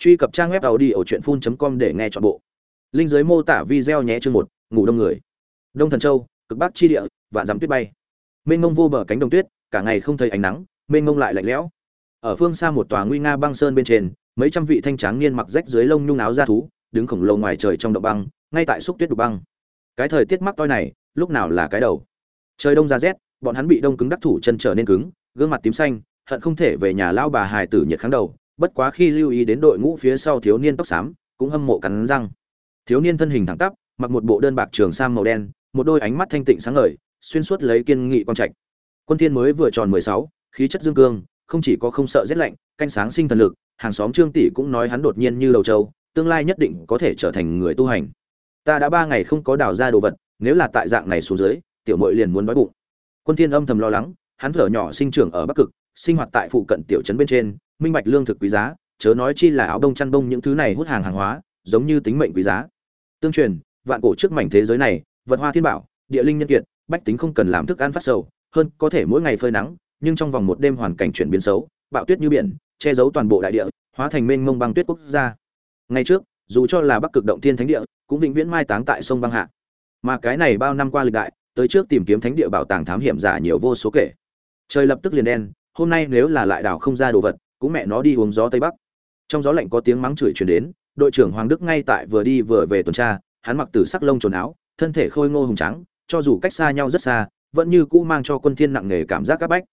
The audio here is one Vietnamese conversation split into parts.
truy cập trang web tàu đi ở truyện phun com để nghe chọn bộ. Linh giới mô tả video nhé, chương một, ngủ đông người. Đông thần châu, cực bắc chi địa, vạn dặm tuyết bay. Mênh mông vô bờ cánh đồng tuyết, cả ngày không thấy ánh nắng, mênh mông lại lạnh lẽo. Ở phương xa một tòa nguy nga băng sơn bên trên, mấy trăm vị thanh tráng niên mặc rách dưới lông nhung áo da thú, đứng khổng lồ ngoài trời trong động băng, ngay tại xúc tuyết đục băng. Cái thời tiết mắc toi này, lúc nào là cái đầu? Trời đông ra rét, bọn hắn bị đông cứng đắc thủ chân trở nên cứng, gương mặt tím xanh, hận không thể về nhà lao bà hài tử nhiệt kháng đầu bất quá khi lưu ý đến đội ngũ phía sau thiếu niên tóc xám cũng hâm mộ cắn răng. Thiếu niên thân hình thẳng tắp mặc một bộ đơn bạc trường sam màu đen một đôi ánh mắt thanh tịnh sáng ngời xuyên suốt lấy kiên nghị quang trạch. Quân thiên mới vừa tròn 16, khí chất dương cương không chỉ có không sợ rét lạnh canh sáng sinh thần lực hàng xóm trương tỷ cũng nói hắn đột nhiên như đầu trâu tương lai nhất định có thể trở thành người tu hành. Ta đã ba ngày không có đào ra đồ vật nếu là tại dạng này xuống dưới tiểu muội liền muốn đói bụng. Quân thiên âm thầm lo lắng hắn thở nhỏ sinh trưởng ở bắc cực sinh hoạt tại phụ cận tiểu trấn bên trên minh bạch lương thực quý giá, chớ nói chi là áo đông chăn bông những thứ này hút hàng hàng hóa, giống như tính mệnh quý giá. Tương truyền, vạn cổ trước mảnh thế giới này, vật hoa thiên bảo, địa linh nhân kiệt, bách tính không cần làm thức ăn phát sầu, hơn có thể mỗi ngày phơi nắng, nhưng trong vòng một đêm hoàn cảnh chuyển biến xấu, bạo tuyết như biển, che giấu toàn bộ đại địa, hóa thành mênh mông băng tuyết quốc gia. Ngày trước, dù cho là bắc cực động thiên thánh địa, cũng vĩnh viễn mai táng tại sông băng hạ. Mà cái này bao năm qua lịch đại, tới trước tìm kiếm thánh địa bảo tàng thám hiểm giả nhiều vô số kể. Trời lập tức liền đen, hôm nay nếu là lại đào không ra đồ vật cũng mẹ nó đi uống gió tây bắc. Trong gió lạnh có tiếng mắng chửi truyền đến, đội trưởng hoàng đức ngay tại vừa đi vừa về tuần tra, hắn mặc tử sắc lông trồn áo, thân thể khôi ngô hùng trắng cho dù cách xa nhau rất xa, vẫn như cũ mang cho quân thiên nặng nề cảm giác các bách.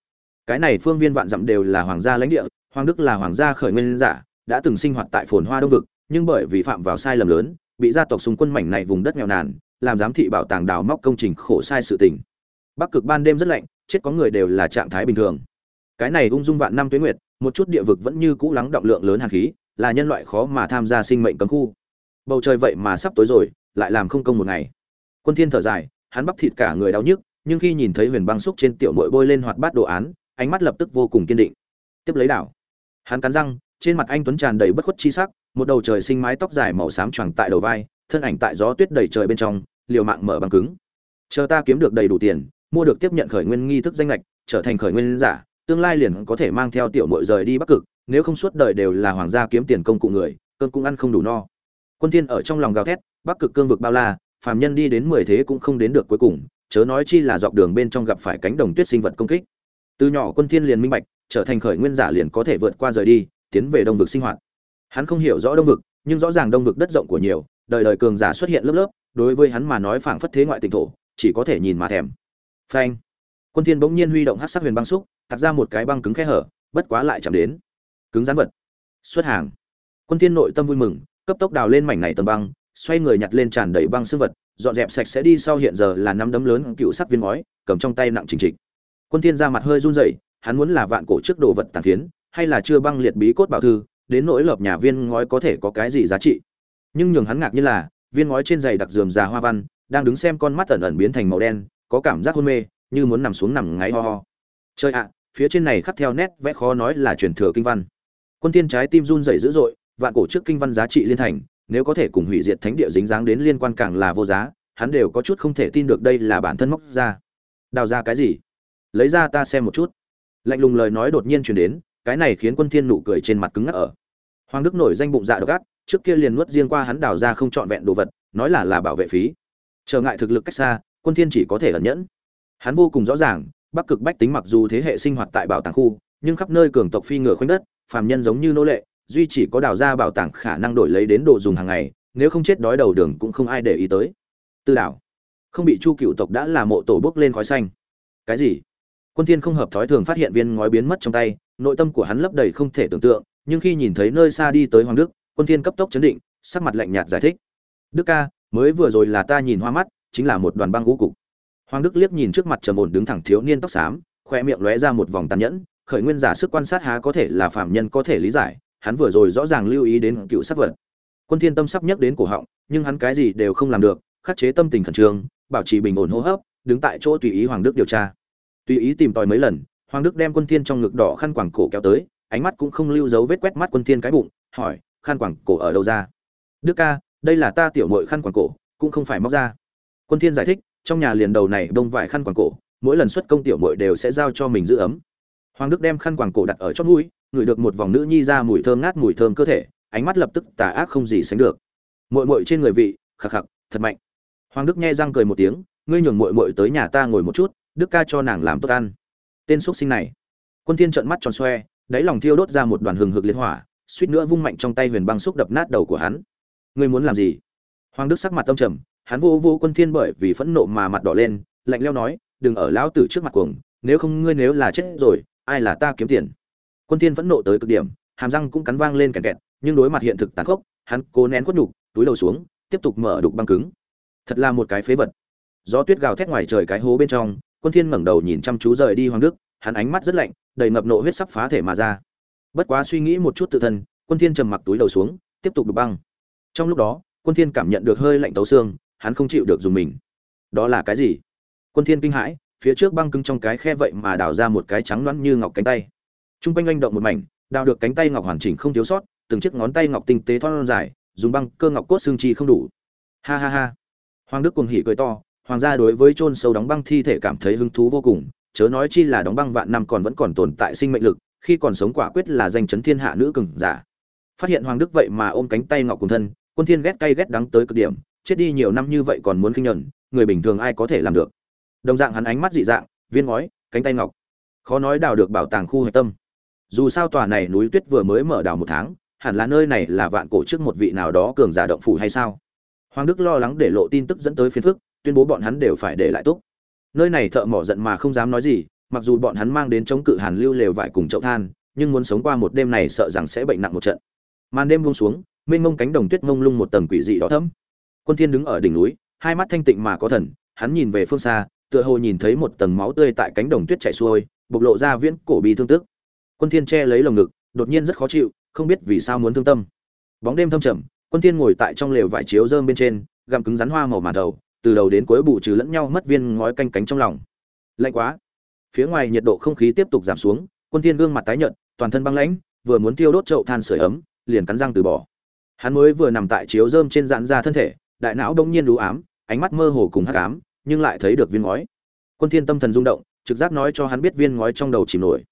Cái này phương viên vạn dặm đều là hoàng gia lãnh địa, hoàng đức là hoàng gia khởi nguyên giả, đã từng sinh hoạt tại phồn hoa đông vực, nhưng bởi vì phạm vào sai lầm lớn, bị gia tộc xung quân mảnh này vùng đất nghèo nàn, làm giám thị bảo tàng đào móc công trình khổ sai sự tình. Bắc cực ban đêm rất lạnh, chết có người đều là trạng thái bình thường cái này ung dung vạn năm tuyết nguyệt, một chút địa vực vẫn như cũ lắng động lượng lớn hàn khí, là nhân loại khó mà tham gia sinh mệnh cấm khu. Bầu trời vậy mà sắp tối rồi, lại làm không công một ngày. Quân thiên thở dài, hắn bắp thịt cả người đau nhức, nhưng khi nhìn thấy huyền băng xúc trên tiểu muội bôi lên hoạt bát đồ án, ánh mắt lập tức vô cùng kiên định. Tiếp lấy đảo, hắn cắn răng, trên mặt anh tuấn tràn đầy bất khuất chi sắc, một đầu trời sinh mái tóc dài màu xám choàng tại đầu vai, thân ảnh tại gió tuyết đầy trời bên trong, liều mạng mở băng cứng. Chờ ta kiếm được đầy đủ tiền, mua được tiếp nhận khởi nguyên nghi thức danh lệch trở thành khởi nguyên giả tương lai liền có thể mang theo tiểu muội rời đi bắc cực, nếu không suốt đời đều là hoàng gia kiếm tiền công cụ người cơn cũng ăn không đủ no. Quân thiên ở trong lòng gào thét, bắc cực cương vực bao la, phàm nhân đi đến mười thế cũng không đến được cuối cùng, chớ nói chi là dọc đường bên trong gặp phải cánh đồng tuyết sinh vật công kích. Từ nhỏ quân thiên liền minh bạch, trở thành khởi nguyên giả liền có thể vượt qua rời đi, tiến về đông vực sinh hoạt. Hắn không hiểu rõ đông vực, nhưng rõ ràng đông vực đất rộng của nhiều, đời đời cường giả xuất hiện lớp lớp, đối với hắn mà nói phảng phất thế ngoại tình thổ, chỉ có thể nhìn mà thèm. Phanh! Quân thiên bỗng nhiên huy động hắc sắc huyền băng xúc tạc ra một cái băng cứng khe hở, bất quá lại chạm đến. Cứng rắn vật. Xuất hàng. Quân thiên nội tâm vui mừng, cấp tốc đào lên mảnh này tầng băng, xoay người nhặt lên tràn đầy băng xương vật, dọn dẹp sạch sẽ đi sau hiện giờ là năm đấm lớn cựu sắc viên ngói, cầm trong tay nặng trình trịch. Quân thiên ra mặt hơi run rẩy, hắn muốn là vạn cổ trước đồ vật tàn phiến, hay là chưa băng liệt bí cốt bảo thư, đến nỗi lợp nhà viên ngói có thể có cái gì giá trị. Nhưng nhường hắn ngạc như là, viên ngói trên giày đặc dườm già hoa văn, đang đứng xem con mắt ẩn ẩn biến thành màu đen, có cảm giác hôn mê, như muốn nằm xuống nằm ngáy ho ho trời ạ, phía trên này khắc theo nét vẽ khó nói là truyền thừa kinh văn. Quân tiên trái tim run rẩy dữ dội, vạn cổ trước kinh văn giá trị liên thành, nếu có thể cùng hủy diệt thánh địa dính dáng đến liên quan càng là vô giá, hắn đều có chút không thể tin được đây là bản thân móc ra. Đào ra cái gì? Lấy ra ta xem một chút. Lạnh lùng lời nói đột nhiên truyền đến, cái này khiến quân thiên nụ cười trên mặt cứng ngắc ở. Hoàng đức nổi danh bụng dạ độc ác, trước kia liền nuốt riêng qua hắn đào ra không chọn vẹn đồ vật, nói là là bảo vệ phí. Trở ngại thực lực cách xa, quân thiên chỉ có thể ẩn nhẫn. Hắn vô cùng rõ ràng bắc cực bách tính mặc dù thế hệ sinh hoạt tại bảo tàng khu, nhưng khắp nơi cường tộc phi ngựa khoanh đất, phàm nhân giống như nô lệ, duy chỉ có đào ra bảo tàng khả năng đổi lấy đến đồ dùng hàng ngày, nếu không chết đói đầu đường cũng không ai để ý tới. Tư đảo, không bị chu cựu tộc đã là mộ tổ bốc lên khói xanh. Cái gì? Quân thiên không hợp thói thường phát hiện viên ngói biến mất trong tay, nội tâm của hắn lấp đầy không thể tưởng tượng, nhưng khi nhìn thấy nơi xa đi tới hoàng đức, quân thiên cấp tốc chấn định, sắc mặt lạnh nhạt giải thích. Đức ca, mới vừa rồi là ta nhìn hoa mắt, chính là một đoàn băng ngũ cục hoàng đức liếc nhìn trước mặt trầm ổn đứng thẳng thiếu niên tóc xám khóe miệng lóe ra một vòng tàn nhẫn, khởi nguyên giả sức quan sát há có thể là phạm nhân có thể lý giải, hắn vừa rồi rõ ràng lưu ý đến cựu sát vật. Quân thiên tâm sắp nhắc đến cổ họng, nhưng hắn cái gì đều không làm được, khắc chế tâm tình khẩn trương, bảo trì bình ổn hô hấp, đứng tại chỗ tùy ý hoàng đức điều tra. Tùy ý tìm tòi mấy lần, hoàng đức đem quân thiên trong ngực đỏ khăn quàng cổ kéo tới, ánh mắt cũng không lưu dấu vết quét mắt quân thiên cái bụng, hỏi, khăn quàng cổ ở đâu ra? Đức ca, đây là ta tiểu muội khăn quàng cổ, cũng không phải móc ra. Quân thiên giải thích trong nhà liền đầu này đông vải khăn quàng cổ, mỗi lần xuất công tiểu muội đều sẽ giao cho mình giữ ấm. Hoàng đức đem khăn quàng cổ đặt ở chót mũi, ngửi được một vòng nữ nhi ra mùi thơm ngát mùi thơm cơ thể, ánh mắt lập tức tà ác không gì sánh được. Muội muội trên người vị khạc khạc thật mạnh. Hoàng đức nghe răng cười một tiếng, ngươi nhường muội muội tới nhà ta ngồi một chút, đức ca cho nàng làm tốt ăn. Tên xuất sinh này. Quân thiên trợn mắt tròn xoe, đáy lòng thiêu đốt ra một đoàn hừng hực liên hỏa, suýt nữa vung mạnh trong tay huyền băng xúc đập nát đầu của hắn. Ngươi muốn làm gì? Hoàng đức sắc mặt tâm trầm hắn vô vô quân thiên bởi vì phẫn nộ mà mặt đỏ lên, lạnh lẽo nói, đừng ở lão tử trước mặt cuồng, nếu không ngươi nếu là chết rồi, ai là ta kiếm tiền? Quân thiên phẫn nộ tới cực điểm, hàm răng cũng cắn vang lên kẹt kẹt, nhưng đối mặt hiện thực tàn khốc, hắn cố nén quất nhục, túi đầu xuống, tiếp tục mở đục băng cứng. Thật là một cái phế vật. Gió tuyết gào thét ngoài trời cái hố bên trong, quân thiên ngẩng đầu nhìn chăm chú rời đi hoàng đức, hắn ánh mắt rất lạnh, đầy ngập nộ huyết sắp phá thể mà ra. Bất quá suy nghĩ một chút tự thân, quân thiên trầm mặc túi đầu xuống, tiếp tục đục băng. Trong lúc đó, quân thiên cảm nhận được hơi lạnh tấu xương hắn không chịu được dùng mình. Đó là cái gì? Quân thiên kinh hãi, phía trước băng cứng trong cái khe vậy mà đào ra một cái trắng loãng như ngọc cánh tay. Trung quanh anh động một mảnh, đào được cánh tay ngọc hoàn chỉnh không thiếu sót, từng chiếc ngón tay ngọc tinh tế thon dài, dùng băng cơ ngọc cốt xương chi không đủ. Ha ha ha. Hoàng đức cuồng hỉ cười to, hoàng gia đối với chôn sâu đóng băng thi thể cảm thấy hứng thú vô cùng, chớ nói chi là đóng băng vạn năm còn vẫn còn tồn tại sinh mệnh lực, khi còn sống quả quyết là danh chấn thiên hạ nữ cường giả. Phát hiện hoàng đức vậy mà ôm cánh tay ngọc cùng thân, quân thiên ghét cay ghét đắng tới cực điểm chết đi nhiều năm như vậy còn muốn kinh nhẫn, người bình thường ai có thể làm được? Đồng dạng hắn ánh mắt dị dạng, viên ngói, cánh tay ngọc. Khó nói đào được bảo tàng khu hội tâm. Dù sao tòa này núi tuyết vừa mới mở đào một tháng, hẳn là nơi này là vạn cổ trước một vị nào đó cường giả động phủ hay sao? Hoàng đức lo lắng để lộ tin tức dẫn tới phiền phức, tuyên bố bọn hắn đều phải để lại túc. Nơi này thợ mỏ giận mà không dám nói gì, mặc dù bọn hắn mang đến chống cự hàn lưu lều vải cùng chậu than, nhưng muốn sống qua một đêm này sợ rằng sẽ bệnh nặng một trận. Màn đêm buông xuống, mênh mông cánh đồng tuyết mông lung một tầng quỷ dị đỏ thẫm quân thiên đứng ở đỉnh núi, hai mắt thanh tịnh mà có thần, hắn nhìn về phương xa, tựa hồ nhìn thấy một tầng máu tươi tại cánh đồng tuyết chảy xuôi, bộc lộ ra viễn cổ bi thương tức. Quân thiên che lấy lồng ngực, đột nhiên rất khó chịu, không biết vì sao muốn thương tâm. Bóng đêm thâm trầm, quân thiên ngồi tại trong lều vải chiếu rơm bên trên, gặm cứng rắn hoa màu màn đầu, từ đầu đến cuối bù trừ lẫn nhau mất viên ngói canh cánh trong lòng. Lạnh quá. Phía ngoài nhiệt độ không khí tiếp tục giảm xuống, quân thiên gương mặt tái nhợt, toàn thân băng lãnh, vừa muốn tiêu đốt chậu than sưởi ấm, liền cắn răng từ bỏ. Hắn mới vừa nằm tại chiếu rơm trên dạn ra thân thể đại não đông nhiên đủ ám, ánh mắt mơ hồ cùng hắc ám, nhưng lại thấy được viên ngói. Quân thiên tâm thần rung động, trực giác nói cho hắn biết viên ngói trong đầu chìm nổi.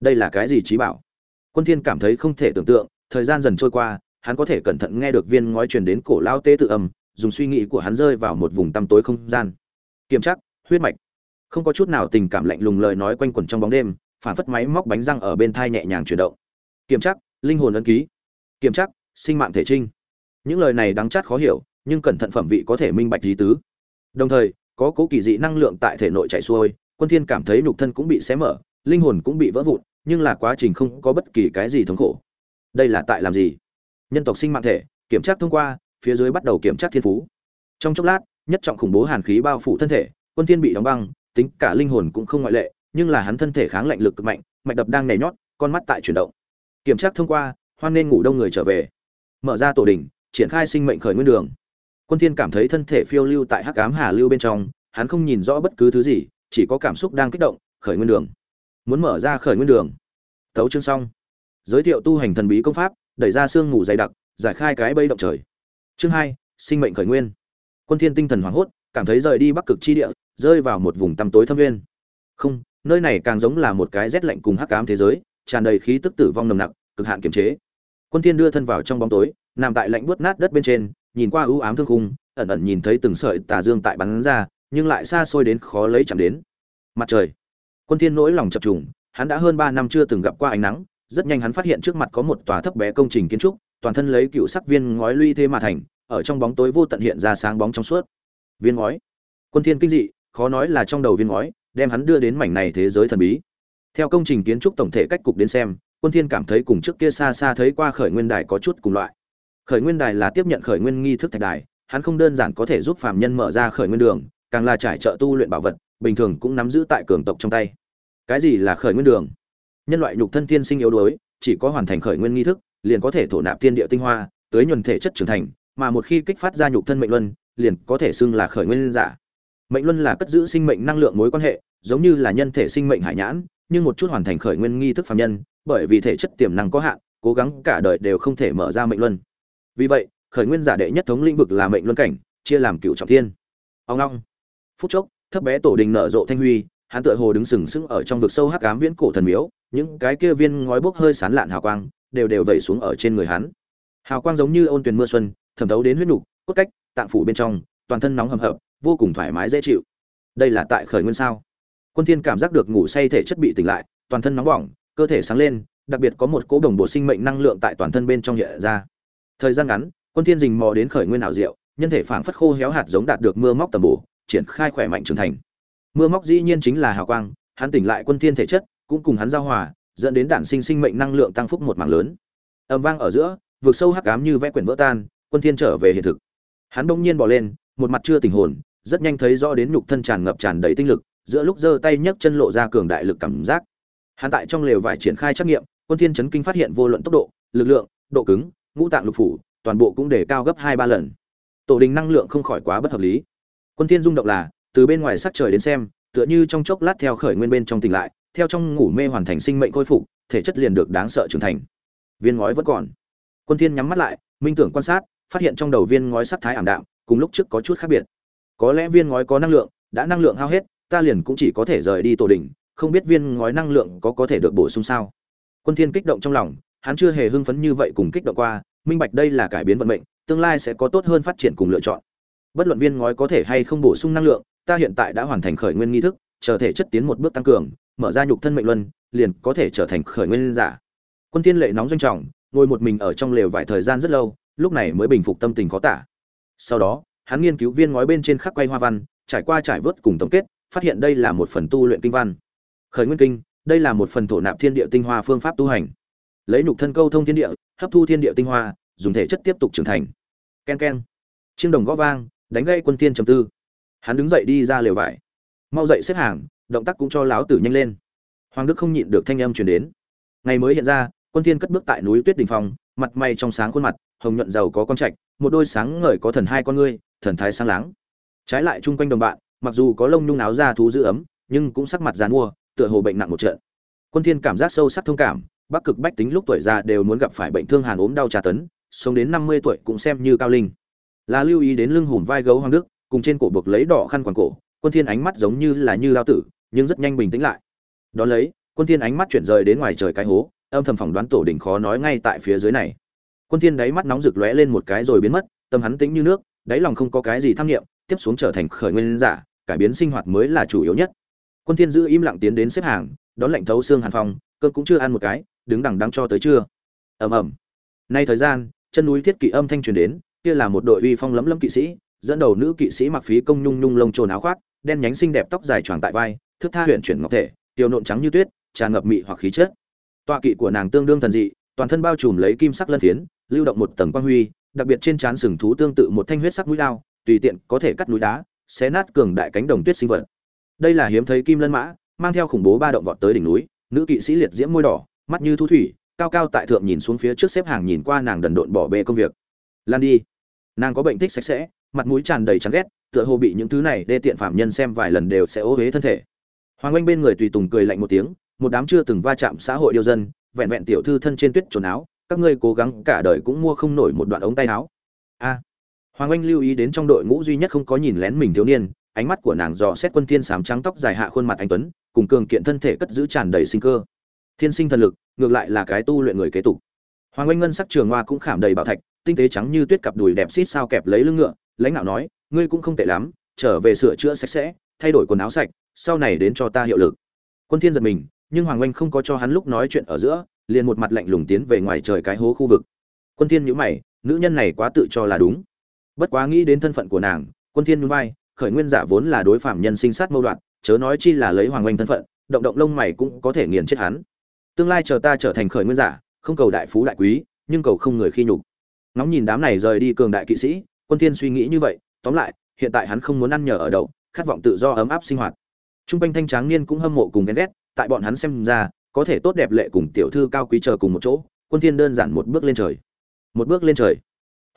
Đây là cái gì trí bảo? Quân thiên cảm thấy không thể tưởng tượng, thời gian dần trôi qua, hắn có thể cẩn thận nghe được viên ngói truyền đến cổ lao tế tự âm, dùng suy nghĩ của hắn rơi vào một vùng tăm tối không gian. Kiểm chắc, huyết mạch. Không có chút nào tình cảm lạnh lùng lời nói quanh quẩn trong bóng đêm, phản phất máy móc bánh răng ở bên thai nhẹ nhàng chuyển động. Kiểm chắc, linh hồn ấn ký. Kiểm chắc, sinh mạng thể trinh. Những lời này đáng chát khó hiểu nhưng cẩn thận phẩm vị có thể minh bạch lý tứ. Đồng thời, có cố kỳ dị năng lượng tại thể nội chảy xuôi, quân thiên cảm thấy nhục thân cũng bị xé mở, linh hồn cũng bị vỡ vụn, nhưng là quá trình không có bất kỳ cái gì thống khổ. Đây là tại làm gì? Nhân tộc sinh mạng thể, kiểm tra thông qua, phía dưới bắt đầu kiểm tra thiên phú. Trong chốc lát, nhất trọng khủng bố hàn khí bao phủ thân thể, quân thiên bị đóng băng, tính cả linh hồn cũng không ngoại lệ, nhưng là hắn thân thể kháng lạnh lực cực mạnh, mạch đập đang nhảy nhót, con mắt tại chuyển động. Kiểm tra thông qua, hoan nên ngủ đông người trở về. Mở ra tổ đỉnh, triển khai sinh mệnh khởi nguyên đường quân thiên cảm thấy thân thể phiêu lưu tại hắc ám hà lưu bên trong, hắn không nhìn rõ bất cứ thứ gì, chỉ có cảm xúc đang kích động, khởi nguyên đường. Muốn mở ra khởi nguyên đường. Tấu chương xong. Giới thiệu tu hành thần bí công pháp, đẩy ra xương ngủ dày đặc, giải khai cái bẫy động trời. Chương hai, sinh mệnh khởi nguyên. Quân thiên tinh thần hoảng hốt, cảm thấy rời đi bắc cực chi địa, rơi vào một vùng tăm tối thâm nguyên. Không, nơi này càng giống là một cái rét lạnh cùng hắc ám thế giới, tràn đầy khí tức tử vong nồng nặc, cực hạn kiềm chế. Quân thiên đưa thân vào trong bóng tối, nằm tại lạnh buốt nát đất bên trên nhìn qua ưu ám thương khung, ẩn ẩn nhìn thấy từng sợi tà dương tại bắn ra, nhưng lại xa xôi đến khó lấy chạm đến. Mặt trời. Quân thiên nỗi lòng chập trùng, hắn đã hơn 3 năm chưa từng gặp qua ánh nắng, rất nhanh hắn phát hiện trước mặt có một tòa thấp bé công trình kiến trúc, toàn thân lấy cựu sắc viên ngói luy thế mà thành, ở trong bóng tối vô tận hiện ra sáng bóng trong suốt. Viên ngói. Quân thiên kinh dị, khó nói là trong đầu viên ngói, đem hắn đưa đến mảnh này thế giới thần bí. Theo công trình kiến trúc tổng thể cách cục đến xem, quân thiên cảm thấy cùng trước kia xa xa thấy qua khởi nguyên đài có chút cùng loại khởi nguyên đài là tiếp nhận khởi nguyên nghi thức thạch đài, hắn không đơn giản có thể giúp phàm nhân mở ra khởi nguyên đường, càng là trải trợ tu luyện bảo vật, bình thường cũng nắm giữ tại cường tộc trong tay. Cái gì là khởi nguyên đường? Nhân loại nhục thân thiên sinh yếu đuối, chỉ có hoàn thành khởi nguyên nghi thức, liền có thể thổ nạp thiên địa tinh hoa tới nhuần thể chất trưởng thành, mà một khi kích phát ra nhục thân mệnh luân, liền có thể xưng là khởi nguyên giả. Mệnh luân là cất giữ sinh mệnh năng lượng mối quan hệ, giống như là nhân thể sinh mệnh hải nhãn, nhưng một chút hoàn thành khởi nguyên nghi thức phàm nhân, bởi vì thể chất tiềm năng có hạn, cố gắng cả đời đều không thể mở ra mệnh luân vì vậy, khởi nguyên giả đệ nhất thống lĩnh vực là mệnh luân cảnh, chia làm cựu trọng thiên. Ông long. Phút chốc, thấp bé tổ đình nở rộ thanh huy, hắn tựa hồ đứng sừng sững ở trong vực sâu hắc ám viễn cổ thần miếu, những cái kia viên ngói bốc hơi sán lạn hào quang, đều đều vẩy xuống ở trên người hắn. Hào quang giống như ôn tuyền mưa xuân, thẩm thấu đến huyết nục, cốt cách, tạng phủ bên trong, toàn thân nóng hầm hập, vô cùng thoải mái dễ chịu. Đây là tại khởi nguyên sao? Quân thiên cảm giác được ngủ say thể chất bị tỉnh lại, toàn thân nóng bỏng, cơ thể sáng lên, đặc biệt có một cỗ đồng bộ sinh mệnh năng lượng tại toàn thân bên trong hiện ra thời gian ngắn, quân thiên dình mò đến khởi nguyên ảo diệu, nhân thể phảng phất khô héo hạt giống đạt được mưa móc tầm bổ, triển khai khỏe mạnh trưởng thành. Mưa móc dĩ nhiên chính là hào quang, hắn tỉnh lại quân thiên thể chất, cũng cùng hắn giao hòa, dẫn đến đản sinh sinh mệnh năng lượng tăng phúc một mảng lớn. Âm vang ở giữa vượt sâu hắc ám như vẽ quyển vỡ tan, quân thiên trở về hiện thực. Hắn đung nhiên bò lên, một mặt chưa tỉnh hồn, rất nhanh thấy rõ đến nhục thân tràn ngập tràn đầy tinh lực, giữa lúc giơ tay nhấc chân lộ ra cường đại lực cảm giác. Hắn tại trong lều vải triển khai trắc nghiệm, quân thiên chấn kinh phát hiện vô luận tốc độ, lực lượng, độ cứng ngũ tạng lục phủ, toàn bộ cũng để cao gấp hai ba lần. Tổ đình năng lượng không khỏi quá bất hợp lý. Quân thiên rung động là, từ bên ngoài sắc trời đến xem, tựa như trong chốc lát theo khởi nguyên bên trong tỉnh lại, theo trong ngủ mê hoàn thành sinh mệnh khôi phục, thể chất liền được đáng sợ trưởng thành. Viên ngói vẫn còn. Quân thiên nhắm mắt lại, minh tưởng quan sát, phát hiện trong đầu viên ngói sắc thái ảm đạm, cùng lúc trước có chút khác biệt. Có lẽ viên ngói có năng lượng, đã năng lượng hao hết, ta liền cũng chỉ có thể rời đi tổ đỉnh không biết viên ngói năng lượng có có thể được bổ sung sao? Quân thiên kích động trong lòng, hắn chưa hề hưng phấn như vậy cùng kích động qua minh bạch đây là cải biến vận mệnh, tương lai sẽ có tốt hơn phát triển cùng lựa chọn. Bất luận viên ngói có thể hay không bổ sung năng lượng, ta hiện tại đã hoàn thành khởi nguyên nghi thức, chờ thể chất tiến một bước tăng cường, mở ra nhục thân mệnh luân, liền có thể trở thành khởi nguyên giả. Quân thiên lệ nóng doanh trọng, ngồi một mình ở trong lều vài thời gian rất lâu, lúc này mới bình phục tâm tình khó tả. Sau đó, hắn nghiên cứu viên ngói bên trên khắc quay hoa văn, trải qua trải vớt cùng tổng kết, phát hiện đây là một phần tu luyện kinh văn. Khởi nguyên kinh, đây là một phần thổ nạp thiên địa tinh hoa phương pháp tu hành lấy nhục thân câu thông thiên địa, hấp thu thiên địa tinh hoa, dùng thể chất tiếp tục trưởng thành. Ken ken. Chiêng đồng gõ vang, đánh gây quân tiên trầm tư. Hắn đứng dậy đi ra lều vải. Mau dậy xếp hàng, động tác cũng cho láo tử nhanh lên. Hoàng đức không nhịn được thanh âm truyền đến. Ngày mới hiện ra, quân thiên cất bước tại núi tuyết đỉnh phong mặt mày trong sáng khuôn mặt, hồng nhuận giàu có con trạch, một đôi sáng ngời có thần hai con ngươi, thần thái sáng láng. Trái lại chung quanh đồng bạn, mặc dù có lông nhung áo da thú giữ ấm, nhưng cũng sắc mặt dàn mua tựa hồ bệnh nặng một trận. Quân thiên cảm giác sâu sắc thông cảm bắc cực bách tính lúc tuổi già đều muốn gặp phải bệnh thương hàn ốm đau trà tấn, sống đến 50 tuổi cũng xem như cao linh. Là lưu ý đến lưng hùm vai gấu hoàng đức, cùng trên cổ buộc lấy đỏ khăn quàng cổ, quân thiên ánh mắt giống như là như lao tử, nhưng rất nhanh bình tĩnh lại. Đón lấy, quân thiên ánh mắt chuyển rời đến ngoài trời cái hố, âm thầm phỏng đoán tổ đỉnh khó nói ngay tại phía dưới này. Quân thiên đáy mắt nóng rực lóe lên một cái rồi biến mất, tâm hắn tĩnh như nước, đáy lòng không có cái gì tham niệm, tiếp xuống trở thành khởi nguyên giả, cải biến sinh hoạt mới là chủ yếu nhất. Quân thiên giữ im lặng tiến đến xếp hàng, đón lệnh thấu xương hàn phong cơm cũng chưa ăn một cái đứng đằng đằng cho tới trưa. Ầm ầm. Nay thời gian, chân núi thiết kỵ âm thanh truyền đến, kia là một đội uy phong lẫm lẫm kỵ sĩ, dẫn đầu nữ kỵ sĩ mặc phí công nhung nhung lông trồn áo khoác, đen nhánh xinh đẹp tóc dài choàng tại vai, thước tha huyền chuyển ngọc thể tiêu nộn trắng như tuyết, tràn ngập mị hoặc khí chất. Tọa kỵ của nàng tương đương thần dị, toàn thân bao trùm lấy kim sắc lân phiến, lưu động một tầng quang huy, đặc biệt trên trán sừng thú tương tự một thanh huyết sắc mũi lao, tùy tiện có thể cắt núi đá, xé nát cường đại cánh đồng tuyết sinh vật. Đây là hiếm thấy kim lân mã, mang theo khủng bố ba động vọt tới đỉnh núi, nữ kỵ sĩ liệt diễm môi đỏ mắt như thu thủy, cao cao tại thượng nhìn xuống phía trước xếp hàng nhìn qua nàng đần độn bỏ bê công việc. Lan đi. Nàng có bệnh thích sạch sẽ, mặt mũi tràn đầy chán ghét, tựa hồ bị những thứ này đê tiện phạm nhân xem vài lần đều sẽ ô huế thân thể. Hoàng oanh bên người tùy tùng cười lạnh một tiếng, một đám chưa từng va chạm xã hội điêu dân, vẹn vẹn tiểu thư thân trên tuyết trồn áo, các ngươi cố gắng cả đời cũng mua không nổi một đoạn ống tay áo. A. Hoàng oanh lưu ý đến trong đội ngũ duy nhất không có nhìn lén mình thiếu niên, ánh mắt của nàng dò xét quân thiên sám trắng tóc dài hạ khuôn mặt anh tuấn, cùng cường kiện thân thể cất giữ tràn đầy sinh cơ thiên sinh thần lực, ngược lại là cái tu luyện người kế tục. Hoàng oanh ngân sắc trường hoa cũng khảm đầy bảo thạch, tinh tế trắng như tuyết cặp đùi đẹp xít sao kẹp lấy lưng ngựa, lãnh đạo nói, ngươi cũng không tệ lắm, trở về sửa chữa sạch sẽ, thay đổi quần áo sạch, sau này đến cho ta hiệu lực. Quân thiên giật mình, nhưng hoàng oanh không có cho hắn lúc nói chuyện ở giữa, liền một mặt lạnh lùng tiến về ngoài trời cái hố khu vực. Quân thiên nhíu mày, nữ nhân này quá tự cho là đúng. Bất quá nghĩ đến thân phận của nàng, quân thiên nhún vai, khởi nguyên giả vốn là đối phạm nhân sinh sát mâu đoạn, chớ nói chi là lấy hoàng oanh thân phận, động động lông mày cũng có thể nghiền chết hắn tương lai chờ ta trở thành khởi nguyên giả, không cầu đại phú đại quý, nhưng cầu không người khi nhục. Ngóng nhìn đám này rời đi cường đại kỵ sĩ, quân thiên suy nghĩ như vậy, tóm lại, hiện tại hắn không muốn ăn nhờ ở đậu, khát vọng tự do ấm áp sinh hoạt. Trung quanh thanh tráng niên cũng hâm mộ cùng ghen ghét, tại bọn hắn xem ra, có thể tốt đẹp lệ cùng tiểu thư cao quý chờ cùng một chỗ, quân thiên đơn giản một bước lên trời. Một bước lên trời.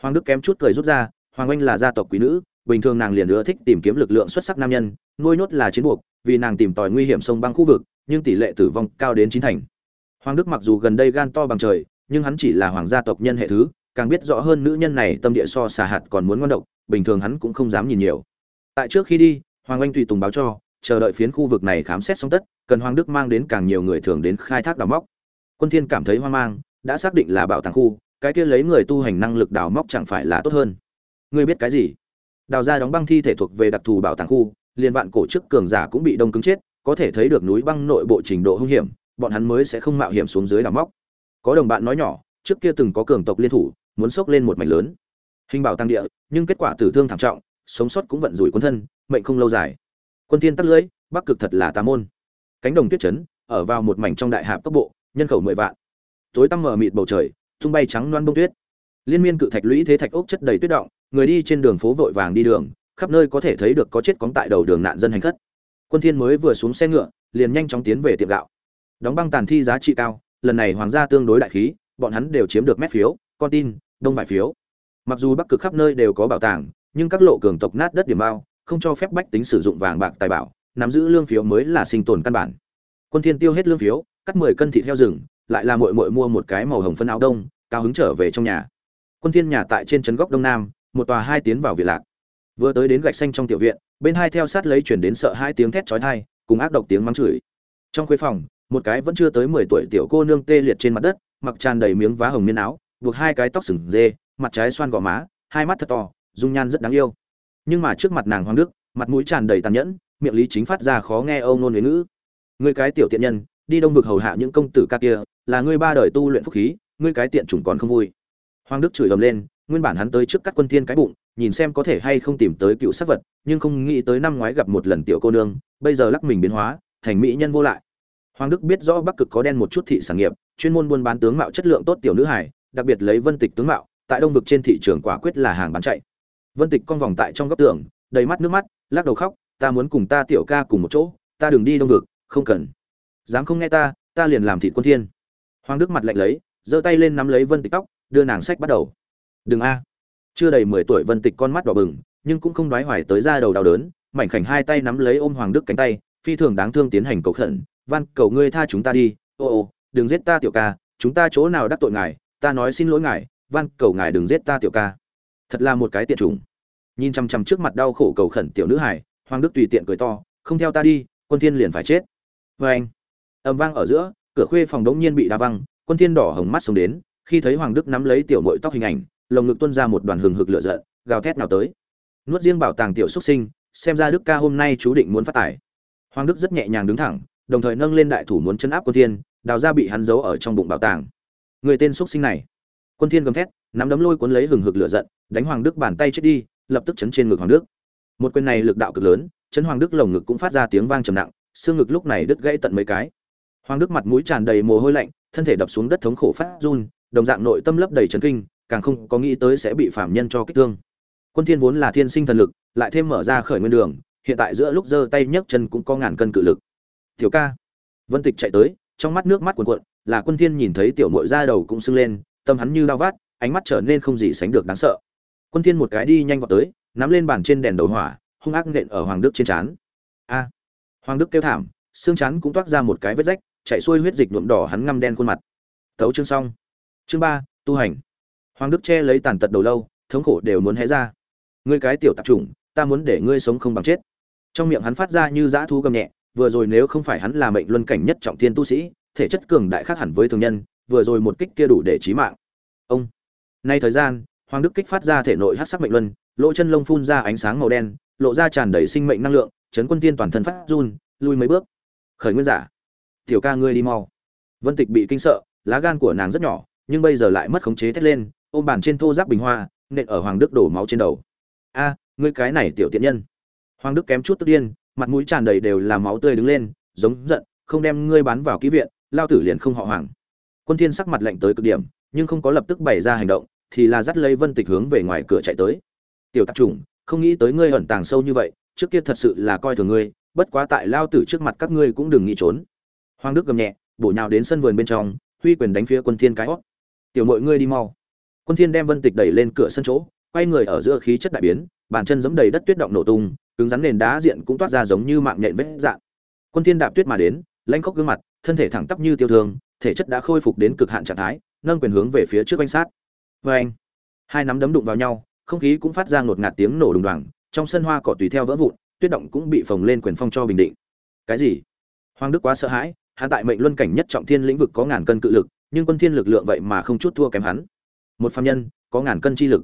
Hoàng đức kém chút cười rút ra, hoàng anh là gia tộc quý nữ, bình thường nàng liền ưa thích tìm kiếm lực lượng xuất sắc nam nhân, nuôi nhốt là chiến buộc, vì nàng tìm tòi nguy hiểm sông băng khu vực, nhưng tỷ lệ tử vong cao đến chín thành hoàng đức mặc dù gần đây gan to bằng trời, nhưng hắn chỉ là hoàng gia tộc nhân hệ thứ, càng biết rõ hơn nữ nhân này tâm địa so xà hạt còn muốn ngon độc, bình thường hắn cũng không dám nhìn nhiều. Tại trước khi đi, hoàng anh tùy tùng báo cho, chờ đợi phiến khu vực này khám xét xong tất, cần hoàng đức mang đến càng nhiều người thường đến khai thác đào móc. Quân thiên cảm thấy hoang mang, đã xác định là bảo tàng khu, cái kia lấy người tu hành năng lực đào móc chẳng phải là tốt hơn. Ngươi biết cái gì? Đào ra đóng băng thi thể thuộc về đặc thù bảo tàng khu liên vạn cổ chức cường giả cũng bị đông cứng chết, có thể thấy được núi băng nội bộ trình độ hung hiểm bọn hắn mới sẽ không mạo hiểm xuống dưới đào móc. Có đồng bạn nói nhỏ, trước kia từng có cường tộc liên thủ, muốn sốc lên một mảnh lớn. Hình bảo tăng địa, nhưng kết quả tử thương thảm trọng, sống sót cũng vận rủi quân thân, mệnh không lâu dài. Quân thiên tắt lưới, bắc cực thật là tà môn. Cánh đồng tuyết chấn, ở vào một mảnh trong đại hạp tốc bộ, nhân khẩu mười vạn. Tối tăm mờ mịt bầu trời, tung bay trắng loan bông tuyết. Liên miên cự thạch lũy thế thạch ốc chất đầy tuyết động, người đi trên đường phố vội vàng đi đường, khắp nơi có thể thấy được có chết cóng tại đầu đường nạn dân hành khất. Quân thiên mới vừa xuống xe ngựa, liền nhanh chóng tiến về tiệm gạo đóng băng tàn thi giá trị cao, lần này hoàng gia tương đối đại khí, bọn hắn đều chiếm được mét phiếu, con tin, đông vải phiếu. Mặc dù bắc cực khắp nơi đều có bảo tàng, nhưng các lộ cường tộc nát đất điểm bao, không cho phép bách tính sử dụng vàng bạc tài bảo, nắm giữ lương phiếu mới là sinh tồn căn bản. Quân thiên tiêu hết lương phiếu, cắt 10 cân thịt heo rừng, lại là muội muội mua một cái màu hồng phân áo đông, cao hứng trở về trong nhà. Quân thiên nhà tại trên trấn góc đông nam, một tòa hai tiến vào viện lạc. Vừa tới đến gạch xanh trong tiểu viện, bên hai theo sát lấy chuyển đến sợ hai tiếng thét chói tai, cùng ác độc tiếng mắng chửi. Trong khuê phòng một cái vẫn chưa tới 10 tuổi tiểu cô nương tê liệt trên mặt đất, mặc tràn đầy miếng vá hồng miên áo, buộc hai cái tóc sừng dê, mặt trái xoan gò má, hai mắt thật to, dung nhan rất đáng yêu. Nhưng mà trước mặt nàng hoàng đức, mặt mũi tràn đầy tàn nhẫn, miệng lý chính phát ra khó nghe âu nôn huế ngữ. Ngươi cái tiểu tiện nhân, đi đông vực hầu hạ những công tử ca kia, là ngươi ba đời tu luyện phúc khí, ngươi cái tiện chủng còn không vui. Hoàng đức chửi ầm lên, nguyên bản hắn tới trước các quân thiên cái bụng, nhìn xem có thể hay không tìm tới cựu sát vật, nhưng không nghĩ tới năm ngoái gặp một lần tiểu cô nương, bây giờ lắc mình biến hóa, thành mỹ nhân vô lại hoàng đức biết rõ bắc cực có đen một chút thị sản nghiệp, chuyên môn buôn bán tướng mạo chất lượng tốt tiểu nữ hải đặc biệt lấy vân tịch tướng mạo, tại đông vực trên thị trường quả quyết là hàng bán chạy. Vân tịch con vòng tại trong góc tường, đầy mắt nước mắt, lắc đầu khóc, ta muốn cùng ta tiểu ca cùng một chỗ, ta đừng đi đông vực, không cần. Dám không nghe ta ta liền làm thị quân thiên. Hoàng đức mặt lạnh lấy, giơ tay lên nắm lấy vân tịch tóc, đưa nàng sách bắt đầu. Đừng a. Chưa đầy mười tuổi vân tịch con mắt đỏ bừng, nhưng cũng không đoái hoài tới ra đầu đau đớn, mảnh khảnh hai tay nắm lấy ôm hoàng đức cánh tay, phi thường đáng thương tiến hành cầu khẩn van, cầu ngươi tha chúng ta đi. Ô ô, đừng giết ta tiểu ca, chúng ta chỗ nào đắc tội ngài, ta nói xin lỗi ngài. Van, cầu ngài đừng giết ta tiểu ca. Thật là một cái tiện trùng nhìn chằm chằm trước mặt đau khổ cầu khẩn tiểu nữ hải, hoàng đức tùy tiện cười to, không theo ta đi, quân thiên liền phải chết. Vê anh ầm vang ở giữa, cửa khuê phòng đống nhiên bị đá văng, quân thiên đỏ hồng mắt xuống đến, khi thấy hoàng đức nắm lấy tiểu muội tóc hình ảnh, lồng ngực tuôn ra một đoàn hừng hực lửa giận, gào thét nào tới. Nuốt riêng bảo tàng tiểu xuất sinh, xem ra đức ca hôm nay chú định muốn phát tài. Hoàng đức rất nhẹ nhàng đứng thẳng đồng thời nâng lên đại thủ muốn chấn áp quân thiên, đào ra bị hắn giấu ở trong bụng bảo tàng. Người tên xuất sinh này. Quân thiên gầm thét, nắm đấm lôi cuốn lấy hừng hực lửa giận, đánh hoàng đức bàn tay chết đi, lập tức chấn trên ngực hoàng đức. Một quyền này lực đạo cực lớn, chấn hoàng đức lồng ngực cũng phát ra tiếng vang trầm nặng, xương ngực lúc này đứt gãy tận mấy cái. Hoàng đức mặt mũi tràn đầy mồ hôi lạnh, thân thể đập xuống đất thống khổ phát run, đồng dạng nội tâm lấp đầy chấn kinh, càng không có nghĩ tới sẽ bị phạm nhân cho kích thương. Quân thiên vốn là thiên sinh thần lực, lại thêm mở ra khởi nguyên đường, hiện tại giữa lúc giơ tay nhấc chân cũng có ngàn cân cự lực tiểu ca. Vân tịch chạy tới, trong mắt nước mắt cuồn cuộn, là quân thiên nhìn thấy tiểu muội ra đầu cũng sưng lên, tâm hắn như đau vát ánh mắt trở nên không gì sánh được đáng sợ. Quân thiên một cái đi nhanh vào tới, nắm lên bàn trên đèn đầu hỏa, hung ác nện ở hoàng đức trên chán a. Hoàng đức kêu thảm, xương chán cũng toát ra một cái vết rách, chạy xuôi huyết dịch nhuộm đỏ hắn ngăm đen khuôn mặt. Tấu chương xong. Chương ba, tu hành. Hoàng đức che lấy tàn tật đầu lâu, thống khổ đều muốn hé ra. Ngươi cái tiểu tạp chủng, ta muốn để ngươi sống không bằng chết. Trong miệng hắn phát ra như dã thu gầm nhẹ vừa rồi nếu không phải hắn là mệnh luân cảnh nhất trọng thiên tu sĩ, thể chất cường đại khác hẳn với thường nhân, vừa rồi một kích kia đủ để chí mạng. Ông. Nay thời gian, hoàng đức kích phát ra thể nội hắc sắc mệnh luân, lỗ chân lông phun ra ánh sáng màu đen, lộ ra tràn đầy sinh mệnh năng lượng, chấn quân tiên toàn thân phát run, lui mấy bước. Khởi nguyên giả. Tiểu ca ngươi đi mau. Vân tịch bị kinh sợ, lá gan của nàng rất nhỏ, nhưng bây giờ lại mất khống chế thét lên, ôm bàn trên thô giáp bình hoa, nện ở hoàng đức đổ máu trên đầu. A, ngươi cái này tiểu tiện nhân. Hoàng đức kém chút tức điên mặt mũi tràn đầy đều là máu tươi đứng lên giống giận không đem ngươi bán vào ký viện lao tử liền không họ hoàng. Quân thiên sắc mặt lạnh tới cực điểm nhưng không có lập tức bày ra hành động thì là dắt lấy vân tịch hướng về ngoài cửa chạy tới. Tiểu tạp Trùng, không nghĩ tới ngươi ẩn tàng sâu như vậy trước kia thật sự là coi thường ngươi bất quá tại lao tử trước mặt các ngươi cũng đừng nghĩ trốn. Hoàng đức gầm nhẹ bổ nhào đến sân vườn bên trong huy quyền đánh phía quân thiên cái hót. Tiểu mọi ngươi đi mau. Quân thiên đem vân tịch đẩy lên cửa sân chỗ quay người ở giữa khí chất đại biến bàn chân giẫm đầy đất tuyết động nổ tung cứng rắn nền đá diện cũng toát ra giống như mạng nhện vết dạng quân thiên đạp tuyết mà đến lãnh khốc gương mặt, thân thể thẳng tắp như tiêu thương, thể chất đã khôi phục đến cực hạn trạng thái, nâng quyền hướng về phía trước quanh sát. Với anh, hai nắm đấm đụng vào nhau, không khí cũng phát ra ngột ngạt tiếng nổ đùng đoàng, trong sân hoa cỏ tùy theo vỡ vụn, tuyết động cũng bị phồng lên quyền phong cho bình định. Cái gì? Hoàng đức quá sợ hãi, hắn tại mệnh luân cảnh nhất trọng thiên lĩnh vực có ngàn cân cự lực, nhưng quân thiên lực lượng vậy mà không chút thua kém hắn. Một phàm nhân, có ngàn cân chi lực.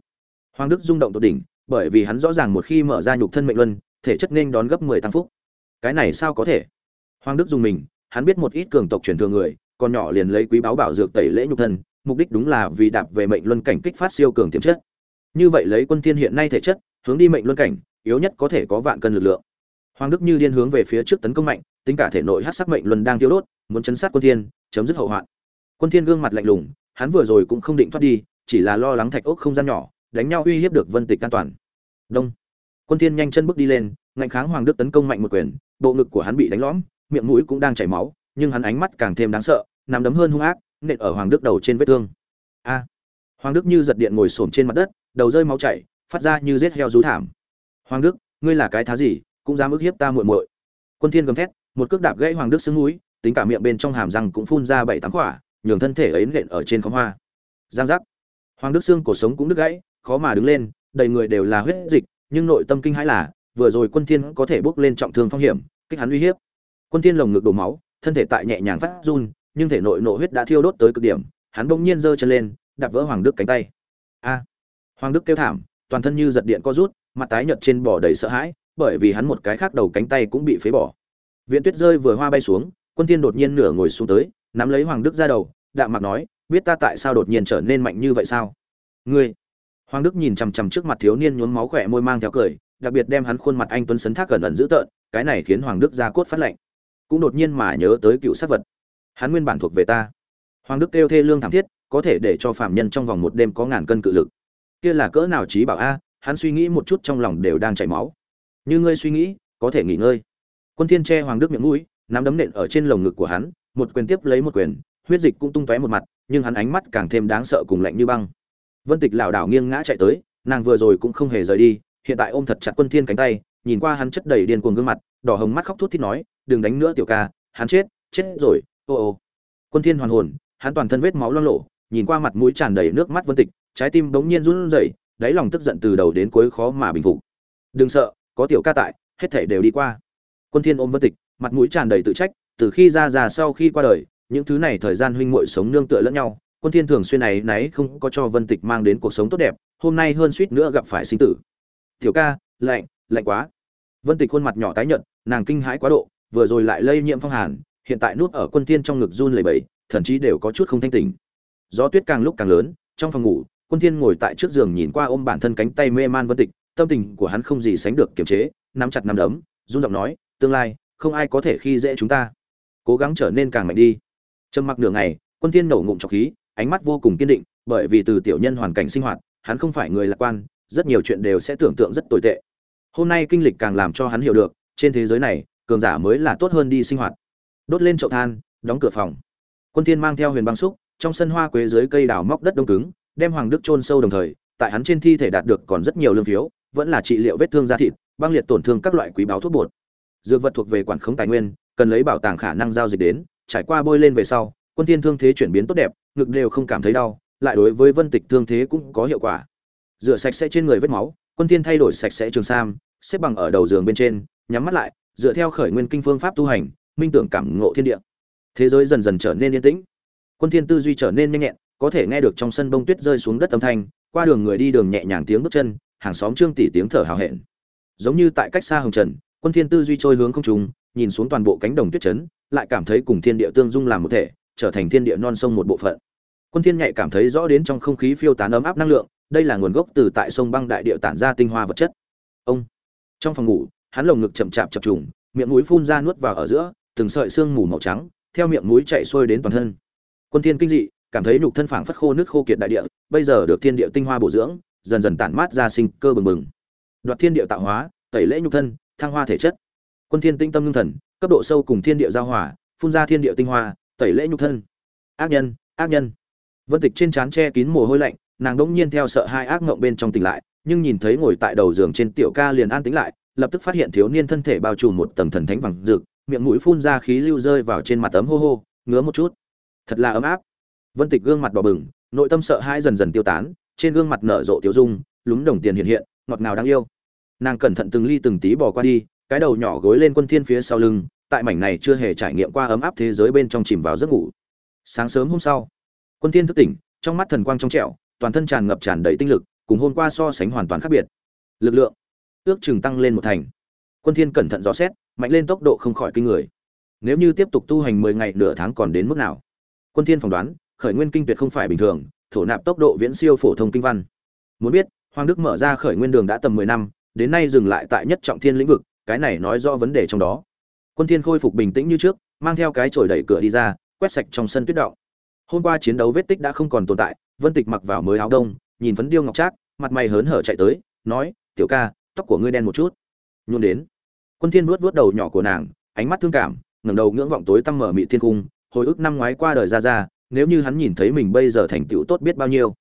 Hoàng đức rung động tột đỉnh, bởi vì hắn rõ ràng một khi mở ra nhục thân mệnh luân thể chất nên đón gấp mười tăng phúc. Cái này sao có thể? Hoàng đức dùng mình, hắn biết một ít cường tộc truyền thừa người, còn nhỏ liền lấy quý báo bảo dược tẩy lễ nhục thân, mục đích đúng là vì đạp về mệnh luân cảnh kích phát siêu cường tiềm chất. Như vậy lấy quân thiên hiện nay thể chất, hướng đi mệnh luân cảnh, yếu nhất có thể có vạn cân lực lượng. Hoàng đức như điên hướng về phía trước tấn công mạnh, tính cả thể nội hắc sắc mệnh luân đang tiêu đốt, muốn chấn sát quân thiên, chấm dứt hậu hoạn. Quân thiên gương mặt lạnh lùng, hắn vừa rồi cũng không định thoát đi, chỉ là lo lắng thạch ốc không gian nhỏ, đánh nhau uy hiếp được vân tịch an toàn. Đông quân thiên nhanh chân bước đi lên, ngạnh kháng hoàng đức tấn công mạnh một quyền, bộ ngực của hắn bị đánh lõm, miệng mũi cũng đang chảy máu, nhưng hắn ánh mắt càng thêm đáng sợ, nằm đấm hơn hung ác, nện ở hoàng đức đầu trên vết thương. A! Hoàng đức như giật điện ngồi xổm trên mặt đất, đầu rơi máu chảy, phát ra như giết heo rú thảm. Hoàng đức, ngươi là cái thá gì, cũng dám ức hiếp ta muội muội? Quân thiên gầm thét, một cước đạp gãy hoàng đức xương mũi, tính cả miệng bên trong hàm răng cũng phun ra bảy tám quả nhường thân thể ấy nện ở trên khóm hoa. Giang giác. Hoàng đức xương cổ sống cũng đứt gãy, khó mà đứng lên, đầy người đều là huyết dịch nhưng nội tâm kinh hãi là, vừa rồi quân thiên có thể bước lên trọng thương phong hiểm, kích hắn uy hiếp. Quân thiên lồng ngực đổ máu, thân thể tại nhẹ nhàng phát run, nhưng thể nội nộ huyết đã thiêu đốt tới cực điểm, hắn bỗng nhiên giơ chân lên, đạp vỡ hoàng đức cánh tay. A! Hoàng đức kêu thảm, toàn thân như giật điện co rút, mặt tái nhợt trên bò đầy sợ hãi, bởi vì hắn một cái khác đầu cánh tay cũng bị phế bỏ. Viện tuyết rơi vừa hoa bay xuống, quân thiên đột nhiên nửa ngồi xuống tới, nắm lấy hoàng đức ra đầu, đạm mặt nói, biết ta tại sao đột nhiên trở nên mạnh như vậy sao? Ngươi hoàng đức nhìn chằm chằm trước mặt thiếu niên nhuốm máu khỏe môi mang theo cười, đặc biệt đem hắn khuôn mặt anh tuấn sấn thác cẩn ẩn dữ tợn, cái này khiến hoàng đức ra cốt phát lạnh cũng đột nhiên mà nhớ tới cựu sát vật. Hắn nguyên bản thuộc về ta. Hoàng đức kêu thê lương thảm thiết, có thể để cho phạm nhân trong vòng một đêm có ngàn cân cự lực. Kia là cỡ nào trí bảo a, hắn suy nghĩ một chút trong lòng đều đang chảy máu. Như ngươi suy nghĩ, có thể nghỉ ngơi. Quân thiên che hoàng đức miệng mũi, nắm đấm nện ở trên lồng ngực của hắn, một quyền tiếp lấy một quyền, huyết dịch cũng tung tóe một mặt, nhưng hắn ánh mắt càng thêm đáng sợ cùng lạnh như băng vân tịch lảo đảo nghiêng ngã chạy tới, nàng vừa rồi cũng không hề rời đi, hiện tại ôm thật chặt quân thiên cánh tay, nhìn qua hắn chất đầy điên cuồng gương mặt, đỏ hồng mắt khóc thút thít nói, đừng đánh nữa tiểu ca, hắn chết chết rồi, ô ô. Quân thiên hoàn hồn, hắn toàn thân vết máu loang lổ, nhìn qua mặt mũi tràn đầy nước mắt vân tịch, trái tim bỗng nhiên run rẩy, đáy lòng tức giận từ đầu đến cuối khó mà bình phục. Đừng sợ, có tiểu ca tại, hết thảy đều đi qua. Quân thiên ôm vân tịch, mặt mũi tràn đầy tự trách, từ khi ra già sau khi qua đời, những thứ này thời gian huynh muội sống nương tựa lẫn nhau quân thiên thường xuyên này nấy không có cho vân tịch mang đến cuộc sống tốt đẹp, hôm nay hơn suýt nữa gặp phải sinh tử. Tiểu ca, lạnh lạnh quá. Vân tịch khuôn mặt nhỏ tái nhợt, nàng kinh hãi quá độ, vừa rồi lại lây nhiễm phong hàn, hiện tại nuốt ở quân thiên trong ngực run lẩy bẩy, thậm chí đều có chút không thanh tỉnh. Gió tuyết càng lúc càng lớn, trong phòng ngủ, quân thiên ngồi tại trước giường nhìn qua ôm bản thân cánh tay mê man vân tịch, tâm tình của hắn không gì sánh được kiềm chế, nắm chặt nắm đấm, run giọng nói, tương lai, không ai có thể khi dễ chúng ta. Cố gắng trở nên càng mạnh đi. Trầm mặc nửa ngày, quân thiên nổ ngụm trọc khí ánh mắt vô cùng kiên định bởi vì từ tiểu nhân hoàn cảnh sinh hoạt hắn không phải người lạc quan rất nhiều chuyện đều sẽ tưởng tượng rất tồi tệ. Hôm nay kinh lịch càng làm cho hắn hiểu được trên thế giới này cường giả mới là tốt hơn đi sinh hoạt. Đốt lên chậu than đóng cửa phòng. Quân thiên mang theo huyền băng súc, trong sân hoa quế dưới cây đào móc đất đông cứng đem hoàng đức chôn sâu đồng thời tại hắn trên thi thể đạt được còn rất nhiều lương phiếu vẫn là trị liệu vết thương da thịt băng liệt tổn thương các loại quý báo thuốc bột. Dược vật thuộc về quản khống tài nguyên cần lấy bảo tàng khả năng giao dịch đến trải qua bôi lên về sau quân thiên thương thế chuyển biến tốt đẹp ngực đều không cảm thấy đau, lại đối với vân tịch thương thế cũng có hiệu quả. Rửa sạch sẽ trên người vết máu, quân thiên thay đổi sạch sẽ trường sam, xếp bằng ở đầu giường bên trên, nhắm mắt lại, dựa theo khởi nguyên kinh phương pháp tu hành, minh tưởng cảm ngộ thiên địa. Thế giới dần dần trở nên yên tĩnh. Quân thiên tư duy trở nên nhanh nhẹn, có thể nghe được trong sân bông tuyết rơi xuống đất âm thanh, qua đường người đi đường nhẹ nhàng tiếng bước chân, hàng xóm trương tỷ tiếng thở hào hẹn. Giống như tại cách xa hồng trần, quân thiên tư duy trôi hướng không trung, nhìn xuống toàn bộ cánh đồng tuyết chấn, lại cảm thấy cùng thiên địa tương dung làm một thể trở thành thiên địa non sông một bộ phận. Quân thiên nhạy cảm thấy rõ đến trong không khí phiêu tán ấm áp năng lượng, đây là nguồn gốc từ tại sông băng đại địa tản ra tinh hoa vật chất. Ông. Trong phòng ngủ, hắn lồng ngực chậm chạp chập trùng, miệng mũi phun ra nuốt vào ở giữa, từng sợi xương mù màu trắng, theo miệng mũi chạy xuôi đến toàn thân. Quân thiên kinh dị, cảm thấy nhục thân phảng phất khô nước khô kiệt đại địa, bây giờ được thiên địa tinh hoa bổ dưỡng, dần dần tản mát ra sinh cơ bừng bừng. Đoạt thiên địa tạo hóa, tẩy lễ nhục thân, thăng hoa thể chất. Quân thiên tinh tâm ngưng thần, cấp độ sâu cùng thiên địa giao hòa, phun ra thiên địa tinh hoa tẩy lễ nhục thân. Ác nhân ác nhân. Vân tịch trên trán che kín mồ hôi lạnh, nàng đỗng nhiên theo sợ hai ác ngộng bên trong tỉnh lại, nhưng nhìn thấy ngồi tại đầu giường trên tiểu ca liền an tĩnh lại, lập tức phát hiện thiếu niên thân thể bao trùm một tầng thần thánh vàng rực, miệng mũi phun ra khí lưu rơi vào trên mặt tấm hô hô, ngứa một chút. Thật là ấm áp. Vân tịch gương mặt đỏ bừng, nội tâm sợ hãi dần dần tiêu tán, trên gương mặt nở rộ tiêu dung, lúng đồng tiền hiện hiện, ngọt ngào đáng yêu. Nàng cẩn thận từng ly từng tí bỏ qua đi, cái đầu nhỏ gối lên quân thiên phía sau lưng tại mảnh này chưa hề trải nghiệm qua ấm áp thế giới bên trong chìm vào giấc ngủ. Sáng sớm hôm sau, quân thiên thức tỉnh, trong mắt thần quang trong trẻo, toàn thân tràn ngập tràn đầy tinh lực, cùng hôm qua so sánh hoàn toàn khác biệt. Lực lượng, ước chừng tăng lên một thành. Quân thiên cẩn thận dò xét, mạnh lên tốc độ không khỏi kinh người. Nếu như tiếp tục tu hành 10 ngày nửa tháng còn đến mức nào? Quân thiên phỏng đoán, khởi nguyên kinh tuyệt không phải bình thường, thổ nạp tốc độ viễn siêu phổ thông kinh văn. Muốn biết, hoàng đức mở ra khởi nguyên đường đã tầm 10 năm, đến nay dừng lại tại nhất trọng thiên lĩnh vực, cái này nói rõ vấn đề trong đó quân thiên khôi phục bình tĩnh như trước, mang theo cái chổi đẩy cửa đi ra, quét sạch trong sân tuyết động. Hôm qua chiến đấu vết tích đã không còn tồn tại, vân tịch mặc vào mới áo đông, nhìn phấn điêu ngọc trác, mặt mày hớn hở chạy tới, nói, tiểu ca, tóc của ngươi đen một chút. Nhún đến, quân thiên vuốt vuốt đầu nhỏ của nàng, ánh mắt thương cảm, ngẩng đầu ngưỡng vọng tối tăm mở mị thiên cung, hồi ức năm ngoái qua đời ra ra, nếu như hắn nhìn thấy mình bây giờ thành tựu tốt biết bao nhiêu.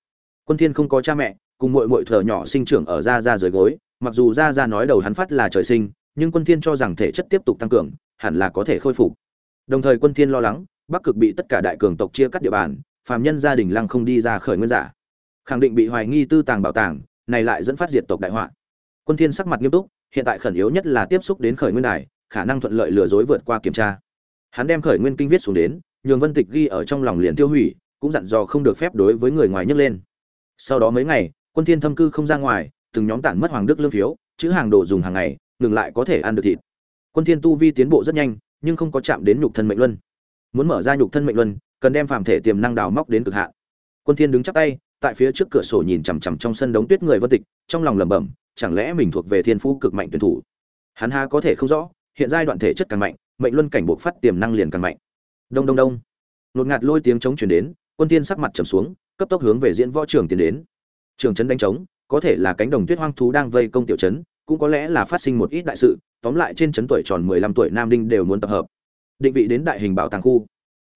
Quân thiên không có cha mẹ, cùng muội muội thở nhỏ sinh trưởng ở ra ra dưới gối, mặc dù ra ra nói đầu hắn phát là trời sinh, nhưng quân thiên cho rằng thể chất tiếp tục tăng cường hẳn là có thể khôi phục. Đồng thời quân thiên lo lắng, bắc cực bị tất cả đại cường tộc chia cắt địa bàn, phàm nhân gia đình lăng không đi ra khởi nguyên giả. Khẳng định bị hoài nghi tư tàng bảo tàng, này lại dẫn phát diệt tộc đại họa. Quân thiên sắc mặt nghiêm túc, hiện tại khẩn yếu nhất là tiếp xúc đến khởi nguyên đài, khả năng thuận lợi lừa dối vượt qua kiểm tra. Hắn đem khởi nguyên kinh viết xuống đến, nhường vân tịch ghi ở trong lòng liền tiêu hủy, cũng dặn dò không được phép đối với người ngoài nhấc lên. Sau đó mấy ngày, quân thiên thâm cư không ra ngoài, từng nhóm tản mất hoàng đức lương phiếu, chữ hàng đồ dùng hàng ngày, ngừng lại có thể ăn được thịt quân thiên tu vi tiến bộ rất nhanh, nhưng không có chạm đến nhục thân mệnh luân. Muốn mở ra nhục thân mệnh luân, cần đem phàm thể tiềm năng đào móc đến cực hạn. Quân thiên đứng chắp tay, tại phía trước cửa sổ nhìn chằm chằm trong sân đống tuyết người vân tịch, trong lòng lẩm bẩm, chẳng lẽ mình thuộc về thiên phú cực mạnh tuyển thủ? Hắn ha có thể không rõ, hiện giai đoạn thể chất càng mạnh, mệnh luân cảnh buộc phát tiềm năng liền càng mạnh. Đông đông đông. Nột ngạt lôi tiếng chống truyền đến, quân Thiên sắc mặt trầm xuống, cấp tốc hướng về diễn võ trường tiến đến. Trường trấn đánh trống, có thể là cánh đồng tuyết hoang thú đang vây công tiểu trấn cũng có lẽ là phát sinh một ít đại sự, tóm lại trên trấn tuổi tròn 15 tuổi nam đinh đều muốn tập hợp. Định vị đến đại hình bảo tàng khu.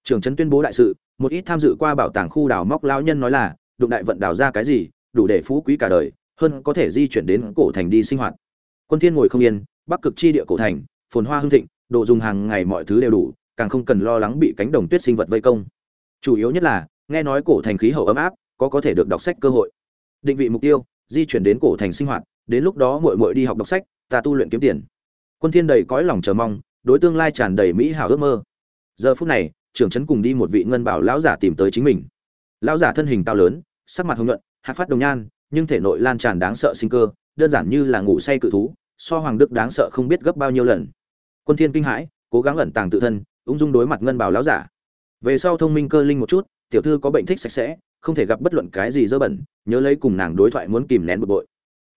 Trưởng trấn tuyên bố đại sự, một ít tham dự qua bảo tàng khu đào móc lão nhân nói là, đụng đại vận đào ra cái gì, đủ để phú quý cả đời, hơn có thể di chuyển đến cổ thành đi sinh hoạt. Quân thiên ngồi không yên, bắc cực chi địa cổ thành, phồn hoa hưng thịnh, đồ dùng hàng ngày mọi thứ đều đủ, càng không cần lo lắng bị cánh đồng tuyết sinh vật vây công. Chủ yếu nhất là, nghe nói cổ thành khí hậu ấm áp, có có thể được đọc sách cơ hội. Định vị mục tiêu, di chuyển đến cổ thành sinh hoạt đến lúc đó muội muội đi học đọc sách, ta tu luyện kiếm tiền. Quân thiên đầy cõi lòng chờ mong, đối tương lai tràn đầy mỹ hảo ước mơ. Giờ phút này, trưởng trấn cùng đi một vị ngân bảo lão giả tìm tới chính mình. Lão giả thân hình cao lớn, sắc mặt hồng nhuận, hạt phát đồng nhan, nhưng thể nội lan tràn đáng sợ sinh cơ, đơn giản như là ngủ say cự thú, so hoàng đức đáng sợ không biết gấp bao nhiêu lần. Quân thiên kinh hãi, cố gắng ẩn tàng tự thân, ung dung đối mặt ngân bảo lão giả. Về sau thông minh cơ linh một chút, tiểu thư có bệnh thích sạch sẽ, không thể gặp bất luận cái gì dơ bẩn, nhớ lấy cùng nàng đối thoại muốn kìm nén bực bội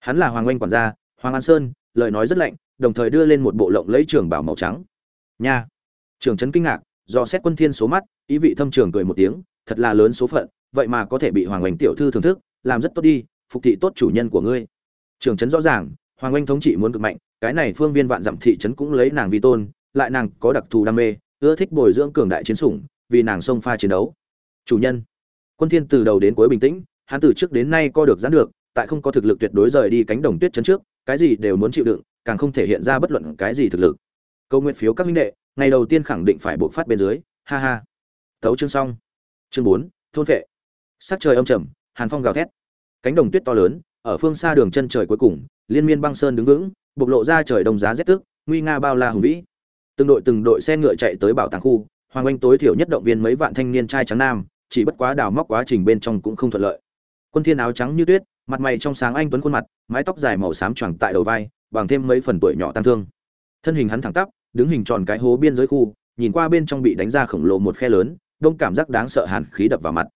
hắn là hoàng oanh quản gia, hoàng an sơn, lời nói rất lạnh, đồng thời đưa lên một bộ lộng lấy trường bảo màu trắng. Nha! Trường trấn kinh ngạc, do xét quân thiên số mắt, ý vị thâm trường cười một tiếng, thật là lớn số phận, vậy mà có thể bị hoàng oanh tiểu thư thưởng thức, làm rất tốt đi, phục thị tốt chủ nhân của ngươi. Trường trấn rõ ràng, hoàng oanh thống trị muốn cực mạnh, cái này phương viên vạn dặm thị trấn cũng lấy nàng vi tôn, lại nàng có đặc thù đam mê, ưa thích bồi dưỡng cường đại chiến sủng, vì nàng xông pha chiến đấu. Chủ nhân! Quân thiên từ đầu đến cuối bình tĩnh, hắn từ trước đến nay co được giãn được tại không có thực lực tuyệt đối rời đi cánh đồng tuyết chấn trước cái gì đều muốn chịu đựng càng không thể hiện ra bất luận cái gì thực lực. Câu nguyện phiếu các minh đệ ngày đầu tiên khẳng định phải buộc phát bên dưới ha ha. Tấu chương xong. Chương 4, thôn vệ. Sắc trời âm trầm hàn phong gào thét. Cánh đồng tuyết to lớn ở phương xa đường chân trời cuối cùng liên miên băng sơn đứng vững bộc lộ ra trời đông giá rét tức nguy nga bao la hùng vĩ. Từng đội từng đội xe ngựa chạy tới bảo tàng khu hoàng anh tối thiểu nhất động viên mấy vạn thanh niên trai trắng nam chỉ bất quá đào móc quá trình bên trong cũng không thuận lợi. Quân thiên áo trắng như tuyết mặt mày trong sáng anh tuấn khuôn mặt, mái tóc dài màu xám choàng tại đầu vai, bằng thêm mấy phần tuổi nhỏ tăng thương. Thân hình hắn thẳng tắp, đứng hình tròn cái hố biên giới khu, nhìn qua bên trong bị đánh ra khổng lồ một khe lớn, đông cảm giác đáng sợ hàn khí đập vào mặt.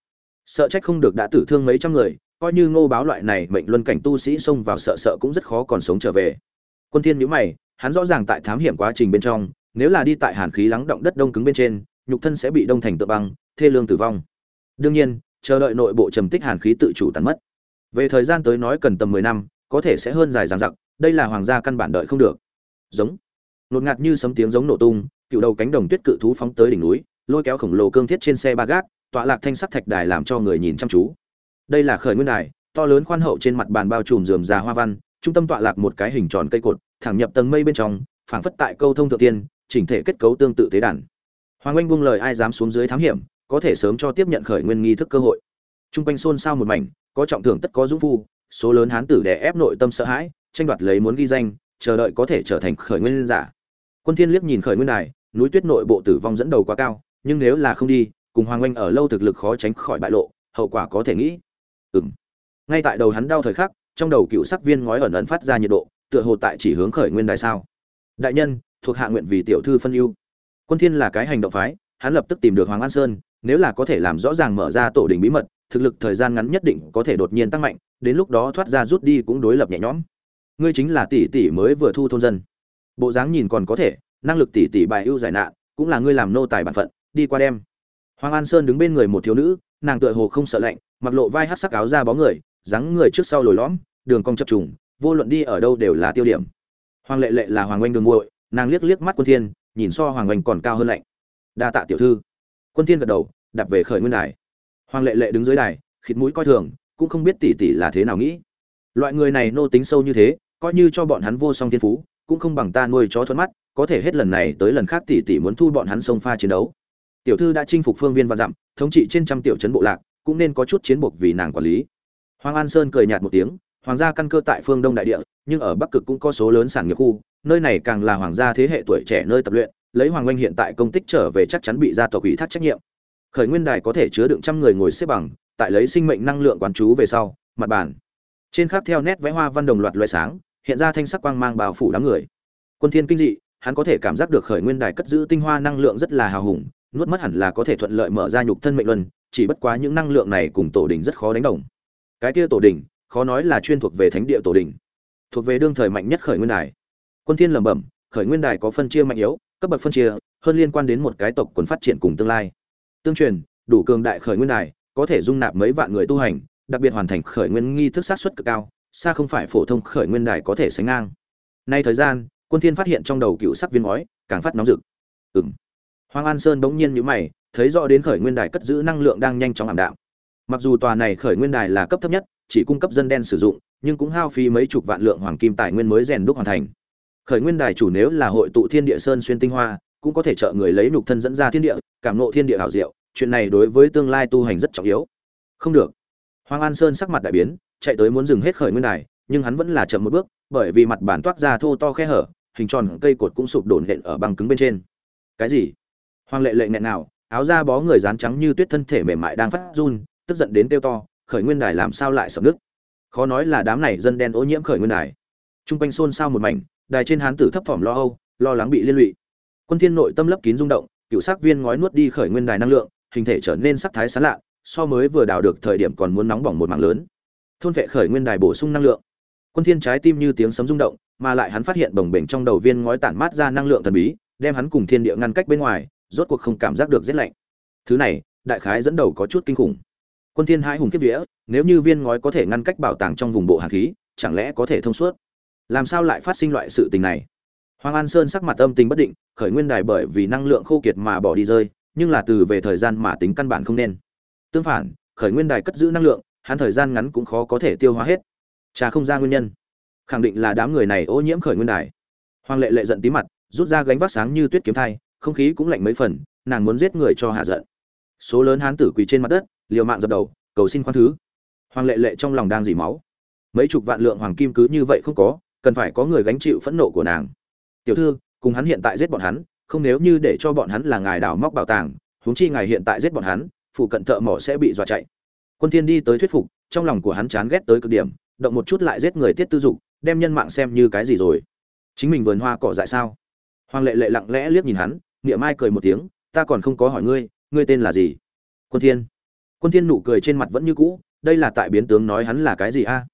Sợ trách không được đã tử thương mấy trăm người, coi như ngô báo loại này mệnh luân cảnh tu sĩ xông vào sợ sợ cũng rất khó còn sống trở về. Quân thiên nhíu mày, hắn rõ ràng tại thám hiểm quá trình bên trong, nếu là đi tại hàn khí lắng động đất đông cứng bên trên, nhục thân sẽ bị đông thành tự băng, thê lương tử vong. Đương nhiên, chờ đợi nội bộ trầm tích hàn khí tự chủ tàn mất về thời gian tới nói cần tầm mười năm, có thể sẽ hơn dài dằng dặc, đây là hoàng gia căn bản đợi không được. Giống. Nột ngạt như sấm tiếng giống nổ tung, cựu đầu cánh đồng tuyết cự thú phóng tới đỉnh núi, lôi kéo khổng lồ cương thiết trên xe ba gác, tọa lạc thanh sắc thạch đài làm cho người nhìn chăm chú. Đây là khởi nguyên đài, to lớn khoan hậu trên mặt bàn bao trùm rườm rà hoa văn, trung tâm tọa lạc một cái hình tròn cây cột, thẳng nhập tầng mây bên trong, phảng phất tại câu thông thượng tiên, chỉnh thể kết cấu tương tự thế đàn. Hoàng anh buông lời ai dám xuống dưới thám hiểm, có thể sớm cho tiếp nhận khởi nguyên nghi thức cơ hội. Trung quanh xôn xao một mảnh có trọng thưởng tất có dũng phu, số lớn hán tử đè ép nội tâm sợ hãi, tranh đoạt lấy muốn ghi danh, chờ đợi có thể trở thành khởi nguyên giả. Quân thiên liếc nhìn khởi nguyên đài, núi tuyết nội bộ tử vong dẫn đầu quá cao, nhưng nếu là không đi, cùng hoàng anh ở lâu thực lực khó tránh khỏi bại lộ, hậu quả có thể nghĩ. Ừm. Ngay tại đầu hắn đau thời khắc, trong đầu cựu sắc viên ngói ẩn ẩn phát ra nhiệt độ, tựa hồ tại chỉ hướng khởi nguyên đài sao. Đại nhân, thuộc hạ nguyện vì tiểu thư phân ưu. Quân thiên là cái hành động phái, hắn lập tức tìm được hoàng an sơn, nếu là có thể làm rõ ràng mở ra tổ đình bí mật thực lực thời gian ngắn nhất định có thể đột nhiên tăng mạnh, đến lúc đó thoát ra rút đi cũng đối lập nhẹ nhõm. Ngươi chính là tỷ tỷ mới vừa thu thôn dân. Bộ dáng nhìn còn có thể, năng lực tỷ tỷ bài ưu giải nạn, cũng là ngươi làm nô tài bản phận, đi qua đem hoàng an sơn đứng bên người một thiếu nữ, nàng tựa hồ không sợ lạnh, mặc lộ vai hát sắc áo ra bó người, dáng người trước sau lồi lõm, đường cong chập trùng, vô luận đi ở đâu đều là tiêu điểm. Hoàng lệ lệ là hoàng oanh đường nguội nàng liếc liếc mắt quân thiên, nhìn so hoàng oanh còn cao hơn lạnh. Đa tạ tiểu thư. Quân thiên gật đầu đặt về khởi nguyên đài hoàng lệ lệ đứng dưới đài, khịt mũi coi thường, cũng không biết tỷ tỷ là thế nào nghĩ. Loại người này nô tính sâu như thế, coi như cho bọn hắn vô song thiên phú, cũng không bằng ta nuôi chó thuận mắt, có thể hết lần này tới lần khác tỷ tỷ muốn thu bọn hắn sông pha chiến đấu. Tiểu thư đã chinh phục phương viên và dặm, thống trị trên trăm tiểu trấn bộ lạc, cũng nên có chút chiến buộc vì nàng quản lý. Hoàng an sơn cười nhạt một tiếng, hoàng gia căn cơ tại phương đông đại địa, nhưng ở bắc cực cũng có số lớn sản nghiệp khu, nơi này càng là hoàng gia thế hệ tuổi trẻ nơi tập luyện, lấy hoàng oanh hiện tại công tích trở về chắc chắn bị gia tộc ủy thác trách nhiệm khởi nguyên đài có thể chứa đựng trăm người ngồi xếp bằng, tại lấy sinh mệnh năng lượng quán chú về sau, mặt bàn. Trên khác theo nét vẽ hoa văn đồng loạt loại sáng, hiện ra thanh sắc quang mang bao phủ đám người. Quân thiên kinh dị, hắn có thể cảm giác được khởi nguyên đài cất giữ tinh hoa năng lượng rất là hào hùng, nuốt mất hẳn là có thể thuận lợi mở ra nhục thân mệnh luân, chỉ bất quá những năng lượng này cùng tổ đình rất khó đánh đồng. Cái kia tổ đình khó nói là chuyên thuộc về thánh địa tổ đình thuộc về đương thời mạnh nhất khởi nguyên đài. Quân thiên lẩm bẩm, khởi nguyên đài có phân chia mạnh yếu, cấp bậc phân chia, hơn liên quan đến một cái tộc quần phát triển cùng tương lai tương truyền, đủ cường đại khởi nguyên đài, có thể dung nạp mấy vạn người tu hành, đặc biệt hoàn thành khởi nguyên nghi thức sát xuất cực cao, xa không phải phổ thông khởi nguyên đài có thể sánh ngang. Nay thời gian, quân thiên phát hiện trong đầu cựu sắc viên ngói, càng phát nóng rực. Ừm. Hoàng an sơn bỗng nhiên nhíu mày, thấy rõ đến khởi nguyên đài cất giữ năng lượng đang nhanh chóng ảm đạm. Mặc dù tòa này khởi nguyên đài là cấp thấp nhất, chỉ cung cấp dân đen sử dụng, nhưng cũng hao phí mấy chục vạn lượng hoàng kim tài nguyên mới rèn đúc hoàn thành. Khởi nguyên đài chủ nếu là hội tụ thiên địa sơn xuyên tinh hoa cũng có thể trợ người lấy nhục thân dẫn ra thiên địa, cảm ngộ thiên địa hảo diệu, chuyện này đối với tương lai tu hành rất trọng yếu. Không được. Hoàng an sơn sắc mặt đại biến, chạy tới muốn dừng hết khởi nguyên đài, nhưng hắn vẫn là chậm một bước, bởi vì mặt bản toát ra thô to khe hở, hình tròn cây cột cũng sụp đổ nện ở băng cứng bên trên. Cái gì? Hoàng lệ lệ nghẹn nào, áo da bó người dán trắng như tuyết thân thể mềm mại đang phát run, tức giận đến kêu to, khởi nguyên đài làm sao lại sập nước khó nói là đám này dân đen ô nhiễm khởi nguyên đài. Trung quanh xôn xao một mảnh, đài trên hán tử thấp thỏm lo âu, lo lắng bị liên lụy quân thiên nội tâm lấp kín rung động, cựu sắc viên ngói nuốt đi khởi nguyên đài năng lượng, hình thể trở nên sắc thái sáng lạ, so mới vừa đào được thời điểm còn muốn nóng bỏng một mảng lớn. Thôn vệ khởi nguyên đài bổ sung năng lượng. Quân thiên trái tim như tiếng sấm rung động, mà lại hắn phát hiện bồng bềnh trong đầu viên ngói tản mát ra năng lượng thần bí, đem hắn cùng thiên địa ngăn cách bên ngoài, rốt cuộc không cảm giác được rét lạnh. Thứ này, đại khái dẫn đầu có chút kinh khủng. Quân thiên hai hùng kiếp vía, nếu như viên ngói có thể ngăn cách bảo tàng trong vùng bộ hàn khí, chẳng lẽ có thể thông suốt? Làm sao lại phát sinh loại sự tình này? Hoàng an sơn sắc mặt âm tình bất định, khởi nguyên đài bởi vì năng lượng khô kiệt mà bỏ đi rơi, nhưng là từ về thời gian mà tính căn bản không nên. Tương phản, khởi nguyên đài cất giữ năng lượng, hắn thời gian ngắn cũng khó có thể tiêu hóa hết. Cha không ra nguyên nhân. Khẳng định là đám người này ô nhiễm khởi nguyên đài. Hoàng lệ lệ giận tí mặt, rút ra gánh vác sáng như tuyết kiếm thai, không khí cũng lạnh mấy phần, nàng muốn giết người cho hạ giận. Số lớn hán tử quỳ trên mặt đất, liều mạng dập đầu, cầu xin khoan thứ. Hoàng lệ lệ trong lòng đang dỉ máu. Mấy chục vạn lượng hoàng kim cứ như vậy không có, cần phải có người gánh chịu phẫn nộ của nàng tiểu thư, cùng hắn hiện tại giết bọn hắn, không nếu như để cho bọn hắn là ngài đào móc bảo tàng, huống chi ngài hiện tại giết bọn hắn phụ cận thợ mỏ sẽ bị dọa chạy. Quân thiên đi tới thuyết phục, trong lòng của hắn chán ghét tới cực điểm, động một chút lại giết người tiết tư dục, đem nhân mạng xem như cái gì rồi. Chính mình vườn hoa cỏ dại sao? Hoàng lệ lệ lặng lẽ liếc nhìn hắn niệm mai cười một tiếng, ta còn không có hỏi ngươi ngươi tên là gì? Quân thiên. Quân thiên nụ cười trên mặt vẫn như cũ, đây là tại biến tướng nói hắn là cái gì a?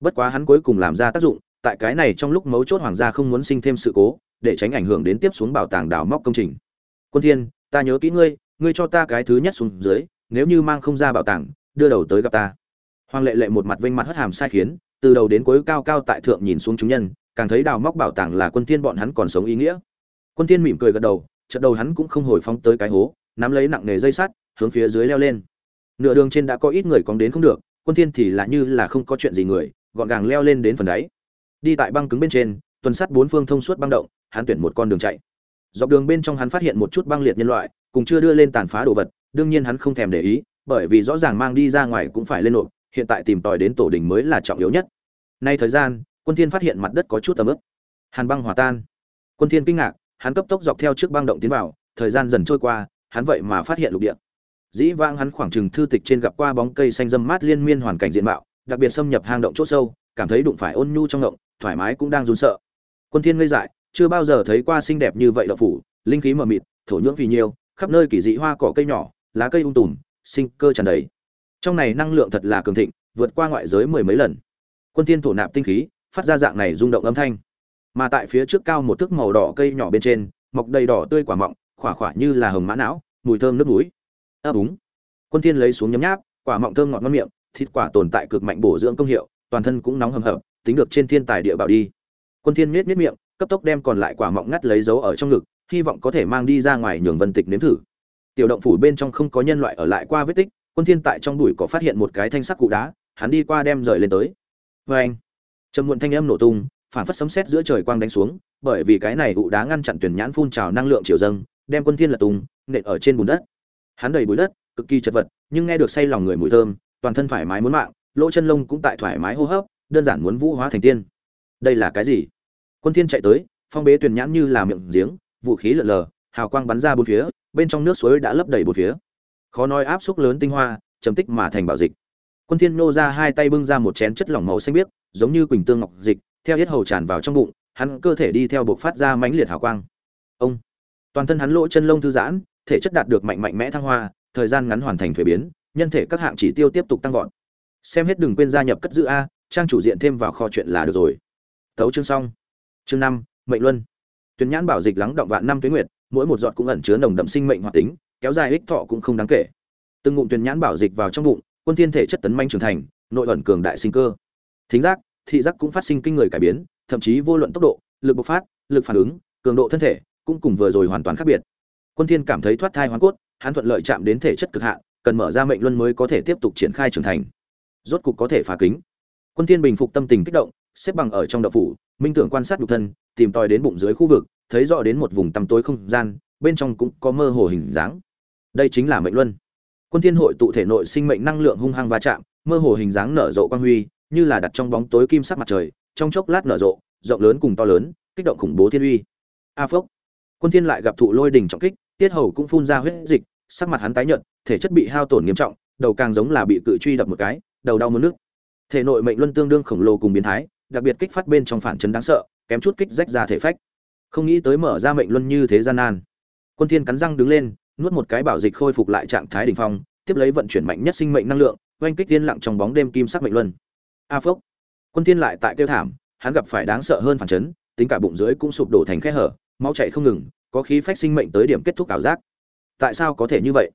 Bất quá hắn cuối cùng làm ra tác dụng tại cái này trong lúc mấu chốt hoàng gia không muốn sinh thêm sự cố, để tránh ảnh hưởng đến tiếp xuống bảo tàng đào móc công trình. Quân thiên, ta nhớ kỹ ngươi ngươi cho ta cái thứ nhất xuống dưới, nếu như mang không ra bảo tàng, đưa đầu tới gặp ta. Hoàng lệ lệ một mặt vinh mặt hất hàm sai khiến, từ đầu đến cuối cao cao tại thượng nhìn xuống chúng nhân, càng thấy đào móc bảo tàng là quân thiên bọn hắn còn sống ý nghĩa. Quân thiên mỉm cười gật đầu, chợt đầu hắn cũng không hồi phóng tới cái hố, nắm lấy nặng nghề dây sắt, hướng phía dưới leo lên. Nửa đường trên đã có ít người cóng đến không được, quân thiên thì là như là không có chuyện gì người, gọn gàng leo lên đến phần đáy đi tại băng cứng bên trên, tuần sắt bốn phương thông suốt băng động, hắn tuyển một con đường chạy. Dọc đường bên trong hắn phát hiện một chút băng liệt nhân loại, cùng chưa đưa lên tàn phá đồ vật, đương nhiên hắn không thèm để ý, bởi vì rõ ràng mang đi ra ngoài cũng phải lên nộp, hiện tại tìm tòi đến tổ đình mới là trọng yếu nhất. Nay thời gian, quân thiên phát hiện mặt đất có chút tầm ướp hàn băng hòa tan. Quân thiên kinh ngạc, hắn cấp tốc dọc theo trước băng động tiến vào, thời gian dần trôi qua, hắn vậy mà phát hiện lục địa. Dĩ vãng hắn khoảng chừng thư tịch trên gặp qua bóng cây xanh râm mát liên miên hoàn cảnh diện mạo, đặc biệt xâm nhập hang động chỗ sâu, cảm thấy đụng phải ôn nhu trong động thoải mái cũng đang run sợ. Quân thiên ngây dại, chưa bao giờ thấy qua xinh đẹp như vậy động phủ, linh khí mờ mịt, thổ nhưỡng vì nhiều khắp nơi kỳ dị hoa cỏ cây nhỏ, lá cây ung tùm, sinh cơ tràn đầy. Trong này năng lượng thật là cường thịnh, vượt qua ngoại giới mười mấy lần. Quân thiên thổ nạp tinh khí, phát ra dạng này rung động âm thanh. Mà tại phía trước cao một thước màu đỏ cây nhỏ bên trên, mọc đầy đỏ tươi quả mọng, khỏa khỏa như là hồng mã não, mùi thơm nước núi. Ấp úng. Quân thiên lấy xuống nhấm nháp, quả mọng thơm ngọt ngon miệng, thịt quả tồn tại cực mạnh bổ dưỡng công hiệu, toàn thân cũng nóng hầm hập tính được trên thiên tài địa bảo đi. Quân thiên miết miết miệng, cấp tốc đem còn lại quả mọng ngắt lấy dấu ở trong ngực, hy vọng có thể mang đi ra ngoài nhường vân tịch nếm thử. Tiểu động phủ bên trong không có nhân loại ở lại qua vết tích, quân thiên tại trong bụi có phát hiện một cái thanh sắc cụ đá, hắn đi qua đem rời lên tới. Với anh, trầm muộn thanh âm nổ tung, phản phất sấm sét giữa trời quang đánh xuống, bởi vì cái này cụ đá ngăn chặn tuyển nhãn phun trào năng lượng chiều dâng, đem quân thiên lật tung, nện ở trên bùn đất. Hắn đầy bụi đất, cực kỳ chật vật, nhưng nghe được say lòng người mùi thơm, toàn thân thoải mái muốn mạng, lỗ chân lông cũng tại thoải mái hô hấp đơn giản muốn vũ hóa thành tiên. Đây là cái gì? Quân thiên chạy tới, phong bế tuyển nhãn như là miệng giếng, vũ khí lờ lờ, hào quang bắn ra bốn phía, bên trong nước suối đã lấp đầy bốn phía. Khó nói áp suất lớn tinh hoa, trầm tích mà thành bảo dịch. Quân thiên nô ra hai tay bưng ra một chén chất lỏng màu xanh biếc, giống như quỳnh tương ngọc dịch, theo yết hầu tràn vào trong bụng, hắn cơ thể đi theo buộc phát ra mãnh liệt hào quang. Ông! Toàn thân hắn lỗ chân lông thư giãn, thể chất đạt được mạnh mạnh mẽ thăng hoa, thời gian ngắn hoàn thành thuế biến, nhân thể các hạng chỉ tiêu tiếp tục tăng vọt. Xem hết đừng quên gia nhập cất giữ a trang chủ diện thêm vào kho chuyện là được rồi. Tấu chương xong. Chương năm, mệnh luân. Tuyến nhãn bảo dịch lắng động vạn năm tuyến nguyệt, mỗi một giọt cũng ẩn chứa nồng đậm sinh mệnh hoạt tính, kéo dài ích thọ cũng không đáng kể. Từng ngụm tuyến nhãn bảo dịch vào trong bụng, quân thiên thể chất tấn manh trưởng thành, nội ẩn cường đại sinh cơ. Thính giác, thị giác cũng phát sinh kinh người cải biến, thậm chí vô luận tốc độ, lực bộc phát, lực phản ứng, cường độ thân thể cũng cùng vừa rồi hoàn toàn khác biệt. Quân thiên cảm thấy thoát thai hoàn cốt, hắn thuận lợi chạm đến thể chất cực hạn, cần mở ra mệnh luân mới có thể tiếp tục triển khai trưởng thành. Rốt cục có thể phá kính quân thiên bình phục tâm tình kích động, xếp bằng ở trong đậu phủ, minh tưởng quan sát nhục thân, tìm tòi đến bụng dưới khu vực, thấy rõ đến một vùng tăm tối không gian, bên trong cũng có mơ hồ hình dáng. Đây chính là mệnh luân. Quân thiên hội tụ thể nội sinh mệnh năng lượng hung hăng va chạm, mơ hồ hình dáng nở rộ quang huy, như là đặt trong bóng tối kim sắc mặt trời, trong chốc lát nở rộ, rộng lớn cùng to lớn, kích động khủng bố thiên uy. A phốc. Quân thiên lại gặp thụ lôi đỉnh trọng kích, tiết hầu cũng phun ra huyết dịch, sắc mặt hắn tái nhợt, thể chất bị hao tổn nghiêm trọng, đầu càng giống là bị cự truy đập một cái, đầu đau muốn nước thể nội mệnh luân tương đương khổng lồ cùng biến thái, đặc biệt kích phát bên trong phản chấn đáng sợ, kém chút kích rách ra thể phách. Không nghĩ tới mở ra mệnh luân như thế gian nan. Quân thiên cắn răng đứng lên, nuốt một cái bảo dịch khôi phục lại trạng thái đỉnh phong, tiếp lấy vận chuyển mạnh nhất sinh mệnh năng lượng, oanh kích tiên lặng trong bóng đêm kim sắc mệnh luân. A phốc. Quân thiên lại tại kêu thảm, hắn gặp phải đáng sợ hơn phản chấn, tính cả bụng dưới cũng sụp đổ thành khe hở, máu chảy không ngừng, có khí phách sinh mệnh tới điểm kết thúc ảo giác. Tại sao có thể như vậy?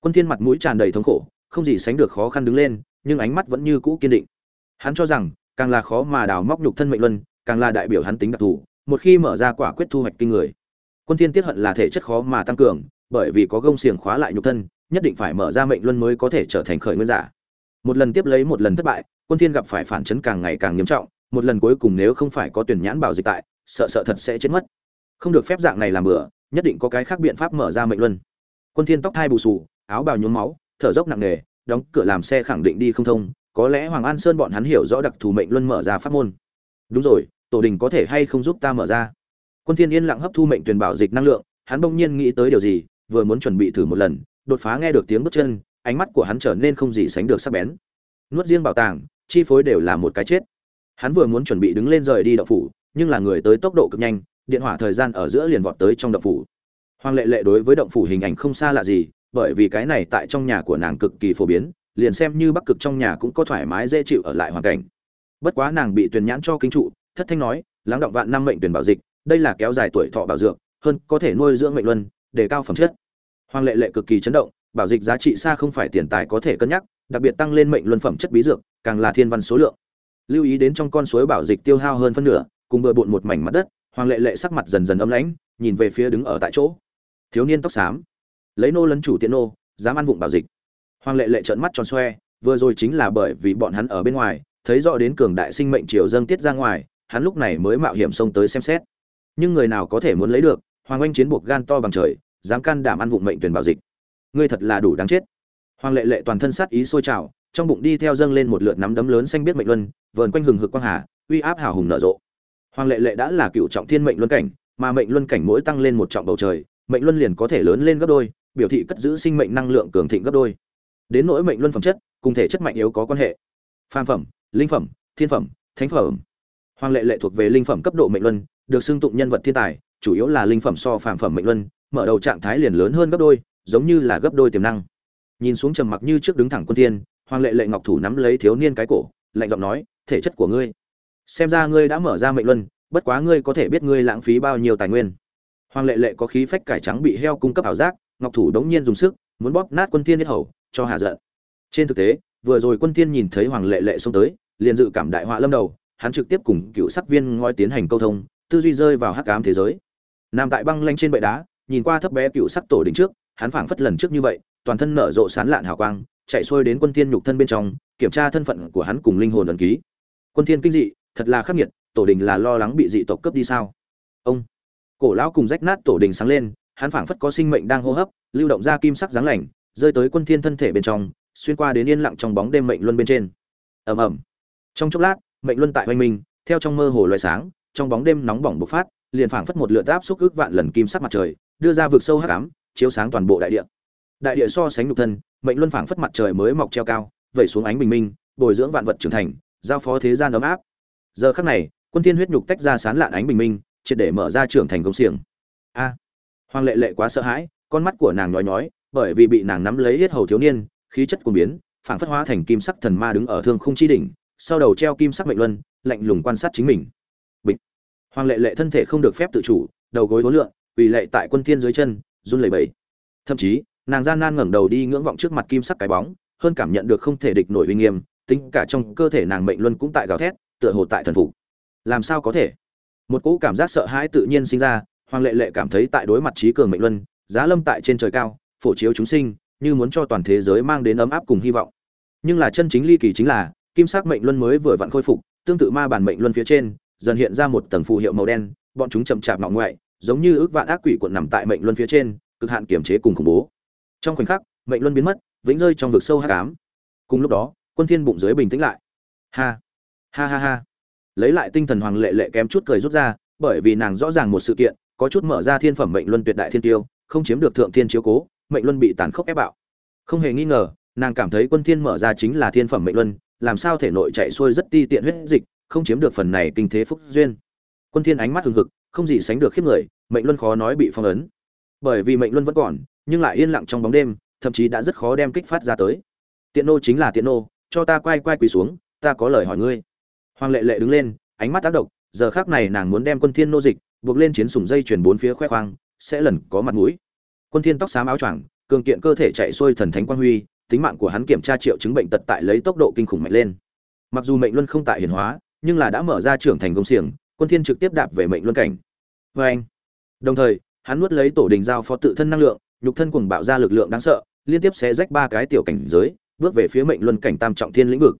Quân thiên mặt mũi tràn đầy thống khổ, không gì sánh được khó khăn đứng lên, nhưng ánh mắt vẫn như cũ kiên định hắn cho rằng, càng là khó mà đào móc nhục thân mệnh luân, càng là đại biểu hắn tính đặc thù, một khi mở ra quả quyết thu hoạch kinh người. Quân thiên tiết hận là thể chất khó mà tăng cường, bởi vì có gông xiềng khóa lại nhục thân, nhất định phải mở ra mệnh luân mới có thể trở thành khởi nguyên giả. Một lần tiếp lấy một lần thất bại, quân thiên gặp phải phản chấn càng ngày càng nghiêm trọng, một lần cuối cùng nếu không phải có tuyển nhãn bảo dịch tại, sợ sợ thật sẽ chết mất. Không được phép dạng này làm bừa, nhất định có cái khác biện pháp mở ra mệnh luân. Quân thiên tóc hai bù sù áo bào nhuốm máu, thở dốc nặng nề, đóng cửa làm xe khẳng định đi không thông có lẽ hoàng an sơn bọn hắn hiểu rõ đặc thù mệnh luân mở ra pháp môn. Đúng rồi, tổ đình có thể hay không giúp ta mở ra? Quân thiên yên lặng hấp thu mệnh truyền bảo dịch năng lượng, hắn bỗng nhiên nghĩ tới điều gì, vừa muốn chuẩn bị thử một lần, đột phá nghe được tiếng bước chân, ánh mắt của hắn trở nên không gì sánh được sắc bén. Nuốt riêng bảo tàng, chi phối đều là một cái chết. Hắn vừa muốn chuẩn bị đứng lên rời đi động phủ, nhưng là người tới tốc độ cực nhanh, điện hỏa thời gian ở giữa liền vọt tới trong động phủ. Hoàng lệ lệ đối với động phủ hình ảnh không xa lạ gì, bởi vì cái này tại trong nhà của nàng cực kỳ phổ biến liền xem như bắc cực trong nhà cũng có thoải mái dễ chịu ở lại hoàn cảnh. Bất quá nàng bị tuyển nhãn cho kinh trụ, thất thanh nói, lắng động vạn năm mệnh tuyển bảo dịch, đây là kéo dài tuổi thọ bảo dược, hơn có thể nuôi dưỡng mệnh luân để cao phẩm chất. Hoàng lệ lệ cực kỳ chấn động, bảo dịch giá trị xa không phải tiền tài có thể cân nhắc, đặc biệt tăng lên mệnh luân phẩm chất bí dược, càng là thiên văn số lượng. Lưu ý đến trong con suối bảo dịch tiêu hao hơn phân nửa, cùng bừa bộn một mảnh mặt đất, hoàng lệ lệ sắc mặt dần dần âm lãnh, nhìn về phía đứng ở tại chỗ. Thiếu niên tóc xám, lấy nô lấn chủ tiện nô, dám ăn vụng bảo dịch hoàng lệ lệ trợn mắt tròn xoe, vừa rồi chính là bởi vì bọn hắn ở bên ngoài, thấy rõ đến cường đại sinh mệnh triều dâng tiết ra ngoài, hắn lúc này mới mạo hiểm xông tới xem xét. Nhưng người nào có thể muốn lấy được, hoàng anh chiến buộc gan to bằng trời, dám can đảm ăn vụng mệnh tuyển bảo dịch. Ngươi thật là đủ đáng chết. Hoàng lệ lệ toàn thân sát ý sôi trào, trong bụng đi theo dâng lên một lượt nắm đấm lớn xanh biết mệnh luân, vờn quanh hừng hực quang hà, uy áp hào hùng nở rộ. Hoàng lệ lệ đã là cựu trọng thiên mệnh luân cảnh, mà mệnh luân cảnh mỗi tăng lên một trọng bầu trời, mệnh luân liền có thể lớn lên gấp đôi, biểu thị cất giữ sinh mệnh năng lượng cường thịnh gấp đôi đến nỗi mệnh luân phẩm chất, cùng thể chất mạnh yếu có quan hệ. Phàm phẩm, linh phẩm, thiên phẩm, thánh phẩm. Hoàng lệ lệ thuộc về linh phẩm cấp độ mệnh luân, được xưng tụng nhân vật thiên tài, chủ yếu là linh phẩm so phàm phẩm mệnh luân, mở đầu trạng thái liền lớn hơn gấp đôi, giống như là gấp đôi tiềm năng. Nhìn xuống trầm mặc như trước đứng thẳng quân thiên, hoàng lệ lệ ngọc thủ nắm lấy thiếu niên cái cổ, lạnh giọng nói, thể chất của ngươi, xem ra ngươi đã mở ra mệnh luân, bất quá ngươi có thể biết ngươi lãng phí bao nhiêu tài nguyên. Hoàng lệ lệ có khí phách cải trắng bị heo cung cấp ảo giác, ngọc thủ đống nhiên dùng sức, muốn bóp nát quân thiên hết hầu cho hạ giận. Trên thực tế, vừa rồi quân thiên nhìn thấy hoàng lệ lệ xông tới, liền dự cảm đại họa lâm đầu, hắn trực tiếp cùng cựu sắc viên ngói tiến hành câu thông, tư duy rơi vào hắc ám thế giới. Nằm tại băng lanh trên bệ đá, nhìn qua thấp bé cựu sắc tổ đỉnh trước, hắn phảng phất lần trước như vậy, toàn thân nở rộ sán lạn hào quang, chạy xuôi đến quân thiên nhục thân bên trong, kiểm tra thân phận của hắn cùng linh hồn ẩn ký. Quân thiên kinh dị, thật là khắc nghiệt, tổ đình là lo lắng bị dị tộc cướp đi sao? Ông. Cổ lão cùng rách nát tổ đình sáng lên, hắn phảng phất có sinh mệnh đang hô hấp, lưu động ra kim sắc dáng lành rơi tới quân thiên thân thể bên trong, xuyên qua đến yên lặng trong bóng đêm mệnh luân bên trên. Ầm ầm. Trong chốc lát, mệnh luân tại hoành minh, theo trong mơ hồ loài sáng, trong bóng đêm nóng bỏng bộc phát, liền phảng phất một lượt áp xúc ước vạn lần kim sắc mặt trời, đưa ra vực sâu hắc ám, chiếu sáng toàn bộ đại địa. Đại địa so sánh nhục thân, mệnh luân phảng phất mặt trời mới mọc treo cao, vẩy xuống ánh bình minh, bồi dưỡng vạn vật trưởng thành, giao phó thế gian ấm áp. Giờ khắc này, quân thiên huyết nhục tách ra sán lạn ánh bình minh, triệt để mở ra trưởng thành công xiềng. A. Hoàng lệ lệ quá sợ hãi, con mắt của nàng nhói nhói bởi vì bị nàng nắm lấy hết hầu thiếu niên, khí chất cuồng biến, phảng phất hóa thành kim sắc thần ma đứng ở thương khung chi đỉnh, sau đầu treo kim sắc mệnh luân, lạnh lùng quan sát chính mình. Bịch. Hoàng lệ lệ thân thể không được phép tự chủ, đầu gối vốn lượn, quỳ lệ tại quân thiên dưới chân, run lẩy bẩy. Thậm chí, nàng gian nan ngẩng đầu đi ngưỡng vọng trước mặt kim sắc cái bóng, hơn cảm nhận được không thể địch nổi uy nghiêm, tính cả trong cơ thể nàng mệnh luân cũng tại gào thét, tựa hồ tại thần phục. Làm sao có thể? Một cỗ cảm giác sợ hãi tự nhiên sinh ra, hoàng lệ lệ cảm thấy tại đối mặt trí cường mệnh luân, giá lâm tại trên trời cao phổ chiếu chúng sinh, như muốn cho toàn thế giới mang đến ấm áp cùng hy vọng. Nhưng là chân chính ly kỳ chính là, kim sắc mệnh luân mới vừa vặn khôi phục, tương tự ma bản mệnh luân phía trên, dần hiện ra một tầng phù hiệu màu đen, bọn chúng chậm chạp ngọ ngoại, giống như ước vạn ác quỷ cuộn nằm tại mệnh luân phía trên, cực hạn kiểm chế cùng khủng bố. Trong khoảnh khắc, mệnh luân biến mất, vĩnh rơi trong vực sâu hắc ám. Cùng lúc đó, quân thiên bụng dưới bình tĩnh lại. Ha ha ha ha. Lấy lại tinh thần hoàng lệ lệ kém chút cười rút ra, bởi vì nàng rõ ràng một sự kiện, có chút mở ra thiên phẩm mệnh luân tuyệt đại thiên tiêu, không chiếm được thượng thiên chiếu cố mệnh luân bị tàn khốc ép bạo. Không hề nghi ngờ, nàng cảm thấy quân thiên mở ra chính là thiên phẩm mệnh luân, làm sao thể nội chạy xuôi rất ti tiện huyết dịch, không chiếm được phần này kinh thế phúc duyên. Quân thiên ánh mắt hừng hực, không gì sánh được khiếp người, mệnh luân khó nói bị phong ấn. Bởi vì mệnh luân vẫn còn, nhưng lại yên lặng trong bóng đêm, thậm chí đã rất khó đem kích phát ra tới. Tiện nô chính là tiện nô, cho ta quay quay quỳ xuống, ta có lời hỏi ngươi. Hoàng lệ lệ đứng lên, ánh mắt tác động, giờ khác này nàng muốn đem quân thiên nô dịch, buộc lên chiến sủng dây chuyển bốn phía khoe khoang, sẽ lần có mặt mũi quân thiên tóc xám áo choàng, cường kiện cơ thể chạy xuôi thần thánh quang huy, tính mạng của hắn kiểm tra triệu chứng bệnh tật tại lấy tốc độ kinh khủng mạnh lên. Mặc dù mệnh luân không tại hiển hóa, nhưng là đã mở ra trưởng thành công xiềng, quân thiên trực tiếp đạp về mệnh luân cảnh. Với anh, đồng thời, hắn nuốt lấy tổ đình giao phó tự thân năng lượng, nhục thân cuồng bạo ra lực lượng đáng sợ, liên tiếp xé rách ba cái tiểu cảnh giới, bước về phía mệnh luân cảnh tam trọng thiên lĩnh vực.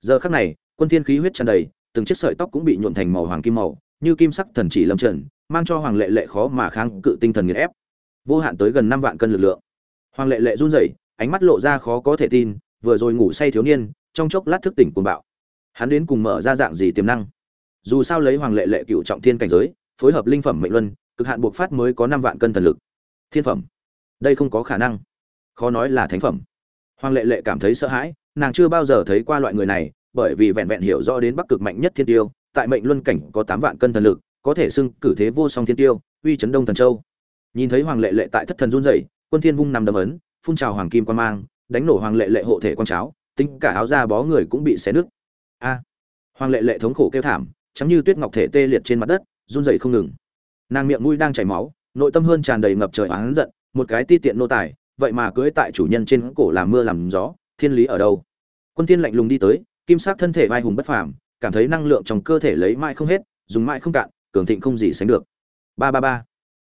Giờ khắc này, quân thiên khí huyết tràn đầy, từng chiếc sợi tóc cũng bị nhuộn thành màu hoàng kim màu, như kim sắc thần chỉ lâm trần, mang cho hoàng lệ lệ khó mà kháng cự tinh thần nghiền ép vô hạn tới gần năm vạn cân lực lượng. Hoàng lệ lệ run rẩy, ánh mắt lộ ra khó có thể tin, vừa rồi ngủ say thiếu niên, trong chốc lát thức tỉnh cuồng bạo. Hắn đến cùng mở ra dạng gì tiềm năng? Dù sao lấy hoàng lệ lệ cựu trọng thiên cảnh giới, phối hợp linh phẩm mệnh luân, cực hạn buộc phát mới có năm vạn cân thần lực. Thiên phẩm. Đây không có khả năng. Khó nói là thánh phẩm. Hoàng lệ lệ cảm thấy sợ hãi, nàng chưa bao giờ thấy qua loại người này, bởi vì vẹn vẹn hiểu rõ đến bắc cực mạnh nhất thiên tiêu, tại mệnh luân cảnh có tám vạn cân thần lực, có thể xưng cử thế vô song thiên tiêu, uy chấn đông thần châu nhìn thấy hoàng lệ lệ tại thất thần run rẩy, quân thiên vung nằm đấm ấn, phun trào hoàng kim quan mang, đánh nổ hoàng lệ lệ hộ thể quan cháo, tính cả áo da bó người cũng bị xé nứt. A! Hoàng lệ lệ thống khổ kêu thảm chấm như tuyết ngọc thể tê liệt trên mặt đất, run rẩy không ngừng. Nàng miệng mũi đang chảy máu, nội tâm hơn tràn đầy ngập trời oán giận, một cái ti tiện nô tài, vậy mà cưỡi tại chủ nhân trên cổ làm mưa làm gió, thiên lý ở đâu? Quân thiên lạnh lùng đi tới, kim sắc thân thể vai hùng bất phàm, cảm thấy năng lượng trong cơ thể lấy mãi không hết, dùng mãi không cạn, cường thịnh không gì sánh được. Ba ba ba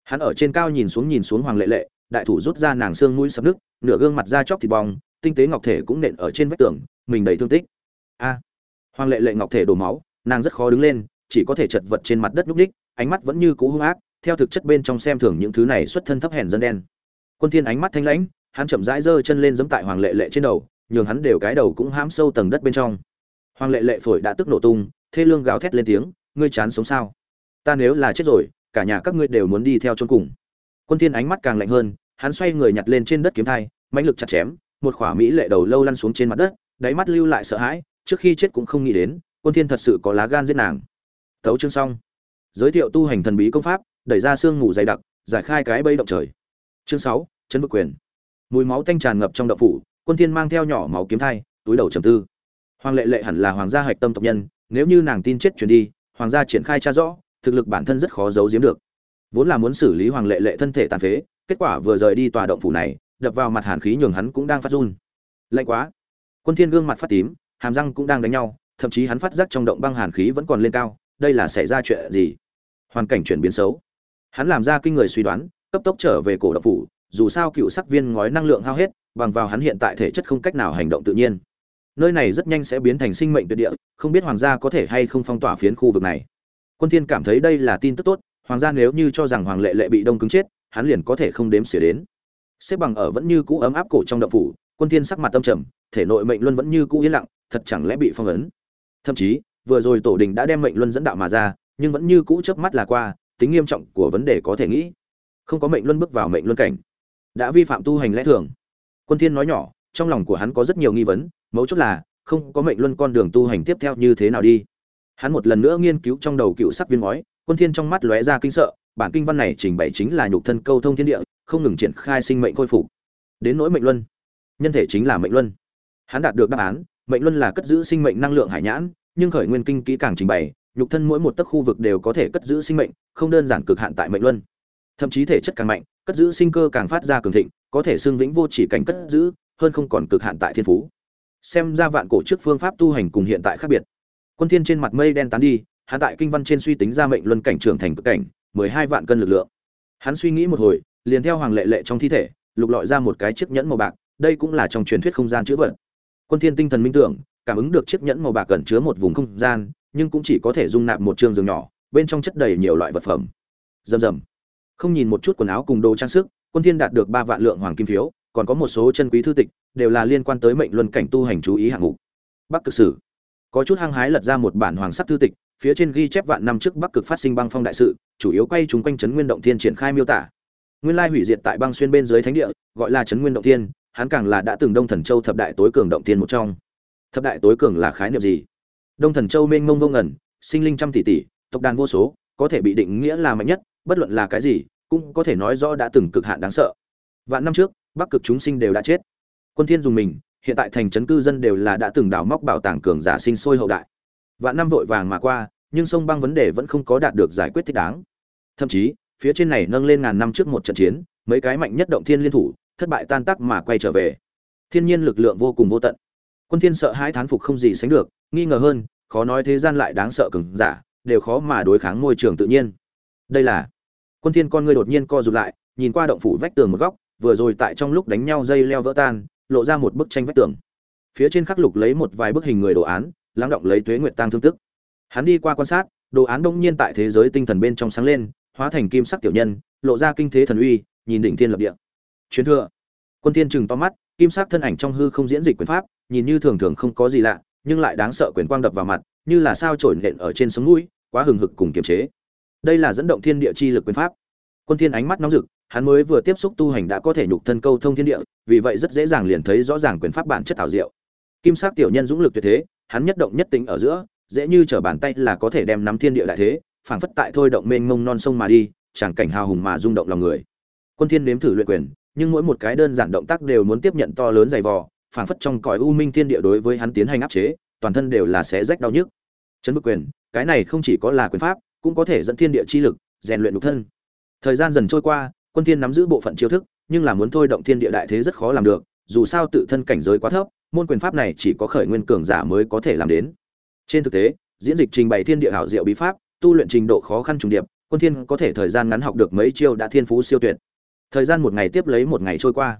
hắn ở trên cao nhìn xuống nhìn xuống hoàng lệ lệ đại thủ rút ra nàng xương mũi sập nước nửa gương mặt da chóc thịt bong tinh tế ngọc thể cũng nện ở trên vách tường mình đầy thương tích. A! Hoàng lệ lệ ngọc thể đổ máu nàng rất khó đứng lên chỉ có thể chật vật trên mặt đất núp ních, ánh mắt vẫn như cũ hung ác theo thực chất bên trong xem thường những thứ này xuất thân thấp hèn dân đen. Quân thiên ánh mắt thanh lãnh hắn chậm rãi giơ chân lên giẫm tại hoàng lệ lệ trên đầu nhường hắn đều cái đầu cũng hãm sâu tầng đất bên trong. Hoàng lệ lệ phổi đã tức nổ tung thê lương gào thét lên tiếng ngươi chán sống sao? Ta nếu là chết rồi cả nhà các ngươi đều muốn đi theo chôn cùng. Quân thiên ánh mắt càng lạnh hơn hắn xoay người nhặt lên trên đất kiếm thai mãnh lực chặt chém một khỏa mỹ lệ đầu lâu lăn xuống trên mặt đất đáy mắt lưu lại sợ hãi trước khi chết cũng không nghĩ đến quân thiên thật sự có lá gan giết nàng. Tấu chương xong. Giới thiệu tu hành thần bí công pháp đẩy ra xương ngủ dày đặc giải khai cái bẫy động trời. Chương 6, chấn vực quyền. Mùi máu tanh tràn ngập trong động phủ quân thiên mang theo nhỏ máu kiếm thai túi đầu trầm tư. Hoàng lệ lệ hẳn là hoàng gia hạch tâm tộc nhân nếu như nàng tin chết truyền đi hoàng gia triển khai tra rõ thực lực bản thân rất khó giấu giếm được. Vốn là muốn xử lý hoàng lệ lệ thân thể tàn phế, kết quả vừa rời đi tòa động phủ này, đập vào mặt hàn khí nhường hắn cũng đang phát run. Lạnh quá. Quân thiên gương mặt phát tím, hàm răng cũng đang đánh nhau, thậm chí hắn phát giác trong động băng hàn khí vẫn còn lên cao, đây là xảy ra chuyện gì? Hoàn cảnh chuyển biến xấu. Hắn làm ra kinh người suy đoán, cấp tốc trở về cổ động phủ, dù sao cựu sắc viên ngói năng lượng hao hết, bằng vào hắn hiện tại thể chất không cách nào hành động tự nhiên. Nơi này rất nhanh sẽ biến thành sinh mệnh tuyệt địa, không biết hoàng gia có thể hay không phong tỏa phiến khu vực này quân thiên cảm thấy đây là tin tức tốt, hoàng gia nếu như cho rằng hoàng lệ lệ bị đông cứng chết, hắn liền có thể không đếm xỉa đến. Xếp bằng ở vẫn như cũ ấm áp cổ trong động phủ, quân thiên sắc mặt tâm trầm, thể nội mệnh luân vẫn như cũ yên lặng, thật chẳng lẽ bị phong ấn. Thậm chí, vừa rồi tổ đình đã đem mệnh luân dẫn đạo mà ra, nhưng vẫn như cũ chớp mắt là qua, tính nghiêm trọng của vấn đề có thể nghĩ. Không có mệnh luân bước vào mệnh luân cảnh. Đã vi phạm tu hành lẽ thường. Quân thiên nói nhỏ, trong lòng của hắn có rất nhiều nghi vấn, mấu chốt là, không có mệnh luân con đường tu hành tiếp theo như thế nào đi hắn một lần nữa nghiên cứu trong đầu cựu sắc viên ngói, quân thiên trong mắt lóe ra kinh sợ, bản kinh văn này trình bày chính là nhục thân câu thông thiên địa, không ngừng triển khai sinh mệnh khôi phục. Đến nỗi mệnh luân, nhân thể chính là mệnh luân. Hắn đạt được đáp án, mệnh luân là cất giữ sinh mệnh năng lượng hải nhãn, nhưng khởi nguyên kinh kỹ càng trình bày, nhục thân mỗi một tấc khu vực đều có thể cất giữ sinh mệnh, không đơn giản cực hạn tại mệnh luân. Thậm chí thể chất càng mạnh, cất giữ sinh cơ càng phát ra cường thịnh, có thể xương vĩnh vô chỉ cảnh cất giữ, hơn không còn cực hạn tại thiên phú. Xem ra vạn cổ trước phương pháp tu hành cùng hiện tại khác biệt quân thiên trên mặt mây đen tán đi, hắn tại kinh văn trên suy tính ra mệnh luân cảnh trưởng thành cực cảnh, mười hai vạn cân lực lượng. Hắn suy nghĩ một hồi, liền theo hoàng lệ lệ trong thi thể, lục lọi ra một cái chiếc nhẫn màu bạc, đây cũng là trong truyền thuyết không gian chữ vật. Quân thiên tinh thần minh tưởng, cảm ứng được chiếc nhẫn màu bạc cẩn chứa một vùng không gian, nhưng cũng chỉ có thể dung nạp một trường giường nhỏ, bên trong chất đầy nhiều loại vật phẩm. Rầm rầm. Không nhìn một chút quần áo cùng đồ trang sức, quân thiên đạt được ba vạn lượng hoàng kim phiếu, còn có một số chân quý thư tịch, đều là liên quan tới mệnh luân cảnh tu hành chú ý hạng mục. Bắc cực sử có chút hăng hái lật ra một bản hoàng sắc thư tịch, phía trên ghi chép vạn năm trước bắc cực phát sinh băng phong đại sự, chủ yếu quay chúng quanh trấn nguyên động thiên triển khai miêu tả. Nguyên lai hủy diệt tại băng xuyên bên dưới thánh địa, gọi là trấn nguyên động thiên, hắn càng là đã từng đông thần châu thập đại tối cường động thiên một trong. Thập đại tối cường là khái niệm gì? Đông thần châu mênh mông vô ngẩn sinh linh trăm tỷ tỷ, tộc đàn vô số, có thể bị định nghĩa là mạnh nhất, bất luận là cái gì, cũng có thể nói rõ đã từng cực hạn đáng sợ. Vạn năm trước, bắc cực chúng sinh đều đã chết. Quân thiên dùng mình hiện tại thành trấn cư dân đều là đã từng đào móc bảo tàng cường giả sinh sôi hậu đại. Vạn năm vội vàng mà qua, nhưng sông băng vấn đề vẫn không có đạt được giải quyết thích đáng. Thậm chí, phía trên này nâng lên ngàn năm trước một trận chiến, mấy cái mạnh nhất động thiên liên thủ, thất bại tan tác mà quay trở về. Thiên nhiên lực lượng vô cùng vô tận. Quân thiên sợ hãi thán phục không gì sánh được, nghi ngờ hơn, khó nói thế gian lại đáng sợ cường giả, đều khó mà đối kháng môi trường tự nhiên. Đây là, quân thiên con ngươi đột nhiên co rụt lại, nhìn qua động phủ vách tường một góc, vừa rồi tại trong lúc đánh nhau dây leo vỡ tan lộ ra một bức tranh vách tường. Phía trên khắc lục lấy một vài bức hình người đồ án, lắng động lấy tuế nguyệt tăng thương tức. Hắn đi qua quan sát, đồ án đông nhiên tại thế giới tinh thần bên trong sáng lên, hóa thành kim sắc tiểu nhân, lộ ra kinh thế thần uy, nhìn đỉnh thiên lập địa. Truyền thừa. Quân thiên chừng to mắt, kim sắc thân ảnh trong hư không diễn dịch quyền pháp, nhìn như thường thường không có gì lạ, nhưng lại đáng sợ quyền quang đập vào mặt, như là sao trổi nện ở trên sống mũi, quá hừng hực cùng kiềm chế. Đây là dẫn động thiên địa chi lực quyền pháp quân thiên ánh mắt nóng rực, hắn mới vừa tiếp xúc tu hành đã có thể nhục thân câu thông thiên địa, vì vậy rất dễ dàng liền thấy rõ ràng quyền pháp bản chất ảo diệu. Kim sắc tiểu nhân dũng lực tuyệt thế, hắn nhất động nhất tính ở giữa, dễ như trở bàn tay là có thể đem nắm thiên địa đại thế, phảng phất tại thôi động mênh mông non sông mà đi, chẳng cảnh hào hùng mà rung động lòng người. Quân thiên nếm thử luyện quyền, nhưng mỗi một cái đơn giản động tác đều muốn tiếp nhận to lớn dày vò, phảng phất trong cõi u minh thiên địa đối với hắn tiến hành áp chế, toàn thân đều là xé rách đau nhức. Chấn bức quyền, cái này không chỉ có là quyền pháp, cũng có thể dẫn thiên địa chi lực, rèn luyện nhục thân thời gian dần trôi qua, quân thiên nắm giữ bộ phận chiêu thức, nhưng là muốn thôi động thiên địa đại thế rất khó làm được, dù sao tự thân cảnh giới quá thấp, môn quyền pháp này chỉ có khởi nguyên cường giả mới có thể làm đến. Trên thực tế, diễn dịch trình bày thiên địa hảo diệu bí pháp, tu luyện trình độ khó khăn trùng điệp, quân thiên có thể thời gian ngắn học được mấy chiêu đã thiên phú siêu tuyệt. Thời gian một ngày tiếp lấy một ngày trôi qua.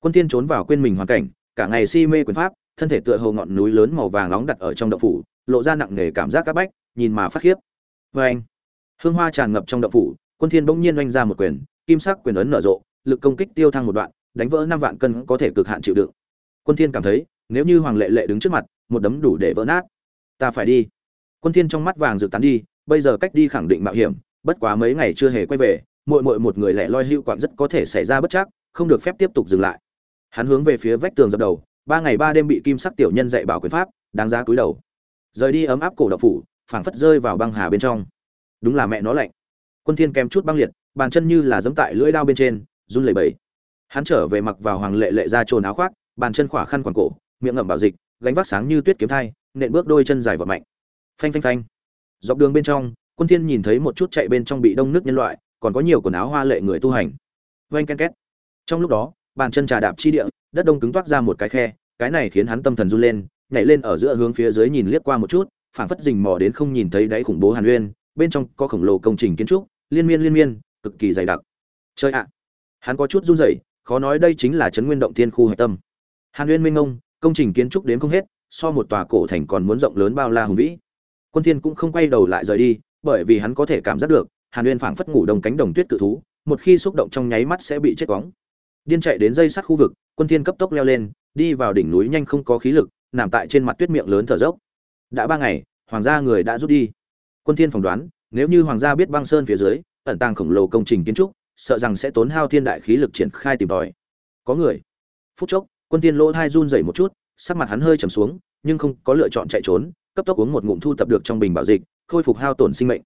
Quân thiên trốn vào quên mình hoàn cảnh, cả ngày si mê quyền pháp, thân thể tựa hồ ngọn núi lớn màu vàng nóng đặt ở trong động phủ, lộ ra nặng nề cảm giác các bách, nhìn mà phát khiếp. Với anh hương hoa tràn ngập trong động phủ quân thiên bỗng nhiên oanh ra một quyền, kim sắc quyền ấn nở rộ, lực công kích tiêu thăng một đoạn, đánh vỡ năm vạn cân có thể cực hạn chịu đựng. Quân thiên cảm thấy, nếu như hoàng lệ lệ đứng trước mặt, một đấm đủ để vỡ nát. Ta phải đi. Quân thiên trong mắt vàng rực tán đi, bây giờ cách đi khẳng định mạo hiểm, bất quá mấy ngày chưa hề quay về, muội muội một người lẻ loi hưu quạng rất có thể xảy ra bất chắc, không được phép tiếp tục dừng lại. Hắn hướng về phía vách tường dập đầu, ba ngày ba đêm bị kim sắc tiểu nhân dạy bảo quyền pháp, đáng giá cúi đầu. Rời đi ấm áp cổ đậu phủ, phảng phất rơi vào băng hà bên trong. Đúng là mẹ nó lạnh quân thiên kém chút băng liệt, bàn chân như là giẫm tại lưỡi đao bên trên, run lẩy bẩy. Hắn trở về mặc vào hoàng lệ lệ ra trồn áo khoác, bàn chân khỏa khăn quàng cổ, miệng ngậm bảo dịch, gánh vác sáng như tuyết kiếm thai, nện bước đôi chân dài và mạnh. Phanh phanh phanh. Dọc đường bên trong, quân thiên nhìn thấy một chút chạy bên trong bị đông nước nhân loại, còn có nhiều quần áo hoa lệ người tu hành. Vang ken két. Trong lúc đó, bàn chân trà đạp chi địa, đất đông cứng toát ra một cái khe, cái này khiến hắn tâm thần run lên, nhảy lên ở giữa hướng phía dưới nhìn liếc qua một chút, phảng phất rình mò đến không nhìn thấy đáy khủng bố hàn uyên bên trong có khổng lồ công trình kiến trúc liên miên liên miên cực kỳ dày đặc. Chơi ạ! Hắn có chút run rẩy khó nói đây chính là trấn nguyên động thiên khu hải tâm. Hàn uyên minh ông, công trình kiến trúc đến không hết so một tòa cổ thành còn muốn rộng lớn bao la hùng vĩ. Quân thiên cũng không quay đầu lại rời đi bởi vì hắn có thể cảm giác được hàn uyên phảng phất ngủ đồng cánh đồng tuyết cự thú một khi xúc động trong nháy mắt sẽ bị chết quóng. Điên chạy đến dây sắt khu vực quân thiên cấp tốc leo lên đi vào đỉnh núi nhanh không có khí lực nằm tại trên mặt tuyết miệng lớn thở dốc. Đã ba ngày hoàng gia người đã rút đi. Quân thiên phỏng đoán nếu như hoàng gia biết băng sơn phía dưới, ẩn tàng khổng lồ công trình kiến trúc, sợ rằng sẽ tốn hao thiên đại khí lực triển khai tìm tòi. Có người. Phút chốc, quân thiên lỗ thai run dày một chút, sắc mặt hắn hơi trầm xuống, nhưng không có lựa chọn chạy trốn, cấp tốc uống một ngụm thu tập được trong bình bảo dịch, khôi phục hao tổn sinh mệnh.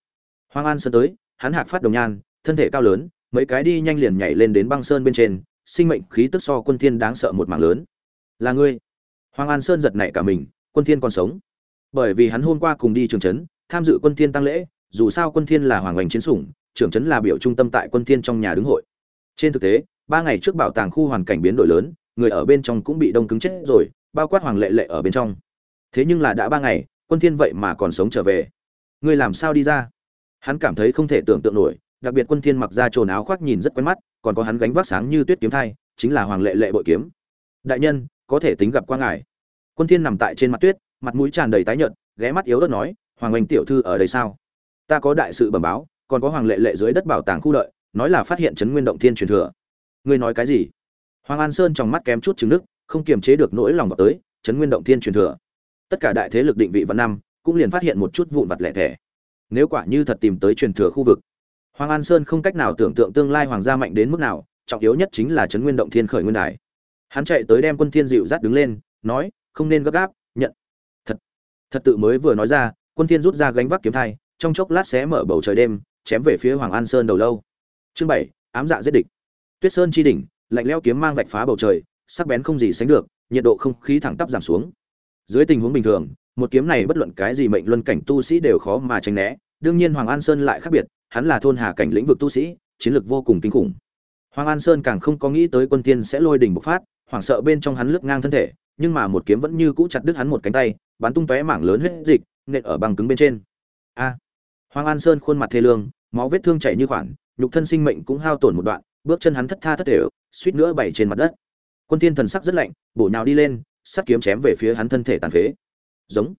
Hoàng an sơn tới, hắn hạc phát đồng nhan, thân thể cao lớn, mấy cái đi nhanh liền nhảy lên đến băng sơn bên trên, sinh mệnh khí tức so quân thiên đáng sợ một mảng lớn. Là ngươi. Hoàng an sơn giật nảy cả mình, quân thiên còn sống. Bởi vì hắn hôm qua cùng đi trường trấn, tham dự quân thiên tăng lễ dù sao quân thiên là hoàng hành chiến sủng, trưởng trấn là biểu trung tâm tại quân thiên trong nhà đứng hội. Trên thực tế, ba ngày trước bảo tàng khu hoàn cảnh biến đổi lớn, người ở bên trong cũng bị đông cứng chết rồi, bao quát hoàng lệ lệ ở bên trong. Thế nhưng là đã ba ngày, quân thiên vậy mà còn sống trở về. Ngươi làm sao đi ra? Hắn cảm thấy không thể tưởng tượng nổi, đặc biệt quân thiên mặc ra trồn áo khoác nhìn rất quen mắt, còn có hắn gánh vác sáng như tuyết kiếm thai, chính là hoàng lệ lệ bội kiếm. Đại nhân, có thể tính gặp qua ngài. Quân thiên nằm tại trên mặt tuyết, mặt mũi tràn đầy tái nhợt, ghé mắt yếu ớt nói, hoàng oanh tiểu thư ở đây sao? Ta có đại sự bẩm báo, còn có hoàng lệ lệ dưới đất bảo tàng khu đợi nói là phát hiện chấn nguyên động thiên truyền thừa. Ngươi nói cái gì? Hoàng an sơn trong mắt kém chút trứng nước, không kiềm chế được nỗi lòng vào tới, chấn nguyên động thiên truyền thừa. Tất cả đại thế lực định vị văn năm, cũng liền phát hiện một chút vụn vặt lẻ thẻ. Nếu quả như thật tìm tới truyền thừa khu vực, hoàng an sơn không cách nào tưởng tượng tương lai hoàng gia mạnh đến mức nào, trọng yếu nhất chính là chấn nguyên động thiên khởi nguyên đài. Hắn chạy tới đem quân thiên dịu dắt đứng lên, nói, không nên gấp gáp, nhận. Thật thật tự mới vừa nói ra, quân thiên rút ra gánh vác kiếm thai trong chốc lát xé mở bầu trời đêm, chém về phía hoàng an sơn đầu lâu. Chương bảy, ám dạ giết địch. Tuyết sơn chi đỉnh, lạnh lẽo kiếm mang vạch phá bầu trời, sắc bén không gì sánh được, nhiệt độ không khí thẳng tắp giảm xuống. Dưới tình huống bình thường, một kiếm này bất luận cái gì mệnh luân cảnh tu sĩ đều khó mà tránh né. Đương nhiên hoàng an sơn lại khác biệt, hắn là thôn hà cảnh lĩnh vực tu sĩ, chiến lược vô cùng kinh khủng. Hoàng an sơn càng không có nghĩ tới quân tiên sẽ lôi đỉnh bộc phát, hoảng sợ bên trong hắn lướt ngang thân thể, nhưng mà một kiếm vẫn như cũ chặt đứt hắn một cánh tay, bắn tung tóe mảng lớn huyết dịch, nện ở băng cứng bên trên. A! Hoàng an sơn khuôn mặt thê lương, máu vết thương chảy như khoản, nhục thân sinh mệnh cũng hao tổn một đoạn, bước chân hắn thất tha thất đều suýt nữa bảy trên mặt đất. Quân Thiên thần sắc rất lạnh, bổ nhào đi lên, sắt kiếm chém về phía hắn thân thể tàn phế. Giống.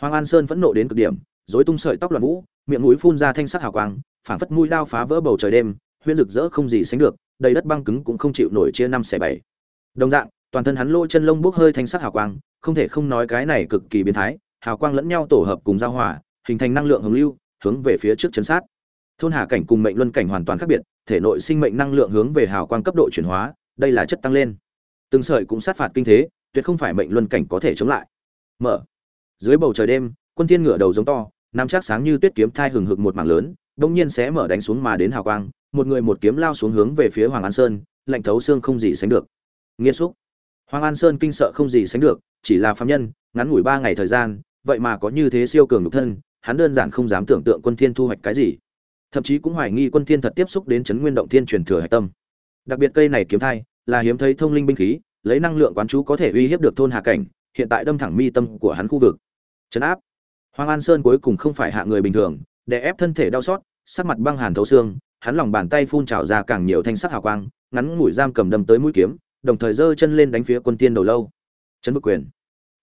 Hoàng an sơn vẫn nộ đến cực điểm, rối tung sợi tóc loạn vũ, miệng mũi phun ra thanh sắc hào quang, phảng phất mũi đao phá vỡ bầu trời đêm, huyễn rực rỡ không gì sánh được, đầy đất băng cứng cũng không chịu nổi chia năm xẻ bảy. Đồng dạng, toàn thân hắn lỗ chân lông bốc hơi thanh sắc hào quang, không thể không nói cái này cực kỳ biến thái, hào quang lẫn nhau tổ hợp cùng giao hòa, hình thành năng lượng hồng lưu hướng về phía trước chấn sát. Thôn hà cảnh cùng mệnh luân cảnh hoàn toàn khác biệt, thể nội sinh mệnh năng lượng hướng về hào quang cấp độ chuyển hóa, đây là chất tăng lên. Từng sợi cũng sát phạt kinh thế, tuyệt không phải mệnh luân cảnh có thể chống lại. Mở. Dưới bầu trời đêm, quân thiên ngửa đầu giống to, nam chắc sáng như tuyết kiếm thai hừng hực một mảng lớn đông nhiên sẽ mở đánh xuống mà đến hào quang, một người một kiếm lao xuống hướng về phía hoàng an sơn, lạnh thấu xương không gì sánh được. Nghiêm xúc. Hoàng an sơn kinh sợ không gì sánh được, chỉ là phạm nhân, ngắn ngủi ba ngày thời gian, vậy mà có như thế siêu cường nhục thân hắn đơn giản không dám tưởng tượng quân thiên thu hoạch cái gì. Thậm chí cũng hoài nghi quân thiên thật tiếp xúc đến chấn nguyên động thiên truyền thừa hải tâm. Đặc biệt cây này kiếm thai, là hiếm thấy thông linh binh khí, lấy năng lượng quán chú có thể uy hiếp được thôn hạ cảnh, hiện tại đâm thẳng mi tâm của hắn khu vực. Chấn áp. Hoàng an sơn cuối cùng không phải hạ người bình thường để ép thân thể đau xót, sắc mặt băng hàn thấu xương, hắn lòng bàn tay phun trào ra càng nhiều thanh sắc hào quang, ngắn mũi giam cầm đâm tới mũi kiếm, đồng thời giơ chân lên đánh phía quân tiên đầu lâu. Chấn vực quyền.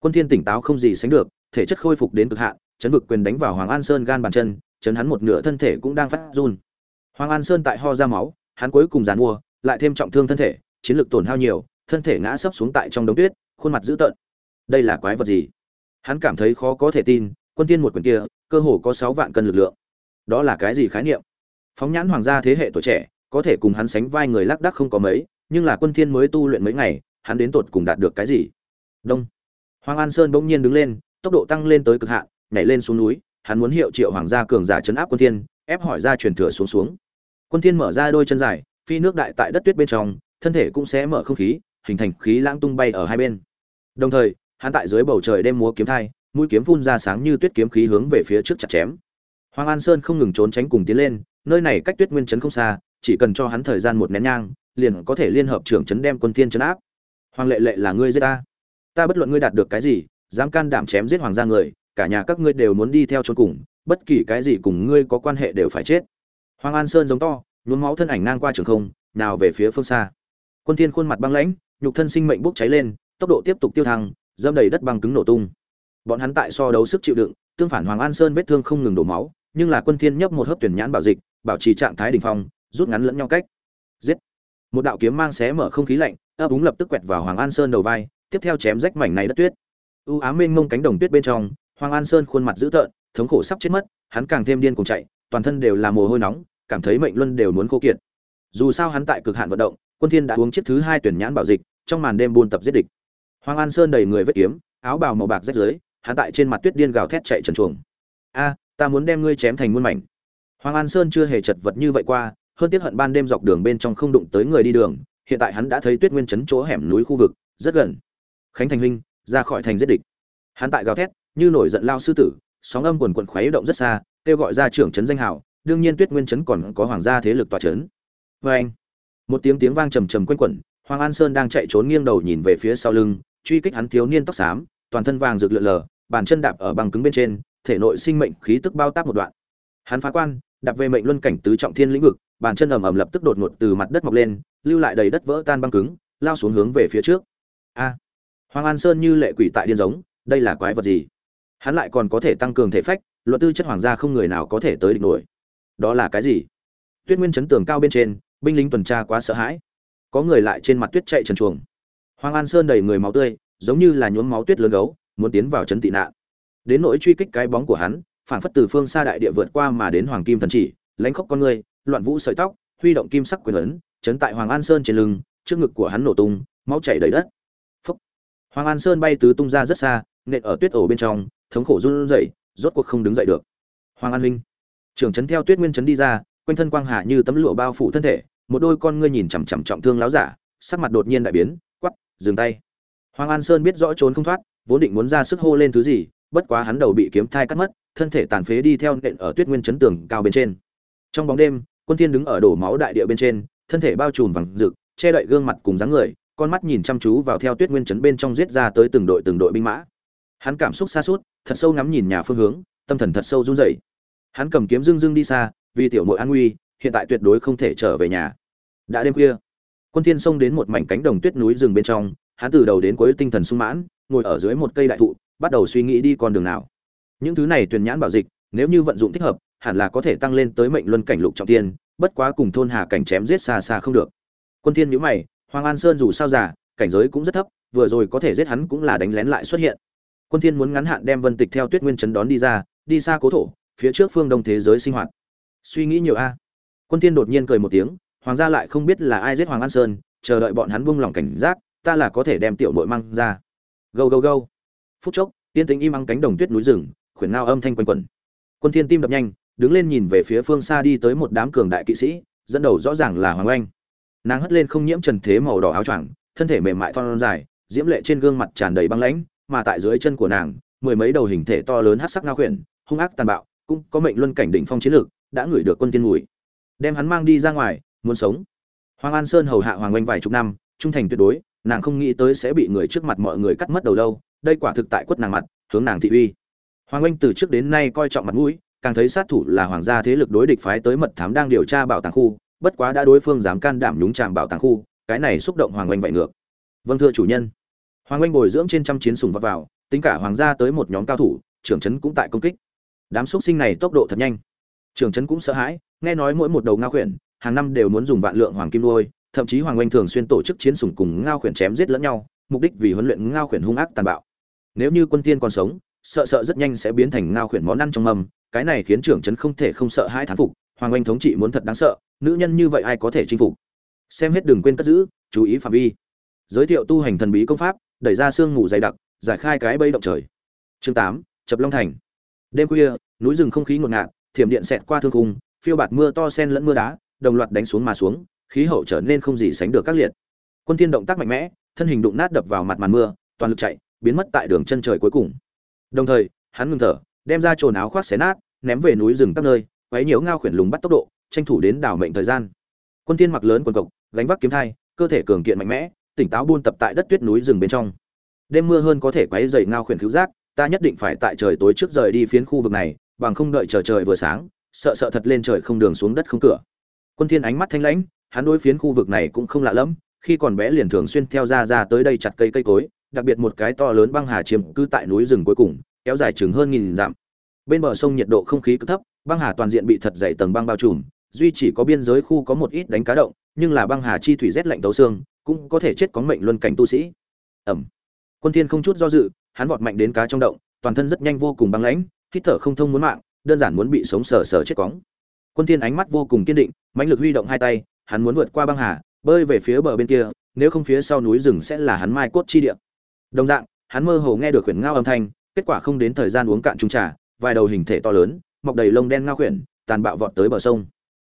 Quân thiên tỉnh táo không gì sánh được, thể chất khôi phục đến cực hạn chấn vực quyền đánh vào hoàng an sơn gan bàn chân, chấn hắn một nửa thân thể cũng đang phát run. Hoàng an sơn tại ho ra máu, hắn cuối cùng giàn mua, lại thêm trọng thương thân thể, chiến lực tổn hao nhiều, thân thể ngã sấp xuống tại trong đống tuyết, khuôn mặt dữ tợn. Đây là quái vật gì? Hắn cảm thấy khó có thể tin, quân tiên một quyền kia, cơ hồ có sáu vạn cân lực lượng. Đó là cái gì khái niệm? Phóng nhãn hoàng gia thế hệ tuổi trẻ, có thể cùng hắn sánh vai người lác đác không có mấy, nhưng là quân thiên mới tu luyện mấy ngày, hắn đến tột cùng đạt được cái gì? Đông. Hoàng an sơn bỗng nhiên đứng lên, tốc độ tăng lên tới cực hạn nhảy lên xuống núi, hắn muốn hiệu triệu hoàng gia cường giả chấn áp quân thiên, ép hỏi ra truyền thừa xuống xuống. Quân thiên mở ra đôi chân dài, phi nước đại tại đất tuyết bên trong, thân thể cũng sẽ mở không khí, hình thành khí lãng tung bay ở hai bên. Đồng thời, hắn tại dưới bầu trời đêm múa kiếm thai, mũi kiếm phun ra sáng như tuyết kiếm khí hướng về phía trước chặt chém. Hoàng an sơn không ngừng trốn tránh cùng tiến lên, nơi này cách tuyết nguyên chấn không xa, chỉ cần cho hắn thời gian một nén nhang, liền có thể liên hợp trưởng chấn đem quân thiên chấn áp. Hoàng lệ lệ là ngươi giết ta? Ta bất luận ngươi đạt được cái gì, dám can đảm chém giết hoàng gia người cả nhà các ngươi đều muốn đi theo chốn cùng, bất kỳ cái gì cùng ngươi có quan hệ đều phải chết. Hoàng an sơn giống to, nhuốm máu thân ảnh ngang qua trường không, nào về phía phương xa. Quân thiên khuôn mặt băng lãnh, nhục thân sinh mệnh bốc cháy lên, tốc độ tiếp tục tiêu thăng dâm đầy đất băng cứng nổ tung. Bọn hắn tại so đấu sức chịu đựng, tương phản hoàng an sơn vết thương không ngừng đổ máu, nhưng là quân thiên nhấp một hớp tuyển nhãn bảo dịch, bảo trì trạng thái đỉnh phong, rút ngắn lẫn nhau cách. Giết! Một đạo kiếm mang xé mở không khí lạnh, ấp úng lập tức quẹt vào hoàng an sơn đầu vai, tiếp theo chém rách mảnh này đất tuyết. U ám mênh mông cánh đồng tuyết bên trong hoàng an sơn khuôn mặt dữ tợn, thống khổ sắp chết mất, hắn càng thêm điên cuồng chạy, toàn thân đều là mồ hôi nóng, cảm thấy mệnh luân đều muốn khô kiệt. Dù sao hắn tại cực hạn vận động, quân thiên đã uống chiếc thứ hai tuyển nhãn bảo dịch, trong màn đêm buôn tập giết địch. Hoàng an sơn đầy người vết kiếm, áo bào màu bạc rách rưới, hắn tại trên mặt tuyết điên gào thét chạy trần truồng. A, ta muốn đem ngươi chém thành muôn mảnh. Hoàng an sơn chưa hề chật vật như vậy qua, hơn tiếc hận ban đêm dọc đường bên trong không đụng tới người đi đường, hiện tại hắn đã thấy tuyết nguyên chấn chỗ hẻm núi khu vực, rất gần. Khánh thành huynh, ra khỏi thành giết địch. Hắn tại gào thét như nổi giận lao sư tử, sóng âm quần quần khuấy động rất xa, kêu gọi ra trưởng trấn danh hào, đương nhiên tuyết nguyên chấn còn có hoàng gia thế lực tòa trấn. Vê anh một tiếng tiếng vang trầm trầm quanh quẩn, hoàng an sơn đang chạy trốn nghiêng đầu nhìn về phía sau lưng, truy kích hắn thiếu niên tóc xám, toàn thân vàng rực lượn lờ, bàn chân đạp ở bằng cứng bên trên, thể nội sinh mệnh khí tức bao táp một đoạn. Hắn phá quan, đạp về mệnh luân cảnh tứ trọng thiên lĩnh vực, bàn chân ầm ầm lập tức đột ngột từ mặt đất mọc lên, lưu lại đầy đất vỡ tan băng cứng, lao xuống hướng về phía trước. A. Hoàng an sơn như lệ quỷ tại điên giống, đây là quái vật gì? Hắn lại còn có thể tăng cường thể phách luật tư chất hoàng gia không người nào có thể tới địch nổi. Đó là cái gì? Tuyết nguyên chấn tường cao bên trên, binh lính tuần tra quá sợ hãi. Có người lại trên mặt tuyết chạy trần chuồng hoàng an sơn đầy người máu tươi, giống như là nhuốm máu tuyết lớn gấu, muốn tiến vào trấn tị nạn. Đến nỗi truy kích cái bóng của hắn phản phất từ phương xa đại địa vượt qua mà đến hoàng kim thần chỉ, lãnh khóc con người, loạn vũ sợi tóc, huy động kim sắc quyền ấn, chấn tại hoàng an sơn trên lưng, trước ngực của hắn nổ tung, máu chảy đầy đất. Phúc. hoàng an sơn bay tứ tung ra rất xa, nện ở tuyết ổ bên trong thống khổ run rẩy, rốt cuộc không đứng dậy được. Hoàng an huynh, trưởng trấn theo tuyết nguyên trấn đi ra, quanh thân quang hạ như tấm lụa bao phủ thân thể, một đôi con ngươi nhìn chằm chằm trọng thương láo giả, sắc mặt đột nhiên đại biến quắp dừng tay. Hoàng an sơn biết rõ trốn không thoát, vốn định muốn ra sức hô lên thứ gì, bất quá hắn đầu bị kiếm thai cắt mất, thân thể tàn phế đi theo nện ở tuyết nguyên chấn tường cao bên trên. Trong bóng đêm, quân thiên đứng ở đổ máu đại địa bên trên, thân thể bao trùm vàng rực, che đậy gương mặt cùng dáng người, con mắt nhìn chăm chú vào theo tuyết nguyên chấn bên trong giết ra tới từng đội từng đội binh mã hắn cảm xúc xa suốt, thật sâu ngắm nhìn nhà phương hướng, tâm thần thật sâu run rẩy. Hắn cầm kiếm dưng dưng đi xa, vì tiểu muội an nguy, hiện tại tuyệt đối không thể trở về nhà. Đã đêm khuya, quân thiên xông đến một mảnh cánh đồng tuyết núi rừng bên trong, hắn từ đầu đến cuối tinh thần sung mãn, ngồi ở dưới một cây đại thụ, bắt đầu suy nghĩ đi con đường nào. Những thứ này tuyền nhãn bảo dịch, nếu như vận dụng thích hợp, hẳn là có thể tăng lên tới mệnh luân cảnh lục trọng thiên bất quá cùng thôn hà cảnh chém giết xa xa không được. Quân thiên nhíu mày, hoàng an sơn dù sao giả cảnh giới cũng rất thấp, vừa rồi có thể giết hắn cũng là đánh lén lại xuất hiện quân thiên muốn ngắn hạn đem vân tịch theo tuyết nguyên chấn đón đi ra, đi xa cố thổ, phía trước phương đông thế giới sinh hoạt. Suy nghĩ nhiều a. Quân thiên đột nhiên cười một tiếng, hoàng gia lại không biết là ai giết hoàng an sơn, chờ đợi bọn hắn buông lòng cảnh giác, ta là có thể đem tiểu nội mang ra. Gâu gâu gâu. Phút chốc, tiên tĩnh im ắng cánh đồng tuyết núi rừng, khuyển nao âm thanh quanh quẩn. Quân thiên tim đập nhanh, đứng lên nhìn về phía phương xa đi tới một đám cường đại kỵ sĩ, dẫn đầu rõ ràng là hoàng oanh. Nàng hất lên không nhiễm trần thế màu đỏ áo choàng, thân thể mềm mại thon dài, diễm lệ trên gương mặt tràn đầy băng lãnh mà tại dưới chân của nàng, mười mấy đầu hình thể to lớn hắc sắc ngao khuyển, hung ác tàn bạo, cũng có mệnh luân cảnh đỉnh phong chiến lược, đã ngửi được quân tiên mùi. Đem hắn mang đi ra ngoài, muốn sống. Hoàng an sơn hầu hạ hoàng oanh vài chục năm, trung thành tuyệt đối, nàng không nghĩ tới sẽ bị người trước mặt mọi người cắt mất đầu lâu, đây quả thực tại quất nàng mặt, hướng nàng thị uy. Hoàng anh từ trước đến nay coi trọng mặt mũi, càng thấy sát thủ là hoàng gia thế lực đối địch phái tới mật thám đang điều tra bảo tàng khu, bất quá đã đối phương dám can đảm nhúng chàm bảo tàng khu, cái này xúc động hoàng anh vậy ngược. Vâng thưa chủ nhân hoàng anh bồi dưỡng trên trăm chiến sùng vọt vào, tính cả hoàng gia tới một nhóm cao thủ, trưởng trấn cũng tại công kích. Đám xuất sinh này tốc độ thật nhanh. Trưởng trấn cũng sợ hãi, nghe nói mỗi một đầu ngao khuyển, hàng năm đều muốn dùng vạn lượng hoàng kim nuôi, thậm chí hoàng anh thường xuyên tổ chức chiến sùng cùng ngao khuyển chém giết lẫn nhau, mục đích vì huấn luyện ngao khuyển hung ác tàn bạo. Nếu như quân tiên còn sống, sợ sợ rất nhanh sẽ biến thành ngao khuyển món ăn trong mâm, cái này khiến trưởng trấn không thể không sợ hai thán phục, hoàng anh thống trị muốn thật đáng sợ, nữ nhân như vậy ai có thể chinh phục? Xem hết đừng quên cất giữ, chú ý phạm vi. Giới thiệu tu hành thần bí công pháp đẩy ra sương mù dày đặc, giải khai cái bẫy động trời. Chương tám, chập long thành. Đêm khuya, núi rừng không khí ngột ngạt, thiểm điện xẹt qua thương khung, phiêu bạt mưa to sen lẫn mưa đá, đồng loạt đánh xuống mà xuống, khí hậu trở nên không gì sánh được các liệt. Quân thiên động tác mạnh mẽ, thân hình đụng nát đập vào mặt màn mưa, toàn lực chạy, biến mất tại đường chân trời cuối cùng. Đồng thời, hắn ngừng thở, đem ra trồn áo khoác xé nát, ném về núi rừng các nơi, quấy nhiễu ngao khuyển lùng bắt tốc độ, tranh thủ đến đảo mệnh thời gian. Quân thiên mặc lớn quần cộc, gánh vác kiếm thai, cơ thể cường kiện mạnh mẽ tỉnh táo buôn tập tại đất tuyết núi rừng bên trong. Đêm mưa hơn có thể quấy dậy ngao khuyển cứu giác, ta nhất định phải tại trời tối trước rời đi phiến khu vực này, bằng không đợi chờ trời vừa sáng, sợ sợ thật lên trời không đường xuống đất không cửa. Quân thiên ánh mắt thanh lãnh, hắn đối phiến khu vực này cũng không lạ lắm khi còn bé liền thường xuyên theo ra ra tới đây chặt cây cây cối, đặc biệt một cái to lớn băng hà chiếm cứ tại núi rừng cuối cùng, kéo dài chừng hơn nghìn dặm. Bên bờ sông nhiệt độ không khí cứ thấp, băng hà toàn diện bị thật dày tầng băng bao trùm, duy chỉ có biên giới khu có một ít đánh cá động, nhưng là băng hà chi thủy rét lạnh tấu xương cũng có thể chết có mệnh luân cảnh tu sĩ. Ẩm. Quân thiên không chút do dự, hắn vọt mạnh đến cá trong động, toàn thân rất nhanh vô cùng băng lãnh, hít thở không thông muốn mạng, đơn giản muốn bị sống sờ sờ chết cóng. Quân thiên ánh mắt vô cùng kiên định, mãnh lực huy động hai tay, hắn muốn vượt qua băng hà, bơi về phía bờ bên kia, nếu không phía sau núi rừng sẽ là hắn mai cốt chi địa. Đồng dạng, hắn mơ hồ nghe được huyền ngao âm thanh, kết quả không đến thời gian uống cạn chung trà, vài đầu hình thể to lớn, mọc đầy lông đen ngao khuyển, tàn bạo vọt tới bờ sông.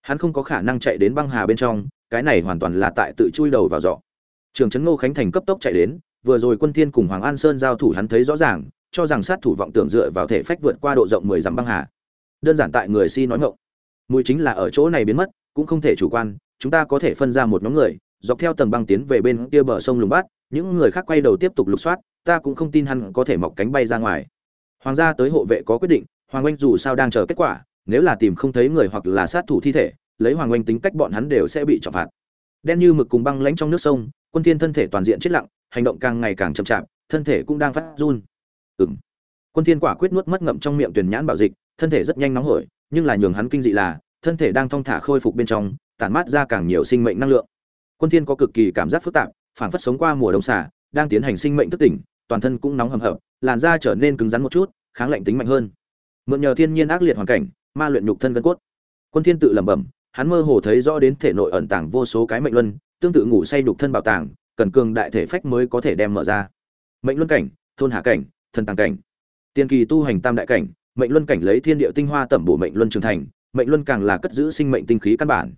Hắn không có khả năng chạy đến băng hà bên trong cái này hoàn toàn là tại tự chui đầu vào dọ trường trấn ngô khánh thành cấp tốc chạy đến, vừa rồi quân thiên cùng hoàng an sơn giao thủ hắn thấy rõ ràng, cho rằng sát thủ vọng tưởng dựa vào thể phách vượt qua độ rộng 10 dặm băng hà. Đơn giản tại người si nói ngọng. Mùi chính là ở chỗ này biến mất, cũng không thể chủ quan, chúng ta có thể phân ra một nhóm người, dọc theo tầng băng tiến về bên kia bờ sông lùng bát, những người khác quay đầu tiếp tục lục soát, ta cũng không tin hắn có thể mọc cánh bay ra ngoài. Hoàng gia tới hộ vệ có quyết định, hoàng anh dù sao đang chờ kết quả, nếu là tìm không thấy người hoặc là sát thủ thi thể lấy hoàng oanh tính cách bọn hắn đều sẽ bị trọng phạt. Đen như mực cùng băng lãnh trong nước sông, quân thiên thân thể toàn diện chết lặng, hành động càng ngày càng chậm chạp, thân thể cũng đang phát run. Ừm. Quân thiên quả quyết nuốt mất ngậm trong miệng tuyển nhãn bảo dịch, thân thể rất nhanh nóng hổi, nhưng là nhường hắn kinh dị là, thân thể đang thong thả khôi phục bên trong, tản mát ra càng nhiều sinh mệnh năng lượng. Quân thiên có cực kỳ cảm giác phức tạp phản phất sống qua mùa đông xả đang tiến hành sinh mệnh thức tỉnh, toàn thân cũng nóng hầm hập, làn da trở nên cứng rắn một chút, kháng lạnh tính mạnh hơn. Mượn nhờ thiên nhiên ác liệt hoàn cảnh, ma luyện nhục thân gân cốt. Quân thiên tự lẩm bẩm hắn mơ hồ thấy rõ đến thể nội ẩn tàng vô số cái mệnh luân, tương tự ngủ say nhục thân bảo tàng, cần cường đại thể phách mới có thể đem mở ra. Mệnh luân cảnh, thôn hạ cảnh, thần tàng cảnh. Tiên kỳ tu hành tam đại cảnh, mệnh luân cảnh lấy thiên địa tinh hoa tẩm bổ mệnh luân trưởng thành, mệnh luân càng là cất giữ sinh mệnh tinh khí căn bản.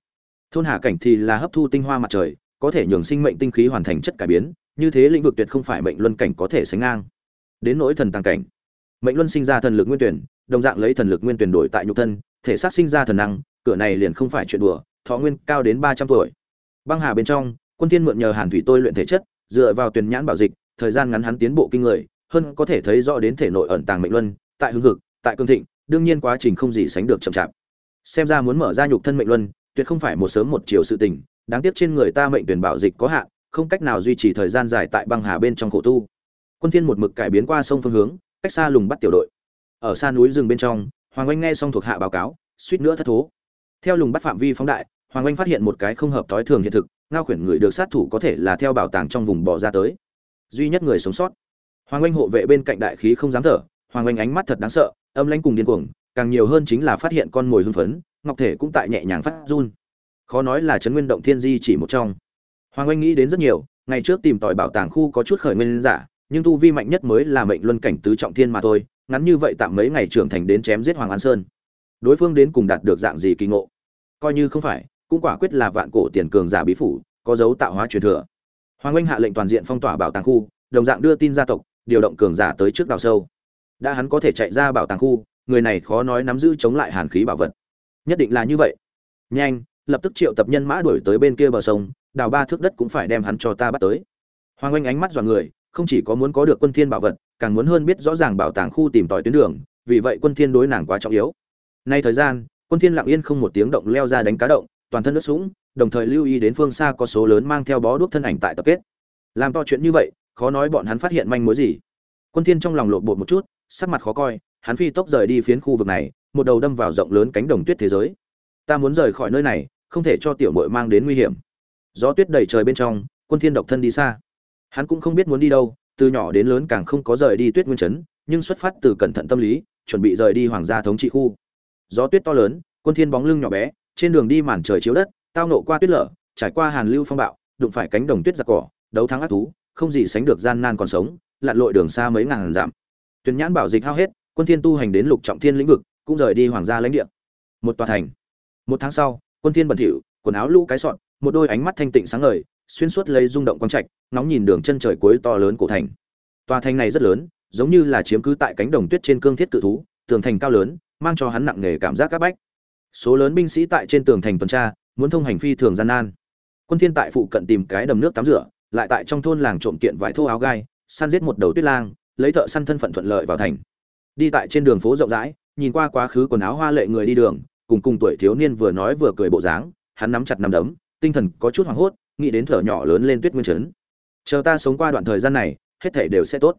Thôn hạ cảnh thì là hấp thu tinh hoa mặt trời, có thể nhường sinh mệnh tinh khí hoàn thành chất cải biến, như thế lĩnh vực tuyệt không phải mệnh luân cảnh có thể sánh ngang. Đến nỗi thần tàng cảnh, mệnh luân sinh ra thần lực nguyên tuyển, đồng dạng lấy thần lực nguyên tuyển đổi tại nhục thân, thể xác sinh ra thần năng cửa này liền không phải chuyện đùa, thọ nguyên cao đến ba trăm tuổi. Băng hà bên trong, quân thiên mượn nhờ hàn thủy tôi luyện thể chất, dựa vào tuyển nhãn bảo dịch, thời gian ngắn hắn tiến bộ kinh người, hơn có thể thấy rõ đến thể nội ẩn tàng mệnh luân, tại hưng hực, tại cương thịnh, đương nhiên quá trình không gì sánh được chậm chạp. Xem ra muốn mở ra nhục thân mệnh luân, tuyệt không phải một sớm một chiều sự tình, đáng tiếc trên người ta mệnh tuyển bảo dịch có hạn, không cách nào duy trì thời gian dài tại băng hà bên trong khổ tu. Quân thiên một mực cải biến qua sông phương hướng, cách xa lùng bắt tiểu đội. Ở xa núi rừng bên trong, hoàng anh nghe xong thuộc hạ báo cáo, suýt nữa thất thố theo lùng bắt phạm vi phóng đại, hoàng anh phát hiện một cái không hợp thói thường hiện thực, ngao khuyển người được sát thủ có thể là theo bảo tàng trong vùng bỏ ra tới. Duy nhất người sống sót. Hoàng anh hộ vệ bên cạnh đại khí không dám thở, hoàng anh ánh mắt thật đáng sợ, âm lãnh cùng điên cuồng, càng nhiều hơn chính là phát hiện con mồi hưng phấn, ngọc thể cũng tại nhẹ nhàng phát run. Khó nói là trấn nguyên động thiên di chỉ một trong. Hoàng anh nghĩ đến rất nhiều, ngày trước tìm tòi bảo tàng khu có chút khởi nguyên giả, nhưng tu vi mạnh nhất mới là mệnh luân cảnh tứ trọng thiên mà thôi, ngắn như vậy tạm mấy ngày trưởng thành đến chém giết hoàng an sơn đối phương đến cùng đạt được dạng gì kỳ ngộ? Coi như không phải, cũng quả quyết là vạn cổ tiền cường giả bí phủ, có dấu tạo hóa truyền thừa. Hoàng anh hạ lệnh toàn diện phong tỏa bảo tàng khu, đồng dạng đưa tin gia tộc, điều động cường giả tới trước đào sâu. Đã hắn có thể chạy ra bảo tàng khu, người này khó nói nắm giữ chống lại hàn khí bảo vật. Nhất định là như vậy. Nhanh, lập tức triệu tập nhân mã đuổi tới bên kia bờ sông, đào ba thước đất cũng phải đem hắn cho ta bắt tới. Hoàng anh ánh mắt dọn người, không chỉ có muốn có được quân thiên bảo vật, càng muốn hơn biết rõ ràng bảo tàng khu tìm tòi tuyến đường, vì vậy quân thiên đối nàng quá trọng yếu nay thời gian, quân thiên lặng yên không một tiếng động leo ra đánh cá động, toàn thân nước sũng, đồng thời lưu ý đến phương xa có số lớn mang theo bó đuốc thân ảnh tại tập kết. Làm to chuyện như vậy, khó nói bọn hắn phát hiện manh mối gì. Quân thiên trong lòng lộn bột một chút, sắc mặt khó coi, hắn phi tốc rời đi phiến khu vực này, một đầu đâm vào rộng lớn cánh đồng tuyết thế giới. Ta muốn rời khỏi nơi này, không thể cho tiểu muội mang đến nguy hiểm. Gió tuyết đầy trời bên trong, quân thiên độc thân đi xa. Hắn cũng không biết muốn đi đâu, từ nhỏ đến lớn càng không có rời đi tuyết nguyên chấn, nhưng xuất phát từ cẩn thận tâm lý, chuẩn bị rời đi hoàng gia thống trị khu gió tuyết to lớn, quân thiên bóng lưng nhỏ bé, trên đường đi màn trời chiếu đất, tao nộ qua tuyết lở, trải qua hàn lưu phong bạo, đụng phải cánh đồng tuyết giặc cỏ, đấu thắng ác thú, không gì sánh được gian nan còn sống, lặn lội đường xa mấy ngàn dặm. Tuyển nhãn bảo dịch hao hết, quân thiên tu hành đến lục trọng thiên lĩnh vực, cũng rời đi hoàng gia lãnh địa. Một tòa thành. Một tháng sau, quân thiên bẩn thỉu, quần áo lũ cái sọn, một đôi ánh mắt thanh tịnh sáng ngời, xuyên suốt lấy rung động quang trạch nóng nhìn đường chân trời cuối to lớn cổ thành. Tòa thành này rất lớn, giống như là chiếm cứ tại cánh đồng tuyết trên cương thiết cự thú, tường thành cao lớn mang cho hắn nặng nề cảm giác các bách. Số lớn binh sĩ tại trên tường thành tuần tra, muốn thông hành phi thường gian nan. Quân thiên tại phụ cận tìm cái đầm nước tắm rửa, lại tại trong thôn làng trộm kiện vải thô áo gai, săn giết một đầu tuyết lang, lấy thợ săn thân phận thuận lợi vào thành. Đi tại trên đường phố rộng rãi, nhìn qua quá khứ quần áo hoa lệ người đi đường, cùng cùng tuổi thiếu niên vừa nói vừa cười bộ dáng, hắn nắm chặt nắm đấm, tinh thần có chút hoảng hốt, nghĩ đến thở nhỏ lớn lên tuyết nguyên chấn. Chờ ta sống qua đoạn thời gian này, hết thảy đều sẽ tốt.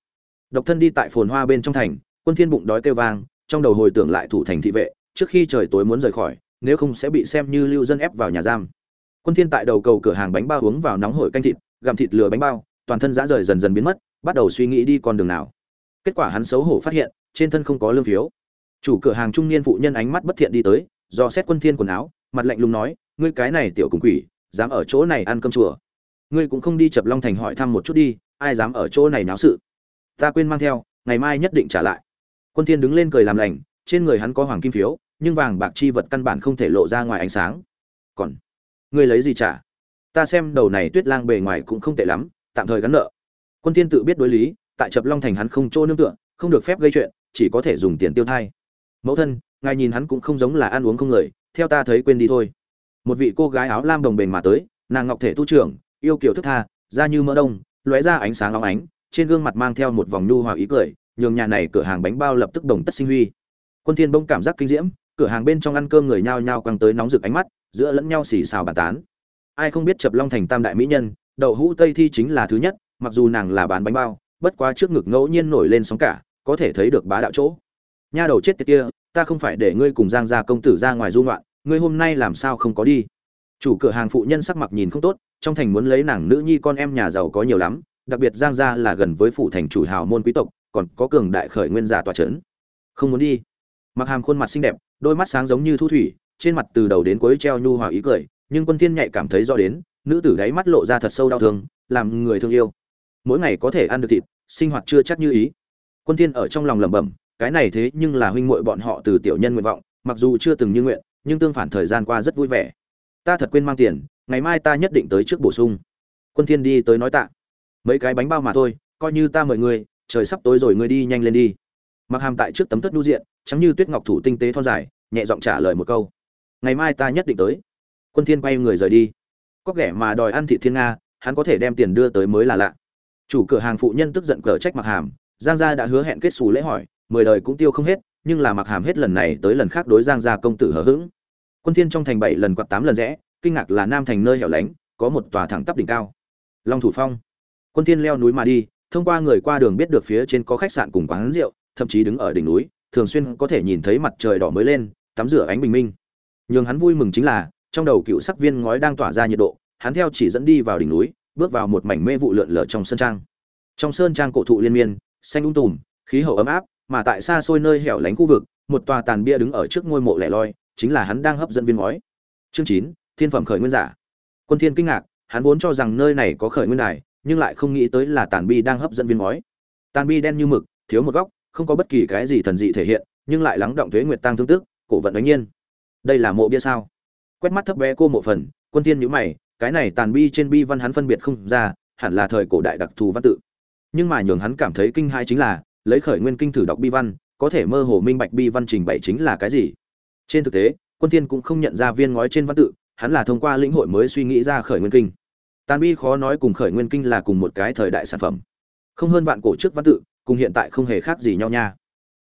Độc thân đi tại phồn hoa bên trong thành, quân thiên bụng đói kêu vang trong đầu hồi tưởng lại thủ thành thị vệ, trước khi trời tối muốn rời khỏi, nếu không sẽ bị xem như lưu dân ép vào nhà giam. Quân thiên tại đầu cầu cửa hàng bánh bao uống vào nóng hổi canh thịt, gặm thịt lừa bánh bao, toàn thân dã rời dần dần biến mất, bắt đầu suy nghĩ đi con đường nào. Kết quả hắn xấu hổ phát hiện, trên thân không có lương phiếu. Chủ cửa hàng trung niên phụ nhân ánh mắt bất thiện đi tới, do xét quân thiên quần áo, mặt lạnh lùng nói, ngươi cái này tiểu cùng quỷ, dám ở chỗ này ăn cơm chùa. Ngươi cũng không đi chập long thành hỏi thăm một chút đi, ai dám ở chỗ này náo sự? Ta quên mang theo, ngày mai nhất định trả lại quân thiên đứng lên cười làm lành, trên người hắn có hoàng kim phiếu, nhưng vàng bạc chi vật căn bản không thể lộ ra ngoài ánh sáng. Còn, ngươi lấy gì trả? Ta xem đầu này tuyết lang bề ngoài cũng không tệ lắm, tạm thời gắn nợ. Quân thiên tự biết đối lý, tại chập long thành hắn không chỗ nương tựa, không được phép gây chuyện, chỉ có thể dùng tiền tiêu thay. mẫu thân, ngài nhìn hắn cũng không giống là ăn uống không người, theo ta thấy quên đi thôi. Một vị cô gái áo lam đồng bền mà tới, nàng ngọc thể tu trưởng, yêu kiều thức tha, da như mỡ đông, lóe ra ánh sáng long ánh, trên gương mặt mang theo một vòng nhu hòa ý cười nhường nhà này cửa hàng bánh bao lập tức đồng tất sinh huy. Quân thiên bông cảm giác kinh diễm, cửa hàng bên trong ăn cơm người nhao nhao quăng tới nóng rực ánh mắt, giữa lẫn nhau xì xào bàn tán. Ai không biết chập long thành tam đại mỹ nhân, đậu hũ tây thi chính là thứ nhất, mặc dù nàng là bán bánh bao, bất quá trước ngực ngẫu nhiên nổi lên sóng cả, có thể thấy được bá đạo chỗ. Nha đầu chết tiệt kia, ta không phải để ngươi cùng giang gia công tử ra ngoài du ngoạn, ngươi hôm nay làm sao không có đi? Chủ cửa hàng phụ nhân sắc mặt nhìn không tốt, trong thành muốn lấy nàng nữ nhi con em nhà giàu có nhiều lắm, đặc biệt giang gia là gần với phụ thành chủ hào môn quý tộc còn có cường đại khởi nguyên giả tòa trấn không muốn đi. Mặc hàm khuôn mặt xinh đẹp, đôi mắt sáng giống như thu thủy, trên mặt từ đầu đến cuối treo nhu hòa ý cười, nhưng quân thiên nhạy cảm thấy rõ đến, nữ tử đáy mắt lộ ra thật sâu đau thương, làm người thương yêu. Mỗi ngày có thể ăn được thịt, sinh hoạt chưa chắc như ý. Quân thiên ở trong lòng lẩm bẩm, cái này thế nhưng là huynh muội bọn họ từ tiểu nhân nguyện vọng, mặc dù chưa từng như nguyện, nhưng tương phản thời gian qua rất vui vẻ. Ta thật quên mang tiền, ngày mai ta nhất định tới trước bổ sung. Quân thiên đi tới nói tạ. Mấy cái bánh bao mà thôi, coi như ta mời người trời sắp tối rồi, ngươi đi nhanh lên đi. Mặc hàm tại trước tấm tất nhu diện, trắng như tuyết ngọc thủ tinh tế thon dài, nhẹ giọng trả lời một câu. Ngày mai ta nhất định tới. Quân thiên quay người rời đi. Có kẻ mà đòi ăn thị thiên nga, hắn có thể đem tiền đưa tới mới là lạ. Chủ cửa hàng phụ nhân tức giận cờ trách mặc hàm, giang gia đã hứa hẹn kết xù lễ hỏi, mười đời cũng tiêu không hết, nhưng là mặc hàm hết lần này tới lần khác đối giang gia công tử hờ hững. Quân thiên trong thành bảy lần quạt tám lần rẽ, kinh ngạc là nam thành nơi hẻo lánh, có một tòa thẳng tắp đỉnh cao. Long thủ phong. Quân thiên leo núi mà đi thông qua người qua đường biết được phía trên có khách sạn cùng quán rượu, thậm chí đứng ở đỉnh núi, thường xuyên có thể nhìn thấy mặt trời đỏ mới lên, tắm rửa ánh bình minh. Nhưng hắn vui mừng chính là, trong đầu cựu sắc viên ngói đang tỏa ra nhiệt độ, hắn theo chỉ dẫn đi vào đỉnh núi, bước vào một mảnh mê vụ lượn lờ trong sơn trang. Trong sơn trang cổ thụ liên miên, xanh um tùm, khí hậu ấm áp, mà tại xa xôi nơi hẻo lánh khu vực, một tòa tàn bia đứng ở trước ngôi mộ lẻ loi, chính là hắn đang hấp dẫn viên ngói. Chương chín, thiên phẩm khởi nguyên giả. Quân thiên kinh ngạc, hắn vốn cho rằng nơi này có khởi nguyên đài nhưng lại không nghĩ tới là tàn bi đang hấp dẫn viên ngói. Tàn bi đen như mực, thiếu một góc, không có bất kỳ cái gì thần dị thể hiện, nhưng lại lắng động thuế nguyệt tăng thương tức, cổ vận đánh nhiên. Đây là mộ bia sao? Quét mắt thấp bé cô mộ phần, quân thiên nhíu mày, cái này tàn bi trên bi văn hắn phân biệt không ra, hẳn là thời cổ đại đặc thù văn tự. Nhưng mà nhường hắn cảm thấy kinh hai chính là, lấy khởi nguyên kinh thử đọc bi văn, có thể mơ hồ minh bạch bi văn trình bày chính là cái gì. Trên thực tế, quân thiên cũng không nhận ra viên ngói trên văn tự, hắn là thông qua lĩnh hội mới suy nghĩ ra khởi nguyên kinh tàn bi khó nói cùng khởi nguyên kinh là cùng một cái thời đại sản phẩm. Không hơn vạn cổ trước văn tự cùng hiện tại không hề khác gì nhau nha.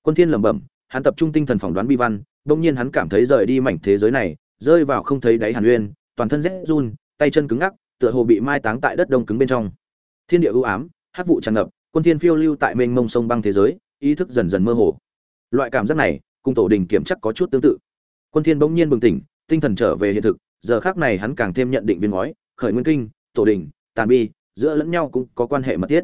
Quân thiên lẩm bẩm hắn tập trung tinh thần phỏng đoán bi văn đột nhiên hắn cảm thấy rời đi mảnh thế giới này rơi vào không thấy đáy hàn nguyên, toàn thân rét run tay chân cứng ngắc tựa hồ bị mai táng tại đất đông cứng bên trong. Thiên địa ưu ám hắc vụ tràn ngập quân thiên phiêu lưu tại mênh mông sông băng thế giới ý thức dần dần mơ hồ. Loại cảm giác này cùng tổ đình kiểm chắc có chút tương tự. Quân thiên bỗng nhiên bừng tỉnh tinh thần trở về hiện thực giờ khắc này hắn càng thêm nhận định viên ngói khởi nguyên kinh tổ đình, tàn bi, giữa lẫn nhau cũng có quan hệ mật thiết.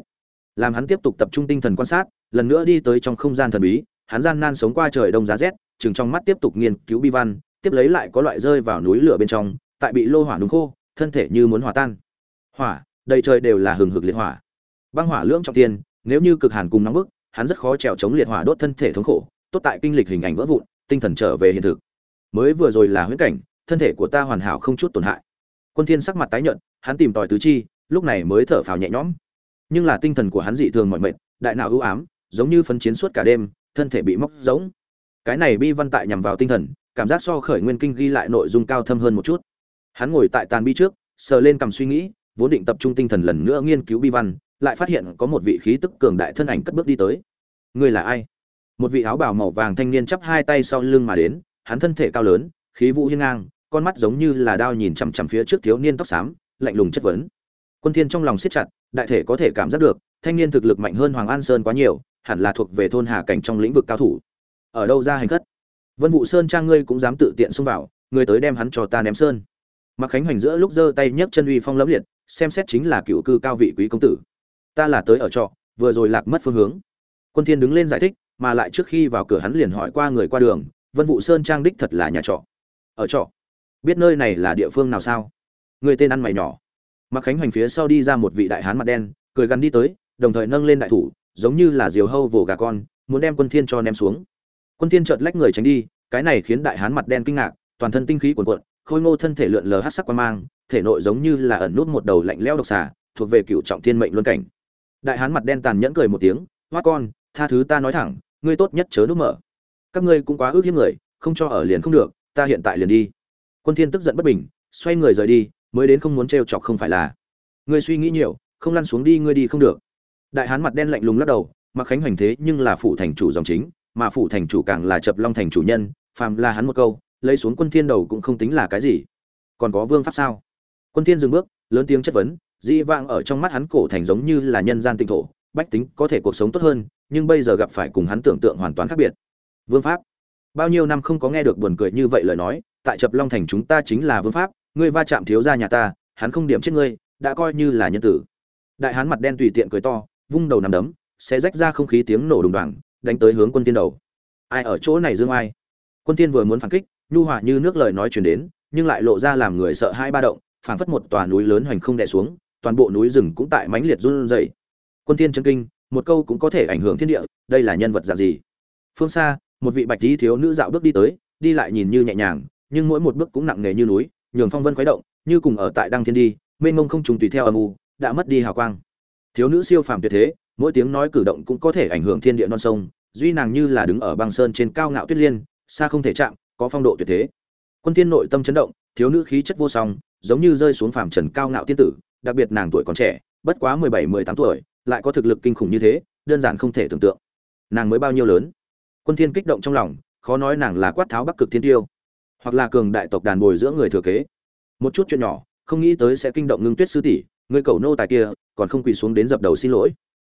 Làm hắn tiếp tục tập trung tinh thần quan sát, lần nữa đi tới trong không gian thần bí, hắn gian nan sống qua trời đông giá rét, chừng trong mắt tiếp tục nghiên cứu bi văn, tiếp lấy lại có loại rơi vào núi lửa bên trong, tại bị lô hỏa nung khô, thân thể như muốn hòa tan. Hỏa, đầy trời đều là hừng hực liệt hỏa. Băng hỏa lưỡng trọng tiên nếu như cực hàn cùng nóng bức, hắn rất khó trèo chống liệt hỏa đốt thân thể thống khổ, tốt tại kinh lịch hình ảnh vỡ vụn, tinh thần trở về hiện thực. Mới vừa rồi là huyễn cảnh, thân thể của ta hoàn hảo không chút tổn hại. Quân thiên sắc mặt tái nhợt hắn tìm tòi tứ chi, lúc này mới thở phào nhẹ nhõm. Nhưng là tinh thần của hắn dị thường mỏi mệt, đại não ưu ám, giống như phấn chiến suốt cả đêm, thân thể bị móc giống cái này bi văn tại nhằm vào tinh thần, cảm giác so khởi nguyên kinh ghi lại nội dung cao thâm hơn một chút. Hắn ngồi tại tàn bi trước, sờ lên cầm suy nghĩ, vốn định tập trung tinh thần lần nữa nghiên cứu bi văn, lại phát hiện có một vị khí tức cường đại thân ảnh cất bước đi tới. Người là ai? Một vị áo bào màu vàng thanh niên chắp hai tay sau lưng mà đến, hắn thân thể cao lớn, khí vũ hiên ngang, con mắt giống như là đao nhìn chằm chằm phía trước thiếu niên tóc xám lạnh lùng chất vấn. Quân thiên trong lòng siết chặt, đại thể có thể cảm giác được, thanh niên thực lực mạnh hơn hoàng an sơn quá nhiều, hẳn là thuộc về thôn hà cảnh trong lĩnh vực cao thủ. Ở đâu ra hành khất? Vân vụ sơn trang ngươi cũng dám tự tiện xông vào, ngươi tới đem hắn cho ta ném sơn. Mặc khánh hoành giữa lúc giơ tay nhấc chân uy phong lẫm liệt, xem xét chính là cựu cư cao vị quý công tử. Ta là tới ở trọ, vừa rồi lạc mất phương hướng. Quân thiên đứng lên giải thích, mà lại trước khi vào cửa hắn liền hỏi qua người qua đường, vân vụ sơn trang đích thật là nhà trọ. Ở trọ? Biết nơi này là địa phương nào sao? Người tên ăn mày nhỏ. Mặc khánh hoành phía sau đi ra một vị đại hán mặt đen, cười gắn đi tới, đồng thời nâng lên đại thủ, giống như là diều hâu vồ gà con, muốn đem quân thiên cho ném xuống. Quân thiên chợt lách người tránh đi, cái này khiến đại hán mặt đen kinh ngạc, toàn thân tinh khí cuồn cuộn, khôi ngô thân thể lượn lờ hắc sắc quan mang, thể nội giống như là ẩn nút một đầu lạnh lẽo độc xà, thuộc về cựu trọng thiên mệnh luân cảnh. Đại hán mặt đen tàn nhẫn cười một tiếng, hoa con, tha thứ ta nói thẳng, ngươi tốt nhất chớ núp mở. Các ngươi cũng quá ước hiếp người, không cho ở liền không được, ta hiện tại liền đi. Quân thiên tức giận bất bình, xoay người rời đi mới đến không muốn trêu chọc không phải là. Ngươi suy nghĩ nhiều, không lăn xuống đi, ngươi đi không được. Đại hán mặt đen lạnh lùng lắc đầu, mặc khánh hoành thế nhưng là phụ thành chủ dòng chính, mà phụ thành chủ càng là chập long thành chủ nhân, phàm là hắn một câu, lấy xuống quân thiên đầu cũng không tính là cái gì. Còn có vương pháp sao? Quân thiên dừng bước, lớn tiếng chất vấn, dĩ vãng ở trong mắt hắn cổ thành giống như là nhân gian tinh thổ, bách tính có thể cuộc sống tốt hơn, nhưng bây giờ gặp phải cùng hắn tưởng tượng hoàn toàn khác biệt. Vương pháp. Bao nhiêu năm không có nghe được buồn cười như vậy lời nói, tại chập long thành chúng ta chính là vương pháp ngươi va chạm thiếu gia nhà ta, hắn không điểm chết ngươi, đã coi như là nhân tử. Đại hán mặt đen tùy tiện cười to, vung đầu nằm đấm sẽ rách ra không khí tiếng nổ đùng đoàng, đánh tới hướng quân tiên đầu. Ai ở chỗ này dương ai? Quân tiên vừa muốn phản kích, nhu hòa như nước lời nói truyền đến, nhưng lại lộ ra làm người sợ hai ba động, phảng phất một tòa núi lớn hoành không đè xuống, toàn bộ núi rừng cũng tại mãnh liệt run rẩy. Quân tiên chân kinh, một câu cũng có thể ảnh hưởng thiên địa, đây là nhân vật dạng gì? Phương xa, một vị bạch y thiếu nữ dạo bước đi tới, đi lại nhìn như nhẹ nhàng, nhưng mỗi một bước cũng nặng nề như núi nhường phong vân khuấy động, như cùng ở tại đăng thiên đi, mênh mông không trùng tùy theo âm u, đã mất đi hào quang. Thiếu nữ siêu phàm tuyệt thế, mỗi tiếng nói cử động cũng có thể ảnh hưởng thiên địa non sông, duy nàng như là đứng ở băng sơn trên cao ngạo tuyết liên, xa không thể chạm, có phong độ tuyệt thế. Quân Thiên nội tâm chấn động, thiếu nữ khí chất vô song, giống như rơi xuống phàm trần cao ngạo tiên tử, đặc biệt nàng tuổi còn trẻ, bất quá mười bảy, mười tám tuổi, lại có thực lực kinh khủng như thế, đơn giản không thể tưởng tượng. Nàng mới bao nhiêu lớn? Quân thiên kích động trong lòng, khó nói nàng là quát tháo bắc cực thiên tiêu hoặc là cường đại tộc đàn bồi giữa người thừa kế. Một chút chuyện nhỏ, không nghĩ tới sẽ kinh động ngưng tuyết sư tỷ, người cầu nô tài kia còn không quỳ xuống đến dập đầu xin lỗi.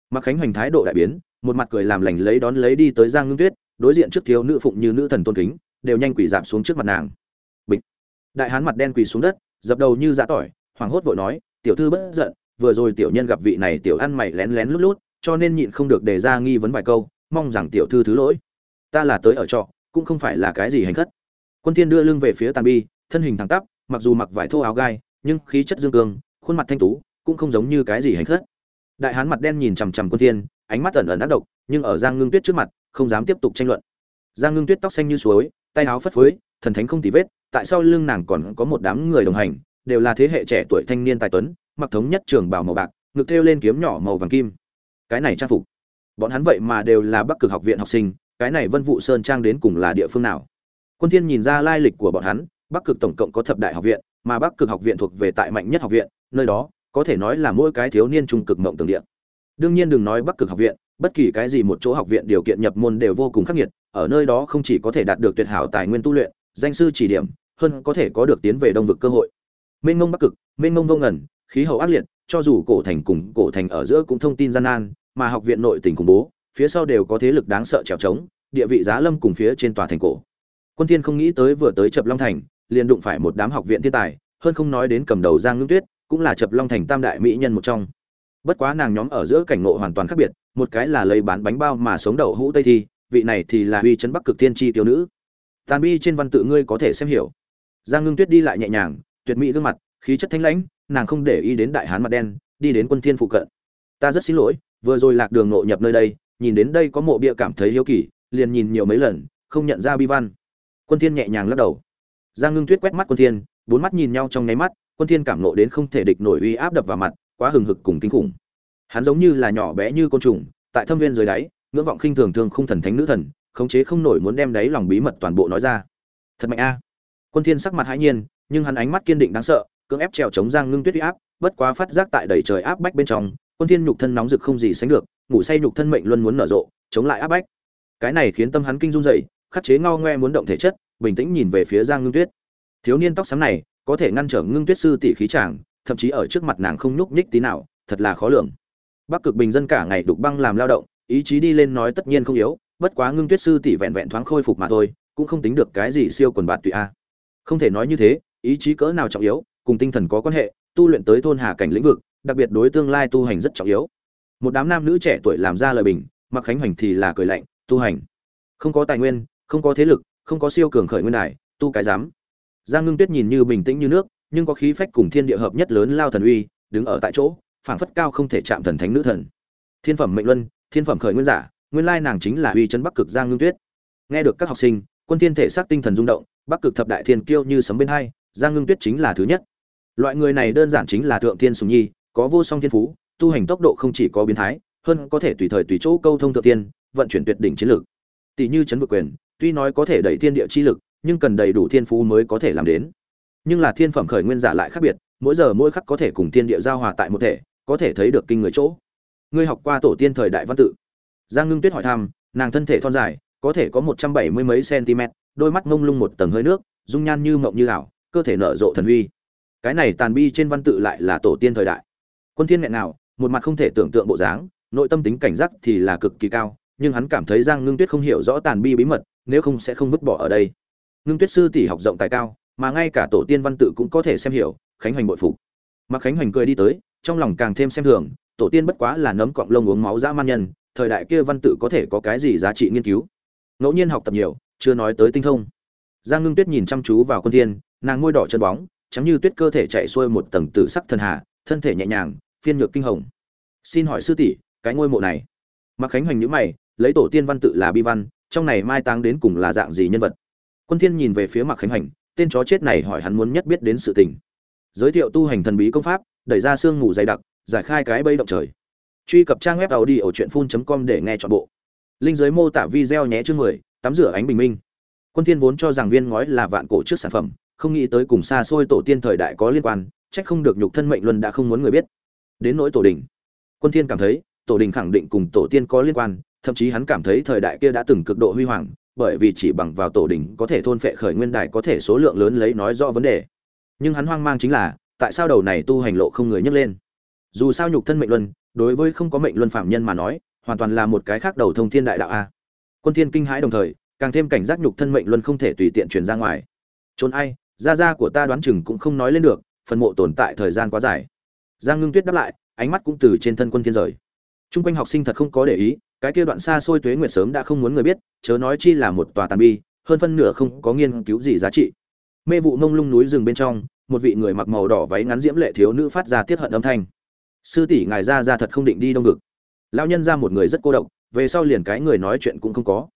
Mặc khánh hoành thái độ đại biến, một mặt cười làm lành lấy đón lấy đi tới giang ngưng tuyết, đối diện trước thiếu nữ phụng như nữ thần tôn kính, đều nhanh quỳ giảm xuống trước mặt nàng. Bịch. Đại hán mặt đen quỳ xuống đất, dập đầu như dã tỏi, hoảng hốt vội nói, tiểu thư bất giận, vừa rồi tiểu nhân gặp vị này tiểu ăn mày lén lén lút lút, cho nên nhịn không được đề ra nghi vấn vài câu, mong rằng tiểu thư thứ lỗi. Ta là tới ở trọ, cũng không phải là cái gì hành khất quân thiên đưa lưng về phía tàn bi, thân hình thẳng tắp, mặc dù mặc vải thô áo gai, nhưng khí chất dương cương khuôn mặt thanh tú, cũng không giống như cái gì hành khất. Đại hán mặt đen nhìn chằm chằm quân thiên, ánh mắt ẩn ẩn ác độc, nhưng ở giang ngưng tuyết trước mặt, không dám tiếp tục tranh luận. Giang ngưng tuyết tóc xanh như suối, tay áo phất phới, thần thánh không tì vết, tại sao lưng nàng còn có một đám người đồng hành, đều là thế hệ trẻ tuổi thanh niên tài tuấn, mặc thống nhất trường bào màu bạc, ngực thêu lên kiếm nhỏ màu vàng kim. Cái này trang phục. Bọn hắn vậy mà đều là bắc cực học viện học sinh, cái này vân vụ sơn trang đến cùng là địa phương nào? Quân thiên nhìn ra lai lịch của bọn hắn, bắc cực tổng cộng có thập đại học viện, mà bắc cực học viện thuộc về tại mạnh nhất học viện, nơi đó, có thể nói là mỗi cái thiếu niên trung cực mộng tưởng địa. Đương nhiên đừng nói bắc cực học viện, bất kỳ cái gì một chỗ học viện điều kiện nhập môn đều vô cùng khắc nghiệt, ở nơi đó không chỉ có thể đạt được tuyệt hảo tài nguyên tu luyện, danh sư chỉ điểm, hơn có thể có được tiến về đông vực cơ hội. Mênh mông bắc cực, mênh mông vô ngẩn khí hậu ác liệt, cho dù cổ thành cùng cổ thành ở giữa cũng thông tin gian nan, mà học viện nội tỉnh cùng bố, phía sau đều có thế lực đáng sợ trèo trống, địa vị giá lâm cùng phía trên tòa thành cổ quân thiên không nghĩ tới vừa tới chập long thành, liền đụng phải một đám học viện thiên tài, hơn không nói đến cầm đầu giang ngưng tuyết, cũng là chập long thành tam đại mỹ nhân một trong. Bất quá nàng nhóm ở giữa cảnh ngộ hoàn toàn khác biệt, một cái là lấy bán bánh bao mà sống đậu hũ tây thi, vị này thì là uy chấn bắc cực thiên chi tiểu nữ. Tàn bi trên văn tự ngươi có thể xem hiểu. Giang ngưng tuyết đi lại nhẹ nhàng, tuyệt mỹ gương mặt, khí chất thanh lãnh, nàng không để ý đến đại hán mặt đen, đi đến quân thiên phụ cận. Ta rất xin lỗi, vừa rồi lạc đường nội nhập nơi đây, nhìn đến đây có mộ bia cảm thấy hiếu kỳ, liền nhìn nhiều mấy lần, không nhận ra bi văn quân thiên nhẹ nhàng lắc đầu. Giang ngưng tuyết quét mắt quân thiên, bốn mắt nhìn nhau trong nháy mắt, quân thiên cảm nộ đến không thể địch nổi uy áp đập vào mặt, quá hừng hực cùng kinh khủng. Hắn giống như là nhỏ bé như côn trùng, tại thâm viên dưới đáy, ngưỡng vọng khinh thường thương không thần thánh nữ thần, khống chế không nổi muốn đem đáy lòng bí mật toàn bộ nói ra. Thật mạnh a. Quân thiên sắc mặt hãi nhiên, nhưng hắn ánh mắt kiên định đáng sợ, cưỡng ép trèo chống giang ngưng tuyết uy áp, bất quá phát giác tại đầy trời áp bách bên trong, quân thiên nhục thân nóng rực không gì sánh được, ngủ say nhục thân mệnh luôn muốn nở rộ, chống lại áp bách. Cái này khiến tâm hắn kinh run rẩy khắc chế ngao ngoe muốn động thể chất, bình tĩnh nhìn về phía giang ngưng tuyết. Thiếu niên tóc xám này, có thể ngăn trở ngưng tuyết sư tỷ khí chàng, thậm chí ở trước mặt nàng không nhúc nhích tí nào, thật là khó lường. Bắc cực bình dân cả ngày đục băng làm lao động, ý chí đi lên nói tất nhiên không yếu, bất quá ngưng tuyết sư tỷ vẹn vẹn thoáng khôi phục mà thôi, cũng không tính được cái gì siêu quần bạt tụy a. Không thể nói như thế, ý chí cỡ nào trọng yếu, cùng tinh thần có quan hệ, tu luyện tới thôn hà cảnh lĩnh vực, đặc biệt đối tương lai tu hành rất trọng yếu. Một đám nam nữ trẻ tuổi làm ra lời bình mặc khánh hoành thì là cười lạnh, tu hành? Không có tài nguyên không có thế lực, không có siêu cường khởi nguyên đài, tu cái dám giang ngưng tuyết nhìn như bình tĩnh như nước, nhưng có khí phách cùng thiên địa hợp nhất lớn lao thần uy, đứng ở tại chỗ, phảng phất cao không thể chạm thần thánh nữ thần. Thiên phẩm mệnh luân, thiên phẩm khởi nguyên giả, nguyên lai nàng chính là uy chân bắc cực giang ngưng tuyết. Nghe được các học sinh, quân thiên thể xác tinh thần rung động, bắc cực thập đại thiên kiêu như sấm bên hai, giang ngưng tuyết chính là thứ nhất. Loại người này đơn giản chính là thượng thiên sùng nhi, có vô song thiên phú, tu hành tốc độ không chỉ có biến thái, hơn có thể tùy thời tùy chỗ câu thông thượng tiên vận chuyển tuyệt đỉnh chiến lược. Tỷ như chấn vực quyền tuy nói có thể đẩy thiên địa chi lực, nhưng cần đầy đủ thiên phú mới có thể làm đến. Nhưng là thiên phẩm khởi nguyên giả lại khác biệt, mỗi giờ mỗi khắc có thể cùng thiên địa giao hòa tại một thể, có thể thấy được kinh người chỗ. Ngươi học qua tổ tiên thời đại văn tự. Giang ngưng tuyết hỏi thăm, nàng thân thể thon dài, có thể có một trăm bảy mươi mấy cm đôi mắt ngông lung một tầng hơi nước, dung nhan như mộng như ảo, cơ thể nở rộ thần uy. Cái này tàn bi trên văn tự lại là tổ tiên thời đại. Quân thiên nghẹn nào một mặt không thể tưởng tượng bộ dáng, nội tâm tính cảnh giác thì là cực kỳ cao nhưng hắn cảm thấy giang ngưng tuyết không hiểu rõ tàn bi bí mật, nếu không sẽ không vứt bỏ ở đây. Ngưng tuyết sư tỷ học rộng tài cao, mà ngay cả tổ tiên văn tự cũng có thể xem hiểu, khánh hoành bội phục. Mặc khánh hoành cười đi tới, trong lòng càng thêm xem thường, tổ tiên bất quá là nấm cọng lông uống máu dã man nhân, thời đại kia văn tự có thể có cái gì giá trị nghiên cứu? Ngẫu nhiên học tập nhiều, chưa nói tới tinh thông. Giang ngưng tuyết nhìn chăm chú vào quân thiên, nàng môi đỏ chân bóng chấm như tuyết cơ thể chạy xuôi một tầng tử sắc thần hà, thân thể nhẹ nhàng, phiên nhược kinh hồng. Xin hỏi sư tỷ, cái ngôi mộ này? Mặc khánh hoành nhíu mày lấy tổ tiên văn tự là bi văn trong này mai táng đến cùng là dạng gì nhân vật? Quân thiên nhìn về phía mặc khánh hành tên chó chết này hỏi hắn muốn nhất biết đến sự tình. Giới thiệu tu hành thần bí công pháp đẩy ra xương ngủ dày đặc giải khai cái bẫy động trời. Truy cập trang web tàu đi ở truyện com để nghe chọn bộ. Linh giới mô tả video nhé chương 10, tắm rửa ánh bình minh. Quân thiên vốn cho rằng viên ngói là vạn cổ trước sản phẩm không nghĩ tới cùng xa xôi tổ tiên thời đại có liên quan trách không được nhục thân mệnh luân đã không muốn người biết. Đến nỗi tổ đình. Quân thiên cảm thấy tổ đình khẳng định cùng tổ tiên có liên quan thậm chí hắn cảm thấy thời đại kia đã từng cực độ huy hoàng, bởi vì chỉ bằng vào tổ đình có thể thôn phệ khởi nguyên đài có thể số lượng lớn lấy nói rõ vấn đề. Nhưng hắn hoang mang chính là, tại sao đầu này tu hành lộ không người nhấc lên? Dù sao nhục thân mệnh luân, đối với không có mệnh luân phạm nhân mà nói, hoàn toàn là một cái khác đầu thông thiên đại đạo a. Quân thiên kinh hãi đồng thời, càng thêm cảnh giác nhục thân mệnh luân không thể tùy tiện truyền ra ngoài. Trốn ai, gia gia của ta đoán chừng cũng không nói lên được, phần mộ tồn tại thời gian quá dài. Giang ngưng tuyết đáp lại, ánh mắt cũng từ trên thân quân thiên rời. Trung quanh học sinh thật không có để ý cái kia đoạn xa xôi tuế nguyệt sớm đã không muốn người biết, chớ nói chi là một tòa tàn bi, hơn phân nửa không có nghiên cứu gì giá trị. Mê vụ mông lung núi rừng bên trong, một vị người mặc màu đỏ váy ngắn diễm lệ thiếu nữ phát ra tiết hận âm thanh. Sư tỷ, ngài ra ra thật không định đi đông ngực lão nhân ra một người rất cô độc, về sau liền cái người nói chuyện cũng không có.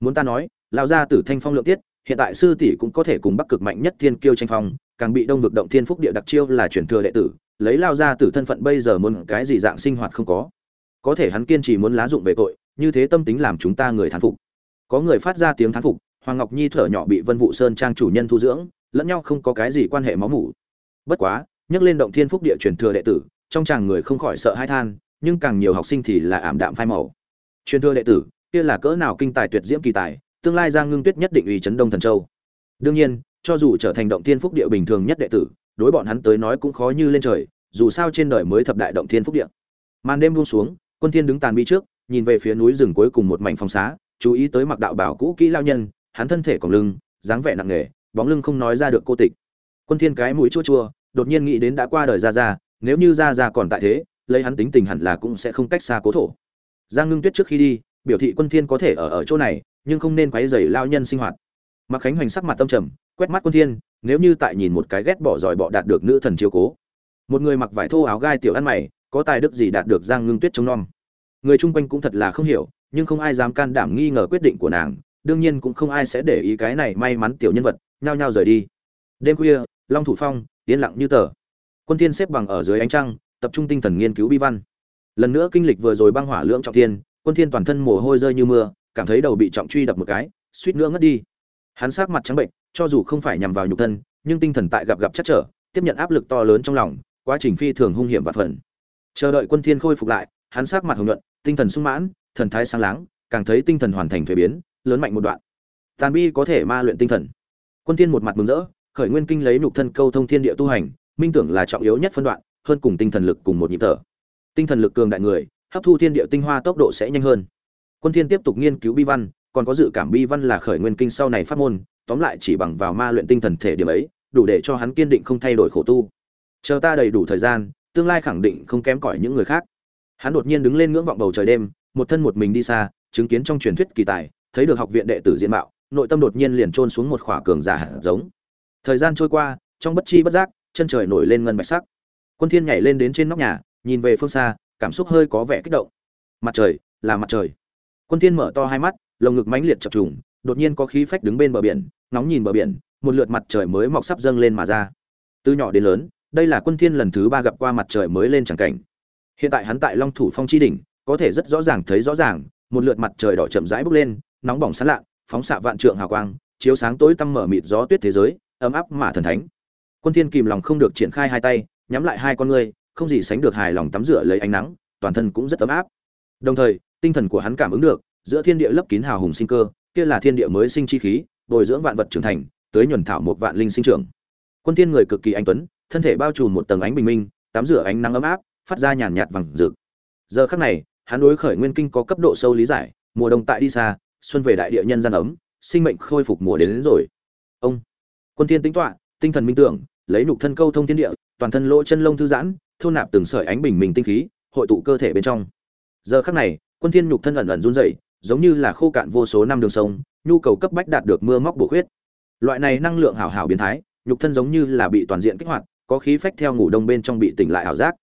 Muốn ta nói, lão gia tử thanh phong lượng tiết, hiện tại sư tỷ cũng có thể cùng bắc cực mạnh nhất thiên kiêu tranh phong, càng bị đông vực động thiên phúc địa đặc chiêu là truyền thừa đệ tử, lấy lao gia tử thân phận bây giờ muốn cái gì dạng sinh hoạt không có có thể hắn kiên trì muốn lá dụng về tội, như thế tâm tính làm chúng ta người thán phục. Có người phát ra tiếng thán phục, hoàng ngọc nhi thở nhỏ bị vân vũ sơn trang chủ nhân thu dưỡng, lẫn nhau không có cái gì quan hệ máu mủ. Bất quá, nhắc lên động thiên phúc địa truyền thừa đệ tử, trong chàng người không khỏi sợ hãi than, nhưng càng nhiều học sinh thì là ảm đạm phai màu. Truyền thừa đệ tử, kia là cỡ nào kinh tài tuyệt diễm kỳ tài, tương lai giang ngưng tuyết nhất định uy chấn đông thần châu. Đương nhiên, cho dù trở thành động thiên phúc địa bình thường nhất đệ tử, đối bọn hắn tới nói cũng khó như lên trời, dù sao trên đời mới thập đại động thiên phúc địa. Màn đêm buông xuống quân thiên đứng tàn bi trước, nhìn về phía núi rừng cuối cùng một mảnh phong xá, chú ý tới mặc đạo bảo cũ kỹ lao nhân, hắn thân thể còng lưng, dáng vẻ nặng nề, bóng lưng không nói ra được cô tịch. Quân thiên cái mũi chua chua, đột nhiên nghĩ đến đã qua đời ra ra nếu như ra ra còn tại thế, lấy hắn tính tình hẳn là cũng sẽ không cách xa cố thổ. Giang ngưng tuyết trước khi đi, biểu thị quân thiên có thể ở ở chỗ này, nhưng không nên quấy rầy lao nhân sinh hoạt. Mặc khánh hoành sắc mặt tâm trầm, quét mắt quân thiên, nếu như tại nhìn một cái ghét bỏ giỏi bỏ đạt được nữ thần chiếu cố. Một người mặc vải thô áo gai tiểu ăn mày có tài đức gì đạt được giang ngưng tuyết trông nom. Người chung quanh cũng thật là không hiểu, nhưng không ai dám can đảm nghi ngờ quyết định của nàng, đương nhiên cũng không ai sẽ để ý cái này may mắn tiểu nhân vật, nhao nhao rời đi. Đêm khuya, long thủ phong, yên lặng như tờ. Quân thiên xếp bằng ở dưới ánh trăng, tập trung tinh thần nghiên cứu bi văn. Lần nữa kinh lịch vừa rồi băng hỏa lưỡng trọng thiên, quân thiên toàn thân mồ hôi rơi như mưa, cảm thấy đầu bị trọng truy đập một cái, suýt nữa ngất đi. Hắn sắc mặt trắng bệnh, cho dù không phải nhằm vào nhục thân, nhưng tinh thần tại gặp gặp chắc trở, tiếp nhận áp lực to lớn trong lòng, quá trình phi thường hung hiểm và phần chờ đợi quân thiên khôi phục lại, hắn sắc mặt hồng nhuận, tinh thần sung mãn, thần thái sáng láng, càng thấy tinh thần hoàn thành thuế biến, lớn mạnh một đoạn. Tàn bi có thể ma luyện tinh thần. Quân thiên một mặt mừng rỡ, khởi nguyên kinh lấy nhục thân câu thông thiên địa tu hành, minh tưởng là trọng yếu nhất phân đoạn, hơn cùng tinh thần lực cùng một nhịp thở. Tinh thần lực cường đại người, hấp thu thiên địa tinh hoa tốc độ sẽ nhanh hơn. Quân thiên tiếp tục nghiên cứu bi văn, còn có dự cảm bi văn là khởi nguyên kinh sau này pháp môn, tóm lại chỉ bằng vào ma luyện tinh thần thể điểm ấy, đủ để cho hắn kiên định không thay đổi khổ tu. Chờ ta đầy đủ thời gian tương lai khẳng định không kém cỏi những người khác. Hắn đột nhiên đứng lên ngưỡng vọng bầu trời đêm, một thân một mình đi xa, chứng kiến trong truyền thuyết kỳ tài, thấy được học viện đệ tử diện mạo, nội tâm đột nhiên liền trôn xuống một khỏa cường giả hạt giống. Thời gian trôi qua, trong bất chi bất giác, chân trời nổi lên ngân bạch sắc. Quân thiên nhảy lên đến trên nóc nhà, nhìn về phương xa, cảm xúc hơi có vẻ kích động. Mặt trời, là mặt trời. Quân thiên mở to hai mắt, lồng ngực mãnh liệt chập trùng, đột nhiên có khí phách đứng bên bờ biển nóng nhìn bờ biển, một lượt mặt trời mới mọc sắp dâng lên mà ra. Từ nhỏ đến lớn đây là quân thiên lần thứ ba gặp qua mặt trời mới lên chẳng cảnh. Hiện tại hắn tại long thủ phong chi đỉnh, có thể rất rõ ràng thấy rõ ràng, một lượt mặt trời đỏ chậm rãi bốc lên, nóng bỏng sáng lạ phóng xạ vạn trượng hào quang, chiếu sáng tối tăm mở mịt gió tuyết thế giới, ấm áp mà thần thánh. Quân thiên kìm lòng không được triển khai hai tay, nhắm lại hai con ngươi, không gì sánh được hài lòng tắm rửa lấy ánh nắng, toàn thân cũng rất ấm áp. Đồng thời, tinh thần của hắn cảm ứng được, giữa thiên địa lấp kín hào hùng sinh cơ, kia là thiên địa mới sinh chi khí, bồi dưỡng vạn vật trưởng thành, tới nhuần thảo một vạn linh sinh trưởng. Quân thiên người cực kỳ anh tuấn thân thể bao trùm một tầng ánh bình minh tắm rửa ánh nắng ấm áp phát ra nhàn nhạt vàng rực. Giờ khắc này hắn đối khởi nguyên kinh có cấp độ sâu lý giải mùa đông tại đi xa xuân về đại địa nhân gian ấm sinh mệnh khôi phục mùa đến, đến rồi. Ông quân thiên tính tọa, tinh thần minh tưởng lấy nục thân câu thông thiên địa toàn thân lỗ chân lông thư giãn thôn nạp từng sợi ánh bình minh tinh khí hội tụ cơ thể bên trong. Giờ khắc này quân thiên nhục thân ẩn ẩn run rẩy giống như là khô cạn vô số năm đường sông nhu cầu cấp bách đạt được mưa móc bổ khuyết. Loại này năng lượng hảo hảo biến thái nhục thân giống như là bị toàn diện kích hoạt có khí phách theo ngủ đông bên trong bị tỉnh lại ảo giác.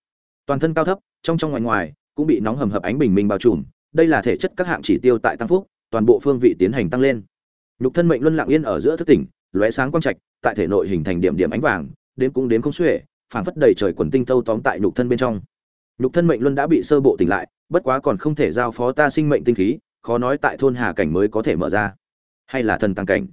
Toàn thân cao thấp, trong trong ngoài ngoài, cũng bị nóng hầm hập ánh bình minh bao trùm. Đây là thể chất các hạng chỉ tiêu tại tăng phúc, toàn bộ phương vị tiến hành tăng lên. Nhục thân mệnh luân lặng yên ở giữa thức tỉnh, lóe sáng quang trạch, tại thể nội hình thành điểm điểm ánh vàng đến cũng đến không xuể, phảng phất đầy trời quần tinh thâu tóm tại nhục thân bên trong. Nhục thân mệnh luân đã bị sơ bộ tỉnh lại, bất quá còn không thể giao phó ta sinh mệnh tinh khí, khó nói tại thôn hà cảnh mới có thể mở ra. Hay là thần tăng cảnh.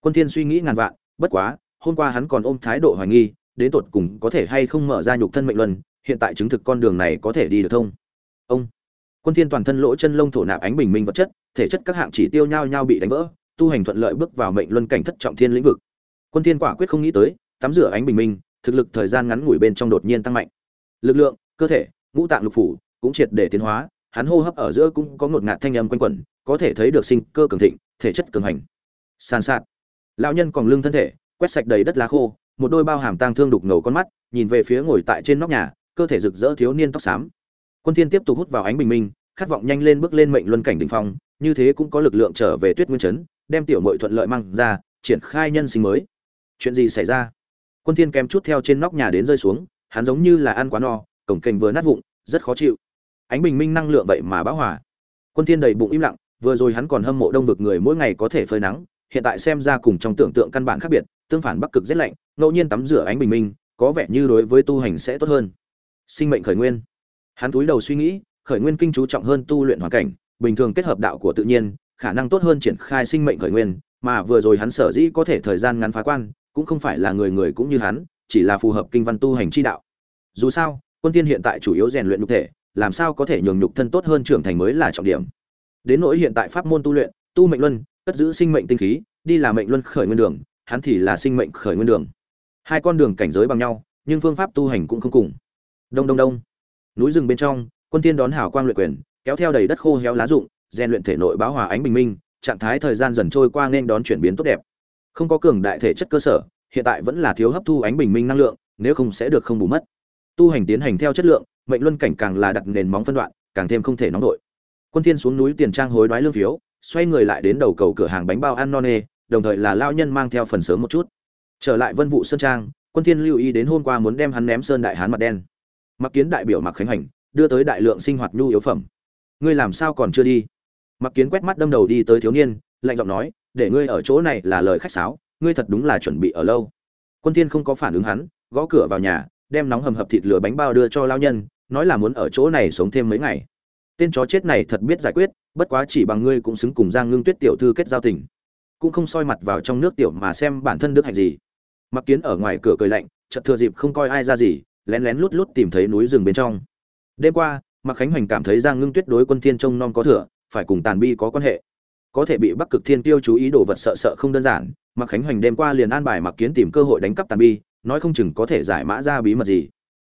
Quân thiên suy nghĩ ngàn vạn, bất quá, hôm qua hắn còn ôm thái độ hoài nghi đến tột cùng có thể hay không mở ra nhục thân mệnh luân, hiện tại chứng thực con đường này có thể đi được thông ông, quân thiên toàn thân lỗ chân lông thổ nạp ánh bình minh vật chất, thể chất các hạng chỉ tiêu nhau nhau bị đánh vỡ, tu hành thuận lợi bước vào mệnh luân cảnh thất trọng thiên lĩnh vực. Quân thiên quả quyết không nghĩ tới, tắm rửa ánh bình minh, thực lực thời gian ngắn ngủi bên trong đột nhiên tăng mạnh. Lực lượng, cơ thể, ngũ tạng lục phủ cũng triệt để tiến hóa, hắn hô hấp ở giữa cũng có ngột ngạt thanh âm quanh quẩn, có thể thấy được sinh cơ cường thịnh, thể chất cường hành. Sàn sạt. Lão nhân còn lưng thân thể, quét sạch đầy đất lá khô một đôi bao hàm tang thương đục ngầu con mắt, nhìn về phía ngồi tại trên nóc nhà, cơ thể rực rỡ thiếu niên tóc xám. Quân thiên tiếp tục hút vào ánh bình minh, khát vọng nhanh lên bước lên mệnh luân cảnh đỉnh phong, như thế cũng có lực lượng trở về tuyết nguyên chấn đem tiểu muội thuận lợi mang ra, triển khai nhân sinh mới. Chuyện gì xảy ra? Quân thiên kém chút theo trên nóc nhà đến rơi xuống, hắn giống như là ăn quá no, cổng kềnh vừa nát vụn, rất khó chịu. Ánh bình minh năng lượng vậy mà bão hòa. Quân thiên đầy bụng im lặng, vừa rồi hắn còn hâm mộ đông vực người mỗi ngày có thể phơi nắng hiện tại xem ra cùng trong tưởng tượng căn bản khác biệt, tương phản bắc cực rất lạnh, ngẫu nhiên tắm rửa ánh bình minh, có vẻ như đối với tu hành sẽ tốt hơn. Sinh mệnh khởi nguyên. Hắn túi đầu suy nghĩ, khởi nguyên kinh chú trọng hơn tu luyện hoàn cảnh, bình thường kết hợp đạo của tự nhiên, khả năng tốt hơn triển khai sinh mệnh khởi nguyên, mà vừa rồi hắn sở dĩ có thể thời gian ngắn phá quan, cũng không phải là người người cũng như hắn, chỉ là phù hợp kinh văn tu hành chi đạo. Dù sao, quân tiên hiện tại chủ yếu rèn luyện nhục thể, làm sao có thể nhường nhục thân tốt hơn trưởng thành mới là trọng điểm. Đến nỗi hiện tại pháp môn tu luyện, tu mệnh luân cất giữ sinh mệnh tinh khí, đi là mệnh luân khởi nguyên đường, hắn thì là sinh mệnh khởi nguyên đường. Hai con đường cảnh giới bằng nhau, nhưng phương pháp tu hành cũng không cùng. Đông đông đông. Núi rừng bên trong, quân tiên đón hảo quang luyện quyền, kéo theo đầy đất khô héo lá rụng, rèn luyện thể nội báo hòa ánh bình minh, trạng thái thời gian dần trôi qua nên đón chuyển biến tốt đẹp. Không có cường đại thể chất cơ sở, hiện tại vẫn là thiếu hấp thu ánh bình minh năng lượng, nếu không sẽ được không bù mất. Tu hành tiến hành theo chất lượng, mệnh luân cảnh càng là đặt nền móng phân đoạn, càng thêm không thể nóng đội quân thiên xuống núi tiền trang hối đoái lương phiếu xoay người lại đến đầu cầu cửa hàng bánh bao ăn non nê, đồng thời là lao nhân mang theo phần sớm một chút. Trở lại vân vụ sơn trang, quân thiên lưu ý đến hôm qua muốn đem hắn ném sơn đại hán mặt đen. Mặc kiến đại biểu mặc khánh hành, đưa tới đại lượng sinh hoạt nhu yếu phẩm. Ngươi làm sao còn chưa đi? Mặc kiến quét mắt đâm đầu đi tới thiếu niên, lạnh giọng nói, để ngươi ở chỗ này là lời khách sáo, ngươi thật đúng là chuẩn bị ở lâu. Quân thiên không có phản ứng hắn, gõ cửa vào nhà, đem nóng hầm hập thịt lửa bánh bao đưa cho lao nhân, nói là muốn ở chỗ này sống thêm mấy ngày tên chó chết này thật biết giải quyết, bất quá chỉ bằng ngươi cũng xứng cùng giang ngưng tuyết tiểu thư kết giao tình. Cũng không soi mặt vào trong nước tiểu mà xem bản thân đức hạnh gì. Mặc kiến ở ngoài cửa cười lạnh, chợt thừa dịp không coi ai ra gì, lén lén lút lút tìm thấy núi rừng bên trong. Đêm qua mặc khánh hoành cảm thấy giang ngưng tuyết đối quân thiên trông non có thừa, phải cùng tàn bi có quan hệ. Có thể bị bắc cực thiên tiêu chú ý đồ vật sợ sợ không đơn giản mặc khánh hoành đêm qua liền an bài mặc kiến tìm cơ hội đánh cắp tàn bi, nói không chừng có thể giải mã ra bí mật gì.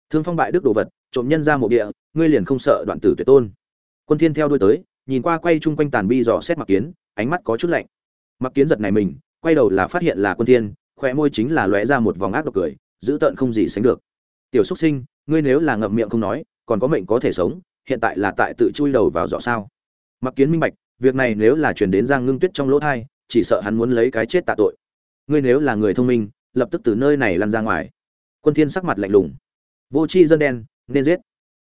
Thương phong bại đức đồ vật, trộm nhân ra mộ địa, ngươi liền không sợ đoạn tử tuyệt tôn quân thiên theo đuôi tới, nhìn qua quay chung quanh tàn bi dò xét mặc kiến, ánh mắt có chút lạnh. Mặc kiến giật này mình, quay đầu là phát hiện là quân thiên khoe môi chính là lóe ra một vòng ác độc cười, giữ tợn không gì sánh được. Tiểu xuất sinh, ngươi nếu là ngậm miệng không nói, còn có mệnh có thể sống, hiện tại là tại tự chui đầu vào dọ sao? Mặc kiến minh bạch, việc này nếu là truyền đến giang ngưng tuyết trong lỗ thai chỉ sợ hắn muốn lấy cái chết tạ tội. Ngươi nếu là người thông minh, lập tức từ nơi này lăn ra ngoài. Quân thiên sắc mặt lạnh lùng. Vô chi dân đen, nên giết.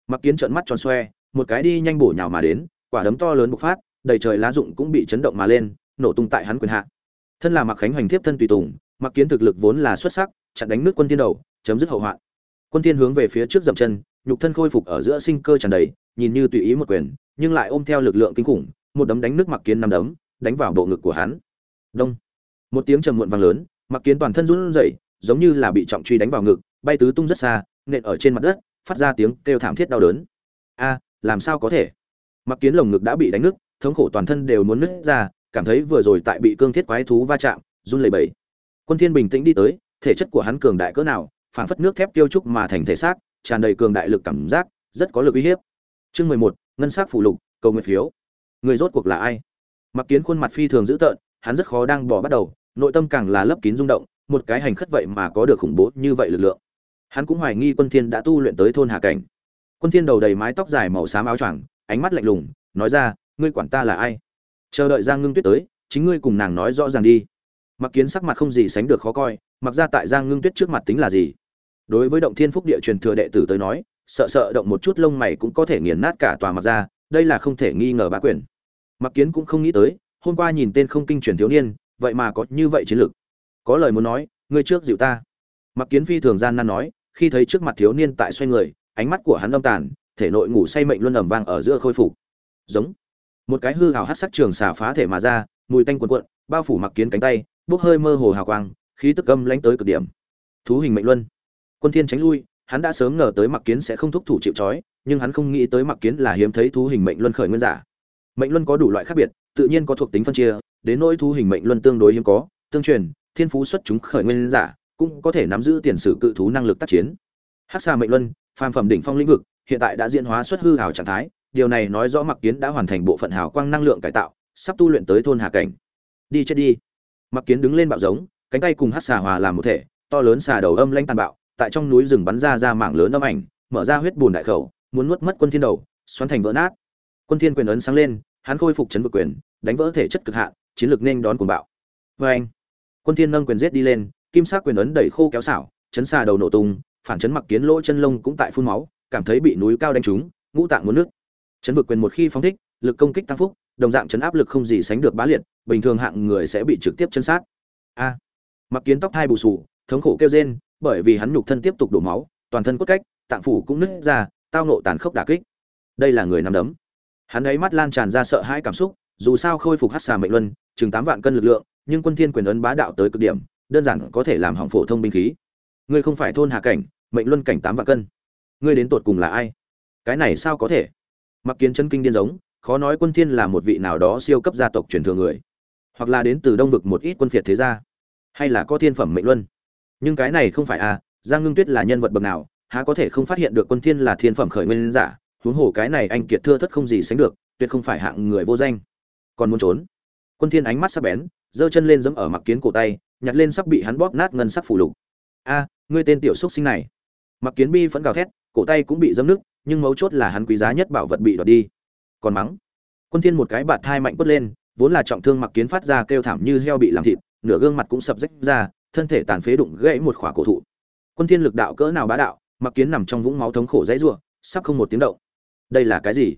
Mặc kiến trợn mắt tròn xoe một cái đi nhanh bổ nhào mà đến, quả đấm to lớn bộc phát, đầy trời lá rụng cũng bị chấn động mà lên, nổ tung tại hắn quyền hạ. Thân là mặc khánh hoành thiếp thân tùy tùng mặc kiến thực lực vốn là xuất sắc, chặn đánh nước quân thiên đầu, chấm dứt hậu hoạn. Quân thiên hướng về phía trước dậm chân, nhục thân khôi phục ở giữa sinh cơ tràn đầy, nhìn như tùy ý một quyền, nhưng lại ôm theo lực lượng kinh khủng, một đấm đánh nước mặc kiến năm đấm, đánh vào bộ ngực của hắn. Đông. Một tiếng trầm muộn vang lớn mặc kiến toàn thân run rẩy, giống như là bị trọng truy đánh vào ngực, bay tứ tung rất xa, nện ở trên mặt đất, phát ra tiếng kêu thảm thiết đau đớn. A làm sao có thể? Mặc kiến lồng ngực đã bị đánh nứt, thống khổ toàn thân đều muốn nứt ra, cảm thấy vừa rồi tại bị cương thiết quái thú va chạm, run lẩy bẩy. Quân thiên bình tĩnh đi tới, thể chất của hắn cường đại cỡ nào, phảng phất nước thép tiêu trúc mà thành thể xác, tràn đầy cường đại lực cảm giác, rất có lực uy hiếp. Chương mười một, ngân sắc phủ lục, cầu nguyện phiếu. Người rốt cuộc là ai? Mặc kiến khuôn mặt phi thường dữ tợn, hắn rất khó đang bỏ bắt đầu, nội tâm càng là lấp kín rung động, một cái hành khất vậy mà có được khủng bố như vậy lực lượng. Hắn cũng hoài nghi quân thiên đã tu luyện tới thôn hà cảnh quân thiên đầu đầy mái tóc dài màu xám áo choàng, ánh mắt lạnh lùng, nói ra, ngươi quản ta là ai? Chờ đợi giang ngưng tuyết tới, chính ngươi cùng nàng nói rõ ràng đi. Mặc kiến sắc mặt không gì sánh được khó coi, mặc ra tại giang ngưng tuyết trước mặt tính là gì? Đối với động thiên phúc địa truyền thừa đệ tử tới nói, sợ sợ động một chút lông mày cũng có thể nghiền nát cả tòa mặc ra, đây là không thể nghi ngờ bá quyền. Mặc kiến cũng không nghĩ tới, hôm qua nhìn tên không kinh truyền thiếu niên, vậy mà có như vậy chiến lược có lời muốn nói, ngươi trước dịu ta. Mặc kiến phi thường gian nan nói, khi thấy trước mặt thiếu niên tại xoay người ánh mắt của hắn âm tàn, thể nội ngủ say mệnh luân ầm vang ở giữa khôi phục. Giống. Một cái hư hào hắc sắc trường xả phá thể mà ra, mùi tanh cuộn cuộn, bao phủ mặc kiến cánh tay, bốc hơi mơ hồ hào quang, khí tức âm lãnh tới cực điểm. Thú hình mệnh luân. Quân thiên tránh lui, hắn đã sớm ngờ tới mặc kiến sẽ không thúc thủ chịu trói, nhưng hắn không nghĩ tới mặc kiến là hiếm thấy thú hình mệnh luân khởi nguyên giả. Mệnh luân có đủ loại khác biệt, tự nhiên có thuộc tính phân chia, đến nỗi thú hình mệnh luân tương đối hiếm có, tương truyền, thiên phú xuất chúng khởi nguyên giả, cũng có thể nắm giữ tiền sử cự thú năng lực tác chiến. Hắc xà mệnh luân phàm phẩm đỉnh phong lĩnh vực, hiện tại đã diễn hóa xuất hư hào trạng thái, điều này nói rõ mặc kiến đã hoàn thành bộ phận hào quang năng lượng cải tạo, sắp tu luyện tới thôn hà cảnh. Đi chết đi. Mặc kiến đứng lên bạo giống, cánh tay cùng hắc xà hòa làm một thể, to lớn xà đầu âm lanh tàn bạo, tại trong núi rừng bắn ra ra mảng lớn âm ảnh, mở ra huyết bùn đại khẩu, muốn nuốt mất quân thiên đầu, xoắn thành vỡ nát. Quân thiên quyền ấn sáng lên, hắn khôi phục chấn vực quyền, đánh vỡ thể chất cực hạn, chiến lược nên đón cuồng bạo. Với anh quân thiên nâng quyền giết đi lên, kim sắc quyền ấn đẩy khô kéo xảo, chấn xà đầu nổ tung phản chấn mặc kiến lỗ chân lông cũng tại phun máu, cảm thấy bị núi cao đánh trúng, ngũ tạng muốn nước chấn vực quyền một khi phóng thích, lực công kích tăng phúc, đồng dạng chấn áp lực không gì sánh được bá liệt, bình thường hạng người sẽ bị trực tiếp chân sát. A. Mặc kiến tóc thai bù sù, thống khổ kêu rên, bởi vì hắn nhục thân tiếp tục đổ máu, toàn thân cốt cách, tạng phủ cũng nứt ra, tao nộ tàn khốc đả kích. Đây là người nằm đấm. Hắn ấy mắt lan tràn ra sợ hãi cảm xúc, dù sao khôi phục hát xà mệnh luân, chừng tám vạn cân lực lượng, nhưng quân thiên quyền ấn bá đạo tới cực điểm, đơn giản có thể làm hỏng phổ thông binh khí. Ngươi không phải thôn hạ cảnh mệnh luân cảnh tám vạn cân. Ngươi đến tột cùng là ai? Cái này sao có thể? Mặc kiến chân kinh điên giống, khó nói quân thiên là một vị nào đó siêu cấp gia tộc truyền thừa người. Hoặc là đến từ đông vực một ít quân phiệt thế gia. Hay là có thiên phẩm mệnh luân. Nhưng cái này không phải à giang ngưng tuyết là nhân vật bậc nào, há có thể không phát hiện được quân thiên là thiên phẩm khởi nguyên giả, huống hồ cái này anh kiệt thưa thất không gì sánh được, tuyệt không phải hạng người vô danh. Còn muốn trốn? Quân thiên ánh mắt sắc bén, giơ chân lên giẫm ở mặc kiến cổ tay, nhặt lên sắp bị hắn bóp nát ngân sắc phủ lục. A, ngươi tên tiểu xuất sinh này mặc kiến bi vẫn gào thét, cổ tay cũng bị dâm nứt nhưng mấu chốt là hắn quý giá nhất bảo vật bị đoạt đi. Còn mắng. Quân thiên một cái bạt thai mạnh quất lên, vốn là trọng thương mặc kiến phát ra kêu thảm như heo bị làm thịt, nửa gương mặt cũng sập rách ra, thân thể tàn phế đụng gãy một khỏa cổ thụ. Quân thiên lực đạo cỡ nào bá đạo, mặc kiến nằm trong vũng máu thống khổ dãy rủa, sắp không một tiếng động. Đây là cái gì?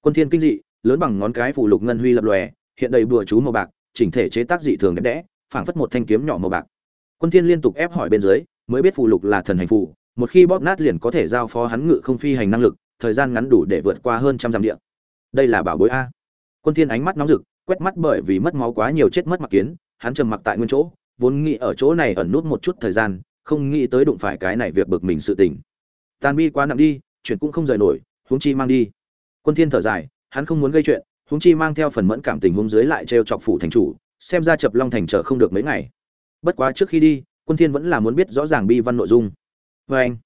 Quân thiên kinh dị, lớn bằng ngón cái phủ lục ngân huy lập lòe, hiện đầy bùa chú màu bạc, chỉnh thể chế tác dị thường đẹp đẽ, phảng phất một thanh kiếm nhỏ màu bạc. Quân thiên liên tục ép hỏi bên dưới, mới biết phù lục là thần hành phù một khi bóp nát liền có thể giao phó hắn ngự không phi hành năng lực, thời gian ngắn đủ để vượt qua hơn trăm dặm địa. Đây là bảo bối a. Quân thiên ánh mắt nóng rực, quét mắt bởi vì mất máu quá nhiều chết mất mặc kiến, hắn trầm mặc tại nguyên chỗ, vốn nghĩ ở chỗ này ẩn nút một chút thời gian, không nghĩ tới đụng phải cái này việc bực mình sự tình. Tàn bi quá nặng đi, chuyện cũng không rời nổi, huống chi mang đi. Quân thiên thở dài, hắn không muốn gây chuyện, huống chi mang theo phần mẫn cảm tình huống dưới lại treo chọc phủ thành chủ, xem ra chập long thành chờ không được mấy ngày. Bất quá trước khi đi, quân thiên vẫn là muốn biết rõ ràng bi văn nội dung với anh.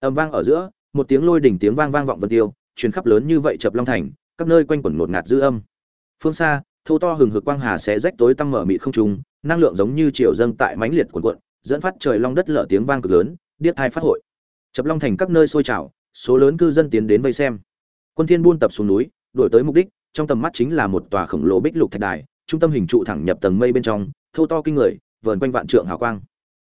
Ầm vang ở giữa, một tiếng lôi đỉnh tiếng vang vang vọng vân tiêu, truyền khắp lớn như vậy chập long thành, các nơi quanh quẩn ngột ngạt dư âm. Phương xa, thô to hừng hực quang hà sẽ rách tối tăm mở mịt không trung, năng lượng giống như triều dâng tại mãnh liệt cuộn cuộn, dẫn phát trời long đất lở tiếng vang cực lớn, điếc hai phát hội. Chập long thành các nơi sôi trào, số lớn cư dân tiến đến vây xem. Quân thiên buôn tập xuống núi, đuổi tới mục đích, trong tầm mắt chính là một tòa khổng lồ bích lục thạch đài, trung tâm hình trụ thẳng nhập tầng mây bên trong, thô to kinh người, vờn quanh vạn trượng hào quang.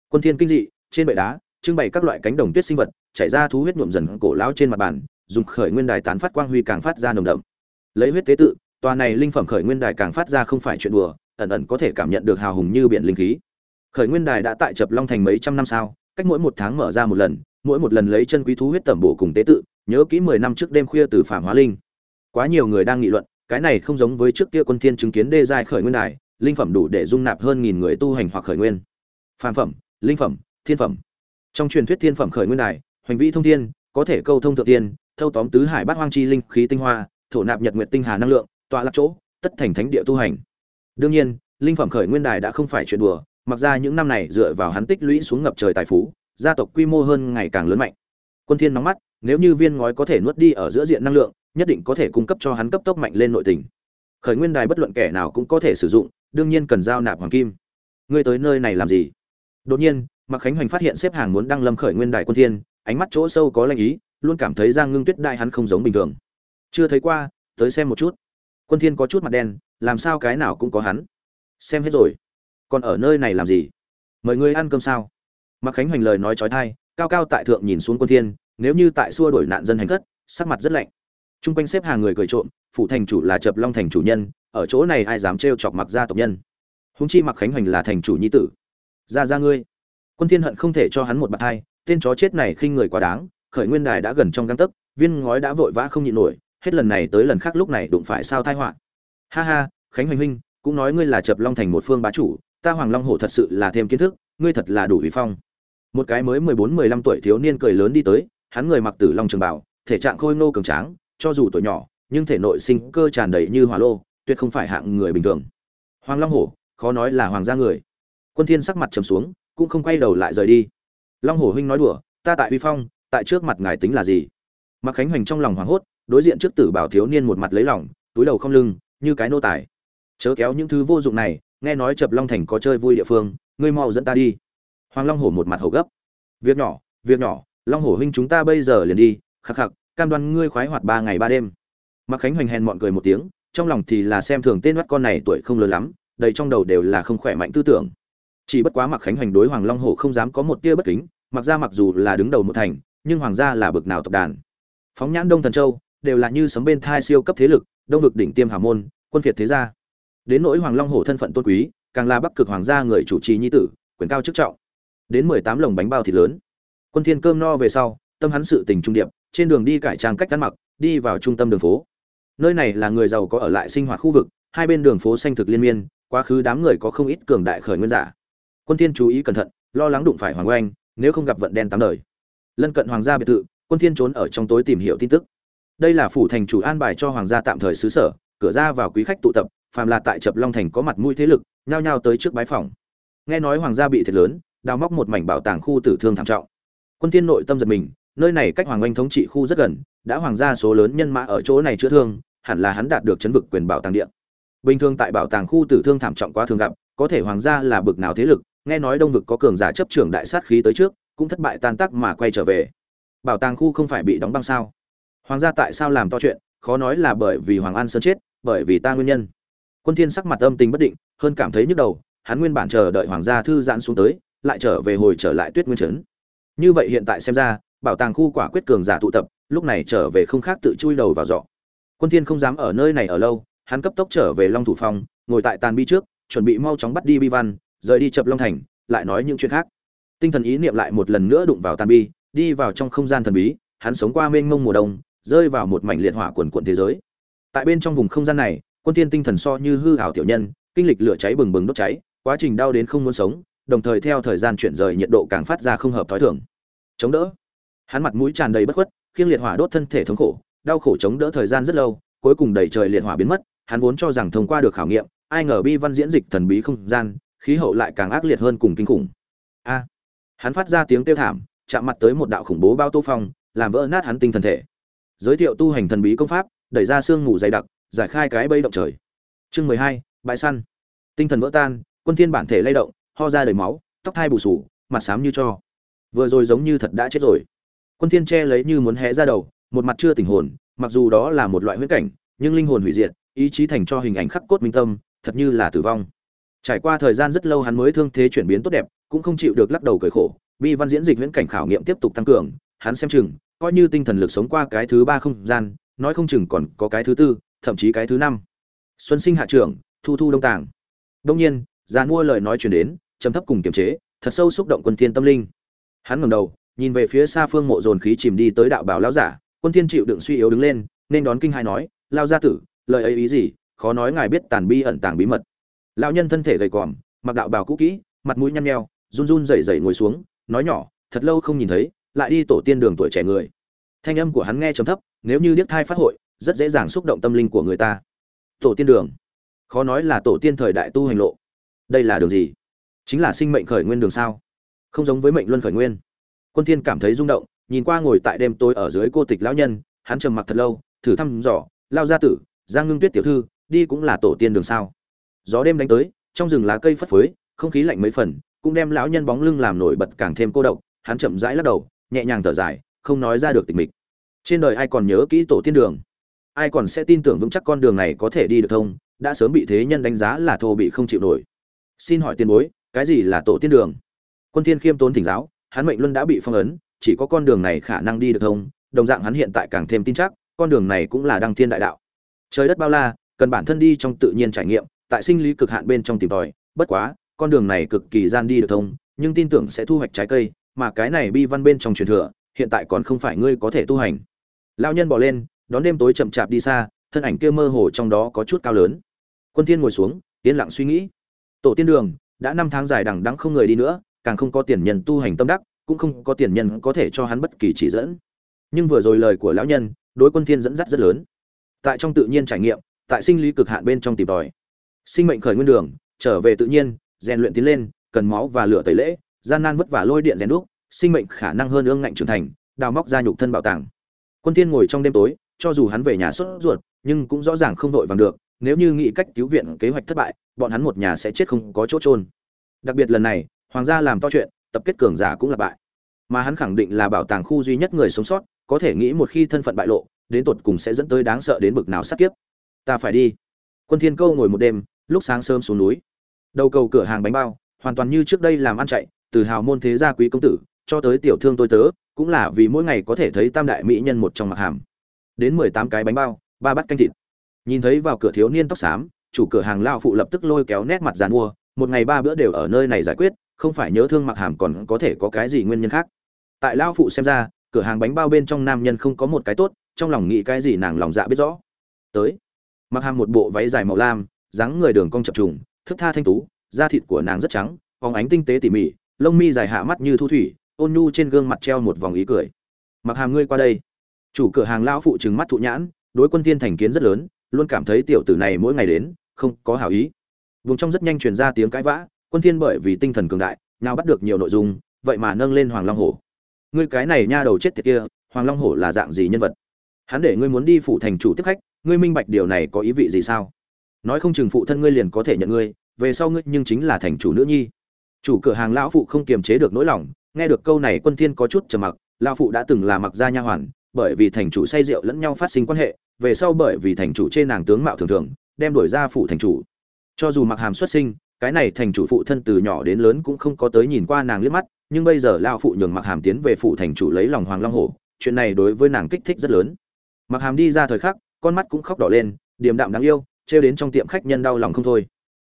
Quân thiên kinh dị, trên bệ đá trưng bày các loại cánh đồng tuyết sinh vật, chảy ra thú huyết nhuộm dần cổ lão trên mặt bàn, dùng khởi nguyên đài tán phát quang huy càng phát ra nồng đậm. Lấy huyết tế tự, tòa này linh phẩm khởi nguyên đài càng phát ra không phải chuyện đùa, ẩn ẩn có thể cảm nhận được hào hùng như biển linh khí. Khởi nguyên đài đã tại chập long thành mấy trăm năm sao, cách mỗi một tháng mở ra một lần, mỗi một lần lấy chân quý thú huyết tẩm bổ cùng tế tự, nhớ kỹ mười năm trước đêm khuya từ phạm hóa linh. Quá nhiều người đang nghị luận, cái này không giống với trước kia quân thiên chứng kiến đê giai khởi nguyên đài, linh phẩm đủ để dung nạp hơn nghìn người tu hành hoặc khởi nguyên. Phàm phẩm, linh phẩm, thiên phẩm trong truyền thuyết thiên phẩm khởi nguyên đài, hoành vĩ thông thiên, có thể câu thông thượng tiên, thâu tóm tứ hải bát hoang chi linh khí tinh hoa, thổ nạp nhật nguyệt tinh hà năng lượng, tọa lạc chỗ, tất thành thánh địa tu hành. Đương nhiên, linh phẩm khởi nguyên đài đã không phải chuyện đùa, mặc ra những năm này dựa vào hắn tích lũy xuống ngập trời tài phú, gia tộc quy mô hơn ngày càng lớn mạnh. Quân thiên nóng mắt, nếu như viên ngói có thể nuốt đi ở giữa diện năng lượng, nhất định có thể cung cấp cho hắn cấp tốc mạnh lên nội tình. Khởi nguyên đài bất luận kẻ nào cũng có thể sử dụng, đương nhiên cần giao nạp hoàng kim. Ngươi tới nơi này làm gì? Đột nhiên mạc khánh hoành phát hiện xếp hàng muốn đăng lâm khởi nguyên đại quân thiên, ánh mắt chỗ sâu có linh ý, luôn cảm thấy giang ngưng tuyết đại hắn không giống bình thường. Chưa thấy qua, tới xem một chút. Quân thiên có chút mặt đen, làm sao cái nào cũng có hắn. Xem hết rồi. Còn ở nơi này làm gì? Mời ngươi ăn cơm sao? Mạc khánh hoành lời nói chói tai, cao cao tại thượng nhìn xuống quân thiên, nếu như tại xua đuổi nạn dân hành khất, sắc mặt rất lạnh. Trung quanh xếp hàng người cười trộm phụ thành chủ là chập long thành chủ nhân, ở chỗ này ai dám trêu chọc mặc gia tộc nhân? Huống chi Mạc khánh hoành là thành chủ nhi tử. Ra ra ngươi quân thiên hận không thể cho hắn một bạt hai, tên chó chết này khinh người quá đáng, khởi nguyên đài đã gần trong găng tấc, viên ngói đã vội vã không nhịn nổi, hết lần này tới lần khác lúc này đụng phải sao tai họa. Ha ha, khánh hoành huynh, cũng nói ngươi là chập long thành một phương bá chủ, ta hoàng long hổ thật sự là thêm kiến thức, ngươi thật là đủ uy phong. Một cái mới mười bốn, mười lăm tuổi thiếu niên cười lớn đi tới, hắn người mặc tử long trường bảo thể trạng khôi ngô cường tráng, cho dù tuổi nhỏ, nhưng thể nội sinh cơ tràn đầy như hỏa lô, tuyệt không phải hạng người bình thường. Hoàng long hổ, khó nói là hoàng gia người. Quân thiên sắc mặt trầm xuống cũng không quay đầu lại rời đi. Long hổ huynh nói đùa, ta tại uy phong, tại trước mặt ngài tính là gì? Mặc khánh hoành trong lòng hoảng hốt, đối diện trước tử bảo thiếu niên một mặt lấy lòng, túi đầu không lưng, như cái nô tài. Chớ kéo những thứ vô dụng này, nghe nói chập long thành có chơi vui địa phương, ngươi mau dẫn ta đi. Hoàng long hổ một mặt hầu gấp. Việc nhỏ việc nhỏ, long hổ huynh chúng ta bây giờ liền đi, khắc khắc, cam đoan ngươi khoái hoạt ba ngày ba đêm. Mặc khánh hoành hèn mọn cười một tiếng, trong lòng thì là xem thường tên mắt con này tuổi không lớn lắm, đầy trong đầu đều là không khỏe mạnh tư tưởng chỉ bất quá mặc khánh hoành đối hoàng long hổ không dám có một tia bất kính mặc ra mặc dù là đứng đầu một thành, nhưng hoàng gia là bực nào tộc đàn. Phóng nhãn đông thần châu đều là như sấm bên thai siêu cấp thế lực, đông vực đỉnh tiêm hà môn, quân phiệt thế gia. Đến nỗi hoàng long hổ thân phận tôn quý, càng là bắc cực hoàng gia người chủ trì nhi tử, quyền cao chức trọng. Đến mười tám lồng bánh bao thịt lớn. Quân thiên cơm no về sau, tâm hắn sự tình trung điệp, trên đường đi cải trang cách ăn mặc, đi vào trung tâm đường phố. Nơi này là người giàu có ở lại sinh hoạt khu vực, hai bên đường phố xanh thực liên miên, quá khứ đám người có không ít cường đại khởi nguyên giả quân thiên chú ý cẩn thận, lo lắng đụng phải hoàng oanh, nếu không gặp vận đen tám đời. Lân cận hoàng gia biệt thự, quân thiên trốn ở trong tối tìm hiểu tin tức. Đây là phủ thành chủ an bài cho hoàng gia tạm thời xứ sở, cửa ra vào quý khách tụ tập, phàm là tại chập long thành có mặt mũi thế lực, nhao nhao tới trước bái phòng. Nghe nói hoàng gia bị thiệt lớn, đào móc một mảnh bảo tàng khu tử thương thảm trọng. Quân thiên nội tâm giật mình, nơi này cách hoàng oanh thống trị khu rất gần, đã hoàng gia số lớn nhân mã ở chỗ này chữa thương, hẳn là hắn đạt được chấn vực quyền bảo tàng địa. Bình thường tại bảo tàng khu tử thương thảm trọng quá thường gặp, có thể hoàng gia là bực nào thế lực nghe nói đông vực có cường giả chấp trưởng đại sát khí tới trước, cũng thất bại tan tác mà quay trở về. Bảo tàng khu không phải bị đóng băng sao? Hoàng gia tại sao làm to chuyện? Khó nói là bởi vì hoàng an sơn chết, bởi vì ta nguyên nhân. Quân thiên sắc mặt âm tình bất định, hơn cảm thấy nhức đầu, hắn nguyên bản chờ đợi hoàng gia thư giãn xuống tới, lại trở về hồi trở lại tuyết nguyên trấn. Như vậy hiện tại xem ra, bảo tàng khu quả quyết cường giả tụ tập, lúc này trở về không khác tự chui đầu vào giọ quân thiên không dám ở nơi này ở lâu, hắn cấp tốc trở về long thủ phong, ngồi tại tàn bi trước, chuẩn bị mau chóng bắt đi bi văn rời đi chập long thành, lại nói những chuyện khác. Tinh thần ý niệm lại một lần nữa đụng vào tàn bi, đi vào trong không gian thần bí, hắn sống qua mênh mông mùa đông, rơi vào một mảnh liệt hỏa quần quận thế giới. Tại bên trong vùng không gian này, quân thiên tinh thần so như hư ảo tiểu nhân, kinh lịch lửa cháy bừng bừng đốt cháy, quá trình đau đến không muốn sống, đồng thời theo thời gian chuyển rời nhiệt độ càng phát ra không hợp thói thường. Chống đỡ. Hắn mặt mũi tràn đầy bất khuất, khiêng liệt hỏa đốt thân thể thống khổ, đau khổ chống đỡ thời gian rất lâu, cuối cùng đầy trời liệt hỏa biến mất, hắn vốn cho rằng thông qua được khảo nghiệm, ai ngờ bi văn diễn dịch thần bí không gian khí hậu lại càng ác liệt hơn cùng kinh khủng. A, hắn phát ra tiếng kêu thảm, chạm mặt tới một đạo khủng bố bao tô phong, làm vỡ nát hắn tinh thần thể. Giới thiệu tu hành thần bí công pháp, đẩy ra xương ngủ dày đặc, giải khai cái bây động trời. Chương mười hai, bãi săn. Tinh thần vỡ tan, quân thiên bản thể lay động, ho ra đầy máu, tóc thai bù sù, mặt xám như cho. Vừa rồi giống như thật đã chết rồi. Quân thiên che lấy như muốn hé ra đầu, một mặt chưa tỉnh hồn, mặc dù đó là một loại huyễn cảnh, nhưng linh hồn hủy diệt, ý chí thành cho hình ảnh khắc cốt minh tâm, thật như là tử vong trải qua thời gian rất lâu hắn mới thương thế chuyển biến tốt đẹp, cũng không chịu được lắc đầu cởi khổ. Bi văn diễn dịch viễn cảnh khảo nghiệm tiếp tục tăng cường, hắn xem chừng, coi như tinh thần lực sống qua cái thứ ba không gian, nói không chừng còn có cái thứ tư, thậm chí cái thứ năm. Xuân sinh hạ trưởng, thu thu đông tàng. Đông nhiên, già mua lời nói chuyển đến, trầm thấp cùng kiềm chế, thật sâu xúc động quân thiên tâm linh. Hắn ngẩng đầu, nhìn về phía xa phương mộ dồn khí chìm đi tới đạo bảo lão giả, quân thiên chịu đựng suy yếu đứng lên, nên đón kinh hai nói lao gia tử, lời ấy ý gì? Khó nói ngài biết tàn bi ẩn tàng bí mật lão nhân thân thể gầy còm, mặc đạo bào cũ kỹ, mặt mũi nhăn nheo, run run rẩy rẩy ngồi xuống, nói nhỏ, thật lâu không nhìn thấy, lại đi tổ tiên đường tuổi trẻ người. Thanh âm của hắn nghe trầm thấp, nếu như điếc thai phát hội, rất dễ dàng xúc động tâm linh của người ta. Tổ tiên đường. Khó nói là tổ tiên thời đại tu hành lộ. Đây là đường gì? Chính là sinh mệnh khởi nguyên đường sao? Không giống với mệnh luân khởi nguyên. Quân thiên cảm thấy rung động, nhìn qua ngồi tại đêm tối ở dưới cô tịch lão nhân, hắn trầm mặc thật lâu, thử thăm dò lao gia tử, giang ngưng tuyết tiểu thư, đi cũng là tổ tiên đường sao? Gió đêm đánh tới, trong rừng lá cây phất phới, không khí lạnh mấy phần, cũng đem lão nhân bóng lưng làm nổi bật càng thêm cô độc, hắn chậm rãi lắc đầu, nhẹ nhàng thở dài, không nói ra được tình mịch. Trên đời ai còn nhớ kỹ tổ tiên đường? Ai còn sẽ tin tưởng vững chắc con đường này có thể đi được thông đã sớm bị thế nhân đánh giá là thô bị không chịu nổi. Xin hỏi tiền bối, cái gì là tổ tiên đường? Quân thiên khiêm tốn thỉnh giáo, hắn mệnh luân đã bị phong ấn, chỉ có con đường này khả năng đi được thông đồng dạng hắn hiện tại càng thêm tin chắc, con đường này cũng là đăng thiên đại đạo. Trời đất bao la, cần bản thân đi trong tự nhiên trải nghiệm tại sinh lý cực hạn bên trong tìm tòi, bất quá, con đường này cực kỳ gian đi được thông, nhưng tin tưởng sẽ thu hoạch trái cây, mà cái này bi văn bên trong truyền thừa, hiện tại còn không phải ngươi có thể tu hành. Lão nhân bỏ lên, đón đêm tối chậm chạp đi xa, thân ảnh kia mơ hồ trong đó có chút cao lớn. Quân thiên ngồi xuống, yên lặng suy nghĩ. Tổ tiên đường, đã năm tháng dài đằng đẵng không người đi nữa, càng không có tiền nhân tu hành tâm đắc, cũng không có tiền nhân có thể cho hắn bất kỳ chỉ dẫn. Nhưng vừa rồi lời của lão nhân, đối quân thiên dẫn dắt rất lớn. Tại trong tự nhiên trải nghiệm, tại sinh lý cực hạn bên trong tìm tòi sinh mệnh khởi nguyên đường, trở về tự nhiên, rèn luyện tiến lên, cần máu và lửa tẩy lễ, gian nan vất vả lôi điện rèn đúc, sinh mệnh khả năng hơn ương ngạnh trưởng thành, đào móc ra nhục thân bảo tàng. Quân thiên ngồi trong đêm tối, cho dù hắn về nhà sốt ruột, nhưng cũng rõ ràng không vội vàng được, nếu như nghĩ cách cứu viện kế hoạch thất bại, bọn hắn một nhà sẽ chết không có chỗ trôn đặc biệt lần này, hoàng gia làm to chuyện, tập kết cường giả cũng là bại. Mà hắn khẳng định là bảo tàng khu duy nhất người sống sót, có thể nghĩ một khi thân phận bại lộ, đến tột cùng sẽ dẫn tới đáng sợ đến bực nào sát kiếp. Ta phải đi. Quân thiên câu ngồi một đêm lúc sáng sớm xuống núi. Đầu cầu cửa hàng bánh bao, hoàn toàn như trước đây làm ăn chạy, từ hào môn thế gia quý công tử, cho tới tiểu thương tôi tớ, cũng là vì mỗi ngày có thể thấy tam đại mỹ nhân một trong mặt hàm. Đến mười tám cái bánh bao, ba bát canh thịt. Nhìn thấy vào cửa thiếu niên tóc xám, chủ cửa hàng lao phụ lập tức lôi kéo nét mặt dàn mua, một ngày ba bữa đều ở nơi này giải quyết, không phải nhớ thương mặc hàm còn có thể có cái gì nguyên nhân khác. Tại lao phụ xem ra, cửa hàng bánh bao bên trong nam nhân không có một cái tốt, trong lòng nghĩ cái gì nàng lòng dạ biết rõ. Tới, mặc hàm một bộ váy dài màu lam dáng người đường cong chập trùng, thức tha thanh tú, da thịt của nàng rất trắng, phóng ánh tinh tế tỉ mỉ, lông mi dài hạ mắt như thu thủy, ôn nhu trên gương mặt treo một vòng ý cười. Mặc hàm ngươi qua đây. Chủ cửa hàng lão phụ trừng mắt thụ nhãn, đối quân thiên thành kiến rất lớn, luôn cảm thấy tiểu tử này mỗi ngày đến, không có hảo ý. Vùng trong rất nhanh truyền ra tiếng cãi vã, quân thiên bởi vì tinh thần cường đại, nào bắt được nhiều nội dung, vậy mà nâng lên hoàng long hổ. Ngươi cái này nha đầu chết tiệt kia, hoàng long hổ là dạng gì nhân vật? Hắn để ngươi muốn đi phụ thành chủ tiếp khách, ngươi minh bạch điều này có ý vị gì sao? Nói không chừng phụ thân ngươi liền có thể nhận ngươi, về sau ngươi nhưng chính là thành chủ nữ nhi. Chủ cửa hàng lão phụ không kiềm chế được nỗi lòng, nghe được câu này quân thiên có chút trầm mặc, lão phụ đã từng là mặc gia nha hoàn, bởi vì thành chủ say rượu lẫn nhau phát sinh quan hệ, về sau bởi vì thành chủ trên nàng tướng mạo thường thường, đem đổi ra phụ thành chủ. Cho dù mặc hàm xuất sinh, cái này thành chủ phụ thân từ nhỏ đến lớn cũng không có tới nhìn qua nàng liếc mắt, nhưng bây giờ lão phụ nhường mặc hàm tiến về phụ thành chủ lấy lòng hoàng long hổ, chuyện này đối với nàng kích thích rất lớn. Mặc hàm đi ra thời khắc, con mắt cũng khóc đỏ lên, điềm đạm đáng yêu trêu đến trong tiệm khách nhân đau lòng không thôi.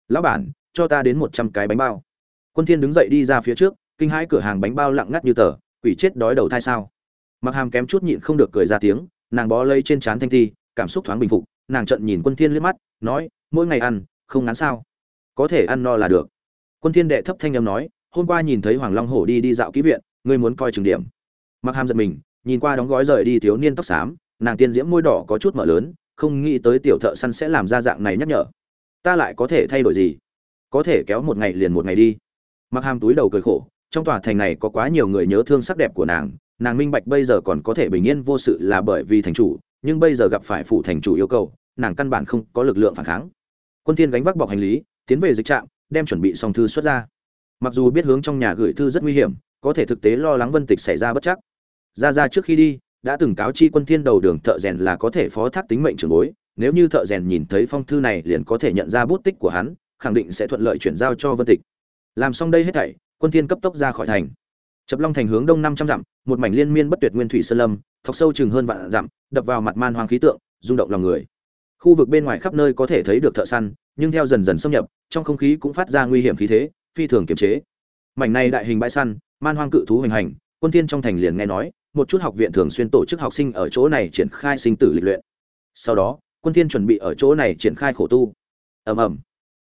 Lão bản, cho ta đến một trăm cái bánh bao. Quân thiên đứng dậy đi ra phía trước, kinh hãi cửa hàng bánh bao lặng ngắt như tờ, quỷ chết đói đầu thai sao. Mặc hàm kém chút nhịn không được cười ra tiếng, nàng bó lấy trên trán thanh thi, cảm xúc thoáng bình phục, nàng trận nhìn quân thiên liếc mắt, nói, mỗi ngày ăn, không ngán sao? Có thể ăn no là được. Quân thiên đệ thấp thanh âm nói, hôm qua nhìn thấy hoàng long hổ đi đi dạo kỹ viện, ngươi muốn coi trường điểm. Mặc hàm giật mình, nhìn qua đóng gói rời đi thiếu niên tóc xám, nàng tiên diễm môi đỏ có chút mở lớn không nghĩ tới tiểu thợ săn sẽ làm ra dạng này nhắc nhở. Ta lại có thể thay đổi gì? Có thể kéo một ngày liền một ngày đi. Mặc hàm túi đầu cười khổ, trong tòa thành này có quá nhiều người nhớ thương sắc đẹp của nàng. Nàng minh bạch bây giờ còn có thể bình yên vô sự là bởi vì thành chủ, nhưng bây giờ gặp phải phụ thành chủ yêu cầu, nàng căn bản không có lực lượng phản kháng. Quân thiên gánh vác bọc hành lý, tiến về dịch trạm, đem chuẩn bị xong thư xuất ra. Mặc dù biết hướng trong nhà gửi thư rất nguy hiểm, có thể thực tế lo lắng vân tịch xảy ra bất chắc. Ra ra trước khi đi đã từng cáo chi quân thiên đầu đường thợ rèn là có thể phó thác tính mệnh trưởng bối, nếu như thợ rèn nhìn thấy phong thư này liền có thể nhận ra bút tích của hắn, khẳng định sẽ thuận lợi chuyển giao cho vân tịch. Làm xong đây hết thảy, quân thiên cấp tốc ra khỏi thành. Chập long thành hướng đông năm trăm dặm, một mảnh liên miên bất tuyệt nguyên thủy sơn lâm, thọc sâu chừng hơn vạn dặm, đập vào mặt man hoang khí tượng, rung động lòng người. Khu vực bên ngoài khắp nơi có thể thấy được thợ săn, nhưng theo dần dần xâm nhập, trong không khí cũng phát ra nguy hiểm khí thế, phi thường kiềm chế. Mảnh này đại hình bãi săn, man hoang cự thú hành hành, quân thiên trong thành liền nghe nói một chút học viện thường xuyên tổ chức học sinh ở chỗ này triển khai sinh tử lịch luyện. Sau đó, quân thiên chuẩn bị ở chỗ này triển khai khổ tu. Ầm ầm.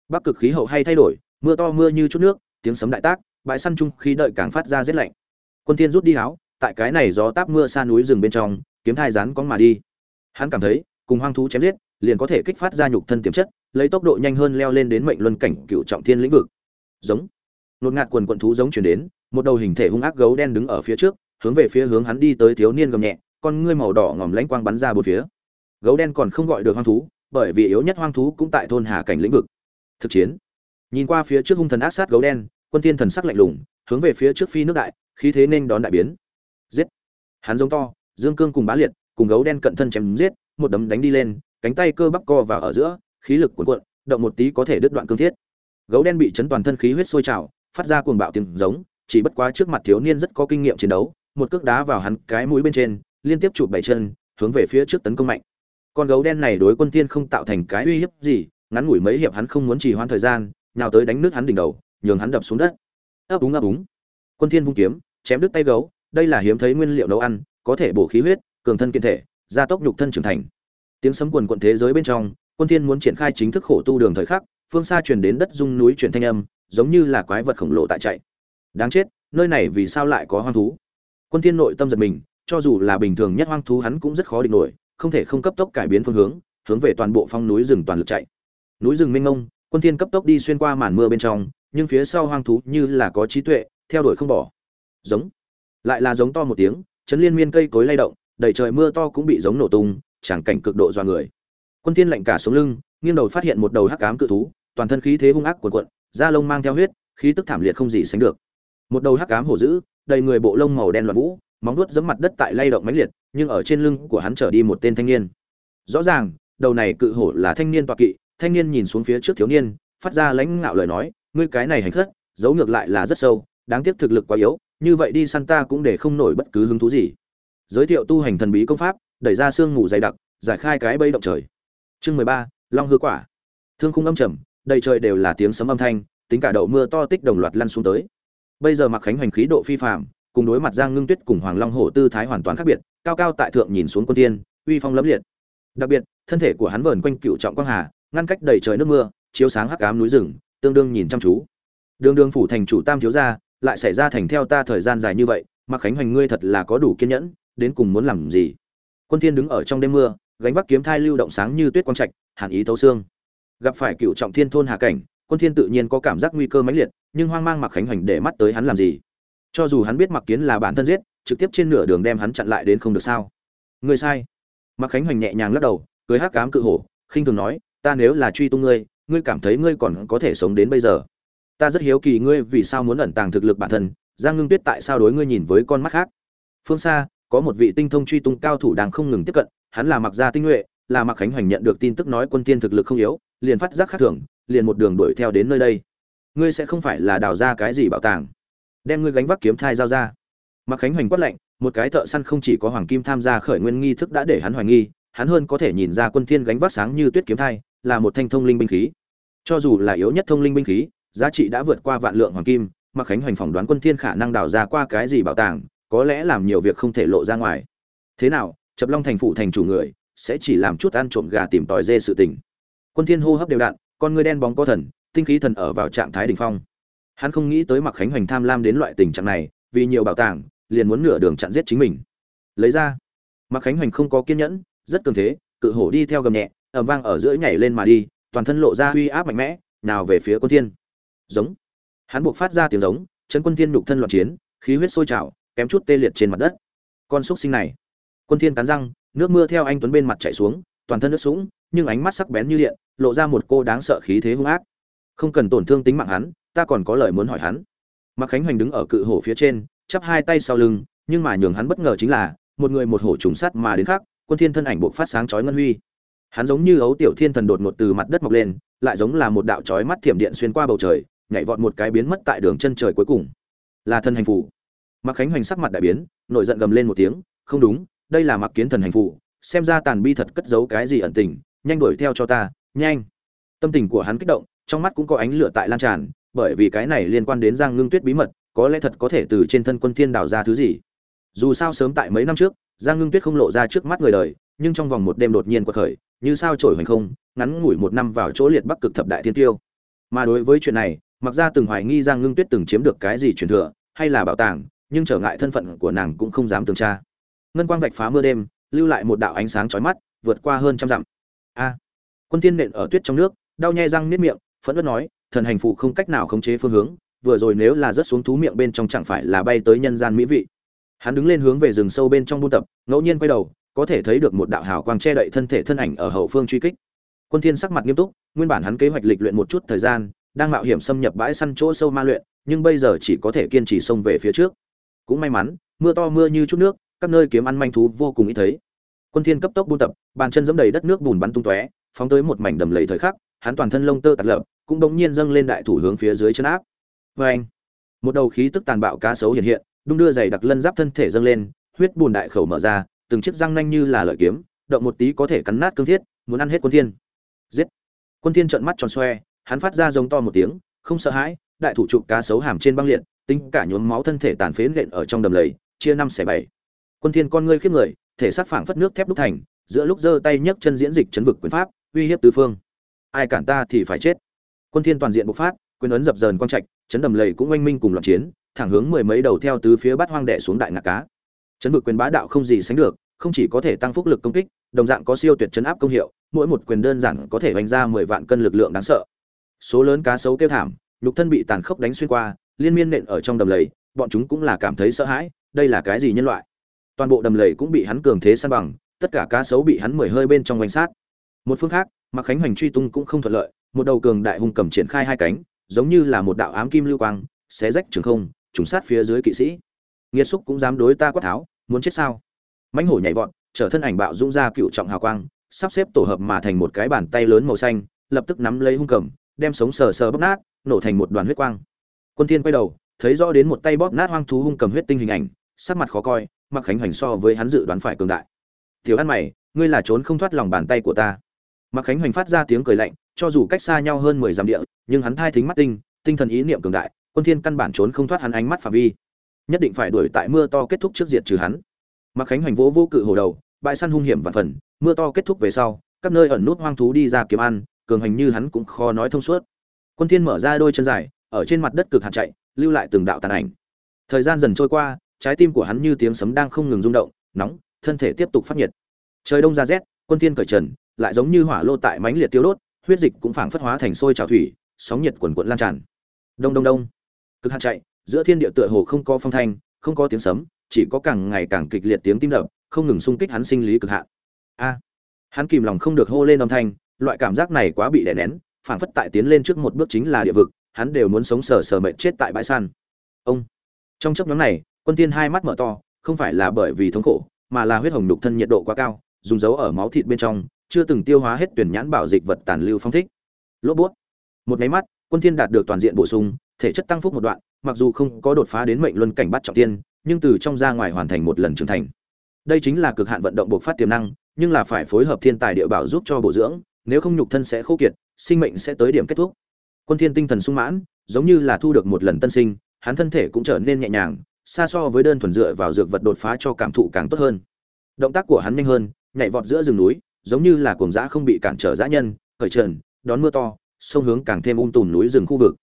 Bắc cực khí hậu hay thay đổi, mưa to mưa như chút nước, tiếng sấm đại tác, bãi săn chung khí đợi càng phát ra rét lạnh. Quân thiên rút đi áo, tại cái này gió táp mưa xa núi rừng bên trong, kiếm thai rán có mà đi. Hắn cảm thấy, cùng hoang thú chém giết, liền có thể kích phát ra nhục thân tiềm chất, lấy tốc độ nhanh hơn leo lên đến mệnh luân cảnh cựu trọng thiên lĩnh vực. Giống. Nột ngạt quần quận thú giống chuyển đến, một đầu hình thể hung ác gấu đen đứng ở phía trước hướng về phía hướng hắn đi tới thiếu niên gầm nhẹ, con ngươi màu đỏ ngòm lãnh quang bắn ra bốn phía. Gấu đen còn không gọi được hoang thú, bởi vì yếu nhất hoang thú cũng tại thôn hà cảnh lĩnh vực. Thực chiến. Nhìn qua phía trước hung thần ác sát gấu đen, quân tiên thần sắc lạnh lùng, hướng về phía trước phi nước đại, khí thế nên đón đại biến. Giết. Hắn giống to, dương cương cùng bá liệt, cùng gấu đen cận thân chém giết, một đấm đánh đi lên, cánh tay cơ bắp co vào ở giữa, khí lực cuộn cuộn, động một tí có thể đứt đoạn cương thiết. Gấu đen bị chấn toàn thân khí huyết sôi trào, phát ra cuồng bạo tiếng giống, chỉ bất quá trước mặt thiếu niên rất có kinh nghiệm chiến đấu một cước đá vào hắn cái mũi bên trên, liên tiếp chụp bảy chân, hướng về phía trước tấn công mạnh. Con gấu đen này đối quân tiên không tạo thành cái uy hiếp gì, ngắn ngủi mấy hiệp hắn không muốn trì hoãn thời gian, nhào tới đánh nước hắn đỉnh đầu, nhường hắn đập xuống đất. Ấp úng ấp úng. Quân thiên vung kiếm, chém đứt tay gấu, đây là hiếm thấy nguyên liệu nấu ăn, có thể bổ khí huyết, cường thân kiên thể, gia tốc nhục thân trưởng thành. Tiếng sấm quần quận thế giới bên trong, quân thiên muốn triển khai chính thức khổ tu đường thời khắc, phương xa truyền đến đất rung núi chuyển thanh âm, giống như là quái vật khổng lồ tại chạy. Đáng chết, nơi này vì sao lại có hoang thú? Quân thiên nội tâm giật mình, cho dù là bình thường nhất hoang thú hắn cũng rất khó địch nổi, không thể không cấp tốc cải biến phương hướng hướng về toàn bộ phong núi rừng toàn lực chạy. Núi rừng mênh mông, quân thiên cấp tốc đi xuyên qua màn mưa bên trong, nhưng phía sau hoang thú như là có trí tuệ, theo đuổi không bỏ. Giống. Lại là giống to một tiếng, chấn liên miên cây cối lay động, đầy trời mưa to cũng bị giống nổ tung, chẳng cảnh cực độ doa người. Quân thiên lạnh cả sống lưng, nghiêng đầu phát hiện một đầu hắc ám cự thú, toàn thân khí thế hung ác cuộn cuộn, da lông mang theo huyết, khí tức thảm liệt không gì sánh được. Một đầu hắc ám hổ dữ đầy người bộ lông màu đen loạn vũ, móng vuốt giẫm mặt đất tại lay động mãnh liệt, nhưng ở trên lưng của hắn trở đi một tên thanh niên. Rõ ràng, đầu này cự hổ là thanh niên tọa kỵ, thanh niên nhìn xuống phía trước thiếu niên, phát ra lãnh ngạo lời nói, ngươi cái này hành khất, giấu ngược lại là rất sâu, đáng tiếc thực lực quá yếu, như vậy đi săn ta cũng để không nổi bất cứ hứng thú gì. Giới thiệu tu hành thần bí công pháp, đẩy ra xương ngủ dày đặc, giải khai cái bẫy động trời. Chương mười ba, long hư quả. Thương khung âm trầm, đầy trời đều là tiếng sấm âm thanh, tính cả đậu mưa to tích đồng loạt lăn xuống tới bây giờ mặc khánh hoành khí độ phi phạm cùng đối mặt giang ngưng tuyết cùng hoàng long hổ tư thái hoàn toàn khác biệt, cao cao tại thượng nhìn xuống quân tiên uy phong lẫm liệt. Đặc biệt, thân thể của hắn vờn quanh cựu trọng quang hà, ngăn cách đầy trời nước mưa, chiếu sáng hắc ám núi rừng, tương đương nhìn chăm chú. Đường đường phủ thành chủ tam thiếu gia, lại xảy ra thành theo ta thời gian dài như vậy mặc khánh hoành ngươi thật là có đủ kiên nhẫn, đến cùng muốn làm gì? Quân thiên đứng ở trong đêm mưa, gánh vác kiếm thai lưu động sáng như tuyết quang trạch, hàn ý thấu xương. Gặp phải cựu trọng thiên thôn hà cảnh quân thiên tự nhiên có cảm giác nguy cơ mãnh liệt, nhưng hoang mang mặc khánh hoành để mắt tới hắn làm gì? Cho dù hắn biết mặc kiến là bản thân giết, trực tiếp trên nửa đường đem hắn chặn lại đến không được sao? Người sai. Mặc khánh hoành nhẹ nhàng lắc đầu cưới hắc cám cự hổ, khinh thường nói, ta nếu là truy tung ngươi ngươi cảm thấy ngươi còn có thể sống đến bây giờ? Ta rất hiếu kỳ ngươi vì sao muốn ẩn tàng thực lực bản thân, giang ngưng tuyết tại sao đối ngươi nhìn với con mắt khác? Phương xa, có một vị tinh thông truy tung cao thủ đang không ngừng tiếp cận, hắn là mặc gia tinh nhuệ là mặc khánh hoành nhận được tin tức nói quân tiên thực lực không yếu, liền phát giác khác thường liền một đường đuổi theo đến nơi đây. Ngươi sẽ không phải là đào ra cái gì bảo tàng. Đem ngươi gánh vác kiếm thai giao ra. Mặc khánh hoành quát lạnh, một cái thợ săn không chỉ có hoàng kim tham gia khởi nguyên nghi thức đã để hắn hoài nghi, hắn hơn có thể nhìn ra quân thiên gánh vác sáng như tuyết kiếm thai, là một thanh thông linh binh khí. Cho dù là yếu nhất thông linh binh khí, giá trị đã vượt qua vạn lượng hoàng kim mặc khánh hoành phỏng đoán quân thiên khả năng đào ra qua cái gì bảo tàng, có lẽ làm nhiều việc không thể lộ ra ngoài. Thế nào, chập long thành phụ thành chủ người, sẽ chỉ làm chút ăn trộm gà tìm tòi dê sự tình. Quân thiên hô hấp đều đặn con người đen bóng có thần, tinh khí thần ở vào trạng thái đỉnh phong. Hắn không nghĩ tới mặc khánh hoành tham lam đến loại tình trạng này, vì nhiều bảo tàng, liền muốn nửa đường chặn giết chính mình. Lấy ra. Mặc khánh hoành không có kiên nhẫn, rất cường thế, cự hổ đi theo gầm nhẹ, ầm vang ở giữa nhảy lên mà đi, toàn thân lộ ra uy áp mạnh mẽ, nào về phía quân thiên. Giống. Hắn buộc phát ra tiếng giống chấn quân thiên nhục thân loạn chiến, khí huyết sôi trào, kém chút tê liệt trên mặt đất. Con xúc sinh này. Quân thiên cắn răng, nước mưa theo anh tuấn bên mặt chảy xuống, toàn thân nước sũng nhưng ánh mắt sắc bén như điện lộ ra một cô đáng sợ khí thế hung ác không cần tổn thương tính mạng hắn ta còn có lời muốn hỏi hắn Mạc Khánh Hoành đứng ở cự hổ phía trên, chắp hai tay sau lưng, nhưng mà nhường hắn bất ngờ chính là, một người một hổ trùng sát mà đến khác, quân thiên thân ảnh bộc phát sáng chói ngân huy. Hắn giống như ấu tiểu thiên thần đột ngột từ mặt đất mọc lên, lại giống là một đạo chói mắt thiểm điện xuyên qua bầu trời, nhảy vọt một cái biến mất tại đường chân trời cuối cùng. Là thân hành phù. Mạc Khánh Hoành sắc mặt đại biến, nổi giận gầm lên một tiếng, không đúng, đây là Mạc Kiến thần hành phù, xem ra tàn bi thật cất giấu cái gì ẩn tình, nhanh đuổi theo cho ta, nhanh. Tâm tình của hắn kích động, trong mắt cũng có ánh lửa tại lan tràn, bởi vì cái này liên quan đến Giang Ngưng Tuyết bí mật, có lẽ thật có thể từ trên thân Quân Thiên đào ra thứ gì. Dù sao sớm tại mấy năm trước, Giang Ngưng Tuyết không lộ ra trước mắt người đời, nhưng trong vòng một đêm đột nhiên quật khởi, như sao trổi hoành không, ngắn ngủi một năm vào chỗ liệt Bắc cực thập đại thiên tiêu. Mà đối với chuyện này, mặc ra từng hoài nghi Giang Ngưng Tuyết từng chiếm được cái gì truyền thừa, hay là bảo tàng, nhưng trở ngại thân phận của nàng cũng không dám tường tra. Ngân quang vạch phá mưa đêm, lưu lại một đạo ánh sáng chói mắt, vượt qua hơn trăm dặm. A! Quân Thiên nện ở tuyết trong nước, đau nhai răng niết miệng, phẫn nộ nói, thần hành phụ không cách nào khống chế phương hướng, vừa rồi nếu là rớt xuống thú miệng bên trong chẳng phải là bay tới nhân gian mỹ vị. Hắn đứng lên hướng về rừng sâu bên trong buôn tập, ngẫu nhiên quay đầu, có thể thấy được một đạo hào quang che đậy thân thể thân ảnh ở hậu phương truy kích. Quân Thiên sắc mặt nghiêm túc, nguyên bản hắn kế hoạch lịch luyện một chút thời gian, đang mạo hiểm xâm nhập bãi săn chỗ sâu ma luyện, nhưng bây giờ chỉ có thể kiên trì xông về phía trước. Cũng may mắn, mưa to mưa như chút nước, các nơi kiếm ăn manh thú vô cùng ít thấy. Quân Thiên cấp tốc buôn tập, bàn chân giẫm đầy đất nước bùn bắn tung tóe, phóng tới một mảnh đầm lầy thời khắc, hắn toàn thân lông tơ tạt lợp, cũng đống nhiên dâng lên đại thủ hướng phía dưới chân áp. với anh, một đầu khí tức tàn bạo cá sấu hiện hiện, đung đưa dày đặc lân giáp thân thể dâng lên, huyết bùn đại khẩu mở ra, từng chiếc răng nanh như là lợi kiếm, động một tí có thể cắn nát cương thiết, muốn ăn hết quân thiên. Giết! Quân thiên trợn mắt tròn xoe, hắn phát ra giống to một tiếng, không sợ hãi, đại thủ trụ cá sấu hàm trên băng liệt, tính cả nhuốm máu thân thể tàn phế nện ở trong đầm lầy, chia năm xẻ bảy. Quân thiên con ngươi khiếp người, thể xác phảng phất nước thép đúc thành, giữa lúc giơ tay nhấc chân diễn dịch chấn vực quyền pháp, uy hiếp tứ phương. Ai cản ta thì phải chết. Quân thiên toàn diện bộc phát quyền ấn dập dờn quang trạch chấn đầm lầy cũng oanh minh cùng loạn chiến thẳng hướng mười mấy đầu theo tứ phía bát hoang đè xuống đại ngạc cá. Chấn vực quyền bá đạo không gì sánh được không chỉ có thể tăng phúc lực công kích đồng dạng có siêu tuyệt chấn áp công hiệu mỗi một quyền đơn giản có thể vành ra mười vạn cân lực lượng đáng sợ. Số lớn cá sấu kêu thảm nhục thân bị tàn khốc đánh xuyên qua liên miên nện ở trong đầm lầy bọn chúng cũng là cảm thấy sợ hãi đây là cái gì nhân loại? Toàn bộ đầm lầy cũng bị hắn cường thế san bằng, tất cả cá sấu bị hắn mười hơi bên trong quanh sát. Một phương khác mặc khánh hoành truy tung cũng không thuận lợi, một đầu cường đại hung cầm triển khai hai cánh, giống như là một đạo ám kim lưu quang, xé rách trường không, trùng sát phía dưới kỵ sĩ. Nghiệt xúc cũng dám đối ta quát tháo, muốn chết sao? Mãnh hổ nhảy vọt, trở thân ảnh bạo dũng ra cựu trọng hào quang, sắp xếp tổ hợp mà thành một cái bàn tay lớn màu xanh, lập tức nắm lấy hung cầm, đem sống sờ sờ bóp nát, nổ thành một đoàn huyết quang. Quân thiên quay đầu, thấy rõ đến một tay bóp nát hoang thú hung cầm huyết tinh hình ảnh, sắc mặt khó coi mặc khánh hoành so với hắn dự đoán phải cường đại Thiếu ăn mày ngươi là trốn không thoát lòng bàn tay của ta mặc khánh hoành phát ra tiếng cười lạnh cho dù cách xa nhau hơn mười dặm địa, nhưng hắn thai thính mắt tinh, tinh thần ý niệm cường đại, Quân Thiên căn bản trốn không thoát hắn ánh mắt phạm vi. Nhất định phải đuổi tại mưa to kết thúc trước diệt trừ hắn. Mạc Khánh Hoành vỗ vô cự hồ đầu, bãi săn hung hiểm vạn phần, mưa to kết thúc về sau, các nơi ẩn nút hoang thú đi ra kiếm ăn, cường hành như hắn cũng khó nói thông suốt. Quân Thiên mở ra đôi chân dài, ở trên mặt đất cực hạt chạy, lưu lại từng đạo tàn ảnh. Thời gian dần trôi qua, trái tim của hắn như tiếng sấm đang không ngừng rung động, nóng, thân thể tiếp tục phát nhiệt. Trời đông ra rét, Quân Thiên cởi trần, lại giống như hỏa lô tại mãnh liệt tiêu đốt, huyết dịch cũng phảng phất hóa thành sôi trào thủy, sóng nhiệt cuồn cuộn lan tràn. Đông đông đông. Cực hạn chạy, giữa thiên địa tựa hồ không có phong thanh, không có tiếng sấm, chỉ có càng ngày càng kịch liệt tiếng tim đập, không ngừng xung kích hắn sinh lý cực hạn. A. hắn kìm lòng không được hô lên âm thanh, loại cảm giác này quá bị đè nén, phảng phất tại tiến lên trước một bước chính là địa vực, hắn đều muốn sống sờ sờ mệt chết tại bãi săn. Ông. Trong chốc ngắn này, Quân Tiên hai mắt mở to, không phải là bởi vì thống khổ, mà là huyết hồng nhục thân nhiệt độ quá cao, dùng dấu ở máu thịt bên trong, chưa từng tiêu hóa hết tuyển nhãn bảo dịch vật tàn lưu phong thích. Lốp bút. Một máy mắt quân thiên đạt được toàn diện bổ sung thể chất tăng phúc một đoạn mặc dù không có đột phá đến mệnh luân cảnh bắt trọng tiên nhưng từ trong ra ngoài hoàn thành một lần trưởng thành. Đây chính là cực hạn vận động buộc phát tiềm năng nhưng là phải phối hợp thiên tài địa bảo giúp cho bổ dưỡng nếu không nhục thân sẽ khô kiệt sinh mệnh sẽ tới điểm kết thúc. Quân thiên tinh thần sung mãn giống như là thu được một lần tân sinh hắn thân thể cũng trở nên nhẹ nhàng xa so với đơn thuần dựa vào dược vật đột phá cho cảm thụ càng tốt hơn. Động tác của hắn nhanh hơn, nhảy vọt giữa rừng núi, giống như là cuồng dã không bị cản trở dã nhân, khởi trần đón mưa to, sông hướng càng thêm um tùm núi rừng khu vực.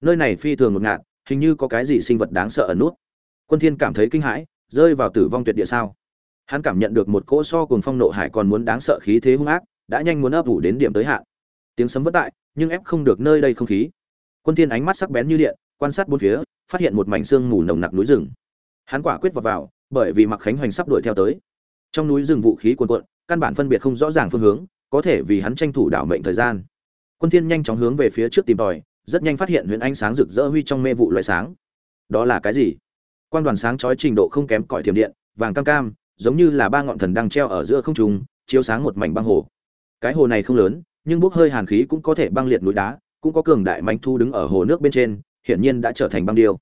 Nơi này phi thường ngột ngạt, hình như có cái gì sinh vật đáng sợ ẩn nút. Quân thiên cảm thấy kinh hãi, rơi vào tử vong tuyệt địa sao? Hắn cảm nhận được một cỗ so cùng phong nộ hải còn muốn đáng sợ khí thế hung ác, đã nhanh muốn ấp ủ đến điểm tới hạn. Tiếng sấm vất tại, nhưng ép không được nơi đây không khí. Quân thiên ánh mắt sắc bén như điện, quan sát bốn phía phát hiện một mảnh xương mù nồng nặc núi rừng. Hắn quả quyết vào vào, bởi vì mặc khánh hoành sắp đuổi theo tới. Trong núi rừng vũ khí cuồn cuộn, căn bản phân biệt không rõ ràng phương hướng, có thể vì hắn tranh thủ đảo mệnh thời gian. Quân thiên nhanh chóng hướng về phía trước tìm tòi, rất nhanh phát hiện huyền ánh sáng rực rỡ huy trong mê vụ loại sáng. Đó là cái gì? Quang đoàn sáng chói trình độ không kém cỏi thiểm điện, vàng cam cam, giống như là ba ngọn thần đang treo ở giữa không trung, chiếu sáng một mảnh băng hồ. Cái hồ này không lớn, nhưng bốc hơi hàn khí cũng có thể băng liệt núi đá, cũng có cường đại mãnh thu đứng ở hồ nước bên trên hiển nhiên đã trở thành băng điêu.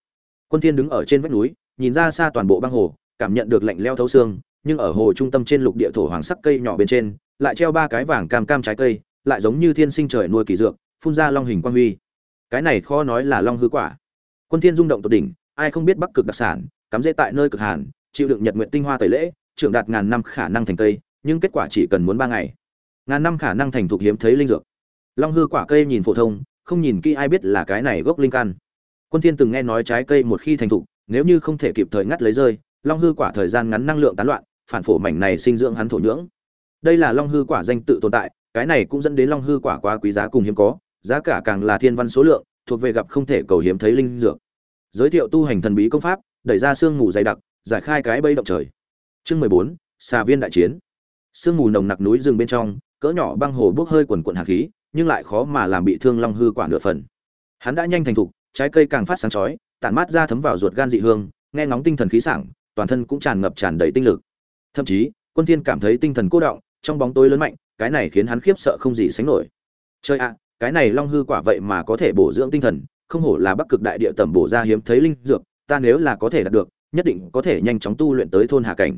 Quân thiên đứng ở trên vách núi, nhìn ra xa toàn bộ băng hồ, cảm nhận được lạnh lẽo thấu xương, nhưng ở hồ trung tâm trên lục địa thổ hoàng sắc cây nhỏ bên trên, lại treo ba cái vàng cam cam trái cây, lại giống như thiên sinh trời nuôi kỳ dược, phun ra long hình quang huy. Cái này khó nói là long hư quả. Quân thiên rung động tột đỉnh, ai không biết bắc cực đặc sản, cắm rễ tại nơi cực hàn, chịu đựng nhật nguyện tinh hoa tẩy lễ, trưởng đạt ngàn năm khả năng thành cây, nhưng kết quả chỉ cần muốn ba ngày. Ngàn năm khả năng thành thuộc hiếm thấy linh dược. Long hư quả cây nhìn phổ thông, không nhìn kỹ ai biết là cái này gốc linh căn quân thiên từng nghe nói trái cây một khi thành thục, nếu như không thể kịp thời ngắt lấy rơi, long hư quả thời gian ngắn năng lượng tán loạn, phản phổ mảnh này sinh dưỡng hắn thổ nhưỡng. Đây là long hư quả danh tự tồn tại, cái này cũng dẫn đến long hư quả quá quý giá cùng hiếm có, giá cả càng là thiên văn số lượng, thuộc về gặp không thể cầu hiếm thấy linh dược. Giới thiệu tu hành thần bí công pháp, đẩy ra xương ngủ dày đặc, giải khai cái bẫy động trời. Chương mười bốn, xà viên đại chiến. Sương mù nồng nặc núi rừng bên trong, cỡ nhỏ băng hồ bốc hơi quần quần hàn khí, nhưng lại khó mà làm bị thương long hư quả nửa phần. Hắn đã nhanh thành thục trái cây càng phát sáng chói, tản mát ra thấm vào ruột gan dị hương, nghe ngóng tinh thần khí sảng, toàn thân cũng tràn ngập tràn đầy tinh lực. Thậm chí, quân thiên cảm thấy tinh thần cô động, trong bóng tối lớn mạnh, cái này khiến hắn khiếp sợ không gì sánh nổi. Chơi ạ, cái này long hư quả vậy mà có thể bổ dưỡng tinh thần, không hổ là bắc cực đại địa tẩm bổ ra hiếm thấy linh dược, ta nếu là có thể đạt được, nhất định có thể nhanh chóng tu luyện tới thôn hạ cảnh.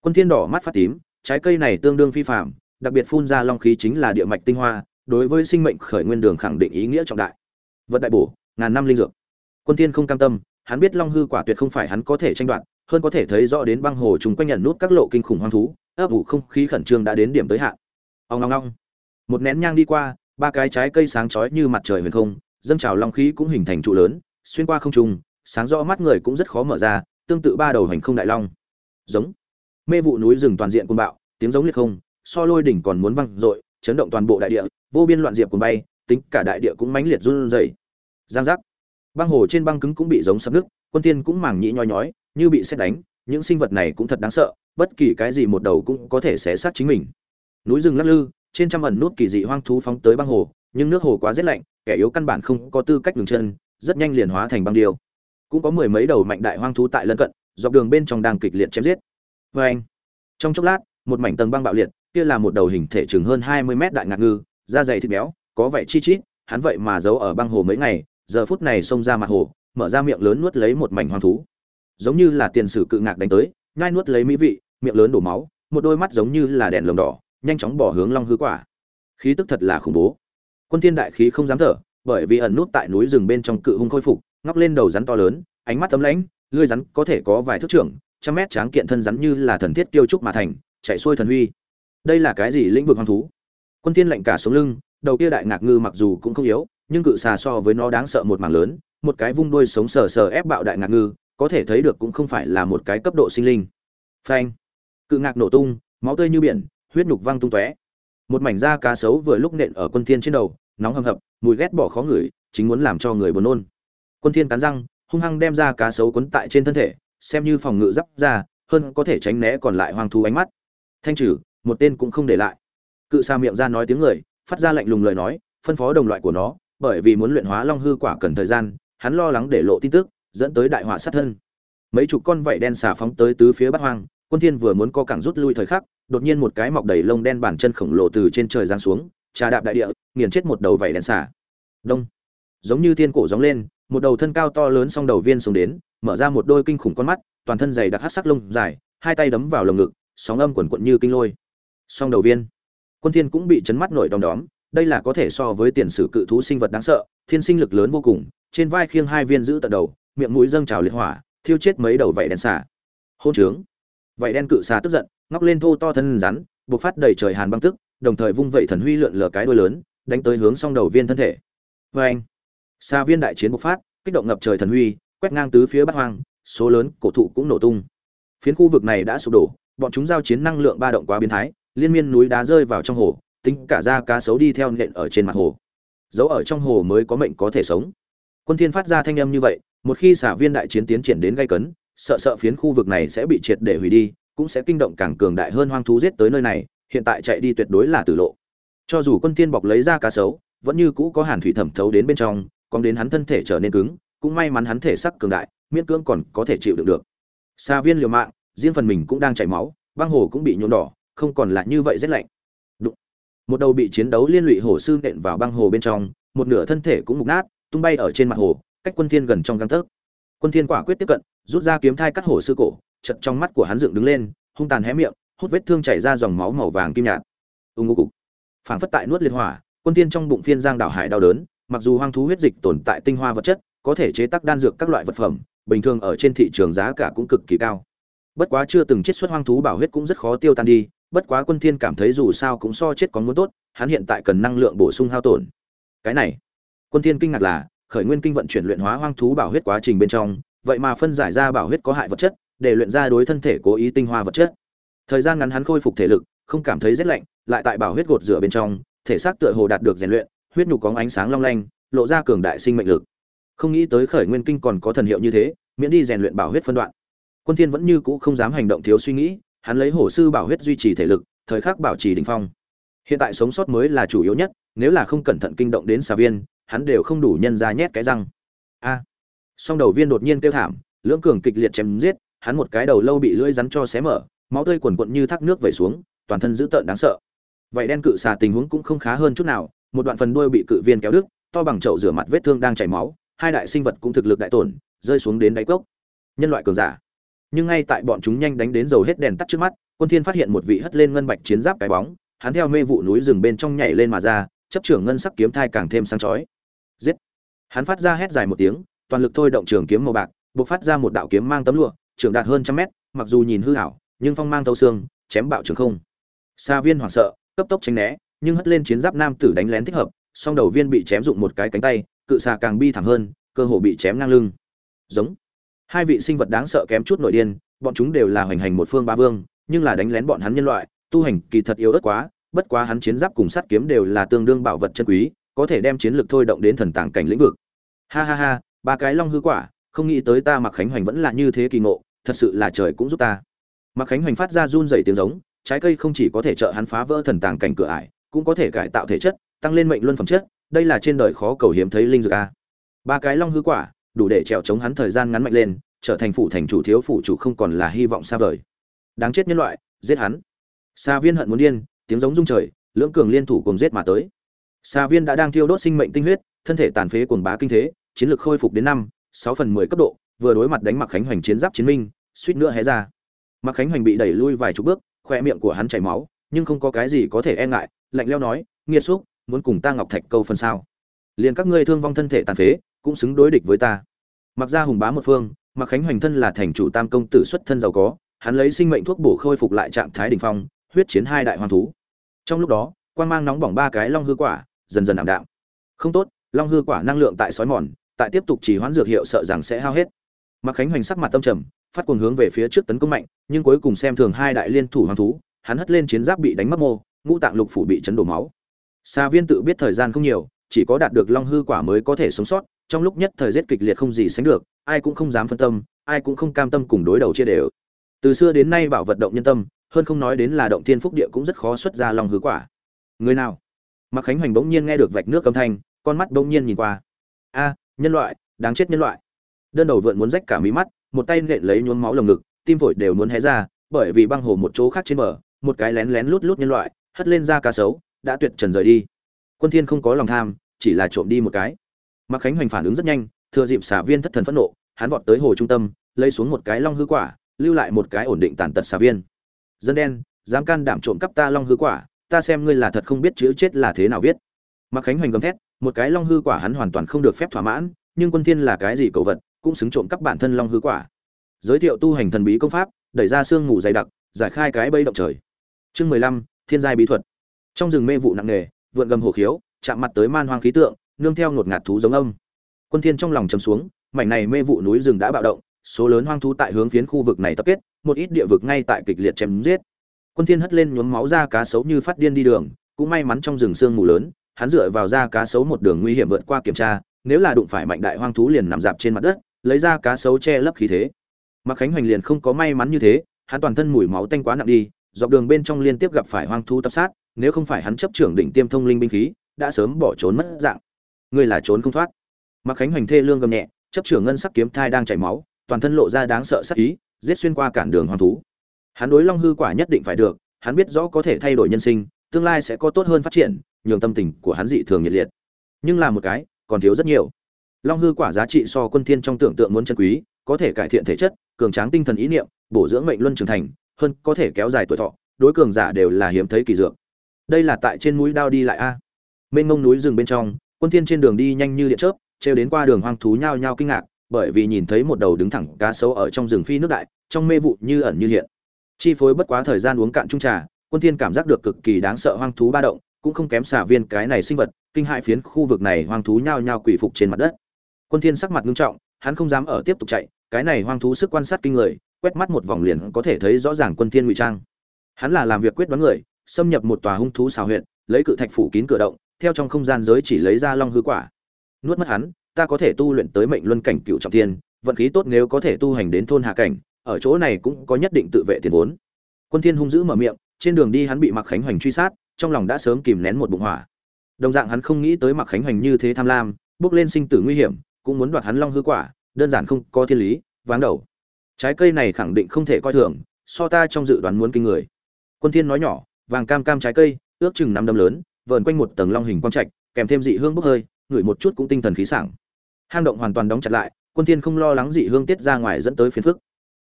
Quân thiên đỏ mắt phát tím, trái cây này tương đương phi phàm, đặc biệt phun ra long khí chính là địa mạch tinh hoa, đối với sinh mệnh khởi nguyên đường khẳng định ý nghĩa trọng đại. Vật đại bổ ngàn năm linh dược. Quân thiên không cam tâm, hắn biết long hư quả tuyệt không phải hắn có thể tranh đoạt, hơn có thể thấy rõ đến băng hồ chúng quanh nhận nút các lộ kinh khủng hoang thú, ấp ủ không khí khẩn trương đã đến điểm tới hạn. Ông ngong ngong một nén nhang đi qua, ba cái trái cây sáng chói như mặt trời huyền không, dâng trào long khí cũng hình thành trụ lớn, xuyên qua không trung, sáng rõ mắt người cũng rất khó mở ra, tương tự ba đầu hành không đại long. Giống. Mê vụ núi rừng toàn diện cuồng bạo, tiếng giống liệt không, so lôi đỉnh còn muốn văng dội, chấn động toàn bộ đại địa, vô biên loạn diệp cuồng bay, tính cả đại địa cũng mãnh liệt run rẩy giang giác. Băng hồ trên băng cứng cũng bị giống sập nước quân tiên cũng màng nhĩ nhoi nhói như bị xét đánh, những sinh vật này cũng thật đáng sợ, bất kỳ cái gì một đầu cũng có thể xé xác chính mình. Núi rừng lắc lư, trên trăm ẩn nút kỳ dị hoang thú phóng tới băng hồ, nhưng nước hồ quá rét lạnh, kẻ yếu căn bản không có tư cách ngừng chân, rất nhanh liền hóa thành băng điêu. Cũng có mười mấy đầu mạnh đại hoang thú tại lân cận, dọc đường bên trong đang kịch liệt chém giết. Vê anh, trong chốc lát, một mảnh tầng băng bạo liệt, kia là một đầu hình thể chừng hơn hai mươi mét đại ngạc ngư, da dày thịt béo, có vẻ chi chít, hắn vậy mà giấu ở băng hồ mấy ngày giờ phút này xông ra mặt hồ, mở ra miệng lớn nuốt lấy một mảnh hoang thú. Giống như là tiền sử cự ngạc đánh tới, nhai nuốt lấy mỹ vị, miệng lớn đổ máu, một đôi mắt giống như là đèn lồng đỏ, nhanh chóng bỏ hướng long hư quả. Khí tức thật là khủng bố. Quân thiên đại khí không dám thở, bởi vì ẩn nút tại núi rừng bên trong cự hung khôi phục, ngóc lên đầu rắn to lớn, ánh mắt tấm lãnh, lưỡi rắn có thể có vài thước trưởng, trăm mét tráng kiện thân rắn như là thần thiết tiêu trúc mà thành, chạy xuôi thần huy. Đây là cái gì lĩnh vực hoang thú? Quân thiên lạnh cả sống lưng, đầu kia đại ngạc ngư mặc dù cũng không yếu nhưng cự xà so với nó đáng sợ một mảng lớn, một cái vung đuôi sống sờ sờ ép bạo đại ngạc ngư, có thể thấy được cũng không phải là một cái cấp độ sinh linh. Phanh! Cự ngạc nổ tung, máu tươi như biển, huyết nhục văng tung tóe. Một mảnh da cá sấu vừa lúc nện ở quân thiên trên đầu, nóng hầm hập, mùi ghét bỏ khó ngửi, chính muốn làm cho người buồn nôn. Quân thiên cắn răng, hung hăng đem ra cá sấu quấn tại trên thân thể, xem như phòng ngự giáp ra hơn có thể tránh né còn lại hoang thú ánh mắt. Thanh trừ, một tên cũng không để lại. Cự xa miệng ra nói tiếng người, phát ra lạnh lùng lời nói, phân phó đồng loại của nó bởi vì muốn luyện hóa long hư quả cần thời gian, hắn lo lắng để lộ tin tức, dẫn tới đại họa sát thân. Mấy chục con vảy đen xà phóng tới tứ phía bắc hoang, quân thiên vừa muốn co cẳng rút lui thời khắc, đột nhiên một cái mọc đầy lông đen bản chân khổng lồ từ trên trời giáng xuống, trà đạp đại địa, nghiền chết một đầu vảy đen xà. Đông. Giống như thiên cổ gióng lên, một đầu thân cao to lớn song đầu viên xuống đến, mở ra một đôi kinh khủng con mắt, toàn thân dày đặc hắc sắc lông dài, hai tay đấm vào lồng ngực, sóng âm quần quận như kinh lôi. Song đầu viên. Quân thiên cũng bị chấn mắt nổi đom đóm đây là có thể so với tiền sử cự thú sinh vật đáng sợ, thiên sinh lực lớn vô cùng, trên vai khiêng hai viên giữ tận đầu, miệng mũi dâng trào liệt hỏa, thiêu chết mấy đầu vảy đen xà. Hôn trướng. Vảy đen cự xà tức giận, ngóc lên thô to thân rắn buộc phát đầy trời hàn băng tức, đồng thời vung vẩy thần huy lượn lờ cái đuôi lớn, đánh tới hướng song đầu viên thân thể. Vê anh xà viên đại chiến bộc phát, kích động ngập trời thần huy, quét ngang tứ phía bát hoang, số lớn cổ thụ cũng nổ tung. Phiến khu vực này đã sụp đổ, bọn chúng giao chiến năng lượng ba động quá biến thái, liên miên núi đá rơi vào trong hồ tính cả ra cá sấu đi theo nện ở trên mặt hồ. Giấu ở trong hồ mới có mệnh có thể sống. Quân thiên phát ra thanh âm như vậy, một khi xả viên đại chiến tiến triển đến gây cấn, sợ sợ phiến khu vực này sẽ bị triệt để hủy đi, cũng sẽ kinh động càng cường đại hơn hoang thú giết tới nơi này, hiện tại chạy đi tuyệt đối là tử lộ. Cho dù quân thiên bọc lấy ra cá sấu, vẫn như cũ có hàn thủy thẩm thấu đến bên trong, còn đến hắn thân thể trở nên cứng, cũng may mắn hắn thể sắc cường đại, miễn cưỡng còn có thể chịu đựng được. Xa viên liều mạng, riêng phần mình cũng đang chảy máu, băng hồ cũng bị nhuộm đỏ, không còn là như vậy rét lạnh một đầu bị chiến đấu liên lụy hồ sư nện vào băng hồ bên trong, một nửa thân thể cũng mục nát, tung bay ở trên mặt hồ, cách quân thiên gần trong găng tấc. Quân thiên quả quyết tiếp cận, rút ra kiếm thai cắt hồ sư cổ, chật trong mắt của hắn dựng đứng lên, hung tàn hé miệng, hút vết thương chảy ra dòng máu màu vàng kim nhạt. Ung ngô cục. Phảng phất tại nuốt liệt hỏa, quân thiên trong bụng phiên giang đảo hải đau đớn, mặc dù hoang thú huyết dịch tồn tại tinh hoa vật chất, có thể chế tác đan dược các loại vật phẩm, bình thường ở trên thị trường giá cả cũng cực kỳ cao. Bất quá chưa từng chiết xuất hoang thú bảo huyết cũng rất khó tiêu tan đi bất quá quân thiên cảm thấy dù sao cũng so chết còn muốn tốt, hắn hiện tại cần năng lượng bổ sung hao tổn. Cái này, quân thiên kinh ngạc là, khởi nguyên kinh vận chuyển luyện hóa hoang thú bảo huyết quá trình bên trong, vậy mà phân giải ra bảo huyết có hại vật chất, để luyện ra đối thân thể cố ý tinh hoa vật chất. Thời gian ngắn hắn khôi phục thể lực, không cảm thấy rét lạnh, lại tại bảo huyết gột rửa bên trong, thể xác tựa hồ đạt được rèn luyện, huyết nhục có ánh sáng long lanh, lộ ra cường đại sinh mệnh lực. Không nghĩ tới khởi nguyên kinh còn có thần hiệu như thế, miễn đi rèn luyện bảo huyết phân đoạn. Quân thiên vẫn như cũ không dám hành động thiếu suy nghĩ hắn lấy hổ sư bảo huyết duy trì thể lực, thời khắc bảo trì đỉnh phong. Hiện tại sống sót mới là chủ yếu nhất, nếu là không cẩn thận kinh động đến xà viên, hắn đều không đủ nhân ra nhét cái răng. A. Song đầu viên đột nhiên kêu thảm, lưỡng cường kịch liệt chém giết, hắn một cái đầu lâu bị lưỡi rắn cho xé mở, máu tươi quần quận như thác nước vẩy xuống, toàn thân dữ tợn đáng sợ. Vậy đen cự xà tình huống cũng không khá hơn chút nào, một đoạn phần đuôi bị cự viên kéo đứt, to bằng chậu rửa mặt vết thương đang chảy máu, hai đại sinh vật cũng thực lực đại tổn, rơi xuống đến đáy cốc. Nhân loại cường giả nhưng ngay tại bọn chúng nhanh đánh đến dầu hết đèn tắt trước mắt, quân thiên phát hiện một vị hất lên ngân bạch chiến giáp cái bóng, hắn theo mê vụ núi rừng bên trong nhảy lên mà ra, chấp trưởng ngân sắc kiếm thai càng thêm sáng chói. Giết! Hắn phát ra hét dài một tiếng, toàn lực thôi động trường kiếm màu bạc, buộc phát ra một đạo kiếm mang tấm lụa trường đạt hơn trăm mét, mặc dù nhìn hư ảo, nhưng phong mang thấu xương, chém bạo trường không. Xa viên hoảng sợ, cấp tốc tránh né, nhưng hất lên chiến giáp nam tử đánh lén thích hợp, song đầu viên bị chém dụng một cái cánh tay, cự xà càng bi thảm hơn, cơ hồ bị chém ngang lưng. Giống! Hai vị sinh vật đáng sợ kém chút nội điên, bọn chúng đều là hoành hành một phương ba vương, nhưng là đánh lén bọn hắn nhân loại, tu hành kỳ thật yếu ớt quá, bất quá hắn chiến giáp cùng sắt kiếm đều là tương đương bảo vật chân quý, có thể đem chiến lược thôi động đến thần tàng cảnh lĩnh vực. Ha ha ha, ba cái long hư quả, không nghĩ tới ta mặc khánh hoành vẫn là như thế kỳ ngộ, thật sự là trời cũng giúp ta. Mặc khánh hoành phát ra run dày tiếng giống, trái cây không chỉ có thể trợ hắn phá vỡ thần tàng cảnh cửa ải, cũng có thể cải tạo thể chất, tăng lên mệnh luân phẩm chất, đây là trên đời khó cầu hiếm thấy linh dược a. Ba cái long hư quả đủ để trèo chống hắn thời gian ngắn mạnh lên, trở thành phủ thành chủ, thiếu phủ chủ không còn là hy vọng xa vời. Đáng chết nhân loại, giết hắn. Xa viên hận muốn điên, tiếng giống rung trời, lưỡng cường liên thủ cùng giết mà tới. Xa viên đã đang thiêu đốt sinh mệnh tinh huyết, thân thể tàn phế cuồng bá kinh thế, chiến lược khôi phục đến năm, sáu phần mười cấp độ, vừa đối mặt đánh mặc khánh hoành chiến giáp chiến minh, suýt nữa hé ra. Mặc khánh hoành bị đẩy lui vài chục bước, khoe miệng của hắn chảy máu, nhưng không có cái gì có thể e ngại, lạnh leo nói, nghiệt xúc, muốn cùng ta ngọc thạch câu phần sao? Liền các ngươi thương vong thân thể tàn phế cũng xứng đối địch với ta. Mặc ra hùng bá một phương mặc khánh hoành thân là thành chủ tam công tử xuất thân giàu có, hắn lấy sinh mệnh thuốc bổ khôi phục lại trạng thái đ ỉ n h phong, huyết chiến hai đại hoàng thú. Trong lúc đó quan g mang nóng bỏng ba cái long hư quả, dần dần ảm đạm. Không tốt, long hư quả năng lượng tại sói mòn, tại tiếp tục chỉ hoãn dược hiệu sợ rằng sẽ hao hết. Mặc khánh hoành sắc mặt tâm trầm, phát cuồng hướng về phía trước tấn công mạnh, nhưng cuối cùng xem thường hai đại liên thủ hoàng thú, hắn hất lên chiến giáp bị đánh mất mô, ngũ tạng lục phủ bị chấn đổ máu. Xa viên tự biết thời gian không nhiều, chỉ có đạt được long hư quả mới có thể sống sót trong lúc nhất thời giết kịch liệt không gì sánh được, ai cũng không dám phân tâm, ai cũng không cam tâm cùng đối đầu chia đều. Từ xưa đến nay bảo vật động nhân tâm, hơn không nói đến là động thiên phúc địa cũng rất khó xuất ra long hứa quả. Người nào? Mặc khánh hoành bỗng nhiên nghe được vạch nước âm thanh, con mắt bỗng nhiên nhìn qua. A, nhân loại, đáng chết nhân loại. Đơn đầu vượn muốn rách cả mí mắt, một tay nện lấy nhuốm máu lồng ngực, tim phổi đều muốn hé ra, bởi vì băng hồ một chỗ khác trên bờ, một cái lén lén lút lút nhân loại, hất lên ra cá sấu, đã tuyệt trần rời đi. Quân thiên không có lòng tham, chỉ là trộm đi một cái. Mạc Khánh Hoành phản ứng rất nhanh, thừa dịp xà viên thất thần phẫn nộ hắn vọt tới hồ trung tâm lấy xuống một cái long hư quả lưu lại một cái ổn định tàn tật xà viên. Dân đen dám can đảm trộm cắp ta long hư quả ta xem ngươi là thật không biết chữ chết là thế nào viết. Mạc khánh hoành gầm thét một cái long hư quả hắn hoàn toàn không được phép thỏa mãn nhưng quân thiên là cái gì cầu vật cũng xứng trộm cắp bản thân long hư quả. Giới thiệu tu hành thần bí công pháp đẩy ra xương ngủ dày đặc giải khai cái bẫy động trời. Chương mười lăm thiên giai bí thuật. Trong rừng mê vụ nặng nề vượn gầm hổ khiếu chạm mặt tới man hoang khí tượng nương theo ngột ngạt thú giống âm. Quân thiên trong lòng trầm xuống, mảnh này mê vụ núi rừng đã bạo động, số lớn hoang thú tại hướng phiến khu vực này tập kết, một ít địa vực ngay tại kịch liệt chém giết. Quân thiên hất lên nhuốm máu ra cá sấu như phát điên đi đường, cũng may mắn trong rừng sương mù lớn, hắn dựa vào ra cá sấu một đường nguy hiểm vượt qua kiểm tra, nếu là đụng phải mạnh đại hoang thú liền nằm dạp trên mặt đất, lấy ra cá sấu che lấp khí thế. Mạc khánh hoành liền không có may mắn như thế, hắn toàn thân mùi máu tanh quá nặng đi, dọc đường bên trong liên tiếp gặp phải hoang thú tập sát, nếu không phải hắn chấp trưởng đỉnh tiêm thông linh binh khí, đã sớm bỏ trốn mất dạng ngươi là trốn không thoát. Mặc khánh hoành thê lương gầm nhẹ, chấp trưởng ngân sắc kiếm thai đang chảy máu, toàn thân lộ ra đáng sợ sắc ý, giết xuyên qua cản đường hoàng thú. Hắn đối long hư quả nhất định phải được, hắn biết rõ có thể thay đổi nhân sinh, tương lai sẽ có tốt hơn phát triển, nhường tâm tình của hắn dị thường nhiệt liệt. Nhưng là một cái, còn thiếu rất nhiều. Long hư quả giá trị so quân thiên trong tưởng tượng muốn chân quý, có thể cải thiện thể chất, cường tráng tinh thần ý niệm, bổ dưỡng mệnh luân trưởng thành, hơn có thể kéo dài tuổi thọ, đối cường giả đều là hiếm thấy kỳ dược. Đây là tại trên núi đao đi lại a. Mênh mông núi rừng bên trong quân thiên trên đường đi nhanh như điện chớp treo đến qua đường hoang thú nhao nhao kinh ngạc, bởi vì nhìn thấy một đầu đứng thẳng cá sấu ở trong rừng phi nước đại, trong mê vụ như ẩn như hiện. Chi phối bất quá thời gian uống cạn chung trà, quân thiên cảm giác được cực kỳ đáng sợ hoang thú ba động, cũng không kém xả viên cái này sinh vật, kinh hại phiến khu vực này hoang thú nhao nhao quỷ phục trên mặt đất. Quân thiên sắc mặt nghiêm trọng, hắn không dám ở tiếp tục chạy, cái này hoang thú sức quan sát kinh người, quét mắt một vòng liền có thể thấy rõ ràng quân thiên ngụy trang. Hắn là làm việc quyết đoán người, xâm nhập một tòa hung thú xào huyệt lấy cự thạch phủ kín cửa động theo trong không gian giới chỉ lấy ra long hư quả. Nuốt mất hắn, ta có thể tu luyện tới mệnh luân cảnh cựu trọng thiên, vận khí tốt nếu có thể tu hành đến thôn hạ cảnh, ở chỗ này cũng có nhất định tự vệ tiền vốn. Quân thiên hung dữ mở miệng, trên đường đi hắn bị mặc khánh hoành truy sát, trong lòng đã sớm kìm nén một bụng hỏa. Đồng dạng hắn không nghĩ tới mặc khánh hoành như thế tham lam, bước lên sinh tử nguy hiểm, cũng muốn đoạt hắn long hư quả, đơn giản không có thiên lý, váng đầu. Trái cây này khẳng định không thể coi thường, so ta trong dự đoán muốn kinh người. Quân thiên nói nhỏ, vàng cam cam trái cây, ước chừng năm đâm lớn vờn quanh một tầng long hình quang trạch, kèm thêm dị hương bốc hơi, ngửi một chút cũng tinh thần khí sảng. Hang động hoàn toàn đóng chặt lại, quân thiên không lo lắng dị hương tiết ra ngoài dẫn tới phiền phức.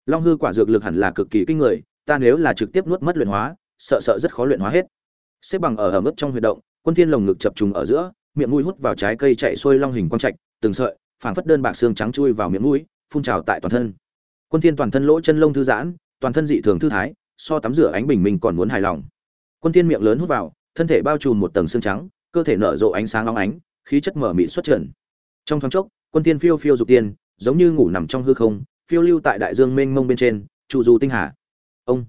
Long hư quả dược lực hẳn là cực kỳ kinh người, ta nếu là trực tiếp nuốt mất luyện hóa, sợ sợ rất khó luyện hóa hết. Xếp bằng ở ở mức trong huy động, quân thiên lồng ngực chập trùng ở giữa, miệng mũi hút vào trái cây chạy xuôi long hình quang trạch, từng sợi, phảng phất đơn bạc xương trắng chui vào miệng mũi, phun trào tại toàn thân. Quân thiên toàn thân lỗ chân lông thư giãn, toàn thân dị thường thư thái, so tắm rửa ánh bình minh còn muốn hài lòng. Quân thiên miệng lớn hút vào thân thể bao trùm một tầng xương trắng, cơ thể nở rộ ánh sáng long ánh, khí chất mở mị xuất trần. Trong thoáng chốc, quân tiên phiêu phiêu dục tiên, giống như ngủ nằm trong hư không, phiêu lưu tại đại dương mênh mông bên trên, trụ dù tinh hà. Ông,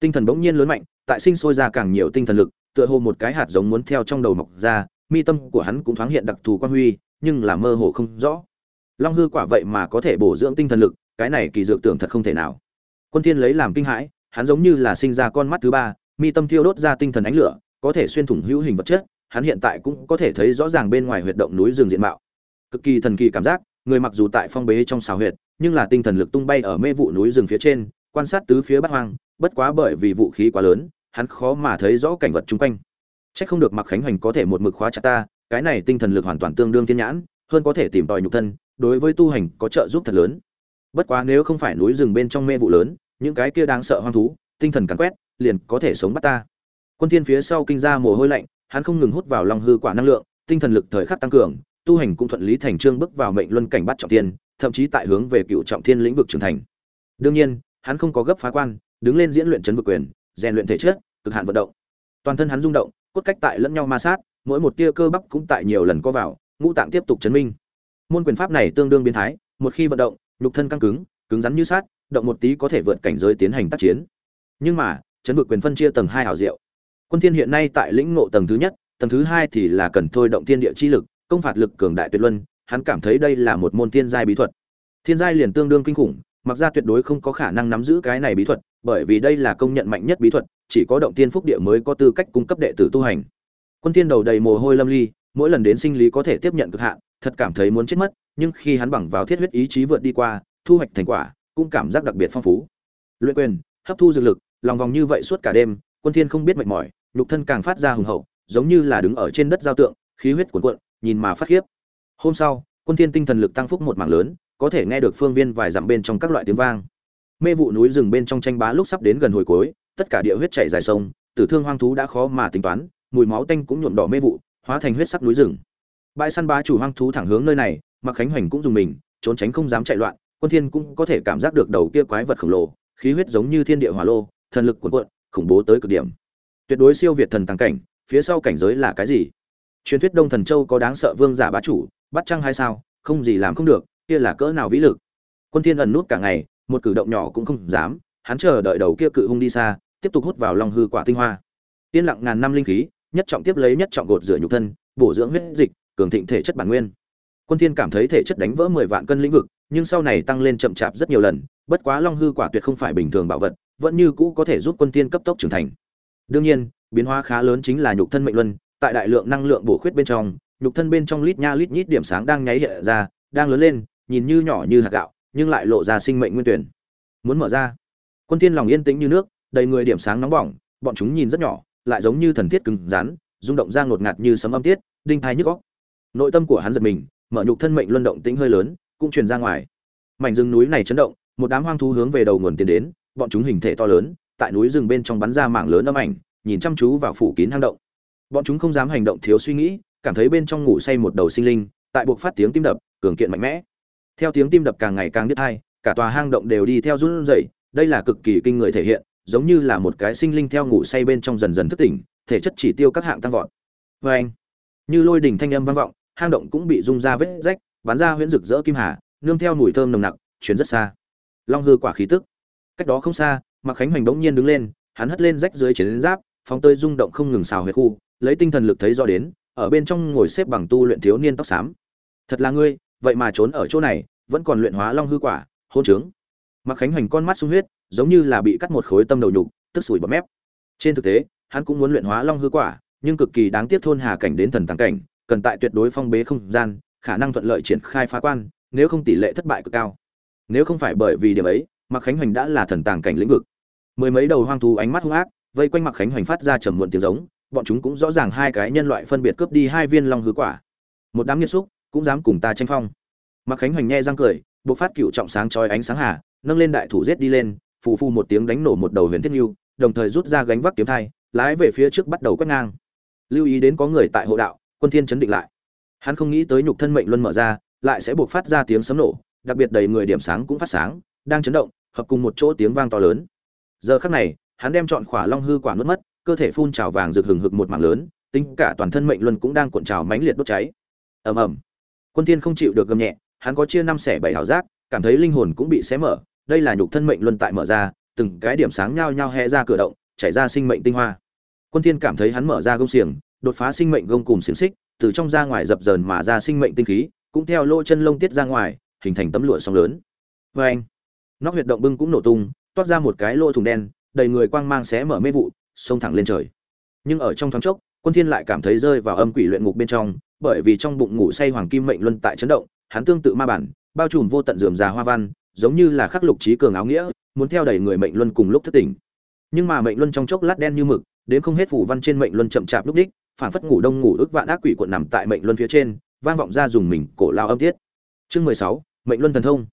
tinh thần bỗng nhiên lớn mạnh, tại sinh sôi ra càng nhiều tinh thần lực, tựa hồ một cái hạt giống muốn theo trong đầu mọc ra, mi tâm của hắn cũng thoáng hiện đặc thù quan huy, nhưng là mơ hồ không rõ. Long hư quả vậy mà có thể bổ dưỡng tinh thần lực, cái này kỳ dược tưởng thật không thể nào. Quân thiên lấy làm kinh hãi, hắn giống như là sinh ra con mắt thứ ba, mi tâm thiêu đốt ra tinh thần ánh lửa có thể xuyên thủng hữu hình vật chất hắn hiện tại cũng có thể thấy rõ ràng bên ngoài huyệt động núi rừng diện mạo cực kỳ thần kỳ cảm giác người mặc dù tại phong bế trong xào huyệt nhưng là tinh thần lực tung bay ở mê vụ núi rừng phía trên quan sát tứ phía bát hoang bất quá bởi vì vũ khí quá lớn hắn khó mà thấy rõ cảnh vật chung quanh Chắc không được Mặc Khánh Hoành có thể một mực khóa chặt ta, cái này tinh thần lực hoàn toàn tương đương thiên nhãn, hơn có thể tìm tòi nhục thân, đối với tu hành có trợ giúp thật lớn. Bất quá nếu không phải núi rừng bên trong mê vụ lớn, những cái kia đáng sợ hoang thú, tinh thần cắn quét, liền có thể sống bắt ta. Quân Thiên phía sau kinh ra mồ hôi lạnh, hắn không ngừng hút vào long hư quả năng lượng, tinh thần lực thời khắc tăng cường, tu hành cũng thuận lý thành trương bước vào mệnh luân cảnh bắt trọng thiên, thậm chí tại hướng về cựu trọng thiên lĩnh vực trưởng thành. Đương nhiên, hắn không có gấp phá quan, đứng lên diễn luyện chấn vực quyền, rèn luyện thể chất, cực hạn vận động. Toàn thân hắn rung động, cốt cách tại lẫn nhau ma sát, mỗi một tia cơ bắp cũng tại nhiều lần co vào, ngũ tạng tiếp tục chấn minh. Môn quyền pháp này tương đương biến thái, một khi vận động, nhục thân căng cứng, cứng rắn như sắt, động một tí có thể vượt cảnh giới tiến hành tác chiến. Nhưng mà, chấn vực quyền phân chia tầng hai hảo diệu. Quân Thiên hiện nay tại lĩnh ngộ tầng thứ nhất, tầng thứ hai thì là cần thôi động thiên địa chi lực, công phạt lực cường đại tuyệt luân, hắn cảm thấy đây là một môn thiên giai bí thuật. Thiên giai liền tương đương kinh khủng, mặc ra tuyệt đối không có khả năng nắm giữ cái này bí thuật, bởi vì đây là công nhận mạnh nhất bí thuật, chỉ có động tiên phúc địa mới có tư cách cung cấp đệ tử tu hành. Quân Thiên đầu đầy mồ hôi lâm ly, mỗi lần đến sinh lý có thể tiếp nhận cực hạn, thật cảm thấy muốn chết mất, nhưng khi hắn bằng vào thiết huyết ý chí vượt đi qua, thu hoạch thành quả, cũng cảm giác đặc biệt phong phú. Luyện quyền, hấp thu dược lực, lòng vòng như vậy suốt cả đêm, Quân Thiên không biết mệt mỏi, nhục thân càng phát ra hùng hậu, giống như là đứng ở trên đất giao tượng, khí huyết cuồn cuộn, nhìn mà phát khiếp. Hôm sau, quân thiên tinh thần lực tăng phúc một mảng lớn có thể nghe được phương viên vài dặm bên trong các loại tiếng vang. Mê vụ núi rừng bên trong tranh bá lúc sắp đến gần hồi cuối tất cả địa huyết chảy dài sông tử thương hoang thú đã khó mà tính toán mùi máu tanh cũng nhuộm đỏ mê vụ hóa thành huyết sắc núi rừng. Bãi săn bá chủ hoang thú thẳng hướng nơi này Mạc khánh hoành cũng dùng mình trốn tránh không dám chạy loạn quân thiên cũng có thể cảm giác được đầu kia quái vật khổng lồ khí huyết giống như thiên địa hỏa lô thần lực cuồn cuộn khủng bố tới cực điểm tuyệt đối siêu việt thần tăng cảnh, phía sau cảnh giới là cái gì? Truyền thuyết đông thần châu có đáng sợ vương giả bá chủ, bắt chăng hay sao? Không gì làm không được, kia là cỡ nào vĩ lực? Quân thiên ẩn nút cả ngày, một cử động nhỏ cũng không dám, hắn chờ đợi đầu kia cự hung đi xa, tiếp tục hút vào long hư quả tinh hoa. Tiên lặng ngàn năm linh khí, nhất trọng tiếp lấy nhất trọng gột rửa nhục thân, bổ dưỡng huyết dịch, cường thịnh thể chất bản nguyên. Quân thiên cảm thấy thể chất đánh vỡ 10 vạn cân lĩnh vực, nhưng sau này tăng lên chậm chạp rất nhiều lần, bất quá long hư quả tuyệt không phải bình thường bảo vật, vẫn như cũ có thể giúp quân thiên cấp tốc trưởng thành đương nhiên, biến hóa khá lớn chính là nhục thân mệnh luân, tại đại lượng năng lượng bổ khuyết bên trong, nhục thân bên trong lít nha lít nhít điểm sáng đang nháy hiện ra, đang lớn lên, nhìn như nhỏ như hạt gạo, nhưng lại lộ ra sinh mệnh nguyên tuyển. Muốn mở ra. Quân thiên lòng yên tĩnh như nước, đầy người điểm sáng nóng bỏng, bọn chúng nhìn rất nhỏ, lại giống như thần thiết cứng rắn, rung động ra ngột ngạt như sấm âm tiết, đinh thai nhức óc. Nội tâm của hắn giật mình, mở nhục thân mệnh luân động tĩnh hơi lớn, cũng truyền ra ngoài. Mảnh rừng núi này chấn động, một đám hoang thú hướng về đầu nguồn tiến đến, bọn chúng hình thể to lớn tại núi rừng bên trong bắn ra mảng lớn âm ảnh, nhìn chăm chú vào phủ kín hang động. Bọn chúng không dám hành động thiếu suy nghĩ, cảm thấy bên trong ngủ say một đầu sinh linh, tại buộc phát tiếng tim đập, cường kiện mạnh mẽ. Theo tiếng tim đập càng ngày càng đứt hai, cả tòa hang động đều đi theo run rẩy, đây là cực kỳ kinh người thể hiện, giống như là một cái sinh linh theo ngủ say bên trong dần dần thức tỉnh, thể chất chỉ tiêu các hạng tăng vọt. Vê anh, như lôi đỉnh thanh âm vang vọng, hang động cũng bị rung ra vết rách, bắn ra huyễn rực rỡ kim hà, nương theo mùi thơm nồng nặc, chuyển rất xa. Long hư quả khí tức. Cách đó không xa Mạc khánh hoành bỗng nhiên đứng lên, hắn hất lên rách dưới chiến giáp, phóng tơi rung động không ngừng xào huyệt khu, lấy tinh thần lực thấy rõ đến, ở bên trong ngồi xếp bằng tu luyện thiếu niên tóc xám. Thật là ngươi, vậy mà trốn ở chỗ này, vẫn còn luyện hóa long hư quả, hôn trướng. Mạc khánh hoành con mắt sung huyết, giống như là bị cắt một khối tâm đầu nhục, tức sủi bọt mép. Trên thực tế, hắn cũng muốn luyện hóa long hư quả, nhưng cực kỳ đáng tiếc thôn hà cảnh đến thần tăng cảnh, cần tại tuyệt đối phong bế không gian, khả năng thuận lợi triển khai phá quan, nếu không tỷ lệ thất bại cực cao. Nếu không phải bởi vì điểm ấy mặc khánh hoành đã là thần tàng cảnh lĩnh vực. Mười mấy đầu hoang thú ánh mắt hung ác, vây quanh mặc khánh hoành phát ra trầm muộn tiếng giống, bọn chúng cũng rõ ràng hai cái nhân loại phân biệt cướp đi hai viên long hứa quả. Một đám nghiệt xúc, cũng dám cùng ta tranh phong. Mặc khánh hoành nghe răng cười bộc phát cựu trọng sáng chói ánh sáng hà, nâng lên đại thủ giết đi lên, phù phù một tiếng đánh nổ một đầu huyền thiết nhu đồng thời rút ra gánh vác kiếm thai, lái về phía trước bắt đầu quét ngang. Lưu ý đến có người tại hộ đạo, quân thiên chấn định lại. Hắn không nghĩ tới nhục thân mệnh luân mở ra, lại sẽ buộc phát ra tiếng sấm nổ, đặc biệt đầy người điểm sáng cũng phát sáng, đang chấn động hợp cùng một chỗ tiếng vang to lớn. Giờ khắc này, hắn đem chọn khỏa long hư quả nuốt mất, cơ thể phun trào vàng rực hừng hực một mảng lớn, tính cả toàn thân mệnh luân cũng đang cuộn trào mãnh liệt đốt cháy. Ầm ầm. Quân thiên không chịu được gầm nhẹ, hắn có chia năm xẻ bảy hảo giác, cảm thấy linh hồn cũng bị xé mở, đây là nhục thân mệnh luân tại mở ra, từng cái điểm sáng nhao nhao hé ra cửa động, chảy ra sinh mệnh tinh hoa. Quân thiên cảm thấy hắn mở ra gông xiềng, đột phá sinh mệnh gông cùm xiềng xích, từ trong ra ngoài dập dờn mà ra sinh mệnh tinh khí, cũng theo lỗ chân lông tiết ra ngoài, hình thành tấm lụa sóng lớn. Với anh nóc huyệt động bưng cũng nổ tung, toát ra một cái lỗ thùng đen, đầy người quang mang xé mở mê vụ, xông thẳng lên trời. Nhưng ở trong thoáng chốc, quân thiên lại cảm thấy rơi vào âm quỷ luyện ngục bên trong, bởi vì trong bụng ngủ say hoàng kim mệnh luân tại chấn động, hắn tương tự ma bản, bao trùm vô tận dườm già hoa văn, giống như là khắc lục trí cường áo nghĩa, muốn theo đẩy người mệnh luân cùng lúc thất tỉnh. Nhưng mà mệnh luân trong chốc lát đen như mực, đến không hết phủ văn trên mệnh luân chậm chạp lúc đích phản phất ngủ đông ngủ ước vạn ác quỷ cuộn nằm tại mệnh luân phía trên, vang vọng ra dùng mình cổ lao âm tiết. Chương mười sáu, mệnh luân thần thông.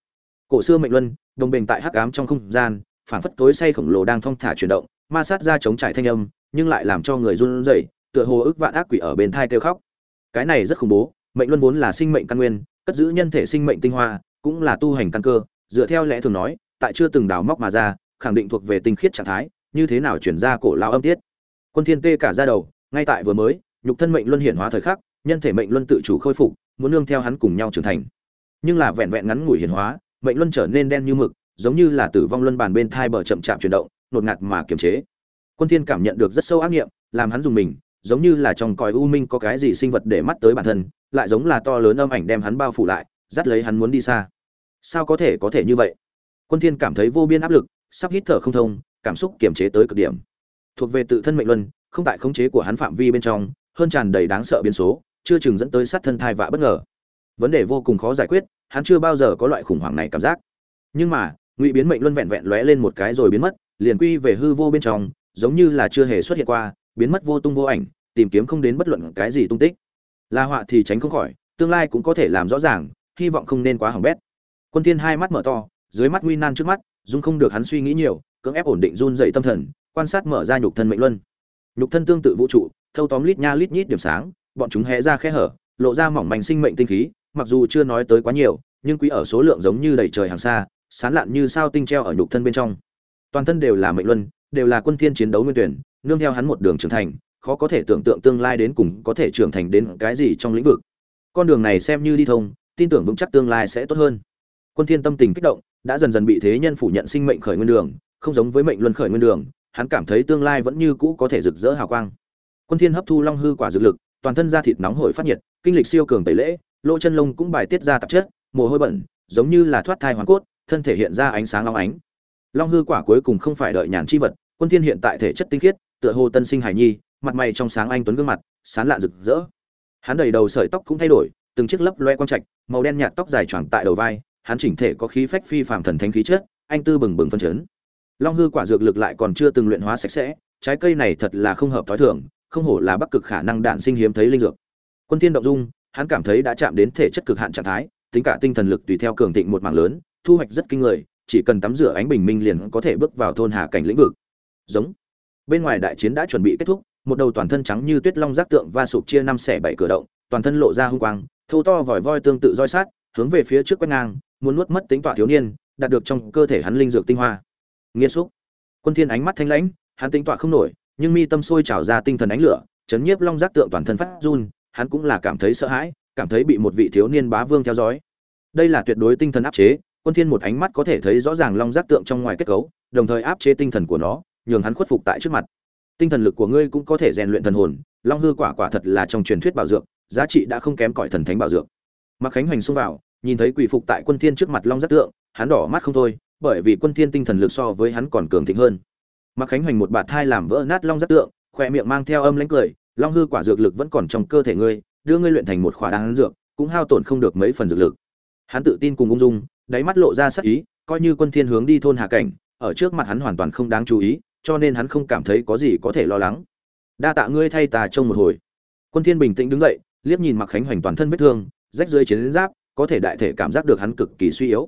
Cổ xưa mệnh luân đồng bền tại hắc ám trong không gian, phảng phất tối say khổng lồ đang thong thả chuyển động, ma sát ra chống trải thanh âm, nhưng lại làm cho người run rẩy, tựa hồ ước vạn ác quỷ ở bên thai kêu khóc. Cái này rất khủng bố, mệnh luân vốn là sinh mệnh căn nguyên, cất giữ nhân thể sinh mệnh tinh hoa, cũng là tu hành căn cơ, dựa theo lẽ thường nói, tại chưa từng đào móc mà ra, khẳng định thuộc về tinh khiết trạng thái, như thế nào chuyển ra cổ lao âm tiết. Quân thiên tê cả ra đầu, ngay tại vừa mới, nhục thân mệnh luân hiển hóa thời khắc, nhân thể mệnh luân tự chủ khôi phục, muốn nương theo hắn cùng nhau trưởng thành. Nhưng là vẹn vẹn ngắn ngủi hiển hóa mệnh luân trở nên đen như mực, giống như là tử vong luân bàn bên thai bờ chậm chạp chuyển động, nột ngạt mà kiềm chế. Quân thiên cảm nhận được rất sâu ác nghiệm, làm hắn dùng mình, giống như là trong còi u minh có cái gì sinh vật để mắt tới bản thân, lại giống là to lớn âm ảnh đem hắn bao phủ lại, dắt lấy hắn muốn đi xa. Sao có thể có thể như vậy? Quân thiên cảm thấy vô biên áp lực, sắp hít thở không thông, cảm xúc kiềm chế tới cực điểm. Thuộc về tự thân mệnh luân, không tại khống chế của hắn phạm vi bên trong, hơn tràn đầy đáng sợ biến số, chưa chừng dẫn tới sát thân thai vạ bất ngờ vấn đề vô cùng khó giải quyết, hắn chưa bao giờ có loại khủng hoảng này cảm giác. Nhưng mà, ngụy biến mệnh luân vẹn vẹn lóe lên một cái rồi biến mất, liền quy về hư vô bên trong, giống như là chưa hề xuất hiện qua, biến mất vô tung vô ảnh, tìm kiếm không đến bất luận cái gì tung tích. Là họa thì tránh không khỏi, tương lai cũng có thể làm rõ ràng, hy vọng không nên quá hỏng bét. Quân thiên hai mắt mở to, dưới mắt nguy nan trước mắt, dung không được hắn suy nghĩ nhiều, cưỡng ép ổn định run dậy tâm thần, quan sát mở ra nhục thân mệnh luân. Nhục thân tương tự vũ trụ, thâu tóm lít nha lít nhít điểm sáng, bọn chúng hé ra khe hở, lộ ra mỏng manh sinh mệnh tinh khí mặc dù chưa nói tới quá nhiều, nhưng quý ở số lượng giống như đầy trời hàng xa, sán lạn như sao tinh treo ở nhục thân bên trong. Toàn thân đều là mệnh luân, đều là quân thiên chiến đấu nguyên tuyển, nương theo hắn một đường trưởng thành, khó có thể tưởng tượng tương lai đến cùng có thể trưởng thành đến cái gì trong lĩnh vực. Con đường này xem như đi thông, tin tưởng vững chắc tương lai sẽ tốt hơn. Quân thiên tâm tình kích động, đã dần dần bị thế nhân phủ nhận sinh mệnh khởi nguyên đường, không giống với mệnh luân khởi nguyên đường, hắn cảm thấy tương lai vẫn như cũ có thể rực rỡ hào quang. Quân thiên hấp thu long hư quả dược lực, toàn thân da thịt nóng hổi phát nhiệt, kinh lịch siêu cường tẩy lễ lỗ chân lông cũng bài tiết ra tạp chất, mồ hôi bẩn, giống như là thoát thai hoàn cốt, thân thể hiện ra ánh sáng long ánh. Long hư quả cuối cùng không phải đợi nhàn chi vật, quân thiên hiện tại thể chất tinh khiết, tựa hồ tân sinh hải nhi, mặt mày trong sáng anh tuấn gương mặt, sán lạ rực rỡ. Hắn đầy đầu sợi tóc cũng thay đổi, từng chiếc lấp loe quang trạch, màu đen nhạt tóc dài choàng tại đầu vai, hắn chỉnh thể có khí phách phi phàm thần thánh khí chất, anh tư bừng bừng phân chấn. Long hư quả dược lực lại còn chưa từng luyện hóa sạch sẽ, trái cây này thật là không hợp thói thường, không hổ là bắc cực khả năng đạn sinh hiếm thấy linh dược. Quân thiên động dung hắn cảm thấy đã chạm đến thể chất cực hạn trạng thái, tính cả tinh thần lực tùy theo cường thịnh một mảng lớn, thu hoạch rất kinh người, chỉ cần tắm rửa ánh bình minh liền có thể bước vào thôn hà cảnh lĩnh vực. Giống. Bên ngoài đại chiến đã chuẩn bị kết thúc, một đầu toàn thân trắng như tuyết long giác tượng va sụp chia năm xẻ bảy cửa động, toàn thân lộ ra hung quang thâu to vòi voi tương tự roi sát, hướng về phía trước quét ngang, muốn nuốt mất tính tọa thiếu niên, đạt được trong cơ thể hắn linh dược tinh hoa. Nghiêm xúc. Quân thiên ánh mắt thanh lãnh, hắn tính tọa không nổi, nhưng mi tâm sôi trào ra tinh thần ánh lửa, chấn nhiếp long giác tượng toàn thân phát run hắn cũng là cảm thấy sợ hãi, cảm thấy bị một vị thiếu niên bá vương theo dõi. Đây là tuyệt đối tinh thần áp chế, quân thiên một ánh mắt có thể thấy rõ ràng long giác tượng trong ngoài kết cấu, đồng thời áp chế tinh thần của nó, nhường hắn khuất phục tại trước mặt. Tinh thần lực của ngươi cũng có thể rèn luyện thần hồn, long hư quả quả thật là trong truyền thuyết bảo dược, giá trị đã không kém cỏi thần thánh bảo dược. Mặc khánh hoành xông vào, nhìn thấy quỷ phục tại quân thiên trước mặt long giác tượng, hắn đỏ mắt không thôi, bởi vì quân thiên tinh thần lực so với hắn còn cường thịnh hơn. Mặc khánh hoành một bạt thai làm vỡ nát long giác tượng, khoe miệng mang theo âm lãnh cười long hư quả dược lực vẫn còn trong cơ thể ngươi, đưa ngươi luyện thành một khỏa đan dược, cũng hao tổn không được mấy phần dược lực. Hắn tự tin cùng ung dung, đáy mắt lộ ra sắc ý, coi như quân thiên hướng đi thôn hà cảnh, ở trước mặt hắn hoàn toàn không đáng chú ý, cho nên hắn không cảm thấy có gì có thể lo lắng. Đa tạ ngươi thay ta trông một hồi. Quân thiên bình tĩnh đứng dậy, liếc nhìn mặc khánh hoành toàn thân vết thương, rách dưới chiến giáp, có thể đại thể cảm giác được hắn cực kỳ suy yếu.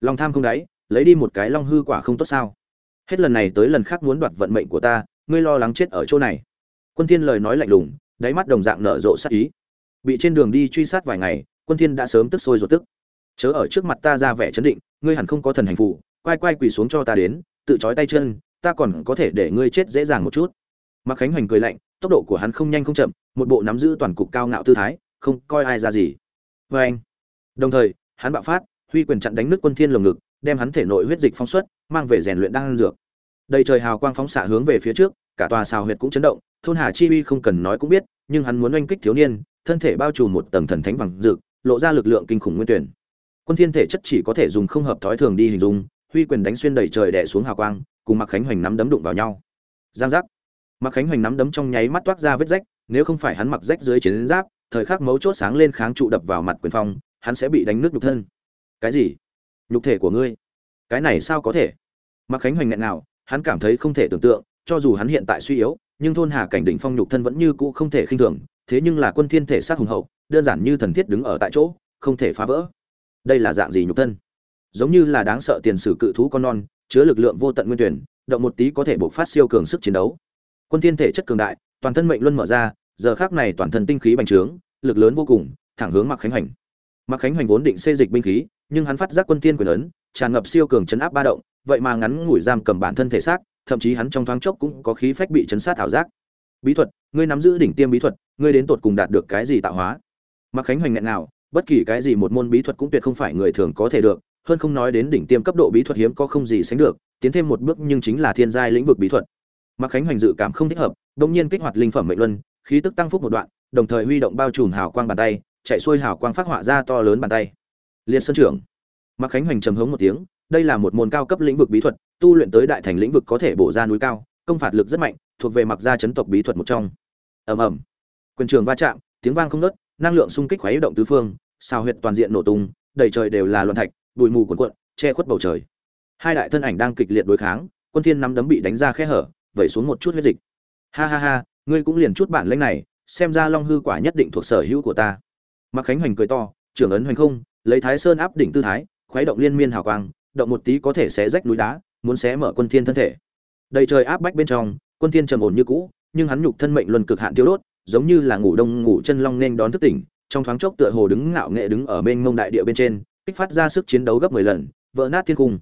Long tham không đáy, lấy đi một cái long hư quả không tốt sao? Hết lần này tới lần khác muốn đoạt vận mệnh của ta, ngươi lo lắng chết ở chỗ này quân thiên lời nói lạnh lùng đáy mắt đồng dạng nở rộ sát ý bị trên đường đi truy sát vài ngày quân thiên đã sớm tức sôi ruột tức chớ ở trước mặt ta ra vẻ chấn định ngươi hẳn không có thần hành phụ quay quay quỳ xuống cho ta đến tự chói tay chân ta còn có thể để ngươi chết dễ dàng một chút Mạc Khánh Hoành cười lạnh, tốc độ của hắn không nhanh không chậm, một bộ nắm giữ toàn cục cao ngạo tư thái, không coi ai ra gì. với anh. Đồng thời, hắn bạo phát, huy quyền chặn đánh nước quân thiên lồng ngực, đem hắn thể nội huyết dịch phóng xuất, mang về rèn luyện đang dược. Đầy trời hào quang phóng xạ hướng về phía trước, cả tòa sao huyệt cũng chấn động, thôn Hà Chi Uy không cần nói cũng biết, nhưng hắn muốn oanh kích thiếu niên, thân thể bao trùm một tầng thần thánh vàng dực, lộ ra lực lượng kinh khủng nguyên tuyển. Quân thiên thể chất chỉ có thể dùng không hợp thói thường đi hình dung, huy quyền đánh xuyên đầy trời đè xuống hào quang, cùng Mạc Khánh Hoành nắm đấm đụng vào nhau. Giang giác. Mạc Khánh Hoành nắm đấm trong nháy mắt toát ra vết rách, nếu không phải hắn mặc rách dưới chiến giáp, thời khắc mấu chốt sáng lên kháng trụ đập vào mặt quyền phong, hắn sẽ bị đánh nứt nhục thân. Cái gì? Nhục thể của ngươi? Cái này sao có thể? Mạc Khánh Hoành nghẹn nào, hắn cảm thấy không thể tưởng tượng, cho dù hắn hiện tại suy yếu, nhưng thôn Hà cảnh đỉnh phong nhục thân vẫn như cũ không thể khinh thường, thế nhưng là quân thiên thể sát hùng hậu, đơn giản như thần thiết đứng ở tại chỗ, không thể phá vỡ. Đây là dạng gì nhục thân? Giống như là đáng sợ tiền sử cự thú con non, chứa lực lượng vô tận nguyên tuyển, động một tí có thể bộc phát siêu cường sức chiến đấu quân thiên thể chất cường đại toàn thân mệnh luân mở ra giờ khắc này toàn thân tinh khí bành trướng lực lớn vô cùng thẳng hướng mặc khánh hoành mặc khánh hoành vốn định xê dịch binh khí nhưng hắn phát giác quân tiên quyền lớn tràn ngập siêu cường chấn áp ba động vậy mà ngắn ngủi giam cầm bản thân thể xác thậm chí hắn trong thoáng chốc cũng có khí phách bị chấn sát ảo giác bí thuật ngươi nắm giữ đỉnh tiêm bí thuật ngươi đến tột cùng đạt được cái gì tạo hóa mặc khánh hoành nghẹn nào bất kỳ cái gì một môn bí thuật cũng tuyệt không phải người thường có thể được hơn không nói đến đỉnh tiêm cấp độ bí thuật hiếm có không gì sánh được tiến thêm một bước nhưng chính là thiên giai lĩnh vực bí thuật Mạc Khánh Hoành dự cảm không thích hợp, đột nhiên kích hoạt linh phẩm mệnh luân, khí tức tăng phúc một đoạn, đồng thời huy động bao trùm hào quang bàn tay, chạy xuôi hào quang phát họa ra to lớn bàn tay. Liệt Sơn trưởng. Mạc Khánh Hoành trầm hống một tiếng, đây là một môn cao cấp lĩnh vực bí thuật, tu luyện tới đại thành lĩnh vực có thể bổ ra núi cao, công phạt lực rất mạnh, thuộc về Mặc gia chấn tộc bí thuật một trong. Ầm ầm. Quyền trường va chạm, tiếng vang không nớt năng lượng xung kích khuấy động tứ phương, sao huyệt toàn diện nổ tung, đầy trời đều là loạn thạch, bụi mù cuồn cuộn, che khuất bầu trời. Hai đại thân ảnh đang kịch liệt đối kháng, Quân Thiên nắm đấm bị đánh ra khe hở, vẩy xuống một chút huyết dịch ha ha ha ngươi cũng liền chút bản lĩnh này xem ra long hư quả nhất định thuộc sở hữu của ta Mặc khánh hoành cười to trưởng ấn hoành không lấy thái sơn áp đỉnh tư thái khuấy động liên miên hào quang động một tí có thể xé rách núi đá muốn xé mở quân thiên thân thể. Đầy trời áp bách bên trong, quân thiên trầm ổn như cũ, nhưng hắn nhục thân mệnh luân cực hạn tiêu đốt, giống như là ngủ đông ngủ chân long nên đón thức tỉnh, trong thoáng chốc tựa hồ đứng ngạo nghệ đứng ở bên ngông đại địa bên trên, kích phát ra sức chiến đấu gấp 10 lần, vỡ nát thiên cung.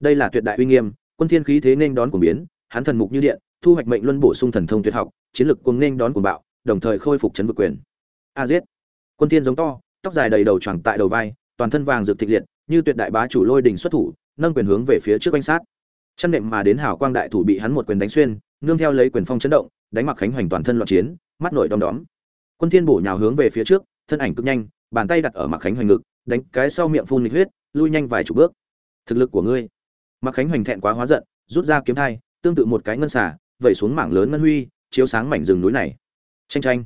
Đây là tuyệt đại uy nghiêm, quân thiên khí thế nên đón cuồng biến, hắn thần mục như điện, thu hoạch mệnh luân bổ sung thần thông tuyệt học, chiến lực cuồng nên đón cuồng bạo, đồng thời khôi phục chấn vực quyền. A giết. Quân thiên giống to, tóc dài đầy đầu choàng tại đầu vai, toàn thân vàng rực thịt liệt, như tuyệt đại bá chủ lôi đỉnh xuất thủ, nâng quyền hướng về phía trước quanh sát chân nệm mà đến hào quang đại thủ bị hắn một quyền đánh xuyên, nương theo lấy quyền phong chấn động, đánh mặc khánh hoành toàn thân loạn chiến, mắt nổi đom đóm. Quân thiên bổ nhào hướng về phía trước, thân ảnh cực nhanh, bàn tay đặt ở mặc khánh hoành ngực, đánh cái sau miệng phun nghịch huyết, lui nhanh vài chục bước. Thực lực của ngươi. Mặc khánh hoành thẹn quá hóa giận, rút ra kiếm thai, tương tự một cái ngân xả vẩy xuống mảng lớn ngân huy, chiếu sáng mảnh rừng núi này. Tranh tranh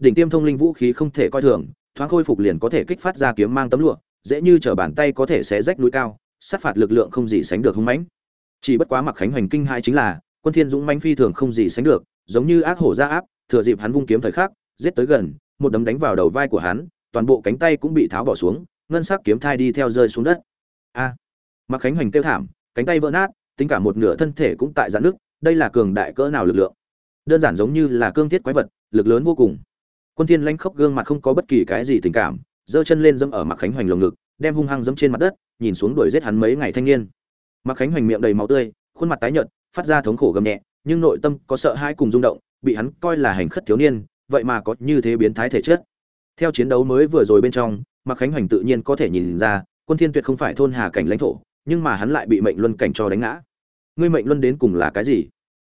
đỉnh tiêm thông linh vũ khí không thể coi thường, thoáng khôi phục liền có thể kích phát ra kiếm mang tấm lụa, dễ như trở bàn tay có thể xé rách núi cao, sát phạt lực lượng không gì sánh được hung mãnh chỉ bất quá mặc khánh hoành kinh hai chính là, quân thiên dũng mãnh phi thường không gì sánh được, giống như ác hổ ra áp thừa dịp hắn vung kiếm thời khắc, giết tới gần, một đấm đánh vào đầu vai của hắn, toàn bộ cánh tay cũng bị tháo bỏ xuống, ngân sắc kiếm thai đi theo rơi xuống đất. A! Mặc khánh hoành tiêu thảm, cánh tay vỡ nát, tính cả một nửa thân thể cũng tại dạn nước đây là cường đại cỡ nào lực lượng? Đơn giản giống như là cương thiết quái vật, lực lớn vô cùng. Quân thiên lanh khốc gương mặt không có bất kỳ cái gì tình cảm, giơ chân lên dẫm ở mặc khánh hoành lồng ngực, đem hung hăng dẫm trên mặt đất, nhìn xuống đuổi giết hắn mấy ngày thanh niên. Mạc khánh hoành miệng đầy máu tươi, khuôn mặt tái nhợt, phát ra thống khổ gầm nhẹ, nhưng nội tâm có sợ hãi cùng rung động, bị hắn coi là hành khất thiếu niên, vậy mà có như thế biến thái thể chất. Theo chiến đấu mới vừa rồi bên trong, Mạc khánh hoành tự nhiên có thể nhìn ra, quân thiên tuyệt không phải thôn hà cảnh lãnh thổ, nhưng mà hắn lại bị mệnh luân cảnh cho đánh ngã. Ngươi mệnh luân đến cùng là cái gì?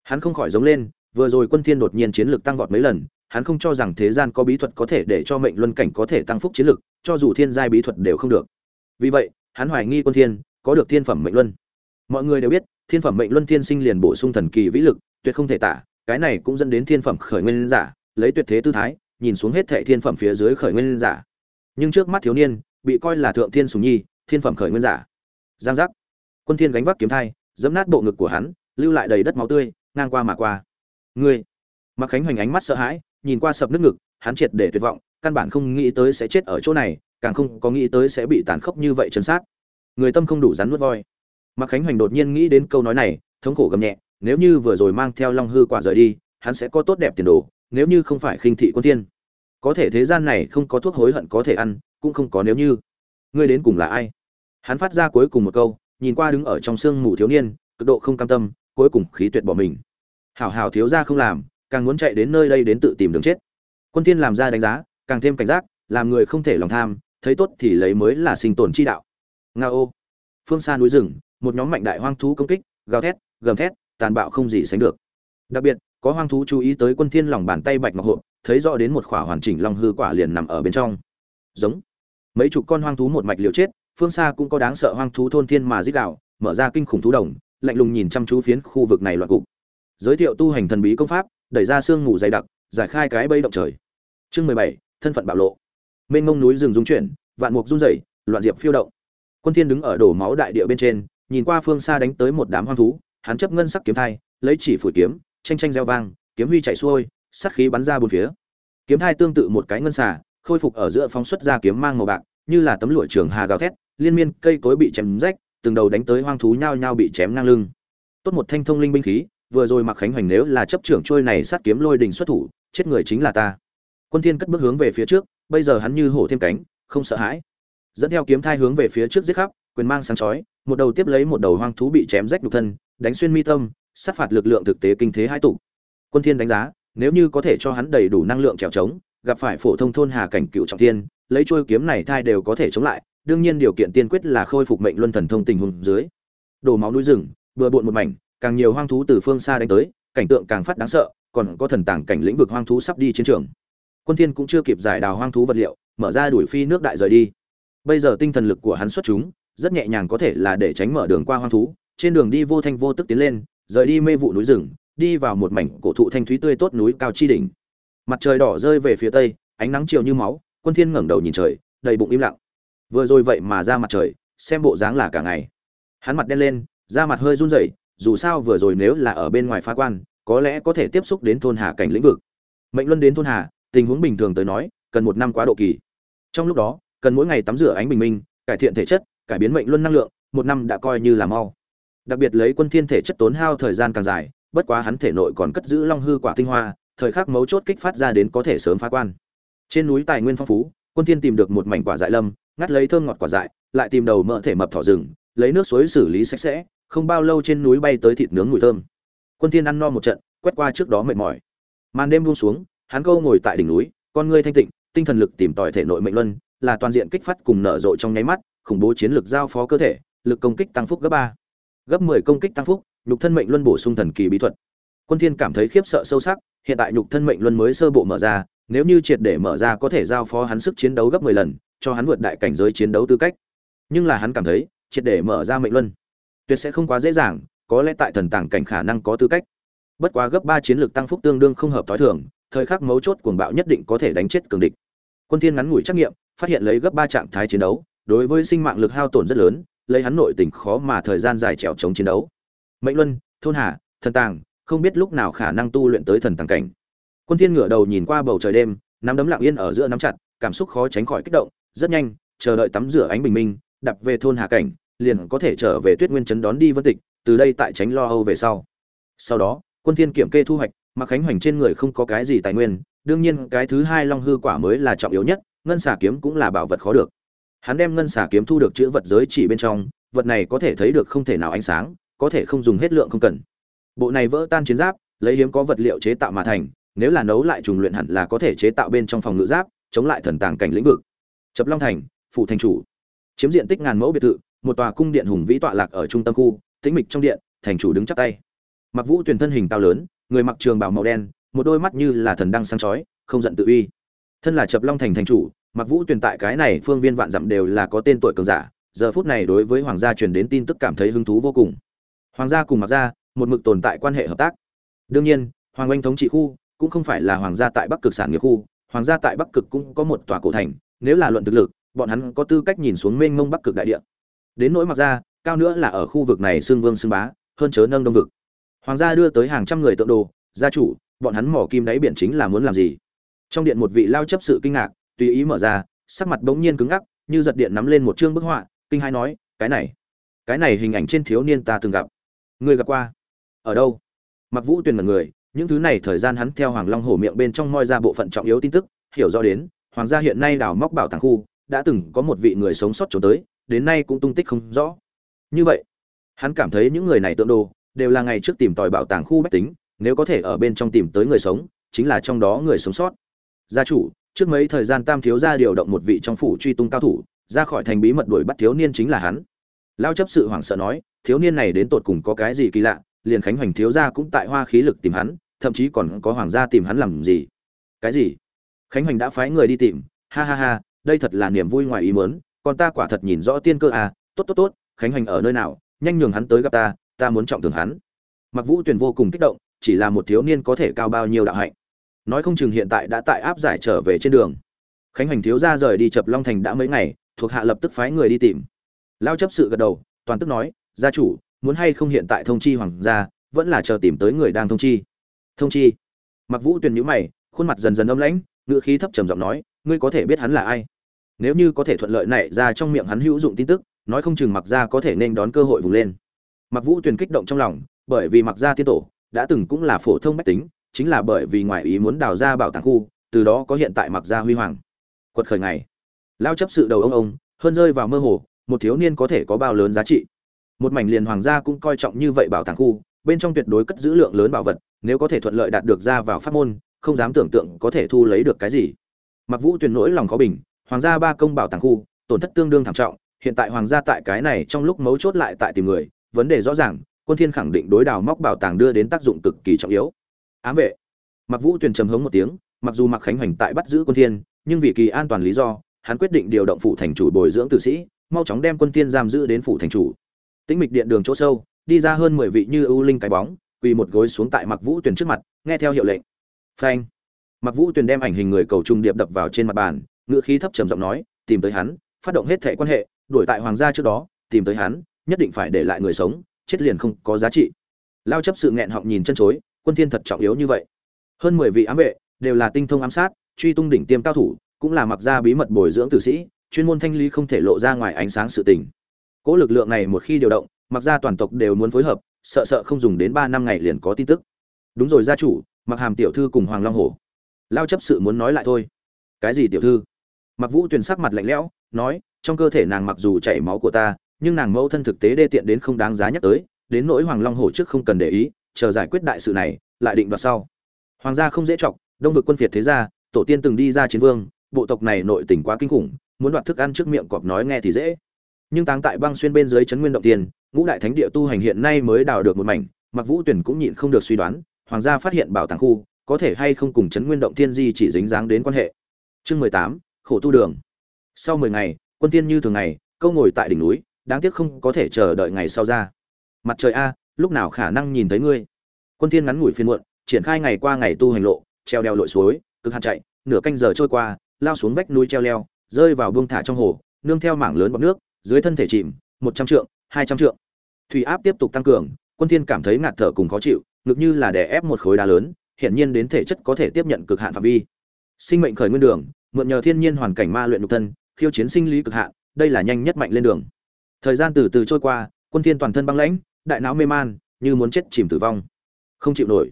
Hắn không khỏi giống lên, vừa rồi quân thiên đột nhiên chiến lực tăng vọt mấy lần, hắn không cho rằng thế gian có bí thuật có thể để cho mệnh luân cảnh có thể tăng phúc chiến lực, cho dù thiên giai bí thuật đều không được. Vì vậy, hắn hoài nghi quân thiên có được thiên phẩm mệnh luân mọi người đều biết, thiên phẩm mệnh luân thiên sinh liền bổ sung thần kỳ vĩ lực, tuyệt không thể tả, cái này cũng dẫn đến thiên phẩm khởi nguyên giả, lấy tuyệt thế tư thái, nhìn xuống hết thệ thiên phẩm phía dưới khởi nguyên giả. Nhưng trước mắt thiếu niên, bị coi là thượng thiên sùng nhi, thiên phẩm khởi nguyên giả. Giang giác. Quân thiên gánh vác kiếm thai dẫm nát bộ ngực của hắn, lưu lại đầy đất máu tươi, ngang qua mà qua. Ngươi. Mặc khánh hoành ánh mắt sợ hãi, nhìn qua sập nước ngực, hắn triệt để tuyệt vọng, căn bản không nghĩ tới sẽ chết ở chỗ này, càng không có nghĩ tới sẽ bị tàn khốc như vậy chấn sát. Người tâm không đủ rắn nuốt voi. Mạc khánh hoành đột nhiên nghĩ đến câu nói này thống khổ gầm nhẹ nếu như vừa rồi mang theo long hư quả rời đi hắn sẽ có tốt đẹp tiền đồ nếu như không phải khinh thị quân tiên có thể thế gian này không có thuốc hối hận có thể ăn cũng không có nếu như. Ngươi đến cùng là ai? Hắn phát ra cuối cùng một câu nhìn qua đứng ở trong sương mù thiếu niên cực độ không cam tâm cuối cùng khí tuyệt bỏ mình. Hảo hảo thiếu gia không làm càng muốn chạy đến nơi đây đến tự tìm đường chết. Quân tiên làm ra đánh giá càng thêm cảnh giác làm người không thể lòng tham thấy tốt thì lấy mới là sinh tồn chi đạo. Ngao, phương xa núi rừng một nhóm mạnh đại hoang thú công kích, gào thét, gầm thét, tàn bạo không gì sánh được. Đặc biệt, có hoang thú chú ý tới quân thiên lòng bàn tay bạch ngọc hộ thấy rõ đến một khỏa hoàn chỉnh long hư quả liền nằm ở bên trong. Giống. Mấy chục con hoang thú một mạch liều chết, phương xa cũng có đáng sợ hoang thú thôn thiên mà giết đạo mở ra kinh khủng thú đồng, lạnh lùng nhìn chăm chú phiến khu vực này loạn cục. Giới thiệu tu hành thần bí công pháp, đẩy ra xương ngủ dày đặc, giải khai cái bẫy động trời. Chương mười bảy, thân phận bạo lộ. Mênh mông núi rừng rung chuyển, vạn mục run rẩy, loạn diệp phiêu động. Quân thiên đứng ở đổ máu đại địa bên trên nhìn qua phương xa đánh tới một đám hoang thú, hắn chấp ngân sắc kiếm thai, lấy chỉ phủi kiếm tranh tranh reo vang, kiếm huy chạy xuôi, sát khí bắn ra bốn phía. Kiếm thai tương tự một cái ngân xà, khôi phục ở giữa phóng xuất ra kiếm mang màu bạc, như là tấm lụa trường hà gào thét, liên miên cây cối bị chém rách, từng đầu đánh tới hoang thú nhao nhao bị chém ngang lưng. Tốt một thanh thông linh binh khí, vừa rồi mặc khánh hoành nếu là chấp trưởng trôi này sát kiếm lôi đình xuất thủ, chết người chính là ta. Quân thiên cất bước hướng về phía trước, bây giờ hắn như hổ thêm cánh, không sợ hãi. Dẫn theo kiếm thai hướng về phía trước giết khắp, quyền mang sáng chói một đầu tiếp lấy một đầu hoang thú bị chém rách nhục thân, đánh xuyên mi tâm, sát phạt lực lượng thực tế kinh thế hai tụ. Quân thiên đánh giá, nếu như có thể cho hắn đầy đủ năng lượng trèo trống, gặp phải phổ thông thôn hà cảnh cựu trọng thiên, lấy trôi kiếm này thai đều có thể chống lại, đương nhiên điều kiện tiên quyết là khôi phục mệnh luân thần thông tình huống dưới. Đổ máu núi rừng vừa bộn một mảnh, càng nhiều hoang thú từ phương xa đánh tới, cảnh tượng càng phát đáng sợ, còn có thần tàng cảnh lĩnh vực hoang thú sắp đi chiến trường. Quân thiên cũng chưa kịp giải đào hoang thú vật liệu, mở ra đuổi phi nước đại rời đi. Bây giờ tinh thần lực của hắn xuất chúng rất nhẹ nhàng có thể là để tránh mở đường qua hoang thú, trên đường đi vô thanh vô tức tiến lên, rời đi mê vụ núi rừng, đi vào một mảnh cổ thụ thanh thúy tươi tốt núi cao chi đỉnh. Mặt trời đỏ rơi về phía tây, ánh nắng chiều như máu, quân thiên ngẩng đầu nhìn trời, đầy bụng im lặng. Vừa rồi vậy mà ra mặt trời, xem bộ dáng là cả ngày. Hắn mặt đen lên, da mặt hơi run rẩy, dù sao vừa rồi nếu là ở bên ngoài phá quan, có lẽ có thể tiếp xúc đến thôn hà cảnh lĩnh vực. Mệnh luân đến thôn hà, tình huống bình thường tới nói, cần một năm quá độ kỳ. Trong lúc đó, cần mỗi ngày tắm rửa ánh bình minh, cải thiện thể chất cải biến mệnh luân năng lượng, một năm đã coi như là mau. Đặc biệt lấy quân thiên thể chất tốn hao thời gian càng dài, bất quá hắn thể nội còn cất giữ long hư quả tinh hoa, thời khắc mấu chốt kích phát ra đến có thể sớm phá quan. Trên núi tài nguyên phong phú, quân thiên tìm được một mảnh quả dại lâm, ngắt lấy thơm ngọt quả dại, lại tìm đầu mỡ thể mập thỏ rừng, lấy nước suối xử lý sạch sẽ, không bao lâu trên núi bay tới thịt nướng mùi thơm. Quân thiên ăn no một trận, quét qua trước đó mệt mỏi. Màn đêm buông xuống, hắn câu ngồi tại đỉnh núi, con ngươi thanh tịnh, tinh thần lực tìm tòi thể nội mệnh luân, là toàn diện kích phát cùng nở rộ trong nháy mắt khủng bố chiến lực giao phó cơ thể, lực công kích tăng phúc gấp ba. Gấp 10 công kích tăng phúc, nhục thân mệnh luân bổ sung thần kỳ bí thuật. Quân thiên cảm thấy khiếp sợ sâu sắc, hiện tại nhục thân mệnh luân mới sơ bộ mở ra, nếu như triệt để mở ra có thể giao phó hắn sức chiến đấu gấp 10 lần, cho hắn vượt đại cảnh giới chiến đấu tư cách. Nhưng là hắn cảm thấy, triệt để mở ra mệnh luân, tuyệt sẽ không quá dễ dàng, có lẽ tại thần tàng cảnh khả năng có tư cách. Bất quá gấp ba chiến lược tăng phúc tương đương không hợp thói thường, thời khắc mấu chốt cuồng bạo nhất định có thể đánh chết cường địch. Quân thiên ngắn ngủi trắc nghiệm, phát hiện lấy gấp ba trạng thái chiến đấu đối với sinh mạng lực hao tổn rất lớn, lấy hắn nội tình khó mà thời gian dài trèo chống chiến đấu. Mệnh luân, thôn hà, thần tàng, không biết lúc nào khả năng tu luyện tới thần tàng cảnh. Quân thiên ngửa đầu nhìn qua bầu trời đêm, nắm đấm lặng yên ở giữa nắm chặt, cảm xúc khó tránh khỏi kích động, rất nhanh, chờ đợi tắm rửa ánh bình minh đập về thôn hà cảnh, liền có thể trở về tuyết nguyên trấn đón đi vân tịch, từ đây tại tránh lo âu về sau. Sau đó, quân thiên kiểm kê thu hoạch mặc khánh hoành trên người không có cái gì tài nguyên, đương nhiên cái thứ hai long hư quả mới là trọng yếu nhất, ngân xà kiếm cũng là bảo vật khó được hắn đem ngân xà kiếm thu được chữ vật giới chỉ bên trong, vật này có thể thấy được không thể nào ánh sáng, có thể không dùng hết lượng không cần. Bộ này vỡ tan chiến giáp, lấy hiếm có vật liệu chế tạo mà thành, nếu là nấu lại trùng luyện hẳn là có thể chế tạo bên trong phòng ngự giáp, chống lại thần tàng cảnh lĩnh vực. Chập long thành, phủ thành chủ. Chiếm diện tích ngàn mẫu biệt thự, một tòa cung điện hùng vĩ tọa lạc ở trung tâm khu, tĩnh mịch trong điện, thành chủ đứng chắp tay. Mặc vũ tuyển thân hình cao lớn, người mặc trường bào màu đen, một đôi mắt như là thần đăng sáng chói, không giận tự uy. Thân là chập long thành thành chủ mặc vũ tuyển tại cái này phương viên vạn dặm đều là có tên tuổi cường giả, giờ phút này đối với hoàng gia truyền đến tin tức cảm thấy hứng thú vô cùng. Hoàng gia cùng mặc gia, một mực tồn tại quan hệ hợp tác. Đương nhiên, hoàng anh thống trị khu cũng không phải là hoàng gia tại bắc cực sản nghiệp khu, hoàng gia tại bắc cực cũng có một tòa cổ thành, nếu là luận thực lực, bọn hắn có tư cách nhìn xuống mênh mông bắc cực đại địa. Đến nỗi mặc gia, cao nữa là ở khu vực này xương vương xương bá, hơn chớ nâng đông vực. Hoàng gia đưa tới hàng trăm người tượng đồ, gia chủ, bọn hắn mỏ kim đáy biển chính là muốn làm gì? Trong điện một vị lao chấp sự kinh ngạc tùy ý mở ra, sắc mặt bỗng nhiên cứng ngắc, như giật điện nắm lên một chương bức họa, kinh hai nói, cái này cái này hình ảnh trên thiếu niên ta từng gặp. Người gặp qua? Ở đâu? Mặc vũ tuyền mật người, những thứ này thời gian hắn theo hoàng long hổ miệng bên trong moi ra bộ phận trọng yếu tin tức, hiểu rõ đến, hoàng gia hiện nay đào móc bảo tàng khu, đã từng có một vị người sống sót trốn tới, đến nay cũng tung tích không rõ. Như vậy, hắn cảm thấy những người này tượng đồ, đều là ngày trước tìm tòi bảo tàng khu bách tính, nếu có thể ở bên trong tìm tới người sống, chính là trong đó người sống sót. Gia chủ trước mấy thời gian tam thiếu gia điều động một vị trong phủ truy tung cao thủ, ra khỏi thành bí mật đuổi bắt thiếu niên chính là hắn. Lao chấp sự hoảng sợ nói, thiếu niên này đến tột cùng có cái gì kỳ lạ, liền khánh hoành thiếu gia cũng tại hoa khí lực tìm hắn, thậm chí còn có hoàng gia tìm hắn làm gì? Cái gì? Khánh hoành đã phái người đi tìm. Ha ha ha, đây thật là niềm vui ngoài ý mớn còn ta quả thật nhìn rõ tiên cơ à tốt tốt tốt, khánh hoành ở nơi nào, nhanh nhường hắn tới gặp ta ta muốn trọng thưởng hắn. Mặc vũ tuyền vô cùng kích động, chỉ là một thiếu niên có thể cao bao nhiêu đạo hạnh nói không chừng hiện tại đã tại áp giải trở về trên đường. Khánh hoành thiếu gia rời đi chập long thành đã mấy ngày, thuộc hạ lập tức phái người đi tìm. Lao chấp sự gật đầu, toàn tức nói, gia chủ, muốn hay không hiện tại thông chi hoàng gia, vẫn là chờ tìm tới người đang thông chi. Thông chi? Mặc vũ tuyền nhữ mày, khuôn mặt dần dần âm lãnh ngựa khí thấp trầm giọng nói, ngươi có thể biết hắn là ai? Nếu như có thể thuận lợi này ra trong miệng hắn hữu dụng tin tức, nói không chừng mặc Gia có thể nên đón cơ hội vùng lên. Mặc vũ tuyền kích động trong lòng, bởi vì mặc Gia tiên tổ đã từng cũng là phổ thông bách tính chính là bởi vì ngoại ý muốn đào ra bảo tàng khu, từ đó có hiện tại mặc gia huy hoàng. Quật khởi ngày, lao chấp sự đầu ông ông, hơn rơi vào mơ hồ, một thiếu niên có thể có bao lớn giá trị. Một mảnh liền hoàng gia cũng coi trọng như vậy bảo tàng khu, bên trong tuyệt đối cất giữ lượng lớn bảo vật, nếu có thể thuận lợi đạt được ra vào pháp môn, không dám tưởng tượng có thể thu lấy được cái gì. Mặc vũ tuyệt nỗi lòng khó bình, hoàng gia ba công bảo tàng khu, tổn thất tương đương thảm trọng, hiện tại hoàng gia tại cái này trong lúc mấu chốt lại tại tìm người, vấn đề rõ ràng, quân thiên khẳng định đối đào móc bảo tàng đưa đến tác dụng cực kỳ trọng yếu ám vệ. Mặc vũ tuyền trầm hống một tiếng, mặc dù mặc khánh hoành tại bắt giữ quân thiên, nhưng vì kỳ an toàn lý do, hắn quyết định điều động phủ thành chủ bồi dưỡng tử sĩ, mau chóng đem quân thiên giam giữ đến phủ thành chủ. Tĩnh mịch điện đường chỗ sâu, đi ra hơn mười vị như ưu linh cái bóng, quỳ một gối xuống tại mặc vũ tuyền trước mặt, nghe theo hiệu lệnh. Phanh. Mặc vũ tuyền đem ảnh hình người cầu trung điệp đập vào trên mặt bàn ngựa khí thấp trầm giọng nói, tìm tới hắn, phát động hết thệ quan hệ, đuổi tại hoàng gia trước đó, tìm tới hắn, nhất định phải để lại người sống, chết liền không có giá trị. Lao chấp sự nghẹn họng nhìn chân chối quân thiên thật trọng yếu như vậy. Hơn mười vị ám vệ đều là tinh thông ám sát, truy tung đỉnh tiêm cao thủ, cũng là mặc ra bí mật bồi dưỡng tử sĩ, chuyên môn thanh lý không thể lộ ra ngoài ánh sáng sự tình. Cỗ lực lượng này một khi điều động, mặc ra toàn tộc đều muốn phối hợp, sợ sợ không dùng đến ba năm ngày liền có tin tức. Đúng rồi, gia chủ mặc hàm tiểu thư cùng hoàng long hổ. Lao chấp sự muốn nói lại thôi. Cái gì tiểu thư? Mặc vũ tuyền sắc mặt lạnh lẽo, nói, trong cơ thể nàng mặc dù chảy máu của ta, nhưng nàng mẫu thân thực tế đê tiện đến không đáng giá nhắc tới, đến nỗi hoàng long hổ trước không cần để ý chờ giải quyết đại sự này, lại định đoạt sau. Hoàng gia không dễ chọc, đông vực quân phiệt thế gia, tổ tiên từng đi ra chiến vương, bộ tộc này nội tình quá kinh khủng, muốn đoạt thức ăn trước miệng cọp nói nghe thì dễ. Nhưng táng tại băng xuyên bên dưới trấn nguyên động tiền, ngũ đại thánh địa tu hành hiện nay mới đào được một mảnh, mặc vũ tuyển cũng nhịn không được suy đoán, hoàng gia phát hiện bảo tàng khu, có thể hay không cùng trấn nguyên động tiên di chỉ dính dáng đến quan hệ. Chương mười tám, khổ tu đường. Sau mười ngày, quân tiên như thường ngày, câu ngồi tại đỉnh núi, đáng tiếc không có thể chờ đợi ngày sau ra. Mặt trời a lúc nào khả năng nhìn thấy ngươi? Quân thiên ngắn ngủi phiên muộn, triển khai ngày qua ngày tu hành lộ, treo đeo lội suối, cực hạn chạy, nửa canh giờ trôi qua, lao xuống vách núi treo leo, rơi vào buông thả trong hồ, nương theo mảng lớn bọt nước, dưới thân thể chìm, một trăm trượng, hai trăm trượng. Thủy áp tiếp tục tăng cường, quân thiên cảm thấy ngạt thở cùng khó chịu, ngực như là đè ép một khối đá lớn hiện nhiên đến thể chất có thể tiếp nhận cực hạn phạm vi. Sinh mệnh khởi nguyên đường, mượn nhờ thiên nhiên hoàn cảnh ma luyện nhục thân, khiêu chiến sinh lý cực hạn, đây là nhanh nhất mạnh lên đường. Thời gian từ từ trôi qua, quân thiên toàn thân băng lãnh đại não mê man, như muốn chết chìm tử vong. Không chịu nổi.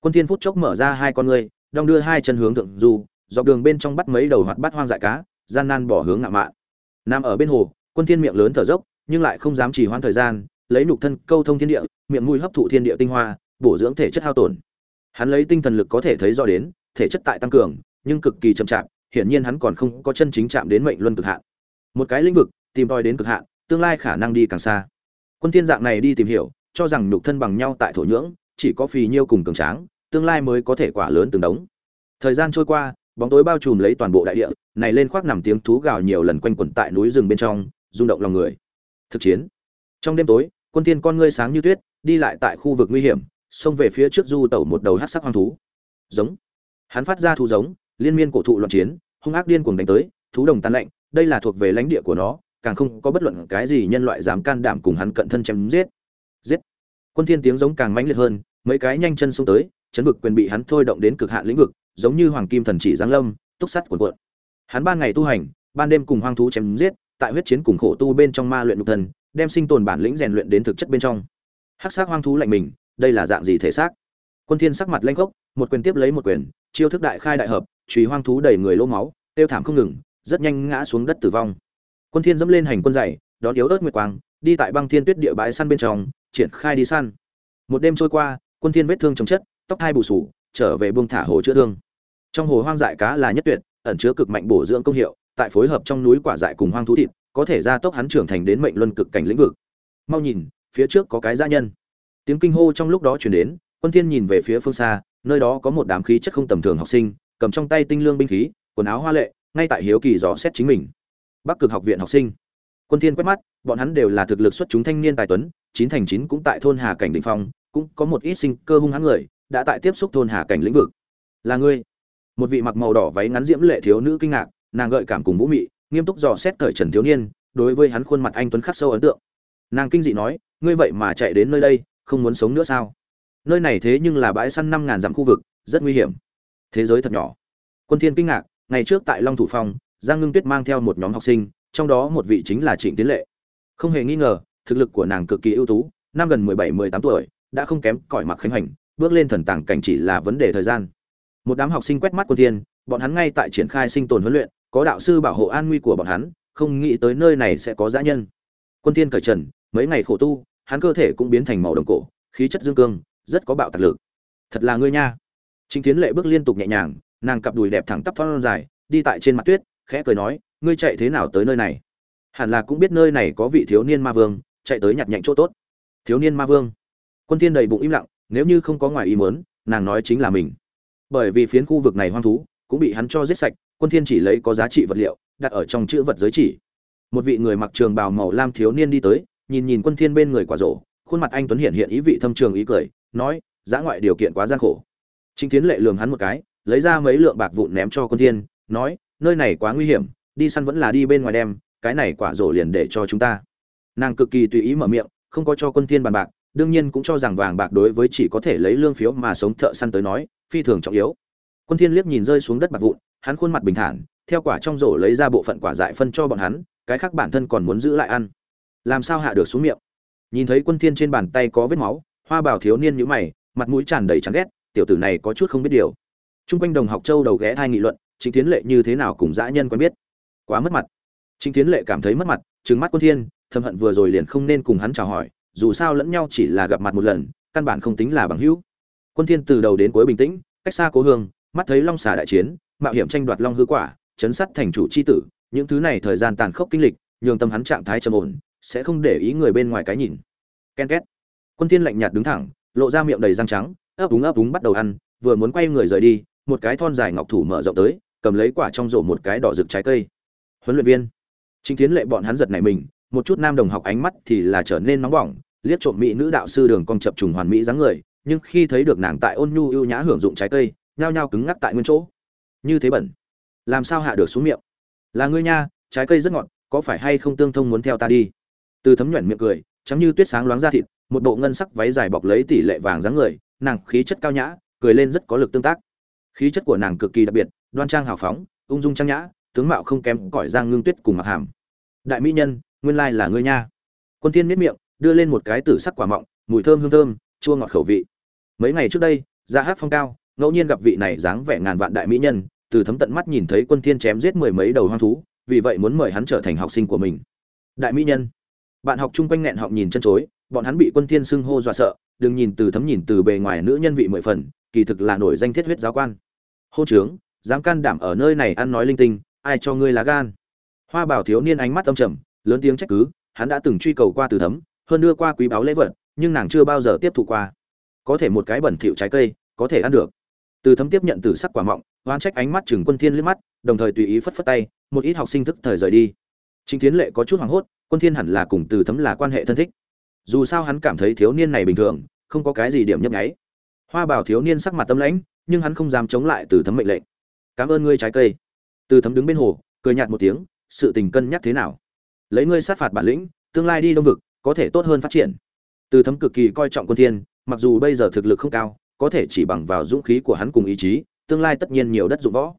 Quân thiên phút chốc mở ra hai con ngươi, đong đưa hai chân hướng thượng du, dọc đường bên trong bắt mấy đầu hoạt bát hoang dại cá, gian nan bỏ hướng ngạ mạn. Nằm ở bên hồ, quân thiên miệng lớn thở dốc, nhưng lại không dám trì hoãn thời gian, lấy nhục thân câu thông thiên địa, miệng mũi hấp thụ thiên địa tinh hoa, bổ dưỡng thể chất hao tổn. Hắn lấy tinh thần lực có thể thấy rõ đến, thể chất tại tăng cường, nhưng cực kỳ chậm chạp, hiển nhiên hắn còn không có chân chính chạm đến mệnh luân cực hạn. Một cái lĩnh vực, tìm tòi đến cực hạn, tương lai khả năng đi càng xa quân thiên dạng này đi tìm hiểu, cho rằng nhục thân bằng nhau tại thổ nhưỡng, chỉ có phì nhiêu cùng cường tráng, tương lai mới có thể quả lớn từng đống. Thời gian trôi qua, bóng tối bao trùm lấy toàn bộ đại địa, này lên khoác nằm tiếng thú gào nhiều lần quanh quẩn tại núi rừng bên trong, rung động lòng người. Thực chiến. Trong đêm tối, quân thiên con ngươi sáng như tuyết, đi lại tại khu vực nguy hiểm, xông về phía trước du tẩu một đầu hắc sắc hoang thú. Giống. Hắn phát ra thú giống, liên miên cổ thụ loạn chiến, hung ác điên cuồng đánh tới, thú đồng tan lạnh, đây là thuộc về lãnh địa của nó càng không có bất luận cái gì nhân loại dám can đảm cùng hắn cận thân chém giết. Giết. Quân thiên tiếng giống càng mãnh liệt hơn, mấy cái nhanh chân xông tới, chấn vực quyền bị hắn thôi động đến cực hạn lĩnh vực, giống như hoàng kim thần chỉ giáng lâm, túc sắt cuộn cuộn. Hắn ban ngày tu hành, ban đêm cùng hoang thú chém giết, tại huyết chiến cùng khổ tu bên trong ma luyện nhục thân, đem sinh tồn bản lĩnh rèn luyện đến thực chất bên trong. Hắc sắc hoang thú lạnh mình, đây là dạng gì thể xác? Quân thiên sắc mặt lênh khốc, một quyền tiếp lấy một quyền, chiêu thức đại khai đại hợp, chùy hoang thú đầy người lỗ máu, tiêu thảm không ngừng, rất nhanh ngã xuống đất tử vong quân thiên dẫm lên hành quân dày, đón yếu ớt nguyệt quang, đi tại băng thiên tuyết địa bãi săn bên trong, triển khai đi săn. Một đêm trôi qua, quân thiên vết thương chống chất, tóc hai bù sù, trở về buông thả hồ chữa thương. Trong hồ hoang dại cá là nhất tuyệt, ẩn chứa cực mạnh bổ dưỡng công hiệu, tại phối hợp trong núi quả dại cùng hoang thú thịt, có thể gia tốc hắn trưởng thành đến mệnh luân cực cảnh lĩnh vực. Mau nhìn, phía trước có cái gia nhân. Tiếng kinh hô trong lúc đó truyền đến, quân thiên nhìn về phía phương xa, nơi đó có một đám khí chất không tầm thường học sinh, cầm trong tay tinh lương binh khí, quần áo hoa lệ, ngay tại hiếu kỳ dò xét chính mình bắc cực học viện học sinh. Quân thiên quét mắt, bọn hắn đều là thực lực xuất chúng thanh niên tài tuấn, chín thành chín cũng tại thôn hà cảnh đỉnh phong, cũng có một ít sinh cơ hung hãn người, đã tại tiếp xúc thôn hà cảnh lĩnh vực. Là ngươi? Một vị mặc màu đỏ váy ngắn diễm lệ thiếu nữ kinh ngạc, nàng gợi cảm cùng vũ mị, nghiêm túc dò xét cởi trần thiếu niên, đối với hắn khuôn mặt anh tuấn khắc sâu ấn tượng. Nàng kinh dị nói, ngươi vậy mà chạy đến nơi đây, không muốn sống nữa sao? Nơi này thế nhưng là bãi săn năm ngàn dặm khu vực, rất nguy hiểm. Thế giới thật nhỏ. Quân thiên kinh ngạc, ngày trước tại long thủ phong giang ngưng tuyết mang theo một nhóm học sinh trong đó một vị chính là trịnh tiến lệ. Không hề nghi ngờ thực lực của nàng cực kỳ ưu tú năm gần mười bảy mười tám tuổi đã không kém cỏi mặc khánh hành bước lên thần tàng cảnh chỉ là vấn đề thời gian. Một đám học sinh quét mắt quân thiên bọn hắn ngay tại triển khai sinh tồn huấn luyện có đạo sư bảo hộ an nguy của bọn hắn không nghĩ tới nơi này sẽ có dã nhân. Quân thiên cởi trần mấy ngày khổ tu hắn cơ thể cũng biến thành màu đồng cổ khí chất dương cương rất có bạo tạc lực. Thật là ngươi nha. Trình Tiến Lệ bước liên tục nhẹ nhàng, nàng cặp đùi đẹp thẳng tắp phơn dài, đi tại trên mặt tuyết, khẽ cười nói, ngươi chạy thế nào tới nơi này? Hẳn là cũng biết nơi này có vị thiếu niên ma vương, chạy tới nhặt nhạnh chỗ tốt. Thiếu niên ma vương? Quân Thiên đầy bụng im lặng, nếu như không có ngoài ý muốn, nàng nói chính là mình. Bởi vì phiến khu vực này hoang thú cũng bị hắn cho giết sạch, Quân Thiên chỉ lấy có giá trị vật liệu, đặt ở trong chữ vật giới chỉ. Một vị người mặc trường bào màu lam thiếu niên đi tới, nhìn nhìn Quân Thiên bên người quả rổ, khuôn mặt anh tuấn hiện hiện ý vị thâm trường ý cười, nói, giá ngoại điều kiện quá gian khổ. Trình Tiến Lệ lườm hắn một cái, lấy ra mấy lượng bạc vụn ném cho Quân Thiên, nói, nơi này quá nguy hiểm, đi săn vẫn là đi bên ngoài đem, cái này quả rổ liền để cho chúng ta. Nàng cực kỳ tùy ý mở miệng, không có cho Quân Thiên bàn bạc, đương nhiên cũng cho rằng vàng bạc đối với chỉ có thể lấy lương phiếu mà sống thợ săn tới nói, phi thường trọng yếu. Quân Thiên liếc nhìn rơi xuống đất bạc vụn, hắn khuôn mặt bình thản, theo quả trong rổ lấy ra bộ phận quả dại phân cho bọn hắn cái khác bản thân còn muốn giữ lại ăn làm sao hạ được xuống miệng nhìn thấy quân thiên trên bàn tay có vết máu hoa bảo thiếu niên nhíu mày mặt mũi tràn đầy chán ghét tiểu tử này có chút không biết điều trung quanh đồng học châu đầu ghé thai nghị luận trịnh tiến lệ như thế nào cùng dã nhân quen biết? Quá mất mặt. Trịnh tiến lệ cảm thấy mất mặt, trừng mắt quân thiên, thầm hận vừa rồi liền không nên cùng hắn chào hỏi, dù sao lẫn nhau chỉ là gặp mặt một lần, căn bản không tính là bằng hữu. Quân thiên từ đầu đến cuối bình tĩnh, cách xa cố hương, mắt thấy long xà đại chiến, mạo hiểm tranh đoạt long hư quả, chấn sát thành chủ chi tử, những thứ này thời gian tàn khốc kinh lịch, nhường tâm hắn trạng thái trầm ổn, sẽ không để ý người bên ngoài cái nhìn. Ken két. Quân thiên lạnh nhạt đứng thẳng, lộ ra miệng đầy răng trắng, ấp úng ấp úng bắt đầu ăn, vừa muốn quay người rời đi, một cái thon dài ngọc thủ mở rộng tới cầm lấy quả trong rổ một cái đỏ rực trái cây. Huấn luyện viên. Chính tiến lệ bọn hắn giật này mình, một chút nam đồng học ánh mắt thì là trở nên nóng bỏng, liếc trộm mỹ nữ đạo sư đường cong chập trùng hoàn mỹ dáng người, nhưng khi thấy được nàng tại ôn nhu ưu nhã hưởng dụng trái cây, nhao nhao cứng ngắc tại nguyên chỗ. Như thế bẩn. Làm sao hạ được xuống miệng? Là ngươi nha, trái cây rất ngọt, có phải hay không tương thông muốn theo ta đi? Từ thấm nhuận miệng cười, trắng như tuyết sáng loáng ra thịt, một bộ ngân sắc váy dài bọc lấy tỷ lệ vàng dáng người, nàng khí chất cao nhã, cười lên rất có lực tương tác. Khí chất của nàng cực kỳ đặc biệt đoan trang hào phóng, ung dung trang nhã, tướng mạo không kém cỏi giang ngưng tuyết cùng mặc hàm. Đại mỹ nhân, nguyên lai là ngươi nha. Quân thiên miết miệng, đưa lên một cái tử sắc quả mọng, mùi thơm hương thơm, chua ngọt khẩu vị. Mấy ngày trước đây ra hát phong cao, ngẫu nhiên gặp vị này dáng vẻ ngàn vạn đại mỹ nhân, từ thấm tận mắt nhìn thấy quân thiên chém giết mười mấy đầu hoang thú, vì vậy muốn mời hắn trở thành học sinh của mình. Đại mỹ nhân, bạn học chung quanh nghẹn họng nhìn chân chối, bọn hắn bị quân thiên xưng hô dọa sợ, đừng nhìn từ thấm nhìn từ bề ngoài nữ nhân vị mười phần, kỳ thực là nổi danh thiết huyết giáo quan. Hôn trướng dám can đảm ở nơi này ăn nói linh tinh, ai cho ngươi lá gan? Hoa bảo thiếu niên ánh mắt âm trầm, lớn tiếng trách cứ, hắn đã từng truy cầu qua từ thấm, hơn đưa qua quý báo lễ vật, nhưng nàng chưa bao giờ tiếp thụ qua. Có thể một cái bẩn thỉu trái cây, có thể ăn được. Từ thấm tiếp nhận từ sắc quả mọng oan trách ánh mắt chừng quân thiên liếc mắt, đồng thời tùy ý phất phất tay, một ít học sinh thức thời rời đi. Chính tiến lệ có chút hoảng hốt, quân thiên hẳn là cùng từ thấm là quan hệ thân thích. Dù sao hắn cảm thấy thiếu niên này bình thường, không có cái gì điểm nhấp nháy. Hoa bảo thiếu niên sắc mặt tâm lãnh, nhưng hắn không dám chống lại từ thấm mệnh lệnh cảm ơn ngươi trái cây. Từ thấm đứng bên hồ, cười nhạt một tiếng, sự tình cân nhắc thế nào? Lấy ngươi sát phạt bản lĩnh, tương lai đi đông vực, có thể tốt hơn phát triển. Từ thấm cực kỳ coi trọng quân thiên, mặc dù bây giờ thực lực không cao, có thể chỉ bằng vào dũng khí của hắn cùng ý chí, tương lai tất nhiên nhiều đất dụng võ.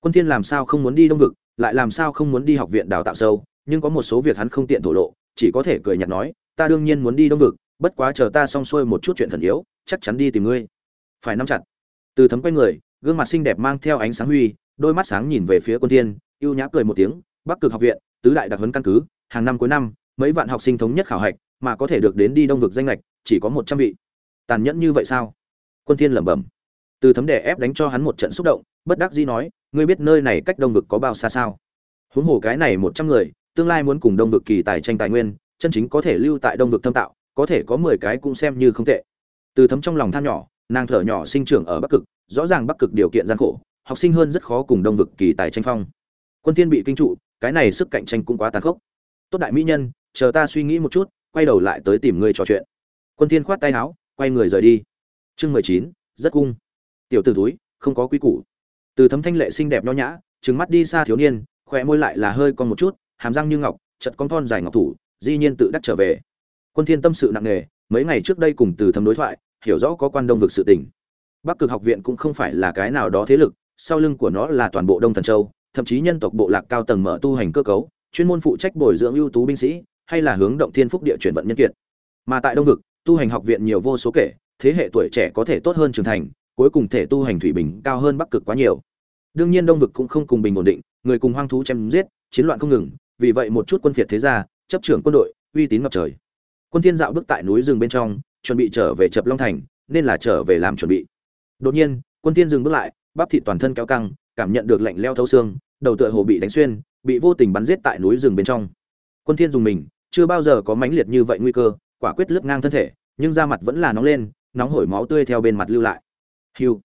Quân thiên làm sao không muốn đi đông vực, lại làm sao không muốn đi học viện đào tạo sâu, nhưng có một số việc hắn không tiện thổ lộ, chỉ có thể cười nhạt nói, ta đương nhiên muốn đi đông vực, bất quá chờ ta xong xuôi một chút chuyện thần yếu, chắc chắn đi tìm ngươi. Phải nắm chặt. Từ thấm quay người gương mặt xinh đẹp mang theo ánh sáng huy, đôi mắt sáng nhìn về phía quân thiên, ưu nhã cười một tiếng, bắc cực học viện, tứ đại đặc huấn căn cứ, hàng năm cuối năm, mấy vạn học sinh thống nhất khảo hạch, mà có thể được đến đi đông vực danh lệch chỉ có một trăm vị. Tàn nhẫn như vậy sao? Quân thiên lẩm bẩm. Từ thấm đè ép đánh cho hắn một trận xúc động, bất đắc dĩ nói, ngươi biết nơi này cách đông vực có bao xa sao? Huống hồ cái này một trăm người, tương lai muốn cùng đông vực kỳ tài tranh tài nguyên, chân chính có thể lưu tại đông vực thâm tạo, có thể có mười cái cũng xem như không tệ. Từ thấm trong lòng than nhỏ, nàng thở nhỏ sinh trưởng ở bắc cực rõ ràng bắc cực điều kiện gian khổ, học sinh hơn rất khó cùng đông vực kỳ tài tranh phong. Quân Thiên bị kinh trụ, cái này sức cạnh tranh cũng quá tàn khốc. Tốt đại mỹ nhân, chờ ta suy nghĩ một chút, quay đầu lại tới tìm ngươi trò chuyện. Quân Thiên khoát tay áo, quay người rời đi. Chương mười chín, rất cung. Tiểu tử túi không có quý củ. Từ thấm thanh lệ xinh đẹp nho nhã, trừng mắt đi xa thiếu niên khỏe môi lại là hơi con một chút, hàm răng như ngọc, chật con thon dài ngọc thủ, di nhiên tự đắc trở về. Quân thiên tâm sự nặng nề, mấy ngày trước đây cùng từ thấm đối thoại, hiểu rõ có quan đông vực sự tình bắc cực học viện cũng không phải là cái nào đó thế lực, sau lưng của nó là toàn bộ đông thần châu, thậm chí nhân tộc bộ lạc cao tầng mở tu hành cơ cấu, chuyên môn phụ trách bồi dưỡng ưu tú binh sĩ, hay là hướng động thiên phúc địa chuyển vận nhân kiệt. Mà tại đông vực, tu hành học viện nhiều vô số kể, thế hệ tuổi trẻ có thể tốt hơn trưởng thành, cuối cùng thể tu hành thủy bình cao hơn bắc cực quá nhiều. Đương nhiên đông vực cũng không cùng bình ổn định, người cùng hoang thú chém giết, chiến loạn không ngừng, vì vậy một chút quân phiệt thế gia, chấp trưởng quân đội, uy tín ngập trời. Quân thiên dạo bước tại núi rừng bên trong, chuẩn bị trở về chập long thành, nên là trở về làm chuẩn bị đột nhiên quân thiên dừng bước lại bắp thịt toàn thân kéo căng cảm nhận được lạnh leo thấu xương đầu tựa hồ bị đánh xuyên bị vô tình bắn giết tại núi rừng bên trong quân thiên dùng mình chưa bao giờ có mãnh liệt như vậy nguy cơ quả quyết lướt ngang thân thể nhưng da mặt vẫn là nóng lên nóng hổi máu tươi theo bên mặt lưu lại Hưu.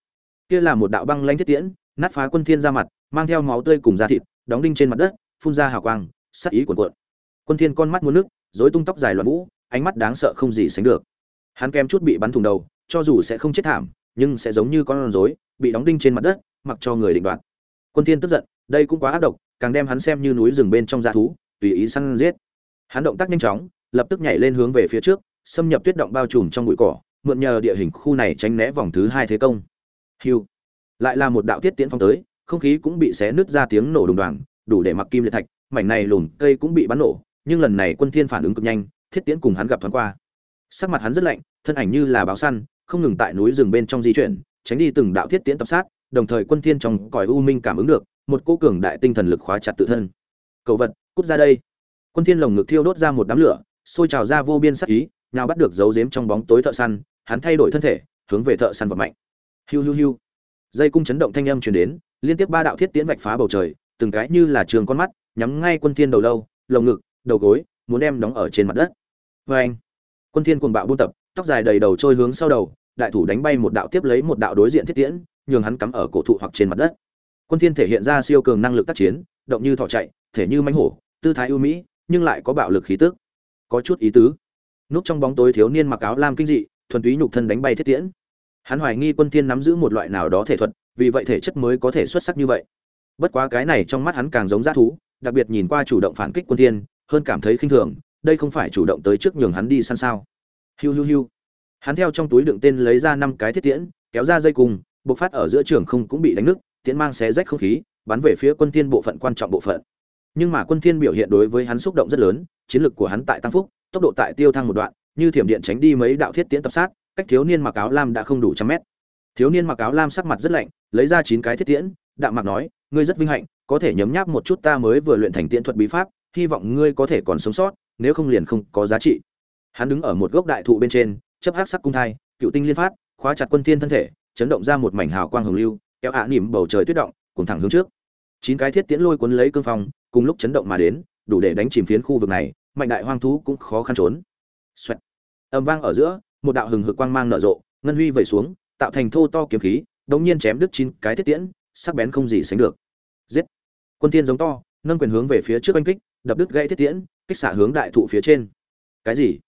Kia là một đạo băng lãnh thiết tiễn, nát phá quân thiên da mặt, mang theo máu tươi cùng da thịt, đóng đinh trên mặt đất, phun ra hào quang, sắc ý cuồn cuộn. Quân thiên con mắt muốn nước, rối tung tóc dài loạn vũ, ánh mắt đáng sợ không gì sánh được. Hắn kem chút bị bắn thủng đầu, cho dù sẽ không chết thảm, nhưng sẽ giống như con rối, bị đóng đinh trên mặt đất, mặc cho người định đoạt. Quân thiên tức giận, đây cũng quá ác độc, càng đem hắn xem như núi rừng bên trong dã thú, tùy ý săn giết. Hắn động tác nhanh chóng, lập tức nhảy lên hướng về phía trước, xâm nhập tuyết động bao trùm trong bụi cỏ, mượn nhờ địa hình khu này tránh né vòng thứ hai thế công. Hưu, lại là một đạo tiết tiễn phong tới, không khí cũng bị xé nứt ra tiếng nổ đùng đoàng đủ để mặc kim liệt thạch mảnh này lùn cây cũng bị bắn nổ nhưng lần này quân thiên phản ứng cực nhanh thiết tiễn cùng hắn gặp thoáng qua sắc mặt hắn rất lạnh thân ảnh như là báo săn không ngừng tại núi rừng bên trong di chuyển, tránh đi từng đạo thiết tiễn tập sát, đồng thời quân thiên trong cõi u minh cảm ứng được, một cô cường đại tinh thần lực khóa chặt tự thân. Cầu vật, cút ra đây. Quân thiên lồng ngực thiêu đốt ra một đám lửa, sôi trào ra vô biên sát ý, nào bắt được giấu giếm trong bóng tối thợ săn, hắn thay đổi thân thể, hướng về thợ săn vật mạnh hiu hiu hiu. Dây cung chấn động thanh âm truyền đến, liên tiếp ba đạo thiết tiễn vạch phá bầu trời, từng cái như là trường con mắt, nhắm ngay quân thiên đầu lâu, lồng ngực, đầu gối, muốn đem đóng ở trên mặt đất. Với anh quân thiên cuồng bạo buôn tập tóc dài đầy đầu trôi hướng sau đầu, đại thủ đánh bay một đạo tiếp lấy một đạo đối diện thiết tiễn, nhường hắn cắm ở cổ thụ hoặc trên mặt đất. Quân thiên thể hiện ra siêu cường năng lực tác chiến, động như thỏ chạy, thể như mãnh hổ, tư thái ưu mỹ, nhưng lại có bạo lực khí tức. Có chút ý tứ. Núp trong bóng tối thiếu niên mặc áo lam kinh dị, thuần túy nhục thân đánh bay thiết tiễn. Hắn hoài nghi quân thiên nắm giữ một loại nào đó thể thuật, vì vậy thể chất mới có thể xuất sắc như vậy. Bất quá cái này trong mắt hắn càng giống dã thú, đặc biệt nhìn qua chủ động phản kích quân thiên, hơn cảm thấy khinh thường, đây không phải chủ động tới trước nhường hắn đi săn sao hiu hiu hiu. Hắn theo trong túi đựng tên lấy ra năm cái thiết tiễn, kéo ra dây cùng, bộc phát ở giữa trường không cũng bị đánh nứt, tiễn mang xé rách không khí, bắn về phía quân thiên bộ phận quan trọng bộ phận. Nhưng mà quân thiên biểu hiện đối với hắn xúc động rất lớn, chiến lực của hắn tại tăng phúc, tốc độ tại tiêu thăng một đoạn, như thiểm điện tránh đi mấy đạo thiết tiễn tập sát, cách thiếu niên mặc áo lam đã không đủ trăm mét. Thiếu niên mặc áo lam sắc mặt rất lạnh, lấy ra chín cái thiết tiễn, đạm mặc nói, ngươi rất vinh hạnh, có thể nhấm nháp một chút ta mới vừa luyện thành tiễn thuật bí pháp, hy vọng ngươi có thể còn sống sót, nếu không liền không có giá trị hắn đứng ở một gốc đại thụ bên trên, chấp hắc sắc cung thai, cựu tinh liên phát, khóa chặt quân thiên thân thể, chấn động ra một mảnh hào quang hồng lưu, kéo ạ nỉm bầu trời tuyết động cùng thẳng hướng trước. Chín cái thiết tiễn lôi cuốn lấy cương phong, cùng lúc chấn động mà đến, đủ để đánh chìm phiến khu vực này, mạnh đại hoang thú cũng khó khăn trốn. Xoẹt. âm vang ở giữa, một đạo hừng hực quang mang nở rộ, ngân huy vẩy xuống, tạo thành thô to kiếm khí, đống nhiên chém đứt chín cái thiết tiễn, sắc bén không gì sánh được. Giết. Quân thiên giống to, nâng quyền hướng về phía trước anh kích, đập đứt gãy thiết tiễn, kích xạ hướng đại thụ phía trên. Cái gì?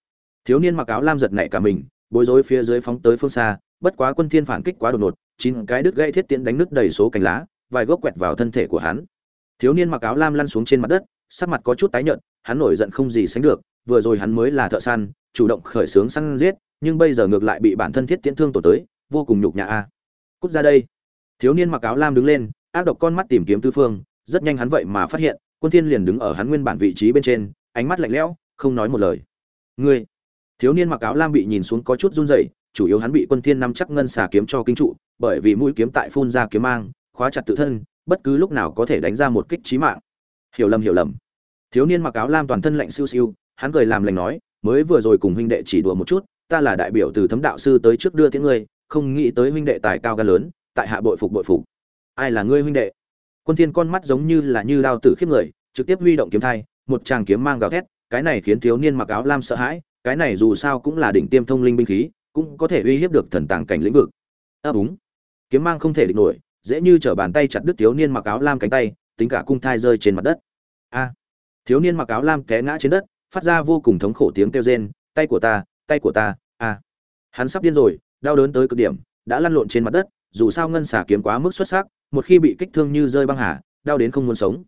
Thiếu niên mặc áo lam giật nảy cả mình, bối rối phía dưới phóng tới phương xa, bất quá quân thiên phản kích quá đột ngột, chín cái đứt gãy thiết tiễn đánh nứt đầy số cành lá, vài gốc quẹt vào thân thể của hắn. Thiếu niên mặc áo lam lăn xuống trên mặt đất, sắc mặt có chút tái nhợt, hắn nổi giận không gì sánh được, vừa rồi hắn mới là thợ săn, chủ động khởi sướng săn giết, nhưng bây giờ ngược lại bị bản thân thiết tiễn thương tổn tới, vô cùng nhục nhã a. Cút ra đây. Thiếu niên mặc áo lam đứng lên, ác độc con mắt tìm kiếm tư phương, rất nhanh hắn vậy mà phát hiện, quân thiên liền đứng ở hắn nguyên bản vị trí bên trên, ánh mắt lạnh lẽo, không nói một lời. Ngươi! Thiếu niên mặc áo lam bị nhìn xuống có chút run rẩy, chủ yếu hắn bị quân thiên nắm chắc ngân xà kiếm cho kinh trụ, bởi vì mũi kiếm tại phun ra kiếm mang, khóa chặt tự thân, bất cứ lúc nào có thể đánh ra một kích chí mạng. Hiểu lầm hiểu lầm. Thiếu niên mặc áo lam toàn thân lạnh siêu siêu, hắn cười làm lành nói, mới vừa rồi cùng huynh đệ chỉ đùa một chút, ta là đại biểu từ thấm đạo sư tới trước đưa tiếng ngươi, không nghĩ tới huynh đệ tài cao gan lớn, tại hạ bội phục bội phục. Ai là ngươi huynh đệ? Quân thiên con mắt giống như là như đao tử khiếp người, trực tiếp huy động kiếm thai, một tràng kiếm mang gào thét, cái này khiến thiếu niên mặc áo lam sợ hãi cái này dù sao cũng là đỉnh tiêm thông linh binh khí cũng có thể uy hiếp được thần tàng cảnh lĩnh vực. À đúng, kiếm mang không thể địch nổi dễ như trở bàn tay chặt đứt thiếu niên mặc áo lam cánh tay tính cả cung thai rơi trên mặt đất. A. Thiếu niên mặc áo lam té ngã trên đất phát ra vô cùng thống khổ tiếng kêu rên tay của ta tay của ta a. Hắn sắp điên rồi đau đớn tới cực điểm đã lăn lộn trên mặt đất dù sao ngân xả kiếm quá mức xuất sắc một khi bị kích thương như rơi băng hà đau đến không muốn sống.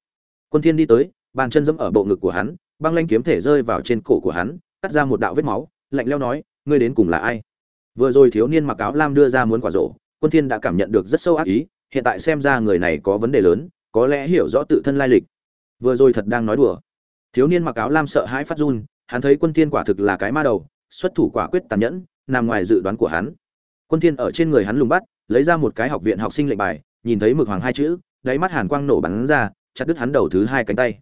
Quân thiên đi tới bàn chân dẫm ở bộ ngực của hắn băng lanh kiếm thể rơi vào trên cổ của hắn cắt ra một đạo vết máu, lạnh leo nói, ngươi đến cùng là ai? Vừa rồi thiếu niên mặc áo lam đưa ra muốn quả rổ, quân thiên đã cảm nhận được rất sâu ác ý, hiện tại xem ra người này có vấn đề lớn, có lẽ hiểu rõ tự thân lai lịch. Vừa rồi thật đang nói đùa. Thiếu niên mặc áo lam sợ hãi phát run, hắn thấy quân thiên quả thực là cái ma đầu, xuất thủ quả quyết tàn nhẫn, nằm ngoài dự đoán của hắn. Quân thiên ở trên người hắn lùng bắt, lấy ra một cái học viện học sinh lệnh bài, nhìn thấy mực hoàng hai chữ, đáy mắt hàn quang nổ bắn ra, chặt đứt hắn đầu thứ hai cánh tay.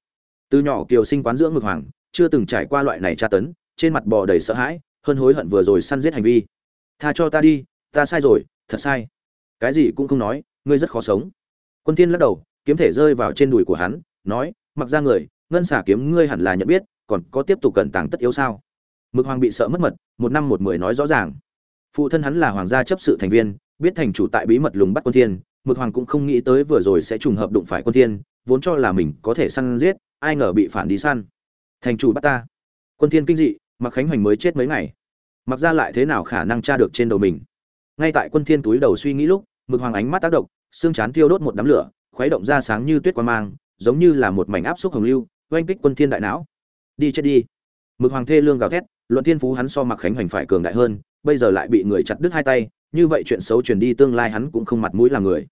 Từ nhỏ kiều sinh quán dưỡng mực hoàng, chưa từng trải qua loại này tra tấn trên mặt bò đầy sợ hãi, hơn hối hận vừa rồi săn giết hành vi. Tha cho ta đi, ta sai rồi, thật sai. Cái gì cũng không nói, ngươi rất khó sống. Quân thiên lắc đầu, kiếm thể rơi vào trên đùi của hắn, nói, mặc ra người, ngân xả kiếm ngươi hẳn là nhận biết, còn có tiếp tục cẩn tàng tất yếu sao? Mực hoàng bị sợ mất mật, một năm một mười nói rõ ràng. Phụ thân hắn là hoàng gia chấp sự thành viên, biết thành chủ tại bí mật lùng bắt quân thiên, mực hoàng cũng không nghĩ tới vừa rồi sẽ trùng hợp đụng phải quân thiên, vốn cho là mình có thể săn giết, ai ngờ bị phản đi săn. Thành chủ bắt ta. Quân thiên kinh dị mặc khánh hoành mới chết mấy ngày. Mặc ra lại thế nào khả năng tra được trên đầu mình? Ngay tại quân thiên túi đầu suy nghĩ lúc, mực hoàng ánh mắt tác động, xương chán thiêu đốt một đám lửa, khuấy động ra sáng như tuyết quan mang, giống như là một mảnh áp xúc hồng lưu, oanh kích quân thiên đại não. Đi chết đi. Mực hoàng thê lương gào thét, luận thiên phú hắn so mặc khánh hoành phải cường đại hơn, bây giờ lại bị người chặt đứt hai tay, như vậy chuyện xấu truyền đi tương lai hắn cũng không mặt mũi làm người.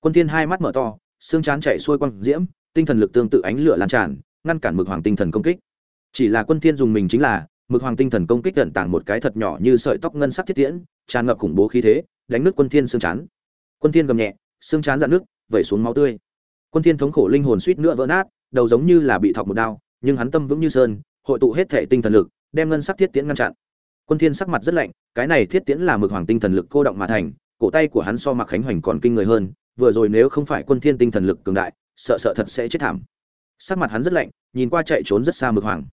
Quân thiên hai mắt mở to, xương chán chạy xuôi quang diễm, tinh thần lực tương tự ánh lửa lan tràn, ngăn cản mực hoàng tinh thần công kích. Chỉ là quân thiên dùng mình chính là mực hoàng tinh thần công kích tận tàng một cái thật nhỏ như sợi tóc ngân sắc thiết tiễn, tràn ngập khủng bố khí thế, đánh nước quân thiên xương chán. Quân thiên gầm nhẹ, xương chán dạn nước vẩy xuống máu tươi. Quân thiên thống khổ linh hồn suýt nữa vỡ nát, đầu giống như là bị thọc một đao, nhưng hắn tâm vững như sơn, hội tụ hết thể tinh thần lực, đem ngân sắc thiết tiễn ngăn chặn. Quân thiên sắc mặt rất lạnh, cái này thiết tiễn là mực hoàng tinh thần lực cô động mà thành, cổ tay của hắn so mặc khánh hoành còn kinh người hơn, vừa rồi nếu không phải quân thiên tinh thần lực cường đại, sợ sợ thật sẽ chết thảm. Sắc mặt hắn rất lạnh, nhìn qua chạy trốn rất xa mực hoàng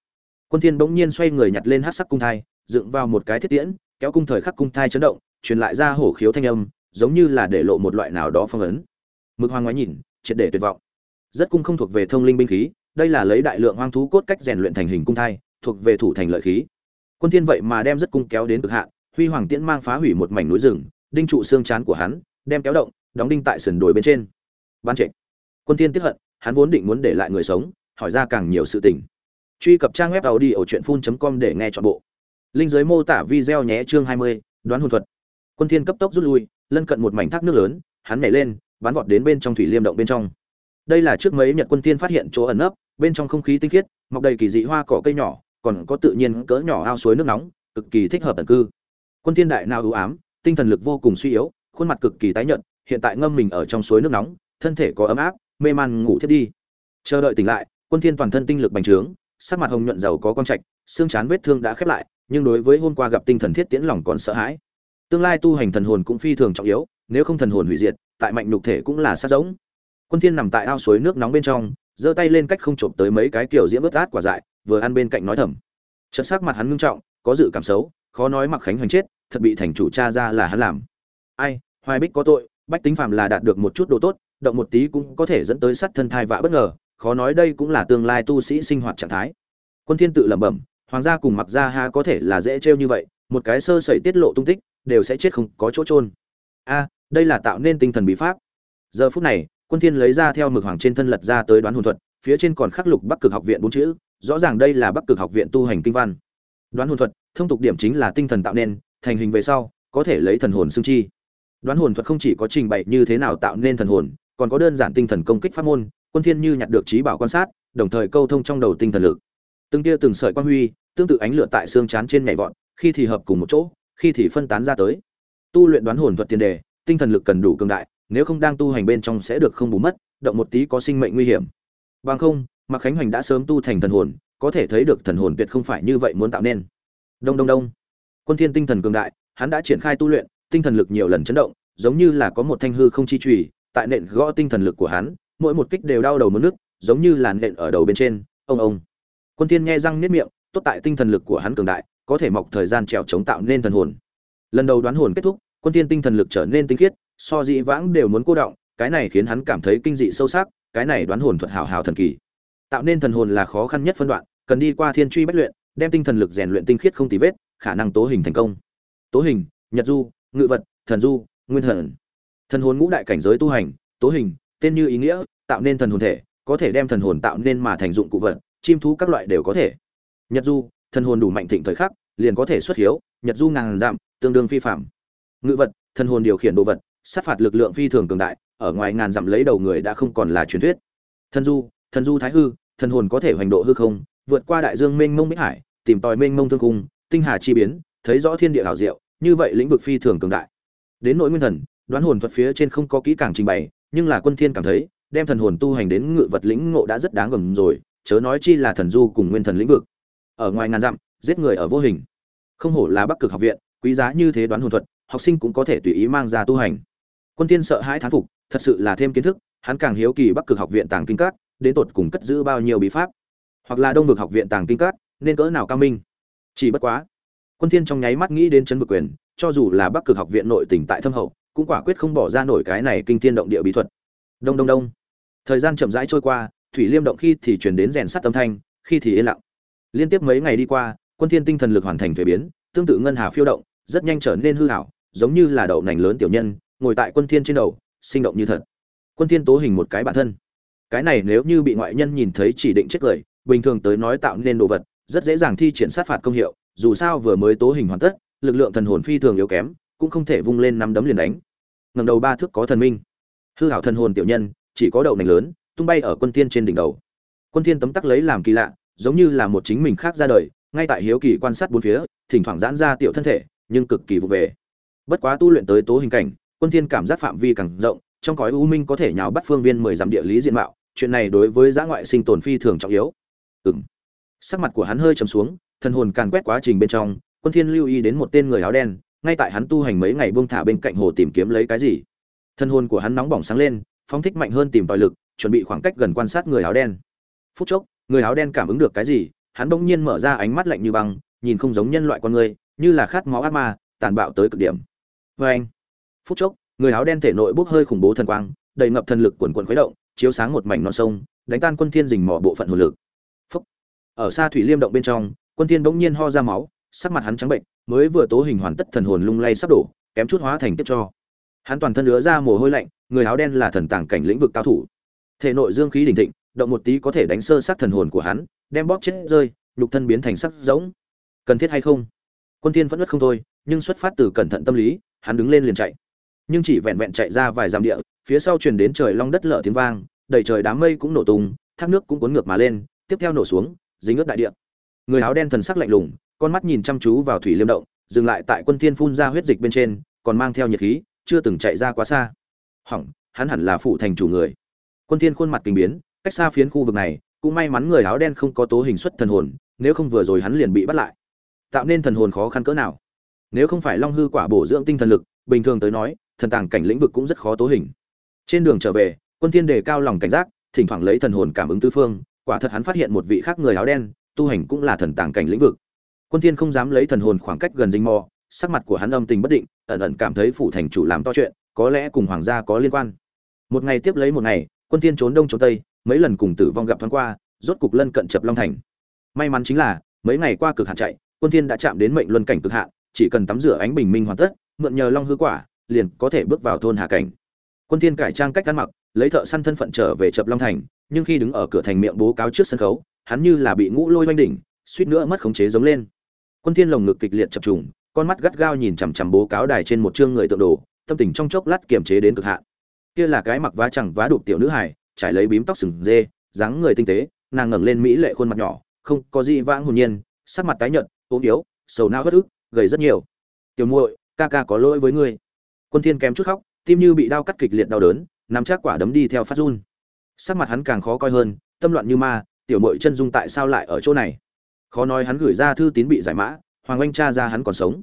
quân thiên bỗng nhiên xoay người nhặt lên hắc sắc cung thai, dựng vào một cái thiết tiễn, kéo cung thời khắc cung thai chấn động, truyền lại ra hổ khiếu thanh âm, giống như là để lộ một loại nào đó phong ấn. Mực hoang ngoái nhìn, triệt để tuyệt vọng. Rất cung không thuộc về thông linh binh khí, đây là lấy đại lượng hoang thú cốt cách rèn luyện thành hình cung thai, thuộc về thủ thành lợi khí. Quân thiên vậy mà đem rất cung kéo đến cực hạn, huy hoàng tiễn mang phá hủy một mảnh núi rừng, đinh trụ xương chán của hắn, đem kéo động, đóng đinh tại sườn đồi bên trên. Ban trệ quân thiên tiếc hận, hắn vốn định muốn để lại người sống, hỏi ra càng nhiều sự tình truy cập trang web tàu đi ở truyện com để nghe chọn bộ. Linh dưới mô tả video nhé chương 20, đoán hồn thuật. Quân thiên cấp tốc rút lui lân cận một mảnh thác nước lớn hắn nhảy lên bắn vọt đến bên trong thủy liêm động bên trong. Đây là trước mấy nhật quân Thiên phát hiện chỗ ẩn nấp bên trong không khí tinh khiết mọc đầy kỳ dị hoa cỏ cây nhỏ còn có tự nhiên cỡ nhỏ ao suối nước nóng cực kỳ thích hợp tận cư. Quân Thiên đại nào ưu ám tinh thần lực vô cùng suy yếu khuôn mặt cực kỳ tái nhợt hiện tại ngâm mình ở trong suối nước nóng thân thể có ấm áp mê man ngủ thiết đi. Chờ đợi tỉnh lại quân thiên toàn thân tinh lực bành trướng sắc mặt hồng nhuận giàu có quang trạch, xương chán vết thương đã khép lại, nhưng đối với hôm qua gặp tinh thần thiết tiễn lòng còn sợ hãi. Tương lai tu hành thần hồn cũng phi thường trọng yếu, nếu không thần hồn hủy diệt, tại mạnh nhục thể cũng là sát giống. Quân thiên nằm tại ao suối nước nóng bên trong, giơ tay lên cách không chộp tới mấy cái kiểu diễm ướt át quả dại, vừa ăn bên cạnh nói thầm. Chợt sắc mặt hắn ngưng trọng, có dự cảm xấu, khó nói mặc khánh hoành chết, thật bị thành chủ cha ra là hắn làm. Ai, hoài bích có tội, bách tính phàm là đạt được một chút đồ tốt, động một tí cũng có thể dẫn tới sát thân thai vạ bất ngờ khó nói đây cũng là tương lai tu sĩ sinh hoạt trạng thái. Quân thiên tự lẩm bẩm, hoàng gia cùng mặc gia ha có thể là dễ trêu như vậy, một cái sơ sẩy tiết lộ tung tích, đều sẽ chết không có chỗ trôn a, đây là tạo nên tinh thần bí pháp. Giờ phút này, quân thiên lấy ra theo mực hoàng trên thân lật ra tới đoán hồn thuật, phía trên còn khắc lục bắc cực học viện bốn chữ, rõ ràng đây là bắc cực học viện tu hành kinh văn. Đoán hồn thuật, thông tục điểm chính là tinh thần tạo nên, thành hình về sau, có thể lấy thần hồn xương chi. Đoán hồn thuật không chỉ có trình bày như thế nào tạo nên thần hồn còn có đơn giản tinh thần công kích pháp môn, quân thiên như nhặt được trí bảo quan sát, đồng thời câu thông trong đầu tinh thần lực. Từng tia từng sợi quang huy, tương tự ánh lửa tại xương chán trên nhảy vọt, khi thì hợp cùng một chỗ, khi thì phân tán ra tới. Tu luyện đoán hồn thuật tiền đề, tinh thần lực cần đủ cường đại, nếu không đang tu hành bên trong sẽ được không bù mất, động một tí có sinh mệnh nguy hiểm. Bằng không mặc khánh hoành đã sớm tu thành thần hồn, có thể thấy được thần hồn tuyệt không phải như vậy muốn tạo nên. Đông đông đông. Quân thiên tinh thần cường đại, hắn đã triển khai tu luyện, tinh thần lực nhiều lần chấn động, giống như là có một thanh hư không chi chùy tại nện gõ tinh thần lực của hắn, mỗi một kích đều đau đầu muốn nước, giống như làn nện ở đầu bên trên, ông ông. Quân thiên nghe răng niết miệng, tốt tại tinh thần lực của hắn cường đại, có thể mọc thời gian trèo chống tạo nên thần hồn. Lần đầu đoán hồn kết thúc, quân thiên tinh thần lực trở nên tinh khiết, so dĩ vãng đều muốn cô động, cái này khiến hắn cảm thấy kinh dị sâu sắc, cái này đoán hồn thuật hảo hảo thần kỳ. Tạo nên thần hồn là khó khăn nhất phân đoạn, cần đi qua thiên truy bách luyện, đem tinh thần lực rèn luyện tinh khiết không tì vết, khả năng tố hình thành công. Tố hình, nhật du, ngự vật, thần du, nguyên thần thần hồn ngũ đại cảnh giới tu hành, tố hình, tên như ý nghĩa, tạo nên thần hồn thể, có thể đem thần hồn tạo nên mà thành dụng cụ vật, chim thú các loại đều có thể. Nhật du, thần hồn đủ mạnh thịnh thời khắc, liền có thể xuất hiếu, nhật du ngàn dặm tương đương phi phạm ngự vật, thần hồn điều khiển đồ vật, sát phạt lực lượng phi thường cường đại, ở ngoài ngàn dặm lấy đầu người đã không còn là truyền thuyết. Thần du thần du thái hư, thần hồn có thể hoành độ hư không, vượt qua đại dương mênh mông bích hải, tìm tòi mênh mông thương cung tinh hà chi biến, thấy rõ thiên địa hảo diệu, như vậy lĩnh vực phi thường cường đại. Đến nội nguyên thần đoán hồn thuật phía trên không có kỹ càng trình bày, nhưng là quân thiên cảm thấy, đem thần hồn tu hành đến ngự vật lĩnh ngộ đã rất đáng gầm rồi, chớ nói chi là thần du cùng nguyên thần lĩnh vực. Ở ngoài ngàn dặm, giết người ở vô hình. Không hổ là bắc cực học viện, quý giá như thế đoán hồn thuật, học sinh cũng có thể tùy ý mang ra tu hành. Quân thiên sợ hãi thán phục, thật sự là thêm kiến thức, hắn càng hiếu kỳ bắc cực học viện tàng kinh các, đến tột cùng cất giữ bao nhiêu bí pháp. Hoặc là đông vực học viện tàng kinh các, nên cỡ nào cao minh. Chỉ bất quá, quân thiên trong nháy mắt nghĩ đến chân vực quyền, cho dù là bắc cực học viện nội tình tại thâm hậu cũng quả quyết không bỏ ra nổi cái này kinh thiên động địa bí thuật. Đông đông đông. Thời gian chậm rãi trôi qua, thủy liêm động khi thì truyền đến rèn sắt âm thanh, khi thì yên lặng. Liên tiếp mấy ngày đi qua, quân thiên tinh thần lực hoàn thành thuế biến, tương tự ngân hà phiêu động, rất nhanh trở nên hư ảo, giống như là đậu nành lớn tiểu nhân, ngồi tại quân thiên trên đầu, sinh động như thật. Quân thiên tố hình một cái bản thân. Cái này nếu như bị ngoại nhân nhìn thấy chỉ định chết cười bình thường tới nói tạo nên đồ vật, rất dễ dàng thi triển sát phạt công hiệu, dù sao vừa mới tố hình hoàn tất, lực lượng thần hồn phi thường yếu kém, cũng không thể vung lên năm đấm liền đánh ngẩng đầu ba thước có thần minh. Hư ảo thần hồn tiểu nhân, chỉ có đậu nành lớn, tung bay ở quân thiên trên đỉnh đầu. Quân thiên tấm tắc lấy làm kỳ lạ, giống như là một chính mình khác ra đời, ngay tại hiếu kỳ quan sát bốn phía, thỉnh thoảng giãn ra tiểu thân thể, nhưng cực kỳ vụ về. Bất quá tu luyện tới tố hình cảnh, quân thiên cảm giác phạm vi càng rộng, trong cõi u minh có thể nhào bắt phương viên mười dặm địa lý diện mạo, chuyện này đối với giã ngoại sinh tồn phi thường trọng yếu. Ừm. Sắc mặt của hắn hơi trầm xuống, thần hồn càn quét quá trình bên trong, quân thiên lưu ý đến một tên người áo đen ngay tại hắn tu hành mấy ngày buông thả bên cạnh hồ tìm kiếm lấy cái gì, thân hồn của hắn nóng bỏng sáng lên, phóng thích mạnh hơn tìm tòi lực, chuẩn bị khoảng cách gần quan sát người áo đen. Phút chốc, người áo đen cảm ứng được cái gì, hắn bỗng nhiên mở ra ánh mắt lạnh như băng, nhìn không giống nhân loại con người, như là khát máu ác ma, tàn bạo tới cực điểm. Vê anh, phút chốc, người áo đen thể nội bốc hơi khủng bố thần quang, đầy ngập thần lực quần quần khuấy động, chiếu sáng một mảnh non sông, đánh tan quân thiên dình mỏ bộ phận hồn lực. Phúc. ở xa thủy liêm động bên trong, quân thiên bỗng nhiên ho ra máu, sắc mặt hắn trắng bệnh mới vừa tố hình hoàn tất thần hồn lung lay sắp đổ, kém chút hóa thành tiếp cho. Hắn toàn thân ứa ra mồ hôi lạnh, người áo đen là thần tàng cảnh lĩnh vực cao thủ. Thể nội dương khí đỉnh thịnh, động một tí có thể đánh sơ sát thần hồn của hắn, đem bóp chết rơi, nhục thân biến thành sắc giống cần thiết hay không? Quân thiên vẫn nuốt không thôi, nhưng xuất phát từ cẩn thận tâm lý, hắn đứng lên liền chạy. Nhưng chỉ vẹn vẹn chạy ra vài dặm địa, phía sau truyền đến trời long đất lở tiếng vang, đầy trời đám mây cũng nổ tung, thác nước cũng cuốn ngược mà lên, tiếp theo nổ xuống, dính ướt đại địa. Người áo đen thần sắc lạnh lùng con mắt nhìn chăm chú vào thủy liêm động, dừng lại tại quân thiên phun ra huyết dịch bên trên, còn mang theo nhiệt khí, chưa từng chạy ra quá xa. Hỏng, hắn hẳn là phụ thành chủ người. Quân thiên khuôn mặt kinh biến, cách xa phiến khu vực này, cũng may mắn người áo đen không có tố hình xuất thần hồn, nếu không vừa rồi hắn liền bị bắt lại. Tạo nên thần hồn khó khăn cỡ nào? Nếu không phải long hư quả bổ dưỡng tinh thần lực, bình thường tới nói, thần tàng cảnh lĩnh vực cũng rất khó tố hình. Trên đường trở về, quân thiên đề cao lòng cảnh giác, thỉnh thoảng lấy thần hồn cảm ứng tứ phương, quả thật hắn phát hiện một vị khác người áo đen, tu hành cũng là thần tàng cảnh lĩnh vực quân thiên không dám lấy thần hồn khoảng cách gần dinh mò, sắc mặt của hắn âm tình bất định, ẩn ẩn cảm thấy phủ thành chủ làm to chuyện, có lẽ cùng hoàng gia có liên quan. Một ngày tiếp lấy một ngày, quân thiên trốn đông trốn tây, mấy lần cùng tử vong gặp thoáng qua, rốt cục lân cận chập long thành. May mắn chính là, mấy ngày qua cực hạn chạy, quân thiên đã chạm đến mệnh luân cảnh cực hạn, chỉ cần tắm rửa ánh bình minh hoàn tất, mượn nhờ long hư quả, liền có thể bước vào thôn hà cảnh. Quân thiên cải trang cách ăn mặc, lấy thợ săn thân phận trở về chập long thành, nhưng khi đứng ở cửa thành miệng bố cáo trước sân khấu, hắn như là bị ngũ lôi oanh đỉnh, suýt nữa mất khống chế giống lên quân thiên lồng ngực kịch liệt chập trùng, con mắt gắt gao nhìn chằm chằm bố cáo đài trên một chương người tượng đồ, tâm tình trong chốc lát kiềm chế đến cực hạn. Kia là cái mặc vá chẳng vá đục tiểu nữ hài, trải lấy bím tóc sừng dê, dáng người tinh tế, nàng ngẩng lên mỹ lệ khuôn mặt nhỏ, không có gì vãng hồn nhiên, sắc mặt tái nhợt, ốm yếu, sầu não bất ức, gầy rất nhiều. Tiểu muội, ca ca có lỗi với ngươi. Quân thiên kém chút khóc, tim như bị đau cắt kịch liệt đau đớn, nắm chắc quả đấm đi theo phát run. Sắc mặt hắn càng khó coi hơn, tâm loạn như ma, tiểu muội chân dung tại sao lại ở chỗ này? Khó nói hắn gửi ra thư tín bị giải mã hoàng anh cha ra hắn còn sống.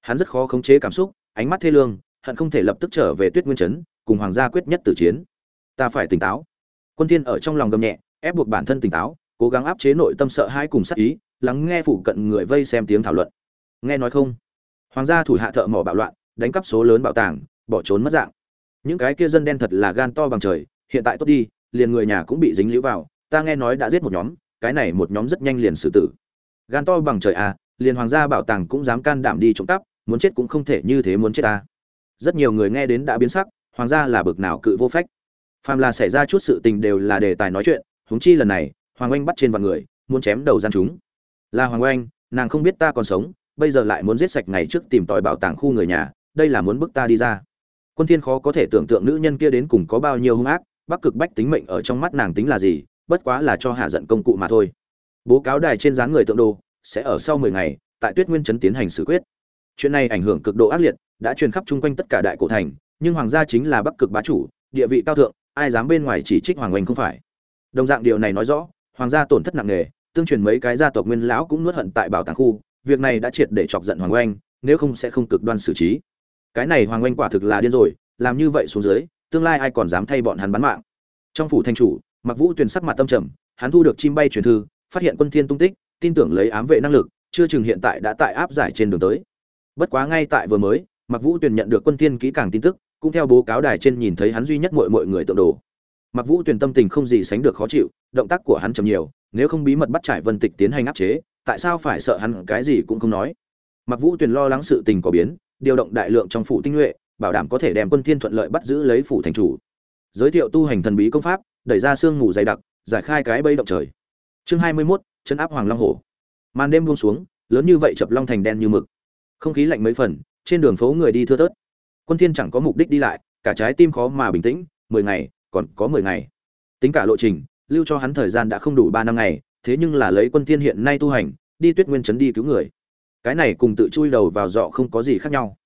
Hắn rất khó khống chế cảm xúc ánh mắt thê lương hận không thể lập tức trở về tuyết nguyên Trấn, cùng hoàng gia quyết nhất tử chiến. Ta phải tỉnh táo. Quân thiên ở trong lòng gầm nhẹ ép buộc bản thân tỉnh táo cố gắng áp chế nội tâm sợ hãi cùng sát ý lắng nghe phụ cận người vây xem tiếng thảo luận. Nghe nói không? Hoàng gia thủ hạ thợ mỏ bạo loạn đánh cắp số lớn bảo tàng bỏ trốn mất dạng. Những cái kia dân đen thật là gan to bằng trời hiện tại tốt đi liền người nhà cũng bị dính liễu vào ta nghe nói đã giết một nhóm cái này một nhóm rất nhanh liền xử tử gan to bằng trời à liền hoàng gia bảo tàng cũng dám can đảm đi trộm cắp, muốn chết cũng không thể như thế muốn chết ta. Rất nhiều người nghe đến đã biến sắc, hoàng gia là bực nào cự vô phách. Phàm là xảy ra chút sự tình đều là đề tài nói chuyện, huống chi lần này, hoàng oanh bắt trên vạn người, muốn chém đầu gian chúng. Là hoàng oanh, nàng không biết ta còn sống, bây giờ lại muốn giết sạch ngày trước tìm tòi bảo tàng khu người nhà, đây là muốn bức ta đi ra. Quân thiên khó có thể tưởng tượng nữ nhân kia đến cùng có bao nhiêu hung ác, bắc cực bách tính mệnh ở trong mắt nàng tính là gì, bất quá là cho hạ giận công cụ mà thôi bố cáo đài trên dáng người tượng đồ, sẽ ở sau 10 ngày, tại tuyết nguyên trấn tiến hành xử quyết. Chuyện này ảnh hưởng cực độ ác liệt, đã truyền khắp chung quanh tất cả đại cổ thành, nhưng hoàng gia chính là bắc cực bá chủ, địa vị cao thượng, ai dám bên ngoài chỉ trích hoàng oanh không phải. Đồng dạng điều này nói rõ, hoàng gia tổn thất nặng nề, tương truyền mấy cái gia tộc nguyên lão cũng nuốt hận tại bảo tàng khu, việc này đã triệt để chọc giận hoàng oanh, nếu không sẽ không cực đoan xử trí. Cái này hoàng oanh quả thực là điên rồi, làm như vậy xuống dưới, tương lai ai còn dám thay bọn hắn bán mạng. Trong phủ thanh chủ mặc vũ tuyền sắc mặt tâm trầm, hắn thu được chim bay truyền thư phát hiện quân thiên tung tích, tin tưởng lấy ám vệ năng lực, chưa chừng hiện tại đã tại áp giải trên đường tới. Bất quá ngay tại vừa mới mặc vũ tuyền nhận được quân thiên kỹ càng tin tức, cũng theo bố cáo đài trên nhìn thấy hắn duy nhất mọi mọi người tượng đồ. Mặc vũ tuyền tâm tình không gì sánh được khó chịu, động tác của hắn chậm nhiều, nếu không bí mật bắt trải vân tịch tiến hành áp chế, tại sao phải sợ hắn cái gì cũng không nói. Mặc vũ tuyền lo lắng sự tình có biến, điều động đại lượng trong phủ tinh nhuệ, bảo đảm có thể đem quân thiên thuận lợi bắt giữ lấy phủ thành chủ. Giới thiệu tu hành thần bí công pháp, đẩy ra xương ngủ dày đặc, giải khai cái bẫy động trời chương 21, chân áp hoàng long hổ. Màn đêm buông xuống lớn như vậy chập long thành đen như mực. Không khí lạnh mấy phần trên đường phố người đi thưa thớt. Quân thiên chẳng có mục đích đi lại cả trái tim khó mà bình tĩnh mười ngày còn có mười ngày. Tính cả lộ trình lưu cho hắn thời gian đã không đủ ba năm ngày thế nhưng là lấy quân Thiên hiện nay tu hành đi tuyết nguyên chấn đi cứu người. Cái này cùng tự chui đầu vào dọ không có gì khác nhau.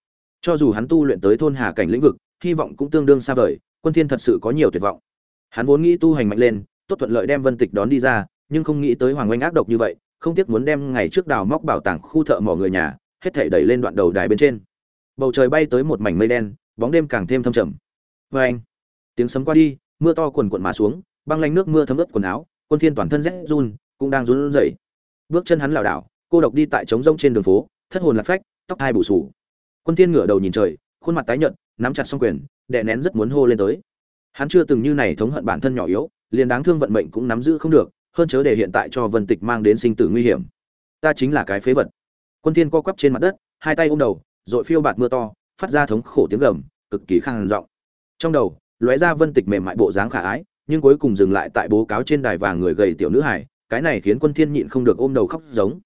Cho dù hắn tu luyện tới thôn hà cảnh lĩnh vực hy vọng cũng tương đương xa vời quân thiên thật sự có nhiều tuyệt vọng. Hắn vốn nghĩ tu hành mạnh lên tốt thuận lợi đem vân tịch đón đi ra nhưng không nghĩ tới hoàng oanh ác độc như vậy, không tiếc muốn đem ngày trước đào móc bảo tàng khu thợ mỏ người nhà, hết thể đẩy lên đoạn đầu đài bên trên. Bầu trời bay tới một mảnh mây đen, bóng đêm càng thêm thâm trầm. Vê anh, tiếng sấm qua đi, mưa to quần quận mà xuống, băng lanh nước mưa thấm ướt quần áo, quân thiên toàn thân rét run, cũng đang run rẩy. Bước chân hắn lảo đảo, cô độc đi tại trống rông trên đường phố, thất hồn lạc phách, tóc hai bù sù. Quân thiên ngửa đầu nhìn trời, khuôn mặt tái nhợt, nắm chặt song quyền, đè nén rất muốn hô lên tới. Hắn chưa từng như này thống hận bản thân nhỏ yếu, liền đáng thương vận mệnh cũng nắm giữ không được hơn chớ để hiện tại cho vân tịch mang đến sinh tử nguy hiểm. Ta chính là cái phế vật. Quân thiên co quắp trên mặt đất, hai tay ôm đầu, rồi phiêu bạt mưa to, phát ra thống khổ tiếng gầm, cực kỳ khang giọng. Trong đầu, lóe ra vân tịch mềm mại bộ dáng khả ái, nhưng cuối cùng dừng lại tại bố cáo trên đài vàng người gầy tiểu nữ hải cái này khiến quân thiên nhịn không được ôm đầu khóc giống.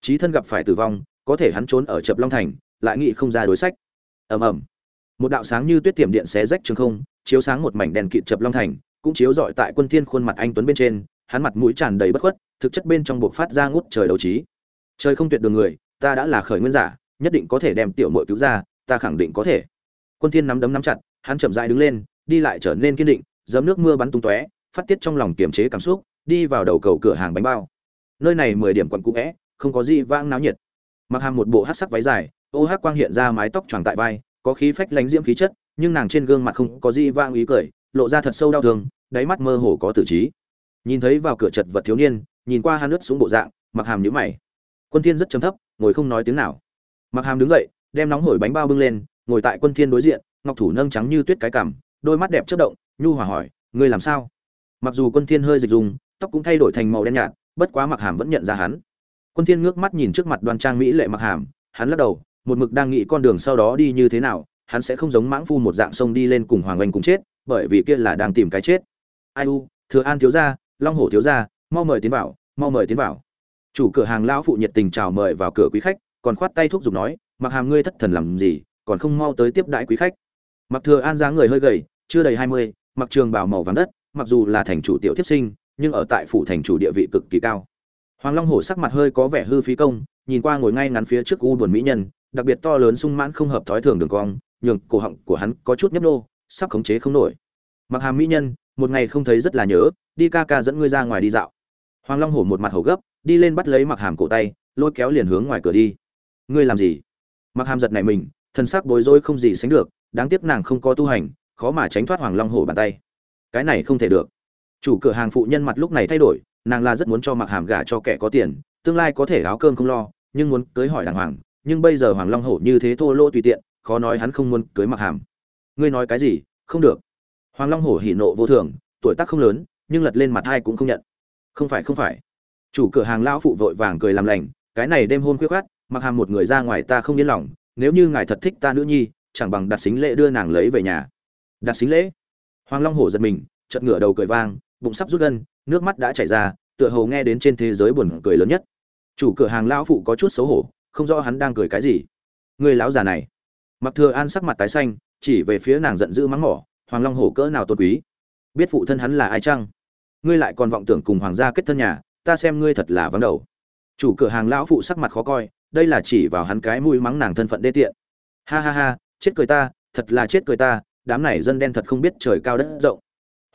Chí thân gặp phải tử vong, có thể hắn trốn ở chập long thành, lại nghĩ không ra đối sách. Ầm ầm. Một đạo sáng như tuyết tiệm điện xé rách trường không, chiếu sáng một mảnh đèn kịt chập long thành, cũng chiếu rọi tại quân thiên khuôn mặt anh tuấn bên trên hắn mặt mũi tràn đầy bất khuất, thực chất bên trong buộc phát ra ngút trời đấu trí. Trời không tuyệt đường người, ta đã là khởi nguyên giả, nhất định có thể đem tiểu muội cứu ra, ta khẳng định có thể. Quân thiên nắm đấm nắm chặt, hắn chậm rãi đứng lên, đi lại trở nên kiên định, giấm nước mưa bắn tung tóe, phát tiết trong lòng kiềm chế cảm xúc, đi vào đầu cầu cửa hàng bánh bao. Nơi này mười điểm quận cũ é không có gì vang náo nhiệt. Mặc hàm một bộ hắc sắc váy dài, ô hắc quang hiện ra mái tóc choàng tại vai, có khí phách lánh diễm khí chất, nhưng nàng trên gương mặt không có gì vang ý cười, lộ ra thật sâu đau thương, đáy mắt mơ hồ có tử trí nhìn thấy vào cửa chật vật thiếu niên, nhìn qua hắn lướt xuống bộ dạng, mặc hàm nhíu mày. Quân thiên rất trầm thấp, ngồi không nói tiếng nào. Mặc hàm đứng dậy, đem nóng hổi bánh bao bưng lên, ngồi tại quân thiên đối diện, ngọc thủ nâng trắng như tuyết cái cằm, đôi mắt đẹp chớp động, nhu hòa hỏi, ngươi làm sao? Mặc dù quân thiên hơi dịch dùng tóc cũng thay đổi thành màu đen nhạt, bất quá mặc hàm vẫn nhận ra hắn. Quân thiên ngước mắt nhìn trước mặt đoan trang mỹ lệ mặc hàm, hắn lắc đầu, một mực đang nghĩ con đường sau đó đi như thế nào, hắn sẽ không giống mãng phu một dạng sông đi lên cùng hoàng oanh cùng chết, bởi vì kia là đang tìm cái chết. Ai u, thừa an thiếu gia long hổ thiếu gia, mau mời tiến vào, mau mời tiến vào. Chủ cửa hàng lão phụ nhiệt tình chào mời vào cửa quý khách, còn khoát tay thuốc giục nói, mặc hàm ngươi thất thần làm gì, còn không mau tới tiếp đãi quý khách. Mặc thừa an giá người hơi gầy, chưa đầy hai mươi, mặc trường Bảo màu vàng đất, mặc dù là thành chủ tiểu tiếp sinh, nhưng ở tại phủ thành chủ địa vị cực kỳ cao. Hoàng long hổ sắc mặt hơi có vẻ hư phí công, nhìn qua ngồi ngay ngắn phía trước u buồn mỹ nhân, đặc biệt to lớn sung mãn không hợp thói thường đường cong, nhường cổ họng của hắn có chút nhấp nô, sắp khống chế không nổi. Mặc hàm mỹ nhân, một ngày không thấy rất là nhớ đi ca ca dẫn ngươi ra ngoài đi dạo. Hoàng long hổ một mặt hổ gấp, đi lên bắt lấy mặc hàm cổ tay, lôi kéo liền hướng ngoài cửa đi. Ngươi làm gì? Mặc hàm giật này mình thân xác bối rối không gì sánh được, đáng tiếc nàng không có tu hành, khó mà tránh thoát hoàng long hổ bàn tay. Cái này không thể được. Chủ cửa hàng phụ nhân mặt lúc này thay đổi, nàng là rất muốn cho mặc hàm gả cho kẻ có tiền, tương lai có thể áo cơm không lo, nhưng muốn cưới hỏi đàng hoàng, nhưng bây giờ hoàng long hổ như thế thô lỗ tùy tiện, khó nói hắn không muốn cưới mặc hàm. Ngươi nói cái gì? Không được. Hoàng long hổ hỉ nộ vô thường, tuổi tác không lớn nhưng lật lên mặt hai cũng không nhận. Không phải không phải. Chủ cửa hàng lão phụ vội vàng cười làm lành, cái này đêm hôn khuya khát mặc hàm một người ra ngoài ta không yên lòng, nếu như ngài thật thích ta nữ nhi, chẳng bằng đặt xính lễ đưa nàng lấy về nhà. Đặt xính lễ? Hoàng long hổ giật mình, chợt ngửa đầu cười vang, bụng sắp rút gân, nước mắt đã chảy ra, tựa hồ nghe đến trên thế giới buồn cười lớn nhất. Chủ cửa hàng lão phụ có chút xấu hổ, không rõ hắn đang cười cái gì. Người lão già này. Mặc thừa an sắc mặt tái xanh, chỉ về phía nàng giận dữ mắng mỏ, hoàng long hổ cỡ nào tôn quý. Biết phụ thân hắn là ai chăng? Ngươi lại còn vọng tưởng cùng hoàng gia kết thân nhà, ta xem ngươi thật là vắng đầu. Chủ cửa hàng lão phụ sắc mặt khó coi, đây là chỉ vào hắn cái mũi mắng nàng thân phận đê tiện. Ha ha ha, chết cười ta, thật là chết cười ta, đám này dân đen thật không biết trời cao đất rộng.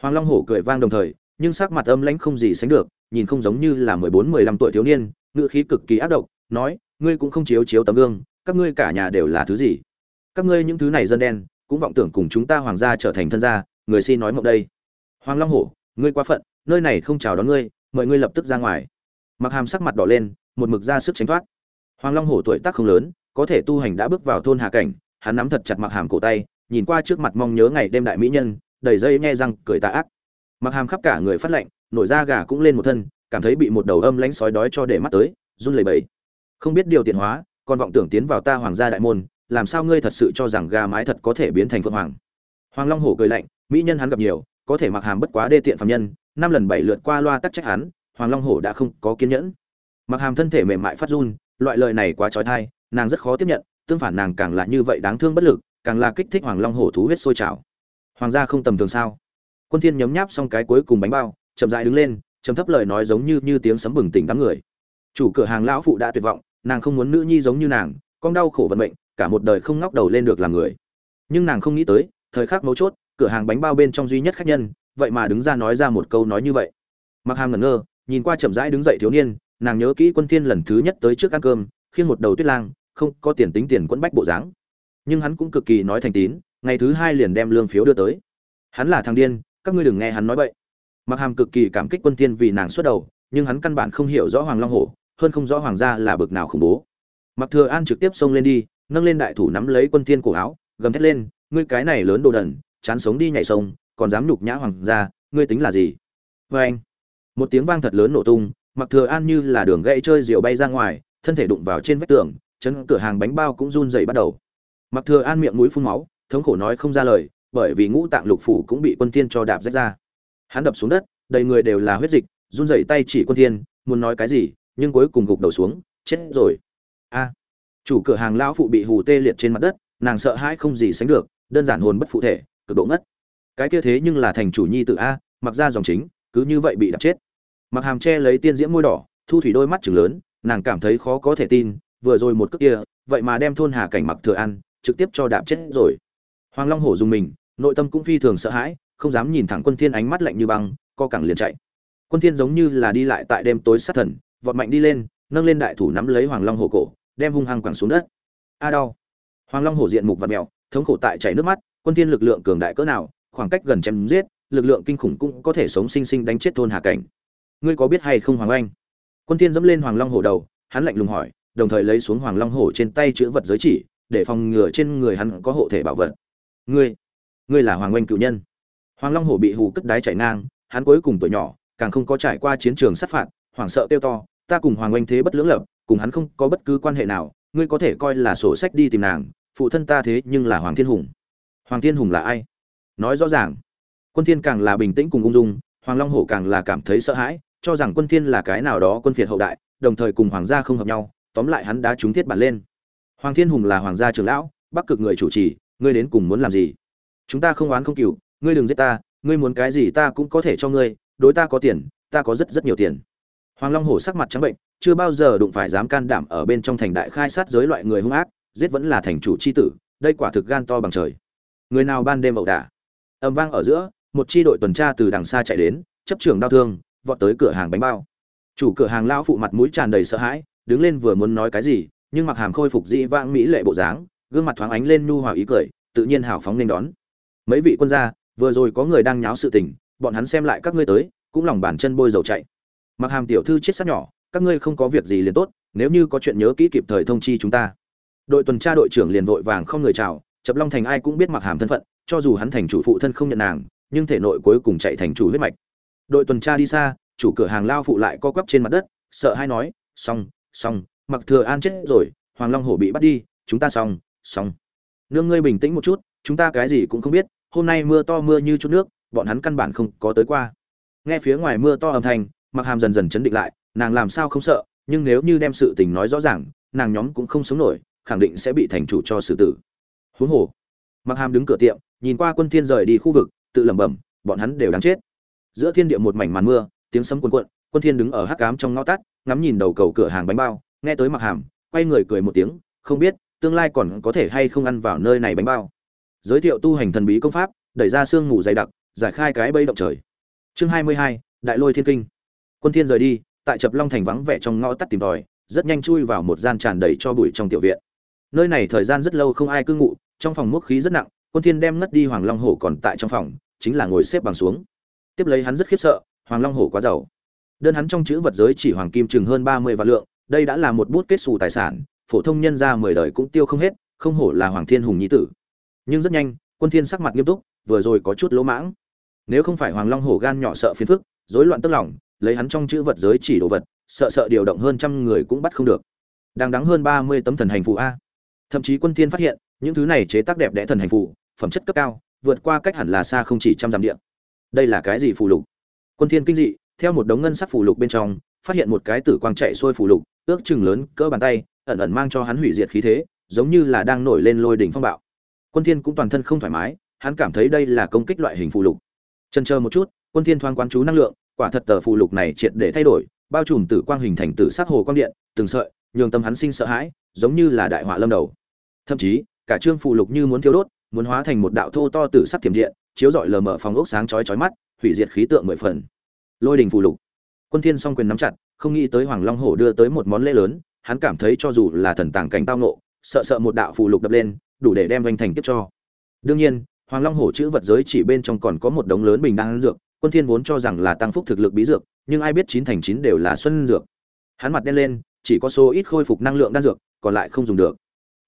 Hoàng long hổ cười vang đồng thời, nhưng sắc mặt âm lãnh không gì sánh được, nhìn không giống như là mười bốn, mười lăm tuổi thiếu niên ngựa khí cực kỳ ác độc, nói, ngươi cũng không chiếu chiếu tấm gương, các ngươi cả nhà đều là thứ gì? Các ngươi những thứ này dân đen, cũng vọng tưởng cùng chúng ta hoàng gia trở thành thân gia, người xin nói mộng đây. Hoàng long hổ, ngươi quá phận nơi này không chào đón ngươi, mời ngươi lập tức ra ngoài. Mặc hàm sắc mặt đỏ lên, một mực ra sức tránh thoát. Hoàng long hổ tuổi tác không lớn, có thể tu hành đã bước vào thôn hà cảnh, hắn nắm thật chặt mặc hàm cổ tay, nhìn qua trước mặt mong nhớ ngày đêm đại mỹ nhân, đầy dây nghe răng, cười tà ác. Mặc hàm khắp cả người phát lạnh, nổi da gà cũng lên một thân, cảm thấy bị một đầu âm lãnh sói đói cho để mắt tới, run lẩy bẩy. Không biết điều tiện hóa còn vọng tưởng tiến vào ta hoàng gia đại môn, làm sao ngươi thật sự cho rằng gà mái thật có thể biến thành phượng hoàng? Hoàng long hổ cười lạnh, mỹ nhân hắn gặp nhiều, có thể mặc hàm bất quá đê tiện phạm nhân năm lần bảy lượt qua loa tắc trách hắn, hoàng long hổ đã không có kiên nhẫn. Mặc hàm thân thể mềm mại phát run, loại lời này quá trói thai nàng rất khó tiếp nhận, tương phản nàng càng là như vậy đáng thương bất lực, càng là kích thích hoàng long hổ thú huyết sôi trào. Hoàng gia không tầm thường sao? Quân thiên nhấm nháp xong cái cuối cùng bánh bao, chậm rãi đứng lên, trầm thấp lời nói giống như như tiếng sấm bừng tỉnh đám người. Chủ cửa hàng lão phụ đã tuyệt vọng, nàng không muốn nữ nhi giống như nàng, con đau khổ vận mệnh, cả một đời không ngóc đầu lên được làm người. Nhưng nàng không nghĩ tới, thời khắc mấu chốt, cửa hàng bánh bao bên trong duy nhất khách nhân vậy mà đứng ra nói ra một câu nói như vậy. Mặc hàm ngẩn ngơ, nhìn qua chậm rãi đứng dậy thiếu niên, nàng nhớ kỹ quân thiên lần thứ nhất tới trước ăn cơm, khiêng một đầu tuyết lang, không có tiền tính tiền quẫn bách bộ dáng. Nhưng hắn cũng cực kỳ nói thành tín, ngày thứ hai liền đem lương phiếu đưa tới. Hắn là thằng điên, các ngươi đừng nghe hắn nói bậy. Mặc hàm cực kỳ cảm kích quân thiên vì nàng xuất đầu, nhưng hắn căn bản không hiểu rõ hoàng long hổ, hơn không rõ hoàng gia là bực nào khủng bố. Mặc thừa an trực tiếp xông lên đi, nâng lên đại thủ nắm lấy quân thiên cổ áo, gầm thét lên, ngươi cái này lớn đồ đần, chán sống đi nhảy sông còn dám nhục nhã hoàng gia, ngươi tính là gì? Với anh, một tiếng vang thật lớn nổ tung, mặc thừa an như là đường gãy chơi rượu bay ra ngoài, thân thể đụng vào trên vách tường, chân cửa hàng bánh bao cũng run rẩy bắt đầu. Mặc thừa an miệng mũi phun máu, thống khổ nói không ra lời, bởi vì ngũ tạng lục phủ cũng bị quân thiên cho đạp rách ra. Hắn đập xuống đất, đầy người đều là huyết dịch, run rẩy tay chỉ quân thiên, muốn nói cái gì, nhưng cuối cùng gục đầu xuống, chết rồi. A, chủ cửa hàng lão phụ bị hù tê liệt trên mặt đất, nàng sợ hãi không gì sánh được, đơn giản hồn bất phụ thể, cực độ ngất cái kia thế nhưng là thành chủ nhi tự a, mặc ra dòng chính, cứ như vậy bị đập chết. Mặc hàm che lấy tiên diễm môi đỏ, thu thủy đôi mắt chừng lớn, nàng cảm thấy khó có thể tin, vừa rồi một cước kia, vậy mà đem thôn hà cảnh mặc thừa ăn, trực tiếp cho đạp chết rồi. Hoàng long hổ dùng mình, nội tâm cũng phi thường sợ hãi, không dám nhìn thẳng quân thiên ánh mắt lạnh như băng, co cẳng liền chạy. Quân thiên giống như là đi lại tại đêm tối sát thần, vọt mạnh đi lên, nâng lên đại thủ nắm lấy hoàng long hổ cổ, đem hung hăng quẳng xuống đất. A đau. Hoàng long hổ diện mục và mèo, thống khổ tại chảy nước mắt, quân thiên lực lượng cường đại cỡ nào khoảng cách gần chém giết, lực lượng kinh khủng cũng có thể sống sinh sinh đánh chết thôn hà cảnh. Ngươi có biết hay không, hoàng anh quân thiên dẫm lên hoàng long hổ đầu, hắn lạnh lùng hỏi, đồng thời lấy xuống hoàng long hổ trên tay chữ vật giới chỉ, để phòng ngừa trên người hắn có hộ thể bảo vật. Ngươi ngươi là hoàng oanh cựu nhân. Hoàng long hổ bị hù cất đái chảy ngang, hắn cuối cùng tuổi nhỏ, càng không có trải qua chiến trường sát phạt, hoảng sợ tiêu to, ta cùng hoàng oanh thế bất lưỡng lập, cùng hắn không có bất cứ quan hệ nào, ngươi có thể coi là sổ sách đi tìm nàng, phụ thân ta thế nhưng là hoàng thiên hùng. Hoàng thiên hùng là ai? Nói rõ ràng. Quân thiên càng là bình tĩnh cùng ung dung, hoàng long hổ càng là cảm thấy sợ hãi, cho rằng quân thiên là cái nào đó quân phiệt hậu đại, đồng thời cùng hoàng gia không hợp nhau, tóm lại hắn đã trúng thiết bản lên. Hoàng thiên hùng là hoàng gia trưởng lão, bắc cực người chủ trì, ngươi đến cùng muốn làm gì? Chúng ta không oán không cửu ngươi đừng giết ta, ngươi muốn cái gì ta cũng có thể cho ngươi, đối ta có tiền, ta có rất rất nhiều tiền. Hoàng long hổ sắc mặt trắng bệnh, chưa bao giờ đụng phải dám can đảm ở bên trong thành đại khai sát giới loại người hung ác, giết vẫn là thành chủ chi tử, đây quả thực gan to bằng trời. Người nào ban đêm ẩu đả? Âm vang ở giữa, một chi đội tuần tra từ đằng xa chạy đến, chấp trưởng đau thương, vọt tới cửa hàng bánh bao. Chủ cửa hàng lão phụ mặt mũi tràn đầy sợ hãi, đứng lên vừa muốn nói cái gì, nhưng mặc hàm khôi phục dị vãng mỹ lệ bộ dáng, gương mặt thoáng ánh lên nu hòa ý cười, tự nhiên hào phóng nên đón. Mấy vị quân gia, vừa rồi có người đang nháo sự tình, bọn hắn xem lại các ngươi tới, cũng lòng bàn chân bôi dầu chạy. Mặc hàm tiểu thư chết sát nhỏ, các ngươi không có việc gì liền tốt, nếu như có chuyện nhớ kỹ kịp thời thông chi chúng ta. Đội tuần tra đội trưởng liền vội vàng không người chào, chập long thành ai cũng biết mặc hàm thân phận cho dù hắn thành chủ phụ thân không nhận nàng, nhưng thể nội cuối cùng chạy thành chủ huyết mạch. Đội tuần tra đi xa, chủ cửa hàng lao phụ lại co quắp trên mặt đất, sợ hai nói, xong xong, mặc thừa an chết rồi, hoàng long hổ bị bắt đi, chúng ta xong xong. Nương ngươi bình tĩnh một chút, chúng ta cái gì cũng không biết, hôm nay mưa to mưa như chút nước, bọn hắn căn bản không có tới qua. Nghe phía ngoài mưa to âm thanh mặc hàm dần dần chấn định lại, nàng làm sao không sợ, nhưng nếu như đem sự tình nói rõ ràng, nàng nhóm cũng không sống nổi, khẳng định sẽ bị thành chủ cho xử tử. Huống hồ mặc hàm đứng cửa tiệm nhìn qua quân thiên rời đi khu vực tự lẩm bẩm bọn hắn đều đáng chết. Giữa thiên địa một mảnh màn mưa tiếng sấm cuồn cuộn quân thiên đứng ở hắc ám trong ngõ tắt ngắm nhìn đầu cầu cửa hàng bánh bao nghe tới mặc hàm quay người cười một tiếng không biết tương lai còn có thể hay không ăn vào nơi này bánh bao. Giới thiệu tu hành thần bí công pháp đẩy ra xương ngủ dày đặc giải khai cái bẫy động trời. Chương 22, đại lôi thiên kinh. Quân thiên rời đi tại chập long thành vắng vẻ trong ngõ tắt tìm đòi, rất nhanh chui vào một gian tràn đầy cho bụi trong tiểu viện. Nơi này thời gian rất lâu không ai cư ngụ trong phòng múc khí rất nặng quân thiên đem ngất đi hoàng long hổ còn tại trong phòng, chính là ngồi xếp bằng xuống. Tiếp lấy hắn rất khiếp sợ, hoàng long hổ quá giàu. Đơn hắn trong chữ vật giới chỉ hoàng kim chừng hơn ba mươi vạn lượng, đây đã là một bút kết xù tài sản, phổ thông nhân gia mười đời cũng tiêu không hết, không hổ là hoàng thiên hùng nhi tử. Nhưng rất nhanh, quân thiên sắc mặt nghiêm túc, vừa rồi có chút lỗ mãng. Nếu không phải hoàng long hổ gan nhỏ sợ phiền phức, rối loạn tức lòng, lấy hắn trong chữ vật giới chỉ đồ vật, sợ sợ điều động hơn trăm người cũng bắt không được. Đang đáng hơn ba mươi tấm thần hành phù a. Thậm chí quân thiên phát hiện, những thứ này chế tác đẹp đẽ thần hành phù phẩm chất cấp cao vượt qua cách hẳn là xa không chỉ trăm dặm địa. Đây là cái gì phù lục? Quân thiên kinh dị theo một đống ngân sắc phù lục bên trong phát hiện một cái tử quang chạy xuôi phù lục ước chừng lớn cỡ bàn tay ẩn ẩn mang cho hắn hủy diệt khí thế giống như là đang nổi lên lôi đỉnh phong bạo. Quân thiên cũng toàn thân không thoải mái hắn cảm thấy đây là công kích loại hình phù lục. Chần chờ một chút, Quân Thiên thoáng quán chú năng lượng, quả thật tờ phù lục này triệt để thay đổi, bao trùm tử quang hình thành tử sắc hồ quang điện, từng sợi, nhường tâm hắn sinh sợ hãi, giống như là đại họa lâm đầu. Thậm chí, cả trương phù lục như muốn thiêu đốt, muốn hóa thành một đạo thô to tử sắc thiểm điện, chiếu rọi lờ mờ phòng ốc sáng chói chói mắt, hủy diệt khí tượng mười phần. Lôi đình phù lục. Quân Thiên song quyền nắm chặt, không nghĩ tới Hoàng Long Hổ đưa tới một món lễ lớn, hắn cảm thấy cho dù là thần tàng cảnh tao ngộ sợ sợ một đạo phù lục đập lên, đủ để đem vành thành tiếp cho. Đương nhiên, Hoàng Long Hổ chữ vật giới chỉ bên trong còn có một đống lớn bình đan dược, Quân Thiên vốn cho rằng là tăng phúc thực lực bí dược, nhưng ai biết chín thành chín đều là xuân dược. Hắn mặt đen lên, chỉ có số ít khôi phục năng lượng đan dược, còn lại không dùng được.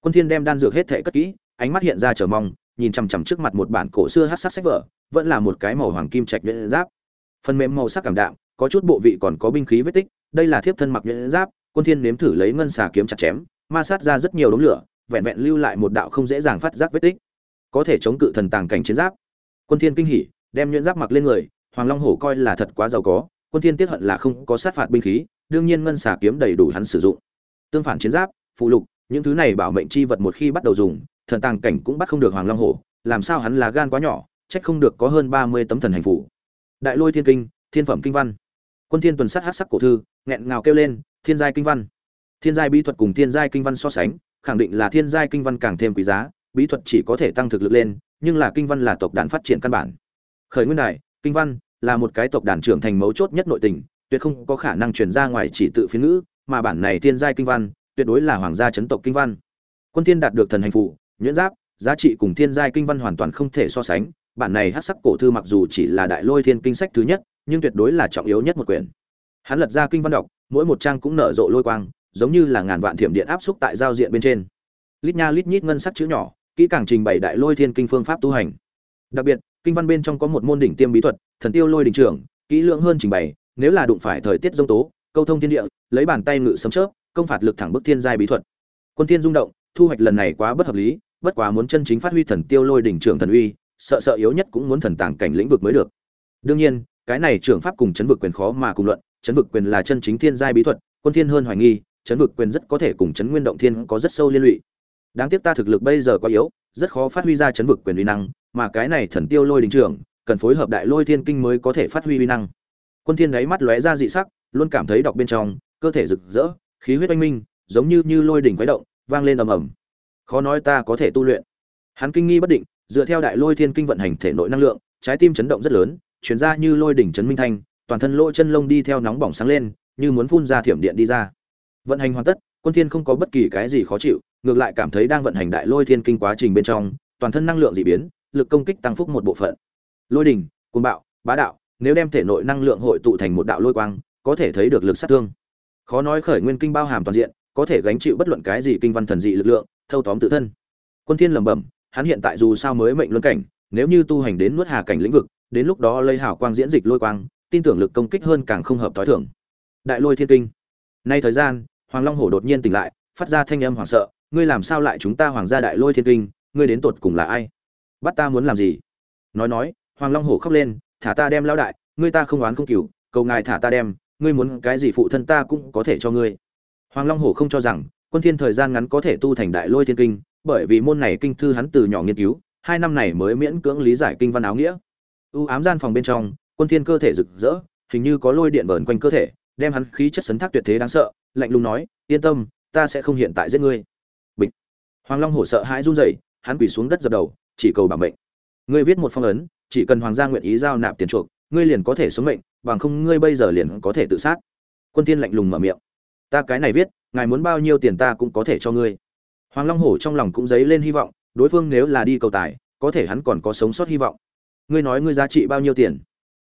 Quân Thiên đem đan dược hết thảy cất kỹ, ánh mắt hiện ra chờ mong, nhìn chằm chằm trước mặt một bản cổ xưa hắc sắc sách vở, vẫn là một cái màu hoàng kim trạch nhuyễn giáp. Phần mềm màu sắc cảm đạm, có chút bộ vị còn có binh khí vết tích, đây là thiếp thân mặc nhuyễn giáp, Quân Thiên nếm thử lấy ngân xà kiếm chặt chém, ma sát ra rất nhiều đống lửa, vẹn vẹn lưu lại một đạo không dễ dàng phát giác vết tích. Có thể chống cự thần tàng cảnh chiến giáp. Quân Thiên kinh hỉ, đem nhuyễn giáp mặc lên người, Hoàng Long hổ coi là thật quá giàu có, Quân Thiên tiếc hận là không có sát phạt binh khí, đương nhiên ngân xà kiếm đầy đủ hắn sử dụng. Tương phản chiến giáp, phụ lục, những thứ này bảo mệnh chi vật một khi bắt đầu dùng, thần tàng cảnh cũng bắt không được Hoàng Long hổ, làm sao hắn là gan quá nhỏ, trách không được có hơn 30 tấm thần hành phủ. Đại Lôi Thiên Kinh, Thiên phẩm kinh văn. Quân Thiên tuần sát hắc sắc cổ thư, nghẹn ngào kêu lên, thiên giai kinh văn. Thiên giai bí thuật cùng thiên giai kinh văn so sánh, khẳng định là thiên giai kinh văn càng thêm quý giá, bí thuật chỉ có thể tăng thực lực lên, nhưng là kinh văn là tộc đàn phát triển căn bản. Khởi nguyên đại, kinh văn là một cái tộc đàn trưởng thành mấu chốt nhất nội tình, tuyệt không có khả năng truyền ra ngoài chỉ tự phiên ngữ, mà bản này thiên giai kinh văn, tuyệt đối là hoàng gia chấn tộc kinh văn. Quân Thiên đạt được thần hành phụ, nhuyễn giáp, giá trị cùng thiên giai kinh văn hoàn toàn không thể so sánh, bản này hắc sắc cổ thư mặc dù chỉ là đại lôi thiên kinh sách thứ nhất, nhưng tuyệt đối là trọng yếu nhất một quyển. Hắn lật ra kinh văn đọc, mỗi một trang cũng nở rộ lôi quang, giống như là ngàn vạn thiểm điện áp xúc tại giao diện bên trên. Lít nha lít nhít ngân sắc chữ nhỏ, kỹ càng trình bày đại lôi thiên kinh phương pháp tu hành. Đặc biệt, kinh văn bên trong có một môn đỉnh tiêm bí thuật, thần tiêu lôi đỉnh trưởng, kỹ lưỡng hơn trình bày, nếu là đụng phải thời tiết dông tố, câu thông thiên địa, lấy bàn tay ngự sấm chớp, công phạt lực thẳng bức thiên giai bí thuật. Quân thiên rung động, thu hoạch lần này quá bất hợp lý, bất quá muốn chân chính phát huy thần tiêu lôi đỉnh trưởng thần uy, sợ sợ yếu nhất cũng muốn thần tàng cảnh lĩnh vực mới được. Đương nhiên, cái này trưởng pháp cùng chấn vực quyền khó mà cùng luận, chấn vực quyền là chân chính thiên giai bí thuật, quân thiên hơn hoài nghi, chấn vực quyền rất có thể cùng chấn nguyên động thiên có rất sâu liên lụy. Đáng tiếc ta thực lực bây giờ quá yếu, rất khó phát huy ra chấn vực quyền uy năng, mà cái này thần tiêu lôi đỉnh trưởng, cần phối hợp đại lôi thiên kinh mới có thể phát huy uy năng. Quân thiên đáy mắt lóe ra dị sắc, luôn cảm thấy đọc bên trong, cơ thể rực rỡ, khí huyết oanh minh, giống như như lôi đỉnh quái động, vang lên ầm ầm. Khó nói ta có thể tu luyện. Hắn kinh nghi bất định, dựa theo đại lôi thiên kinh vận hành thể nội năng lượng, trái tim chấn động rất lớn, truyền ra như lôi đỉnh chấn minh thanh, toàn thân lỗ chân lông đi theo nóng bỏng sáng lên, như muốn phun ra thiểm điện đi ra. Vận hành hoàn tất, Quân Thiên không có bất kỳ cái gì khó chịu, ngược lại cảm thấy đang vận hành đại lôi thiên kinh quá trình bên trong, toàn thân năng lượng dị biến, lực công kích tăng phúc một bộ phận. Lôi đỉnh, cuồng bạo, bá đạo, nếu đem thể nội năng lượng hội tụ thành một đạo lôi quang, có thể thấy được lực sát thương. Khó nói khởi nguyên kinh bao hàm toàn diện, có thể gánh chịu bất luận cái gì kinh văn thần dị lực lượng, thâu tóm tự thân. Quân Thiên lẩm bẩm, hắn hiện tại dù sao mới mệnh luân cảnh, nếu như tu hành đến nuốt hà cảnh lĩnh vực, đến lúc đó lấy hảo quang diễn dịch lôi quang, tin tưởng lực công kích hơn càng không hợp tối thường. Đại lôi thiên kinh. Nay thời gian, Hoàng Long Hổ đột nhiên tỉnh lại, phát ra thanh âm hoảng sợ, ngươi làm sao lại chúng ta Hoàng gia đại lôi thiên kinh, ngươi đến tột cùng là ai? Bắt ta muốn làm gì? Nói nói, Hoàng Long Hổ khóc lên, thả ta đem lao đại, ngươi ta không oán không cừu, cầu ngài thả ta đem, ngươi muốn cái gì phụ thân ta cũng có thể cho ngươi. Hoàng Long Hổ không cho rằng, quân thiên thời gian ngắn có thể tu thành đại lôi thiên kinh, bởi vì môn này kinh thư hắn từ nhỏ nghiên cứu, hai năm này mới miễn cưỡng lý giải kinh văn áo nghĩa. U ám gian phòng bên trong, quân thiên cơ thể rực rỡ, hình như có lôi điện vờn quanh cơ thể, đem hắn khí chất sấn thác tuyệt thế đáng sợ, lạnh lùng nói, yên tâm, ta sẽ không hiện tại giết ngươi. Bịch. Hoàng Long hổ sợ hãi run rẩy, hắn quỳ xuống đất dập đầu, chỉ cầu bảo mệnh. Ngươi viết một phong ấn, chỉ cần hoàng gia nguyện ý giao nạp tiền chuộc, ngươi liền có thể sống mệnh, bằng không ngươi bây giờ liền có thể tự sát. Quân Thiên lạnh lùng mở miệng. Ta cái này viết, ngài muốn bao nhiêu tiền ta cũng có thể cho ngươi. Hoàng Long hổ trong lòng cũng dấy lên hy vọng, đối phương nếu là đi cầu tài, có thể hắn còn có sống sót hy vọng. Ngươi nói ngươi giá trị bao nhiêu tiền?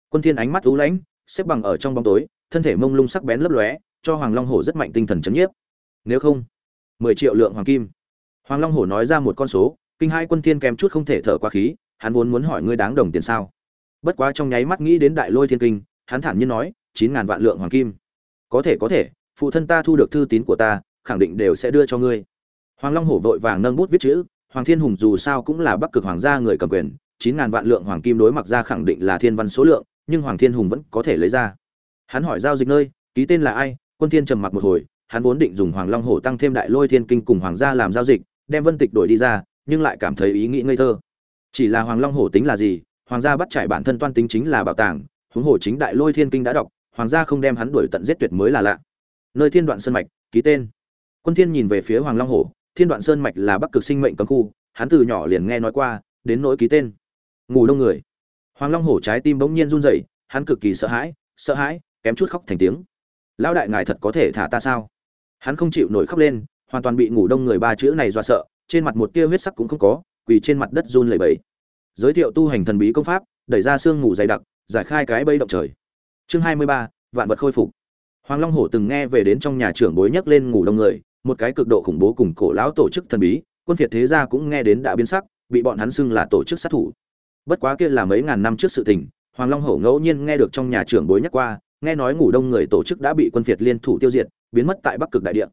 Quân Thiên ánh mắt u lãnh, xếp bằng ở trong bóng tối, thân thể mông lung sắc bén lấp lóe, cho Hoàng Long hổ rất mạnh tinh thần chấn nhiếp. Nếu không, 10 triệu lượng hoàng kim. Hoàng Long hổ nói ra một con số, kinh hai quân thiên kèm chút không thể thở qua khí, hắn vốn muốn hỏi ngươi đáng đồng tiền sao? Bất quá trong nháy mắt nghĩ đến đại lôi thiên kinh, hắn thản nhiên nói, 9000 vạn lượng hoàng kim. Có thể có thể, phụ thân ta thu được thư tín của ta, khẳng định đều sẽ đưa cho ngươi. Hoàng Long hổ vội vàng nâng bút viết chữ, Hoàng Thiên Hùng dù sao cũng là Bắc Cực hoàng gia người cầm quyền, 9000 vạn lượng hoàng kim đối mặc ra khẳng định là thiên văn số lượng, nhưng Hoàng Thiên Hùng vẫn có thể lấy ra. Hắn hỏi giao dịch nơi, ký tên là ai? Quân Thiên trầm mặc một hồi, hắn vốn định dùng Hoàng Long hổ tăng thêm Đại Lôi Thiên Kinh cùng hoàng gia làm giao dịch, đem Vân Tịch đổi đi ra, nhưng lại cảm thấy ý nghĩ ngây thơ. Chỉ là Hoàng Long hổ tính là gì? hoàng gia bắt trải bản thân toan tính chính là bảo tàng huống hồ chính đại lôi thiên kinh đã đọc hoàng gia không đem hắn đuổi tận giết tuyệt mới là lạ nơi thiên đoạn sơn mạch, ký tên. Quân thiên nhìn về phía hoàng long hổ, thiên đoạn sơn mạch là bắc cực sinh mệnh cấm khu, hắn từ nhỏ liền nghe nói qua, đến nỗi ký tên. Ngủ đông người. Hoàng long hổ trái tim bỗng nhiên run rẩy, hắn cực kỳ sợ hãi sợ hãi, kém chút khóc thành tiếng. Lão đại ngài thật có thể thả ta sao? Hắn không chịu nổi khóc lên, hoàn toàn bị ngủ đông người ba chữ này dọa sợ, trên mặt một tia huyết sắc cũng không có, quỳ trên mặt đất run lẩy bẩy. Giới thiệu tu hành thần bí công pháp, đẩy ra xương ngủ dày đặc, giải khai cái bây động trời. Chương hai mươi ba, vạn vật khôi phục hoàng long hổ từng nghe về đến trong nhà trưởng bối nhắc lên ngủ đông người, một cái cực độ khủng bố cùng cổ lão tổ chức thần bí, quân phiệt thế gia cũng nghe đến đã biến sắc, bị bọn hắn xưng là tổ chức sát thủ. Bất quá kia là mấy ngàn năm trước sự tình, hoàng long hổ ngẫu nhiên nghe được trong nhà trưởng bối nhắc qua, nghe nói ngủ đông người tổ chức đã bị quân phiệt liên thủ tiêu diệt, biến mất tại bắc cực đại địa.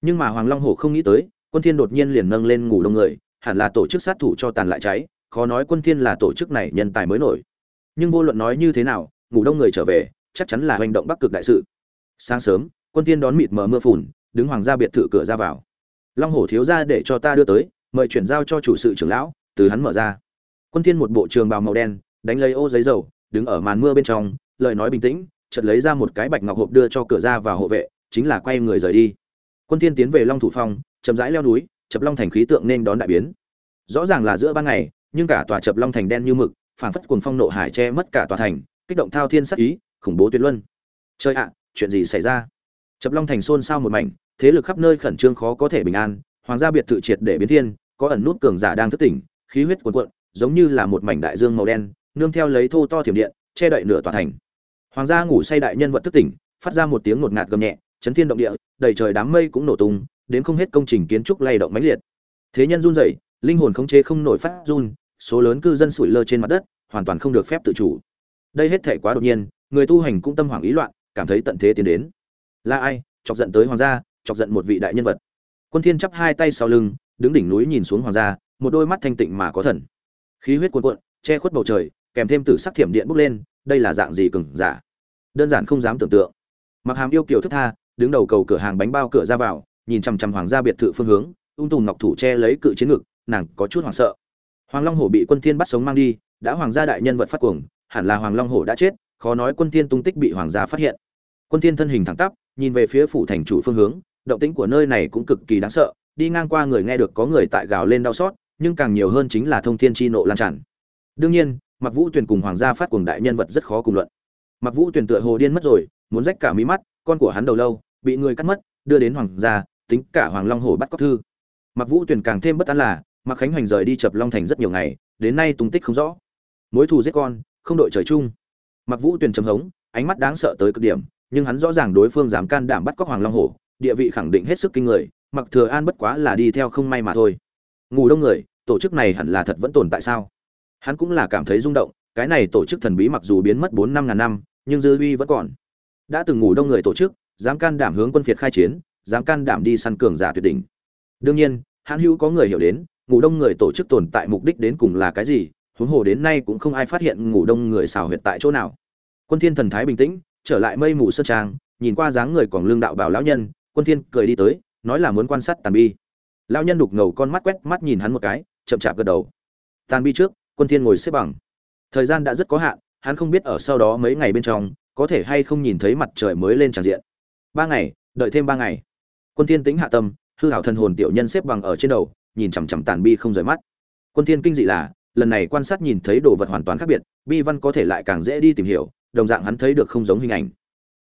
Nhưng mà hoàng long hổ không nghĩ tới, quân thiên đột nhiên liền nâng lên ngủ đông người, hẳn là tổ chức sát thủ cho tàn lại cháy, khó nói quân thiên là tổ chức này nhân tài mới nổi. Nhưng vô luận nói như thế nào, ngủ đông người trở về, chắc chắn là hành động bắc cực đại sự sáng sớm, quân thiên đón mịt mờ mưa phùn, đứng hoàng gia biệt thự cửa ra vào. Long hổ thiếu gia để cho ta đưa tới, mời chuyển giao cho chủ sự trưởng lão, từ hắn mở ra. Quân thiên một bộ trường bào màu đen, đánh lấy ô giấy dầu, đứng ở màn mưa bên trong, lời nói bình tĩnh, chợt lấy ra một cái bạch ngọc hộp đưa cho cửa ra vào hộ vệ, chính là quay người rời đi. Quân thiên tiến về long thủ phong, chậm rãi leo núi, chập long thành khí tượng nên đón đại biến. Rõ ràng là giữa ban ngày, nhưng cả tòa chập long thành đen như mực, phảng phất cuồng phong nộ hải che mất cả tòa thành, kích động thao thiên sát ý, khủng bố tuyệt luân. Chơi ạ chuyện gì xảy ra? Chập long thành xôn xao một mảnh, thế lực khắp nơi khẩn trương khó có thể bình an, hoàng gia biệt thự triệt để biến thiên, có ẩn nút cường giả đang thức tỉnh, khí huyết cuồn cuộn, giống như là một mảnh đại dương màu đen, nương theo lấy thô to thiểm điện, che đậy nửa tòa thành. Hoàng gia ngủ say đại nhân vật thức tỉnh, phát ra một tiếng ngột ngạt gầm nhẹ, chấn thiên động địa, đầy trời đám mây cũng nổ tung, đến không hết công trình kiến trúc lay động mãnh liệt. Thế nhân run rẩy, linh hồn không chế không nổi phát run, số lớn cư dân sủi lơ trên mặt đất, hoàn toàn không được phép tự chủ. Đây hết thể quá đột nhiên, người tu hành cũng tâm hoảng ý loạn cảm thấy tận thế tiến đến. Là ai? Chọc giận tới hoàng gia, chọc giận một vị đại nhân vật. Quân thiên chắp hai tay sau lưng, đứng đỉnh núi nhìn xuống hoàng gia, một đôi mắt thanh tịnh mà có thần. Khí huyết cuồn cuộn, che khuất bầu trời, kèm thêm tử sắc thiểm điện bốc lên, đây là dạng gì cường giả? Đơn giản không dám tưởng tượng. Mặc hàm yêu kiều thức tha, đứng đầu cầu cửa hàng bánh bao cửa ra vào, nhìn chằm chằm hoàng gia biệt thự phương hướng, ung tùm ngọc thủ che lấy cự chiến ngực, nàng có chút hoảng sợ. Hoàng long hổ bị quân thiên bắt sống mang đi, đã hoàng gia đại nhân vật phát cuồng, hẳn là hoàng long hổ đã chết, khó nói quân thiên tung tích bị hoàng gia phát hiện quân thiên thân hình thẳng tắp, nhìn về phía phủ thành chủ phương hướng, động tĩnh của nơi này cũng cực kỳ đáng sợ, đi ngang qua người nghe được có người tại gào lên đau xót, nhưng càng nhiều hơn chính là thông thiên chi nộ lan tràn. Đương nhiên mặc vũ tuyền cùng hoàng gia phát cuồng đại nhân vật rất khó cùng luận. Mặc vũ tuyền tựa hồ điên mất rồi, muốn rách cả mí mắt, con của hắn đầu lâu, bị người cắt mất, đưa đến hoàng gia, tính cả hoàng long hổ bắt cóc thư. Mặc vũ tuyền càng thêm bất an là mặc khánh hoành rời đi chập long thành rất nhiều ngày, đến nay tung tích không rõ. Mối thù giết con, không đội trời chung. Mặc vũ tuyền trầm hống, ánh mắt đáng sợ tới cực điểm nhưng hắn rõ ràng đối phương dám can đảm bắt cóc hoàng long hổ, địa vị khẳng định hết sức kinh người, mặc thừa an bất quá là đi theo không may mà thôi. Ngủ đông người, tổ chức này hẳn là thật vẫn tồn tại sao? Hắn cũng là cảm thấy rung động, cái này tổ chức thần bí mặc dù biến mất bốn năm ngàn năm, nhưng dư uy vẫn còn. Đã từng ngủ đông người tổ chức, dám can đảm hướng quân phiệt khai chiến, dám can đảm đi săn cường giả tuyệt đỉnh. Đương nhiên, hãn hữu có người hiểu đến, ngủ đông người tổ chức tồn tại mục đích đến cùng là cái gì, huống hồ đến nay cũng không ai phát hiện ngủ đông người xào huyệt tại chỗ nào. Quân thiên thần thái bình tĩnh trở lại mây mù sơn trang, nhìn qua dáng người còn lương đạo bảo lão nhân, quân thiên cười đi tới, nói là muốn quan sát tàn bi. Lão nhân đục ngầu con mắt quét mắt nhìn hắn một cái, chậm chạp gật đầu. Tàn bi trước, quân thiên ngồi xếp bằng. Thời gian đã rất có hạn, hắn không biết ở sau đó mấy ngày bên trong, có thể hay không nhìn thấy mặt trời mới lên tràn diện. Ba ngày, đợi thêm ba ngày. Quân thiên tĩnh hạ tâm, hư hảo thần hồn tiểu nhân xếp bằng ở trên đầu, nhìn chằm chằm tàn bi không rời mắt. Quân thiên kinh dị là, lần này quan sát nhìn thấy đồ vật hoàn toàn khác biệt, bi văn có thể lại càng dễ đi tìm hiểu đồng dạng hắn thấy được không giống hình ảnh.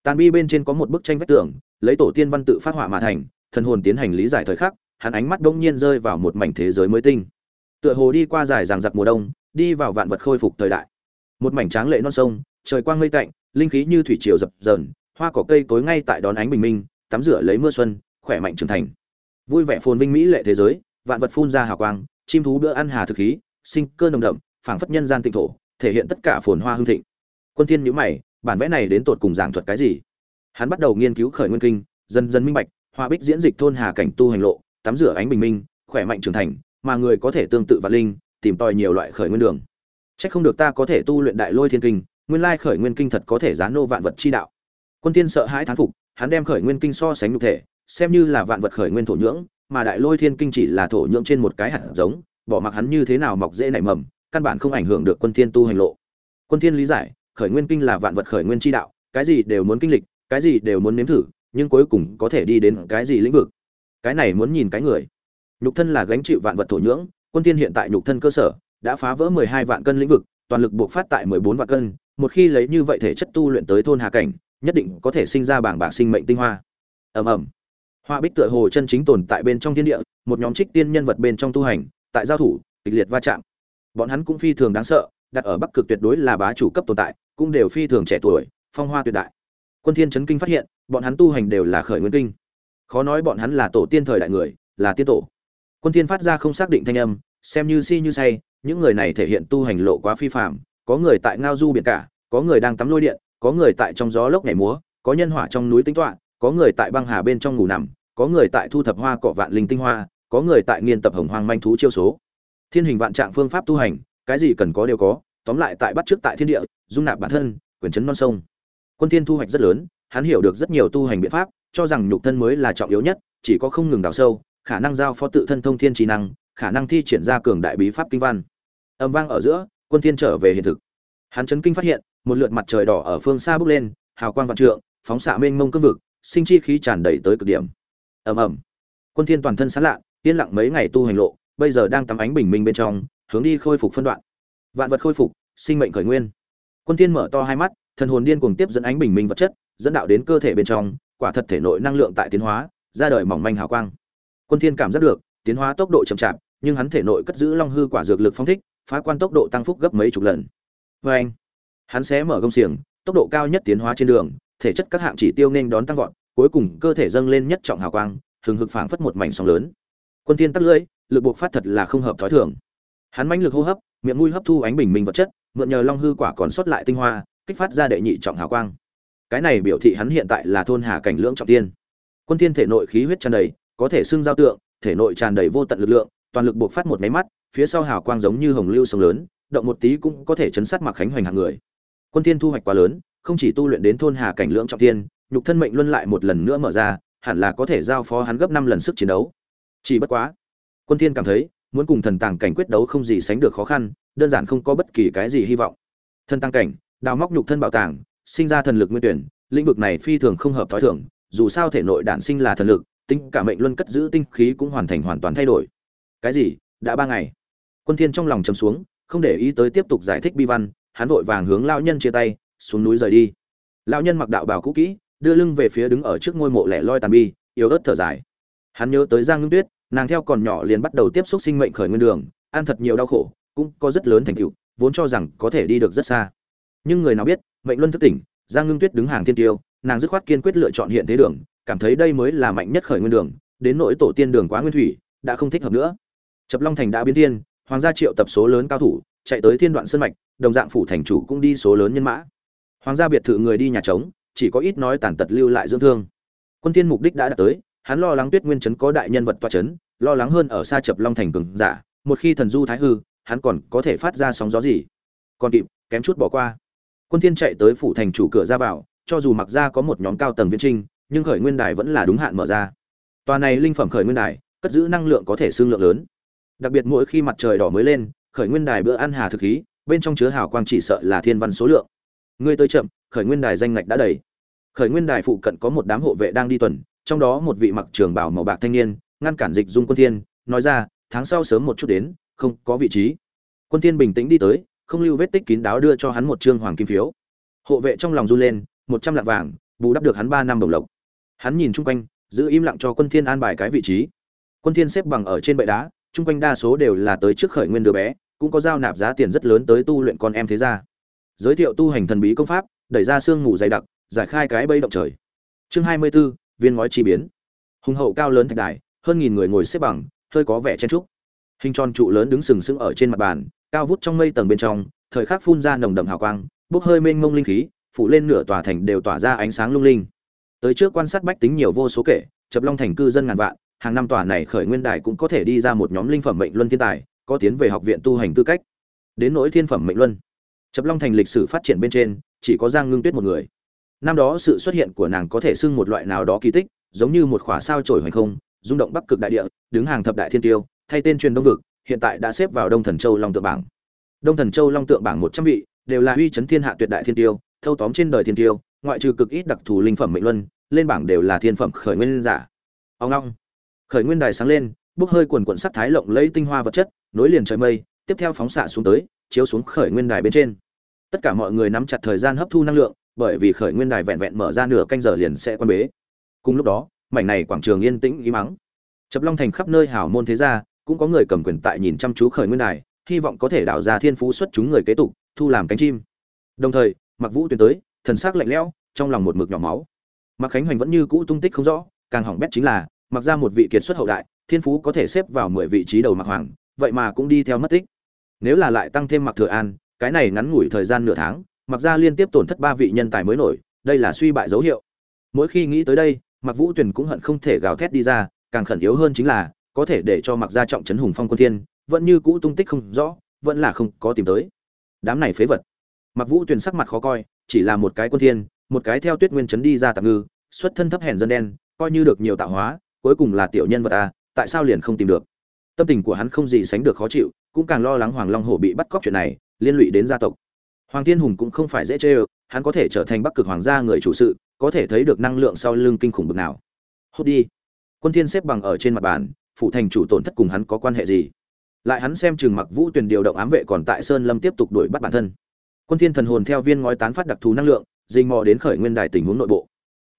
Tàn bi bên trên có một bức tranh vách tường, lấy tổ tiên văn tự phát họa mà thành, thần hồn tiến hành lý giải thời khắc, hắn ánh mắt đông nhiên rơi vào một mảnh thế giới mới tinh. Tựa hồ đi qua dài ràng giặc mùa đông, đi vào vạn vật khôi phục thời đại. Một mảnh tráng lệ non sông, trời quang mây tạnh, linh khí như thủy triều dập dờn, hoa cỏ cây cối ngay tại đón ánh bình minh, tắm rửa lấy mưa xuân, khỏe mạnh trưởng thành. Vui vẻ phồn vinh mỹ lệ thế giới, vạn vật phun ra hào quang, chim thú bữa ăn hà thực khí, sinh cơ nồng đậm, phảng phất nhân gian tịnh thổ, thể hiện tất cả phồn hoa hương thịnh quân thiên nhíu mày, bản vẽ này đến tột cùng giảng thuật cái gì? Hắn bắt đầu nghiên cứu khởi nguyên kinh, dần dần minh bạch hoa bích diễn dịch thôn hà cảnh tu hành lộ, tắm rửa ánh bình minh, khỏe mạnh trưởng thành, mà người có thể tương tự vạn linh, tìm tòi nhiều loại khởi nguyên đường. Chắc không được ta có thể tu luyện đại lôi thiên kinh, nguyên lai khởi nguyên kinh thật có thể gián nô vạn vật chi đạo. Quân Thiên sợ hãi thán phục, hắn đem khởi nguyên kinh so sánh nhục thể, xem như là vạn vật khởi nguyên thổ nhưỡng, mà đại lôi thiên kinh chỉ là thổ nhưỡng trên một cái hạt giống, bỏ mặc hắn như thế nào mọc dễ nảy mầm, căn bản không ảnh hưởng được quân thiên tu hành lộ. Quân thiên lý giải khởi nguyên kinh là vạn vật khởi nguyên chi đạo, cái gì đều muốn kinh lịch, cái gì đều muốn nếm thử, nhưng cuối cùng có thể đi đến cái gì lĩnh vực? Cái này muốn nhìn cái người. Nhục thân là gánh chịu vạn vật thổ nhưỡng, quân thiên hiện tại nhục thân cơ sở, đã phá vỡ 12 vạn cân lĩnh vực, toàn lực buộc phát tại 14 vạn cân, một khi lấy như vậy thể chất tu luyện tới thôn hà cảnh, nhất định có thể sinh ra bảng bạc sinh mệnh tinh hoa. Ầm ầm. Hoa bích tựa hồ chân chính tồn tại bên trong thiên địa, một nhóm trích tiên nhân vật bên trong tu hành, tại giao thủ, kịch liệt va chạm. Bọn hắn cũng phi thường đáng sợ, đặt ở bắc cực tuyệt đối là bá chủ cấp tồn tại cũng đều phi thường trẻ tuổi, phong hoa tuyệt đại. Quân thiên chấn kinh phát hiện, bọn hắn tu hành đều là khởi nguyên kinh. Khó nói bọn hắn là tổ tiên thời đại người, là tiên tổ. Quân thiên phát ra không xác định thanh âm, xem như si như say, những người này thể hiện tu hành lộ quá phi phàm, có người tại ngao du biển cả, có người đang tắm lôi điện, có người tại trong gió lốc nhảy múa, có nhân hỏa trong núi tính toán có người tại băng hà bên trong ngủ nằm, có người tại thu thập hoa cỏ vạn linh tinh hoa, có người tại nghiên tập hồng hoang manh thú chiêu số. Thiên hình vạn trạng phương pháp tu hành, cái gì cần có đều có tóm lại tại bắt trước tại thiên địa, dung nạp bản thân, quyền chấn non sông. Quân thiên thu hoạch rất lớn, hắn hiểu được rất nhiều tu hành biện pháp, cho rằng nhục thân mới là trọng yếu nhất, chỉ có không ngừng đào sâu, khả năng giao phó tự thân thông thiên trí năng, khả năng thi triển ra cường đại bí pháp kinh văn. Âm vang ở giữa, quân thiên trở về hiện thực. Hắn chấn kinh phát hiện, một lượt mặt trời đỏ ở phương xa bốc lên, hào quang vạn trượng, phóng xạ mênh mông cương vực, sinh chi khí tràn đầy tới cực điểm. Ầm ầm. Quân thiên toàn thân sáng lạ, yên lặng mấy ngày tu hành lộ, bây giờ đang tắm ánh bình minh bên trong, hướng đi khôi phục phân đoạn vạn vật khôi phục, sinh mệnh khởi nguyên. Quân thiên mở to hai mắt, thần hồn điên cuồng tiếp dẫn ánh bình minh vật chất, dẫn đạo đến cơ thể bên trong, quả thật thể nội năng lượng tại tiến hóa, ra đời mỏng manh hào quang. Quân thiên cảm giác được, tiến hóa tốc độ chậm chạp, nhưng hắn thể nội cất giữ long hư quả dược lực phong thích, phá quan tốc độ tăng phúc gấp mấy chục lần. Với anh, hắn sẽ mở công xiềng, tốc độ cao nhất tiến hóa trên đường, thể chất các hạng chỉ tiêu nên đón tăng vọt, cuối cùng cơ thể dâng lên nhất trọng hào quang, hừng hực phảng phất một mảnh sóng lớn. Quân thiên tắt lưỡi, lực buộc phát thật là không hợp thói thường hắn mãnh lực hô hấp, miệng mũi hấp thu ánh bình minh vật chất, mượn nhờ long hư quả còn sót lại tinh hoa, kích phát ra đệ nhị trọng hào quang. Cái này biểu thị hắn hiện tại là thôn hà cảnh lưỡng trọng tiên. Quân thiên thể nội khí huyết tràn đầy, có thể xưng giao tượng, thể nội tràn đầy vô tận lực lượng, toàn lực buộc phát một máy mắt, phía sau hào quang giống như hồng lưu sông lớn, động một tí cũng có thể chấn sát mặc khánh hoành hạng người. Quân thiên thu hoạch quá lớn, không chỉ tu luyện đến thôn hà cảnh lưỡng trọng tiên, nhục thân mệnh luân lại một lần nữa mở ra, hẳn là có thể giao phó hắn gấp 5 lần sức chiến đấu. Chỉ bất quá, quân thiên cảm thấy muốn cùng thần tàng cảnh quyết đấu không gì sánh được khó khăn, đơn giản không có bất kỳ cái gì hy vọng. Thần tàng cảnh, đào móc nhục thân bảo tàng, sinh ra thần lực nguyên tuyển, lĩnh vực này phi thường không hợp thói thường, dù sao thể nội đản sinh là thần lực, tính cả mệnh luân cất giữ tinh khí cũng hoàn thành hoàn toàn thay đổi. Cái gì? Đã ba ngày. Quân thiên trong lòng chầm xuống, không để ý tới tiếp tục giải thích bi văn, hắn vội vàng hướng lão nhân chia tay, xuống núi rời đi. Lão nhân mặc đạo bào cũ kỹ, đưa lưng về phía đứng ở trước ngôi mộ lẻ loi tàn bi, yếu ớt thở dài. Hắn nhớ tới giang ngưng tuyết nàng theo còn nhỏ liền bắt đầu tiếp xúc sinh mệnh khởi nguyên đường, ăn thật nhiều đau khổ, cũng có rất lớn thành tựu, vốn cho rằng có thể đi được rất xa. Nhưng người nào biết, mệnh luân thức tỉnh, giang ngưng tuyết đứng hàng thiên tiêu, nàng dứt khoát kiên quyết lựa chọn hiện thế đường, cảm thấy đây mới là mạnh nhất khởi nguyên đường, đến nỗi tổ tiên đường quá nguyên thủy, đã không thích hợp nữa. Chập long thành đã biến thiên, hoàng gia triệu tập số lớn cao thủ, chạy tới thiên đoạn sân mạch, đồng dạng phủ thành chủ cũng đi số lớn nhân mã. Hoàng gia biệt thự người đi nhà trống, chỉ có ít nói tàn tật lưu lại dưỡng thương. Quân thiên mục đích đã đạt tới hắn lo lắng tuyết nguyên chấn có đại nhân vật tọa chấn, lo lắng hơn ở xa chập long thành cường giả, một khi thần du thái hư, hắn còn có thể phát ra sóng gió gì? Còn kịp, kém chút bỏ qua. Quân thiên chạy tới phủ thành chủ cửa ra vào, cho dù mặc ra có một nhóm cao tầng viễn trinh, nhưng khởi nguyên đài vẫn là đúng hạn mở ra. Tòa này linh phẩm khởi nguyên đài, cất giữ năng lượng có thể xương lượng lớn. Đặc biệt mỗi khi mặt trời đỏ mới lên, khởi nguyên đài bữa ăn hà thực khí, bên trong chứa hào quang chỉ sợ là thiên văn số lượng. Ngươi tới chậm, khởi nguyên đài danh ngạch đã đầy. Khởi nguyên đài phụ cận có một đám hộ vệ đang đi tuần trong đó một vị mặc trường bảo màu bạc thanh niên ngăn cản dịch dung quân thiên nói ra tháng sau sớm một chút đến không có vị trí. Quân thiên bình tĩnh đi tới không lưu vết tích kín đáo đưa cho hắn một trương hoàng kim phiếu. Hộ vệ trong lòng run lên một trăm lạng vàng bù đắp được hắn ba năm đồng lộc. Hắn nhìn chung quanh giữ im lặng cho quân thiên an bài cái vị trí. Quân thiên xếp bằng ở trên bệ đá chung quanh đa số đều là tới trước khởi nguyên đứa bé cũng có giao nạp giá tiền rất lớn tới tu luyện con em thế gia. Giới thiệu tu hành thần bí công pháp đẩy ra xương ngủ dày đặc giải khai cái bẫy động trời. Chương 24, viên ngói chi biến. Hùng hậu cao lớn thạch đài, hơn nghìn người ngồi xếp bằng, hơi có vẻ chen trúc hình tròn trụ lớn đứng sừng sững ở trên mặt bàn, cao vút trong mây tầng bên trong, thời khắc phun ra nồng đậm hào quang, bốc hơi mênh mông linh khí, phủ lên nửa tòa thành đều tỏa ra ánh sáng lung linh. Tới trước quan sát bách tính nhiều vô số kể, chập long thành cư dân ngàn vạn, hàng năm tòa này khởi nguyên đài cũng có thể đi ra một nhóm linh phẩm mệnh luân thiên tài, có tiến về học viện tu hành tư cách. Đến nỗi thiên phẩm mệnh luân, chập long thành lịch sử phát triển bên trên, chỉ có giang ngưng tuyết một người năm đó sự xuất hiện của nàng có thể xưng một loại nào đó kỳ tích, giống như một khỏa sao trổi hoành không, rung động bắc cực đại địa, đứng hàng thập đại thiên tiêu, thay tên truyền đông vực, hiện tại đã xếp vào đông thần châu long Tượng bảng. Đông thần châu long tượng bảng một trăm vị, đều là uy chấn thiên hạ tuyệt đại thiên tiêu, thâu tóm trên đời thiên tiêu, ngoại trừ cực ít đặc thù linh phẩm mệnh luân, lên bảng đều là thiên phẩm khởi nguyên giả. Ông long. Khởi nguyên đài sáng lên, bốc hơi quần quận sắc thái lộng lấy tinh hoa vật chất, nối liền trời mây, tiếp theo phóng xạ xuống tới, chiếu xuống khởi nguyên đài bên trên. Tất cả mọi người nắm chặt thời gian hấp thu năng lượng bởi vì khởi nguyên đài vẹn vẹn mở ra nửa canh giờ liền sẽ quan bế. Cùng lúc đó, mảnh này quảng trường yên tĩnh ý mắng. Chập long thành khắp nơi hào môn thế gia, cũng có người cầm quyền tại nhìn chăm chú khởi nguyên đài, hy vọng có thể đảo ra thiên phú xuất chúng người kế tục, thu làm cánh chim. Đồng thời mặc vũ tuyến tới, thần sắc lạnh lẽo, trong lòng một mực nhỏ máu. Mặc khánh hoành vẫn như cũ tung tích không rõ, càng hỏng bét chính là, mặc ra một vị kiệt xuất hậu đại, thiên phú có thể xếp vào mười vị trí đầu mặc hoàng, vậy mà cũng đi theo mất tích. Nếu là lại tăng thêm mặc thừa an, cái này ngắn ngủi thời gian nửa tháng mặc ra liên tiếp tổn thất ba vị nhân tài mới nổi, đây là suy bại dấu hiệu. Mỗi khi nghĩ tới đây mặc vũ tuyền cũng hận không thể gào thét đi ra, càng khẩn yếu hơn chính là, có thể để cho mặc ra trọng trấn hùng phong quân thiên, vẫn như cũ tung tích không rõ, vẫn là không có tìm tới. Đám này phế vật. Mặc vũ tuyền sắc mặt khó coi, chỉ là một cái quân thiên, một cái theo tuyết nguyên trấn đi ra tạm ngư, xuất thân thấp hèn dân đen, coi như được nhiều tạo hóa, cuối cùng là tiểu nhân vật à tại sao liền không tìm được? Tâm tình của hắn không gì sánh được khó chịu, cũng càng lo lắng hoàng long hổ bị bắt cóc chuyện này, liên lụy đến gia tộc hoàng thiên hùng cũng không phải dễ chơi, hắn có thể trở thành bắc cực hoàng gia người chủ sự có thể thấy được năng lượng sau lưng kinh khủng bực nào. Hốt đi. Quân thiên xếp bằng ở trên mặt bàn phụ thành chủ tổn thất cùng hắn có quan hệ gì? Lại hắn xem chừng mặc vũ tuyển điều động ám vệ còn tại sơn lâm tiếp tục đuổi bắt bản thân. Quân thiên thần hồn theo viên ngói tán phát đặc thù năng lượng dình mò đến khởi nguyên đài tình huống nội bộ.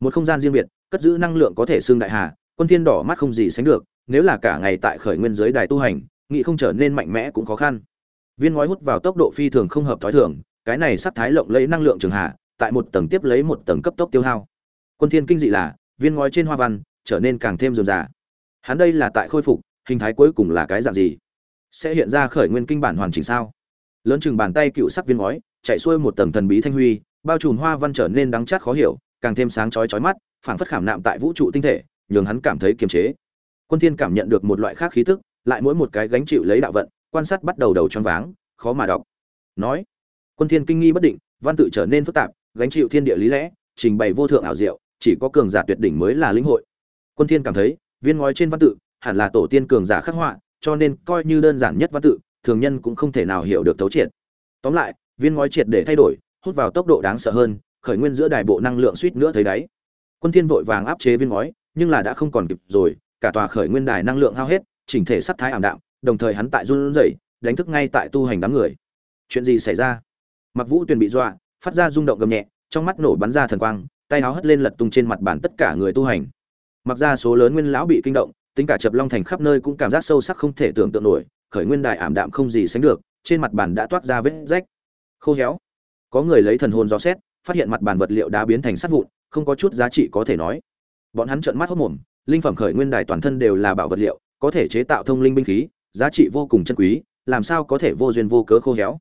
Một không gian riêng biệt cất giữ năng lượng có thể xương đại hà quân thiên đỏ mắt không gì sánh được nếu là cả ngày tại khởi nguyên giới đài tu hành nghị không trở nên mạnh mẽ cũng khó khăn. Viên ngói hút vào tốc độ phi thường không hợp thói thường cái này sắc thái lộng lấy năng lượng trường hạ, tại một tầng tiếp lấy một tầng cấp tốc tiêu hao. Quân thiên kinh dị là, viên ngói trên hoa văn, trở nên càng thêm rườm rà. Hắn đây là tại khôi phục, hình thái cuối cùng là cái dạng gì? Sẽ hiện ra khởi nguyên kinh bản hoàn chỉnh sao? Lớn chừng bàn tay cựu sắc viên ngói, chạy xuôi một tầng thần bí thanh huy, bao trùm hoa văn trở nên đắng chát khó hiểu, càng thêm sáng chói chói mắt, phảng phất khảm nạm tại vũ trụ tinh thể, nhường hắn cảm thấy kiềm chế. Quân thiên cảm nhận được một loại khác khí tức, lại mỗi một cái gánh chịu lấy đạo vận, quan sát bắt đầu đầu choáng váng, khó mà đọc. Nói quân thiên kinh nghi bất định, văn tự trở nên phức tạp, gánh chịu thiên địa lý lẽ, trình bày vô thượng ảo diệu, chỉ có cường giả tuyệt đỉnh mới là linh hội. Quân thiên cảm thấy, viên ngói trên văn tự, hẳn là tổ tiên cường giả khắc họa, cho nên coi như đơn giản nhất văn tự, thường nhân cũng không thể nào hiểu được thấu triệt. Tóm lại, viên ngói triệt để thay đổi, hút vào tốc độ đáng sợ hơn, khởi nguyên giữa đài bộ năng lượng suýt nữa thấy đáy. Quân thiên vội vàng áp chế viên ngói, nhưng là đã không còn kịp rồi, cả tòa khởi nguyên đài năng lượng hao hết, chỉnh thể sắp thái ảm đạm, đồng thời hắn tại run rẩy, đánh thức ngay tại tu hành đám người. Chuyện gì xảy ra? Mặc vũ tuyền bị dọa, phát ra rung động gầm nhẹ, trong mắt nổ bắn ra thần quang, tay áo hất lên lật tung trên mặt bàn tất cả người tu hành. Mặc ra số lớn nguyên lão bị kinh động, tính cả chập long thành khắp nơi cũng cảm giác sâu sắc không thể tưởng tượng nổi, khởi nguyên đài ảm đạm không gì sánh được, trên mặt bàn đã toát ra vết rách. Khô héo. Có người lấy thần hồn dò xét, phát hiện mặt bàn vật liệu đã biến thành sắt vụn, không có chút giá trị có thể nói. Bọn hắn trợn mắt hốt mồm, linh phẩm khởi nguyên đài toàn thân đều là bảo vật liệu, có thể chế tạo thông linh binh khí, giá trị vô cùng chân quý, làm sao có thể vô duyên vô cớ khô héo.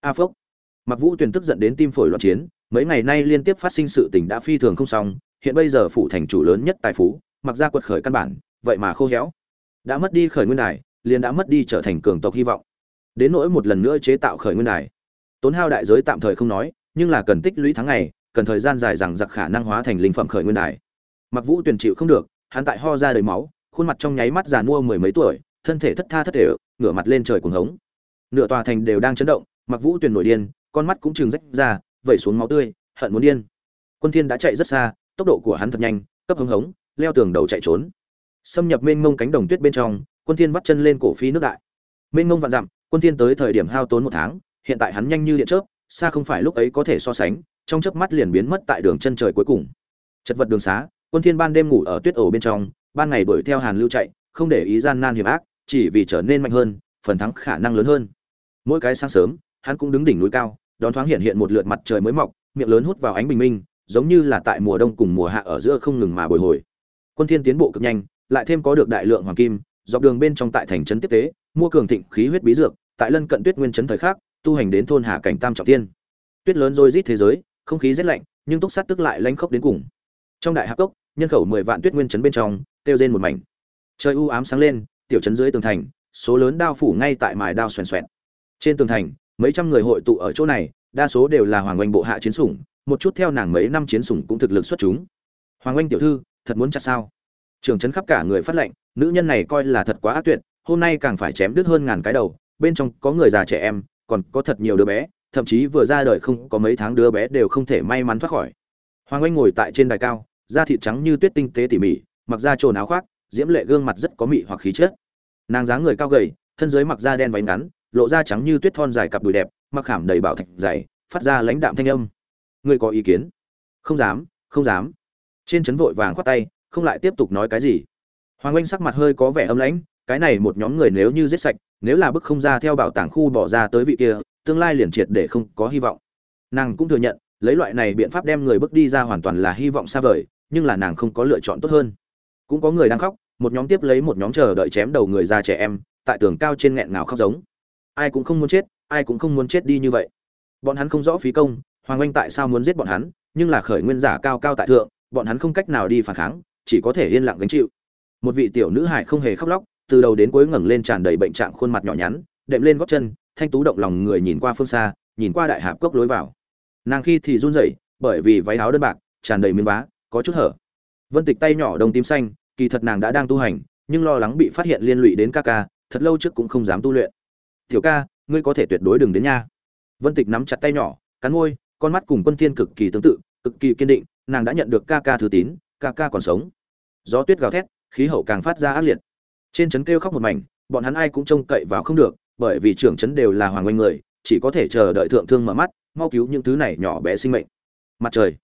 A phốc mặc vũ tuyền tức giận đến tim phổi loạn chiến, mấy ngày nay liên tiếp phát sinh sự tình đã phi thường không xong, hiện bây giờ phủ thành chủ lớn nhất tài phú, mặc ra quật khởi căn bản, vậy mà khô héo. Đã mất đi khởi nguyên đài, liền đã mất đi trở thành cường tộc hy vọng. Đến nỗi một lần nữa chế tạo khởi nguyên đài. Tốn hao đại giới tạm thời không nói, nhưng là cần tích lũy tháng ngày, cần thời gian dài rằng giặc khả năng hóa thành linh phẩm khởi nguyên đài. Mặc vũ tuyền chịu không được, hắn tại ho ra đầy máu, khuôn mặt trong nháy mắt già mua mười mấy tuổi, thân thể thất tha thất thể, ngửa mặt lên trời cuồng hống. Nửa tòa thành đều đang chấn động mặc vũ tuyền nổi điên con mắt cũng trừng rách ra, vẩy xuống máu tươi, hận muốn điên. Quân thiên đã chạy rất xa, tốc độ của hắn thật nhanh, cấp hứng hống, leo tường đầu chạy trốn. Xâm nhập mênh mông cánh đồng tuyết bên trong, quân thiên vắt chân lên cổ phi nước đại. Mênh mông vạn dặm, quân thiên tới thời điểm hao tốn một tháng, hiện tại hắn nhanh như điện chớp, xa không phải lúc ấy có thể so sánh, trong chớp mắt liền biến mất tại đường chân trời cuối cùng. Chật vật đường xá, quân thiên ban đêm ngủ ở tuyết ổ bên trong, ban ngày đuổi theo hàn lưu chạy, không để ý gian nan hiểm ác, chỉ vì trở nên mạnh hơn, phần thắng khả năng lớn hơn. Mỗi cái sáng sớm, hắn cũng đứng đỉnh núi cao đón thoáng hiện hiện một lượt mặt trời mới mọc, miệng lớn hút vào ánh bình minh, giống như là tại mùa đông cùng mùa hạ ở giữa không ngừng mà bồi hồi. Quân thiên tiến bộ cực nhanh, lại thêm có được đại lượng hoàng kim, dọc đường bên trong tại thành trấn tiếp tế, mua cường thịnh khí huyết bí dược, tại lân cận tuyết nguyên trấn thời khác tu hành đến thôn hà cảnh tam trọng tiên. Tuyết lớn rồi rít thế giới, không khí rét lạnh, nhưng túc sát tức lại lanh khốc đến cùng. Trong đại hạp cốc, nhân khẩu mười vạn tuyết nguyên trấn bên trong tiêu rên một mảnh. Trời u ám sáng lên, tiểu trấn dưới tường thành, số lớn đao phủ ngay tại mài đao xoèn xoẹn trên tường thành mấy trăm người hội tụ ở chỗ này, đa số đều là hoàng oanh bộ hạ chiến sủng, một chút theo nàng mấy năm chiến sủng cũng thực lực xuất chúng. Hoàng oanh tiểu thư, thật muốn chặt sao? Trường trấn khắp cả người phát lệnh, nữ nhân này coi là thật quá ác tuyệt, hôm nay càng phải chém đứt hơn ngàn cái đầu, bên trong có người già trẻ em, còn có thật nhiều đứa bé, thậm chí vừa ra đời không có mấy tháng đứa bé đều không thể may mắn thoát khỏi. Hoàng anh ngồi tại trên đài cao, da thịt trắng như tuyết tinh tế tỉ mỉ, mặc da trồn áo khoác, diễm lệ gương mặt rất có mị hoặc khí chất. Nàng dáng người cao gầy, thân dưới mặc da đen váy ngắn lộ da trắng như tuyết thon dài cặp đùi đẹp, mặc khảm đầy bảo thạch dày, phát ra lãnh đạm thanh âm. Ngươi có ý kiến? Không dám không dám. Trên trấn vội vàng khoát tay, không lại tiếp tục nói cái gì. Hoàng oanh sắc mặt hơi có vẻ âm lãnh, cái này một nhóm người nếu như giết sạch, nếu là bức không ra theo bảo tàng khu bỏ ra tới vị kia, tương lai liền triệt để không có hy vọng. Nàng cũng thừa nhận, lấy loại này biện pháp đem người bước đi ra hoàn toàn là hy vọng xa vời, nhưng là nàng không có lựa chọn tốt hơn. Cũng có người đang khóc, một nhóm tiếp lấy một nhóm chờ đợi chém đầu người già trẻ em, tại tường cao trên nghẹn ngào khóc giống ai cũng không muốn chết, ai cũng không muốn chết đi như vậy. Bọn hắn không rõ phí công, hoàng anh tại sao muốn giết bọn hắn, nhưng là khởi nguyên giả cao cao tại thượng, bọn hắn không cách nào đi phản kháng, chỉ có thể yên lặng gánh chịu. Một vị tiểu nữ hải không hề khóc lóc, từ đầu đến cuối ngẩng lên tràn đầy bệnh trạng khuôn mặt nhỏ nhắn, đệm lên gót chân, thanh tú động lòng người nhìn qua phương xa, nhìn qua đại hạp cốc lối vào. Nàng khi thì run rẩy, bởi vì váy áo đơn bạc, tràn đầy miếng vá, có chút hở. Vân tịch tay nhỏ đồng tím xanh, kỳ thật nàng đã đang tu hành, nhưng lo lắng bị phát hiện liên lụy đến ca ca, thật lâu trước cũng không dám tu luyện tiểu ca, ngươi có thể tuyệt đối đừng đến nha. Vân tịch nắm chặt tay nhỏ, cắn môi, con mắt cùng quân thiên cực kỳ tương tự, cực kỳ kiên định, nàng đã nhận được ca ca thứ tín, ca ca còn sống. Gió tuyết gào thét, khí hậu càng phát ra ác liệt. Trên trấn kêu khóc một mảnh, bọn hắn ai cũng trông cậy vào không được, bởi vì trưởng trấn đều là hoàng oanh người, chỉ có thể chờ đợi thượng thương mở mắt, mau cứu những thứ này nhỏ bé sinh mệnh. Mặt trời.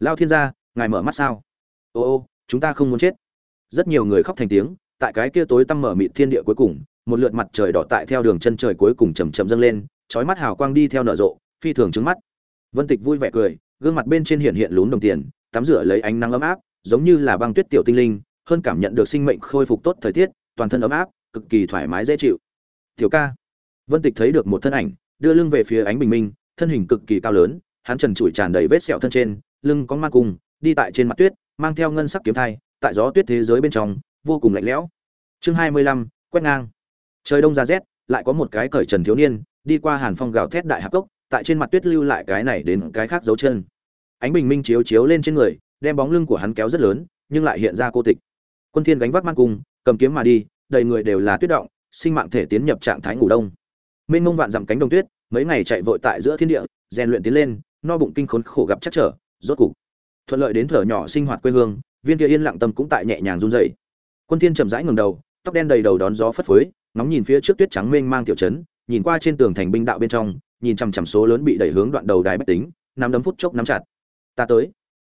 Lao thiên gia, ngài mở mắt sao? Ô ô, chúng ta không muốn chết. Rất nhiều người khóc thành tiếng, tại cái kia tối tăm mở mịt thiên địa cuối cùng một lượt mặt trời đỏ tại theo đường chân trời cuối cùng chầm chậm dâng lên, chói mắt hào quang đi theo nở rộ, phi thường trứng mắt. Vân tịch vui vẻ cười, gương mặt bên trên hiện hiện lún đồng tiền, tắm rửa lấy ánh nắng ấm áp, giống như là băng tuyết tiểu tinh linh, hơn cảm nhận được sinh mệnh khôi phục tốt thời tiết, toàn thân ấm áp, cực kỳ thoải mái dễ chịu. Tiểu ca. Vân tịch thấy được một thân ảnh, đưa lưng về phía ánh bình minh, thân hình cực kỳ cao lớn, hắn trần trụi tràn đầy vết sẹo thân trên, lưng có ma cung, đi tại trên mặt tuyết, mang theo ngân sắc kiếm thai, tại gió tuyết thế giới bên trong, vô cùng lạnh lẽo. Chương hai mươi lăm, quét ngang trời đông ra rét, lại có một cái cởi trần thiếu niên, đi qua hàn phong gào thét đại hạp cốc, tại trên mặt tuyết lưu lại cái này đến cái khác dấu chân. Ánh bình minh chiếu chiếu lên trên người, đem bóng lưng của hắn kéo rất lớn, nhưng lại hiện ra cô tịch. Quân thiên gánh vác mang cung cầm kiếm mà đi, đầy người đều là tuyết động, sinh mạng thể tiến nhập trạng thái ngủ đông. Mênh mông vạn dặm cánh đồng tuyết, mấy ngày chạy vội tại giữa thiên địa, rèn luyện tiến lên, no bụng kinh khốn khổ gặp chắc trở, rốt cục. Thuận lợi đến thở nhỏ sinh hoạt quê hương, viên kia yên lặng tâm cũng tại nhẹ nhàng run rẩy. Quân thiên chậm rãi ngẩng đầu, tóc đen đầy đầu đón gió phất phới ngóng nhìn phía trước tuyết trắng mênh mang tiểu trấn, nhìn qua trên tường thành binh đạo bên trong, nhìn chằm chằm số lớn bị đẩy hướng đoạn đầu đài bách tính, nắm đấm phút chốc nắm chặt. Ta tới.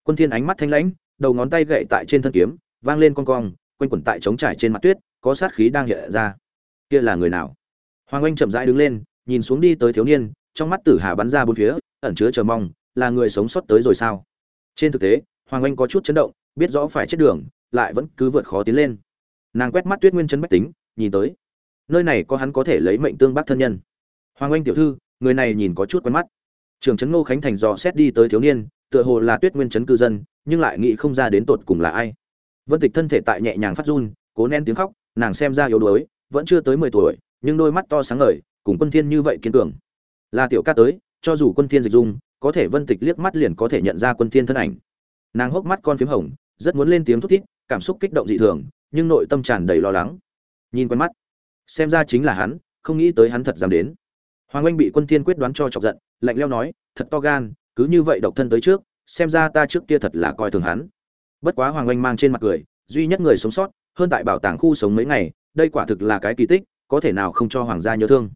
Quân thiên ánh mắt thanh lãnh, đầu ngón tay gậy tại trên thân kiếm, vang lên con cong, quanh quẩn tại trống trải trên mặt tuyết, có sát khí đang hiện ra. Kia là người nào? Hoàng anh chậm rãi đứng lên, nhìn xuống đi tới thiếu niên, trong mắt tử hà bắn ra bốn phía, ẩn chứa chờ mong, là người sống sót tới rồi sao? Trên thực tế, hoàng anh có chút chấn động, biết rõ phải chết đường, lại vẫn cứ vượt khó tiến lên. Nàng quét mắt tuyết nguyên chân bách tính, nhìn tới nơi này có hắn có thể lấy mệnh tương bác thân nhân. Hoàng anh tiểu thư, người này nhìn có chút quen mắt. Trường trấn ngô khánh thành dò xét đi tới thiếu niên, tựa hồ là tuyết nguyên trấn cư dân, nhưng lại nghĩ không ra đến tột cùng là ai. Vân tịch thân thể tại nhẹ nhàng phát run, cố nén tiếng khóc, nàng xem ra yếu đuối, vẫn chưa tới mười tuổi, nhưng đôi mắt to sáng ngời, cùng quân thiên như vậy kiên cường. Là tiểu ca tới, cho dù quân thiên dịch dung, có thể vân tịch liếc mắt liền có thể nhận ra quân thiên thân ảnh. Nàng hốc mắt con phím hồng, rất muốn lên tiếng thút thít, cảm xúc kích động dị thường, nhưng nội tâm tràn đầy lo lắng. Nhìn quen mắt xem ra chính là hắn, không nghĩ tới hắn thật dám đến. Hoàng anh bị quân thiên quyết đoán cho chọc giận, lạnh lẽo nói, thật to gan, cứ như vậy độc thân tới trước, xem ra ta trước kia thật là coi thường hắn. Bất quá hoàng anh mang trên mặt cười, duy nhất người sống sót, hơn tại bảo tàng khu sống mấy ngày, đây quả thực là cái kỳ tích, có thể nào không cho hoàng gia nhớ thương.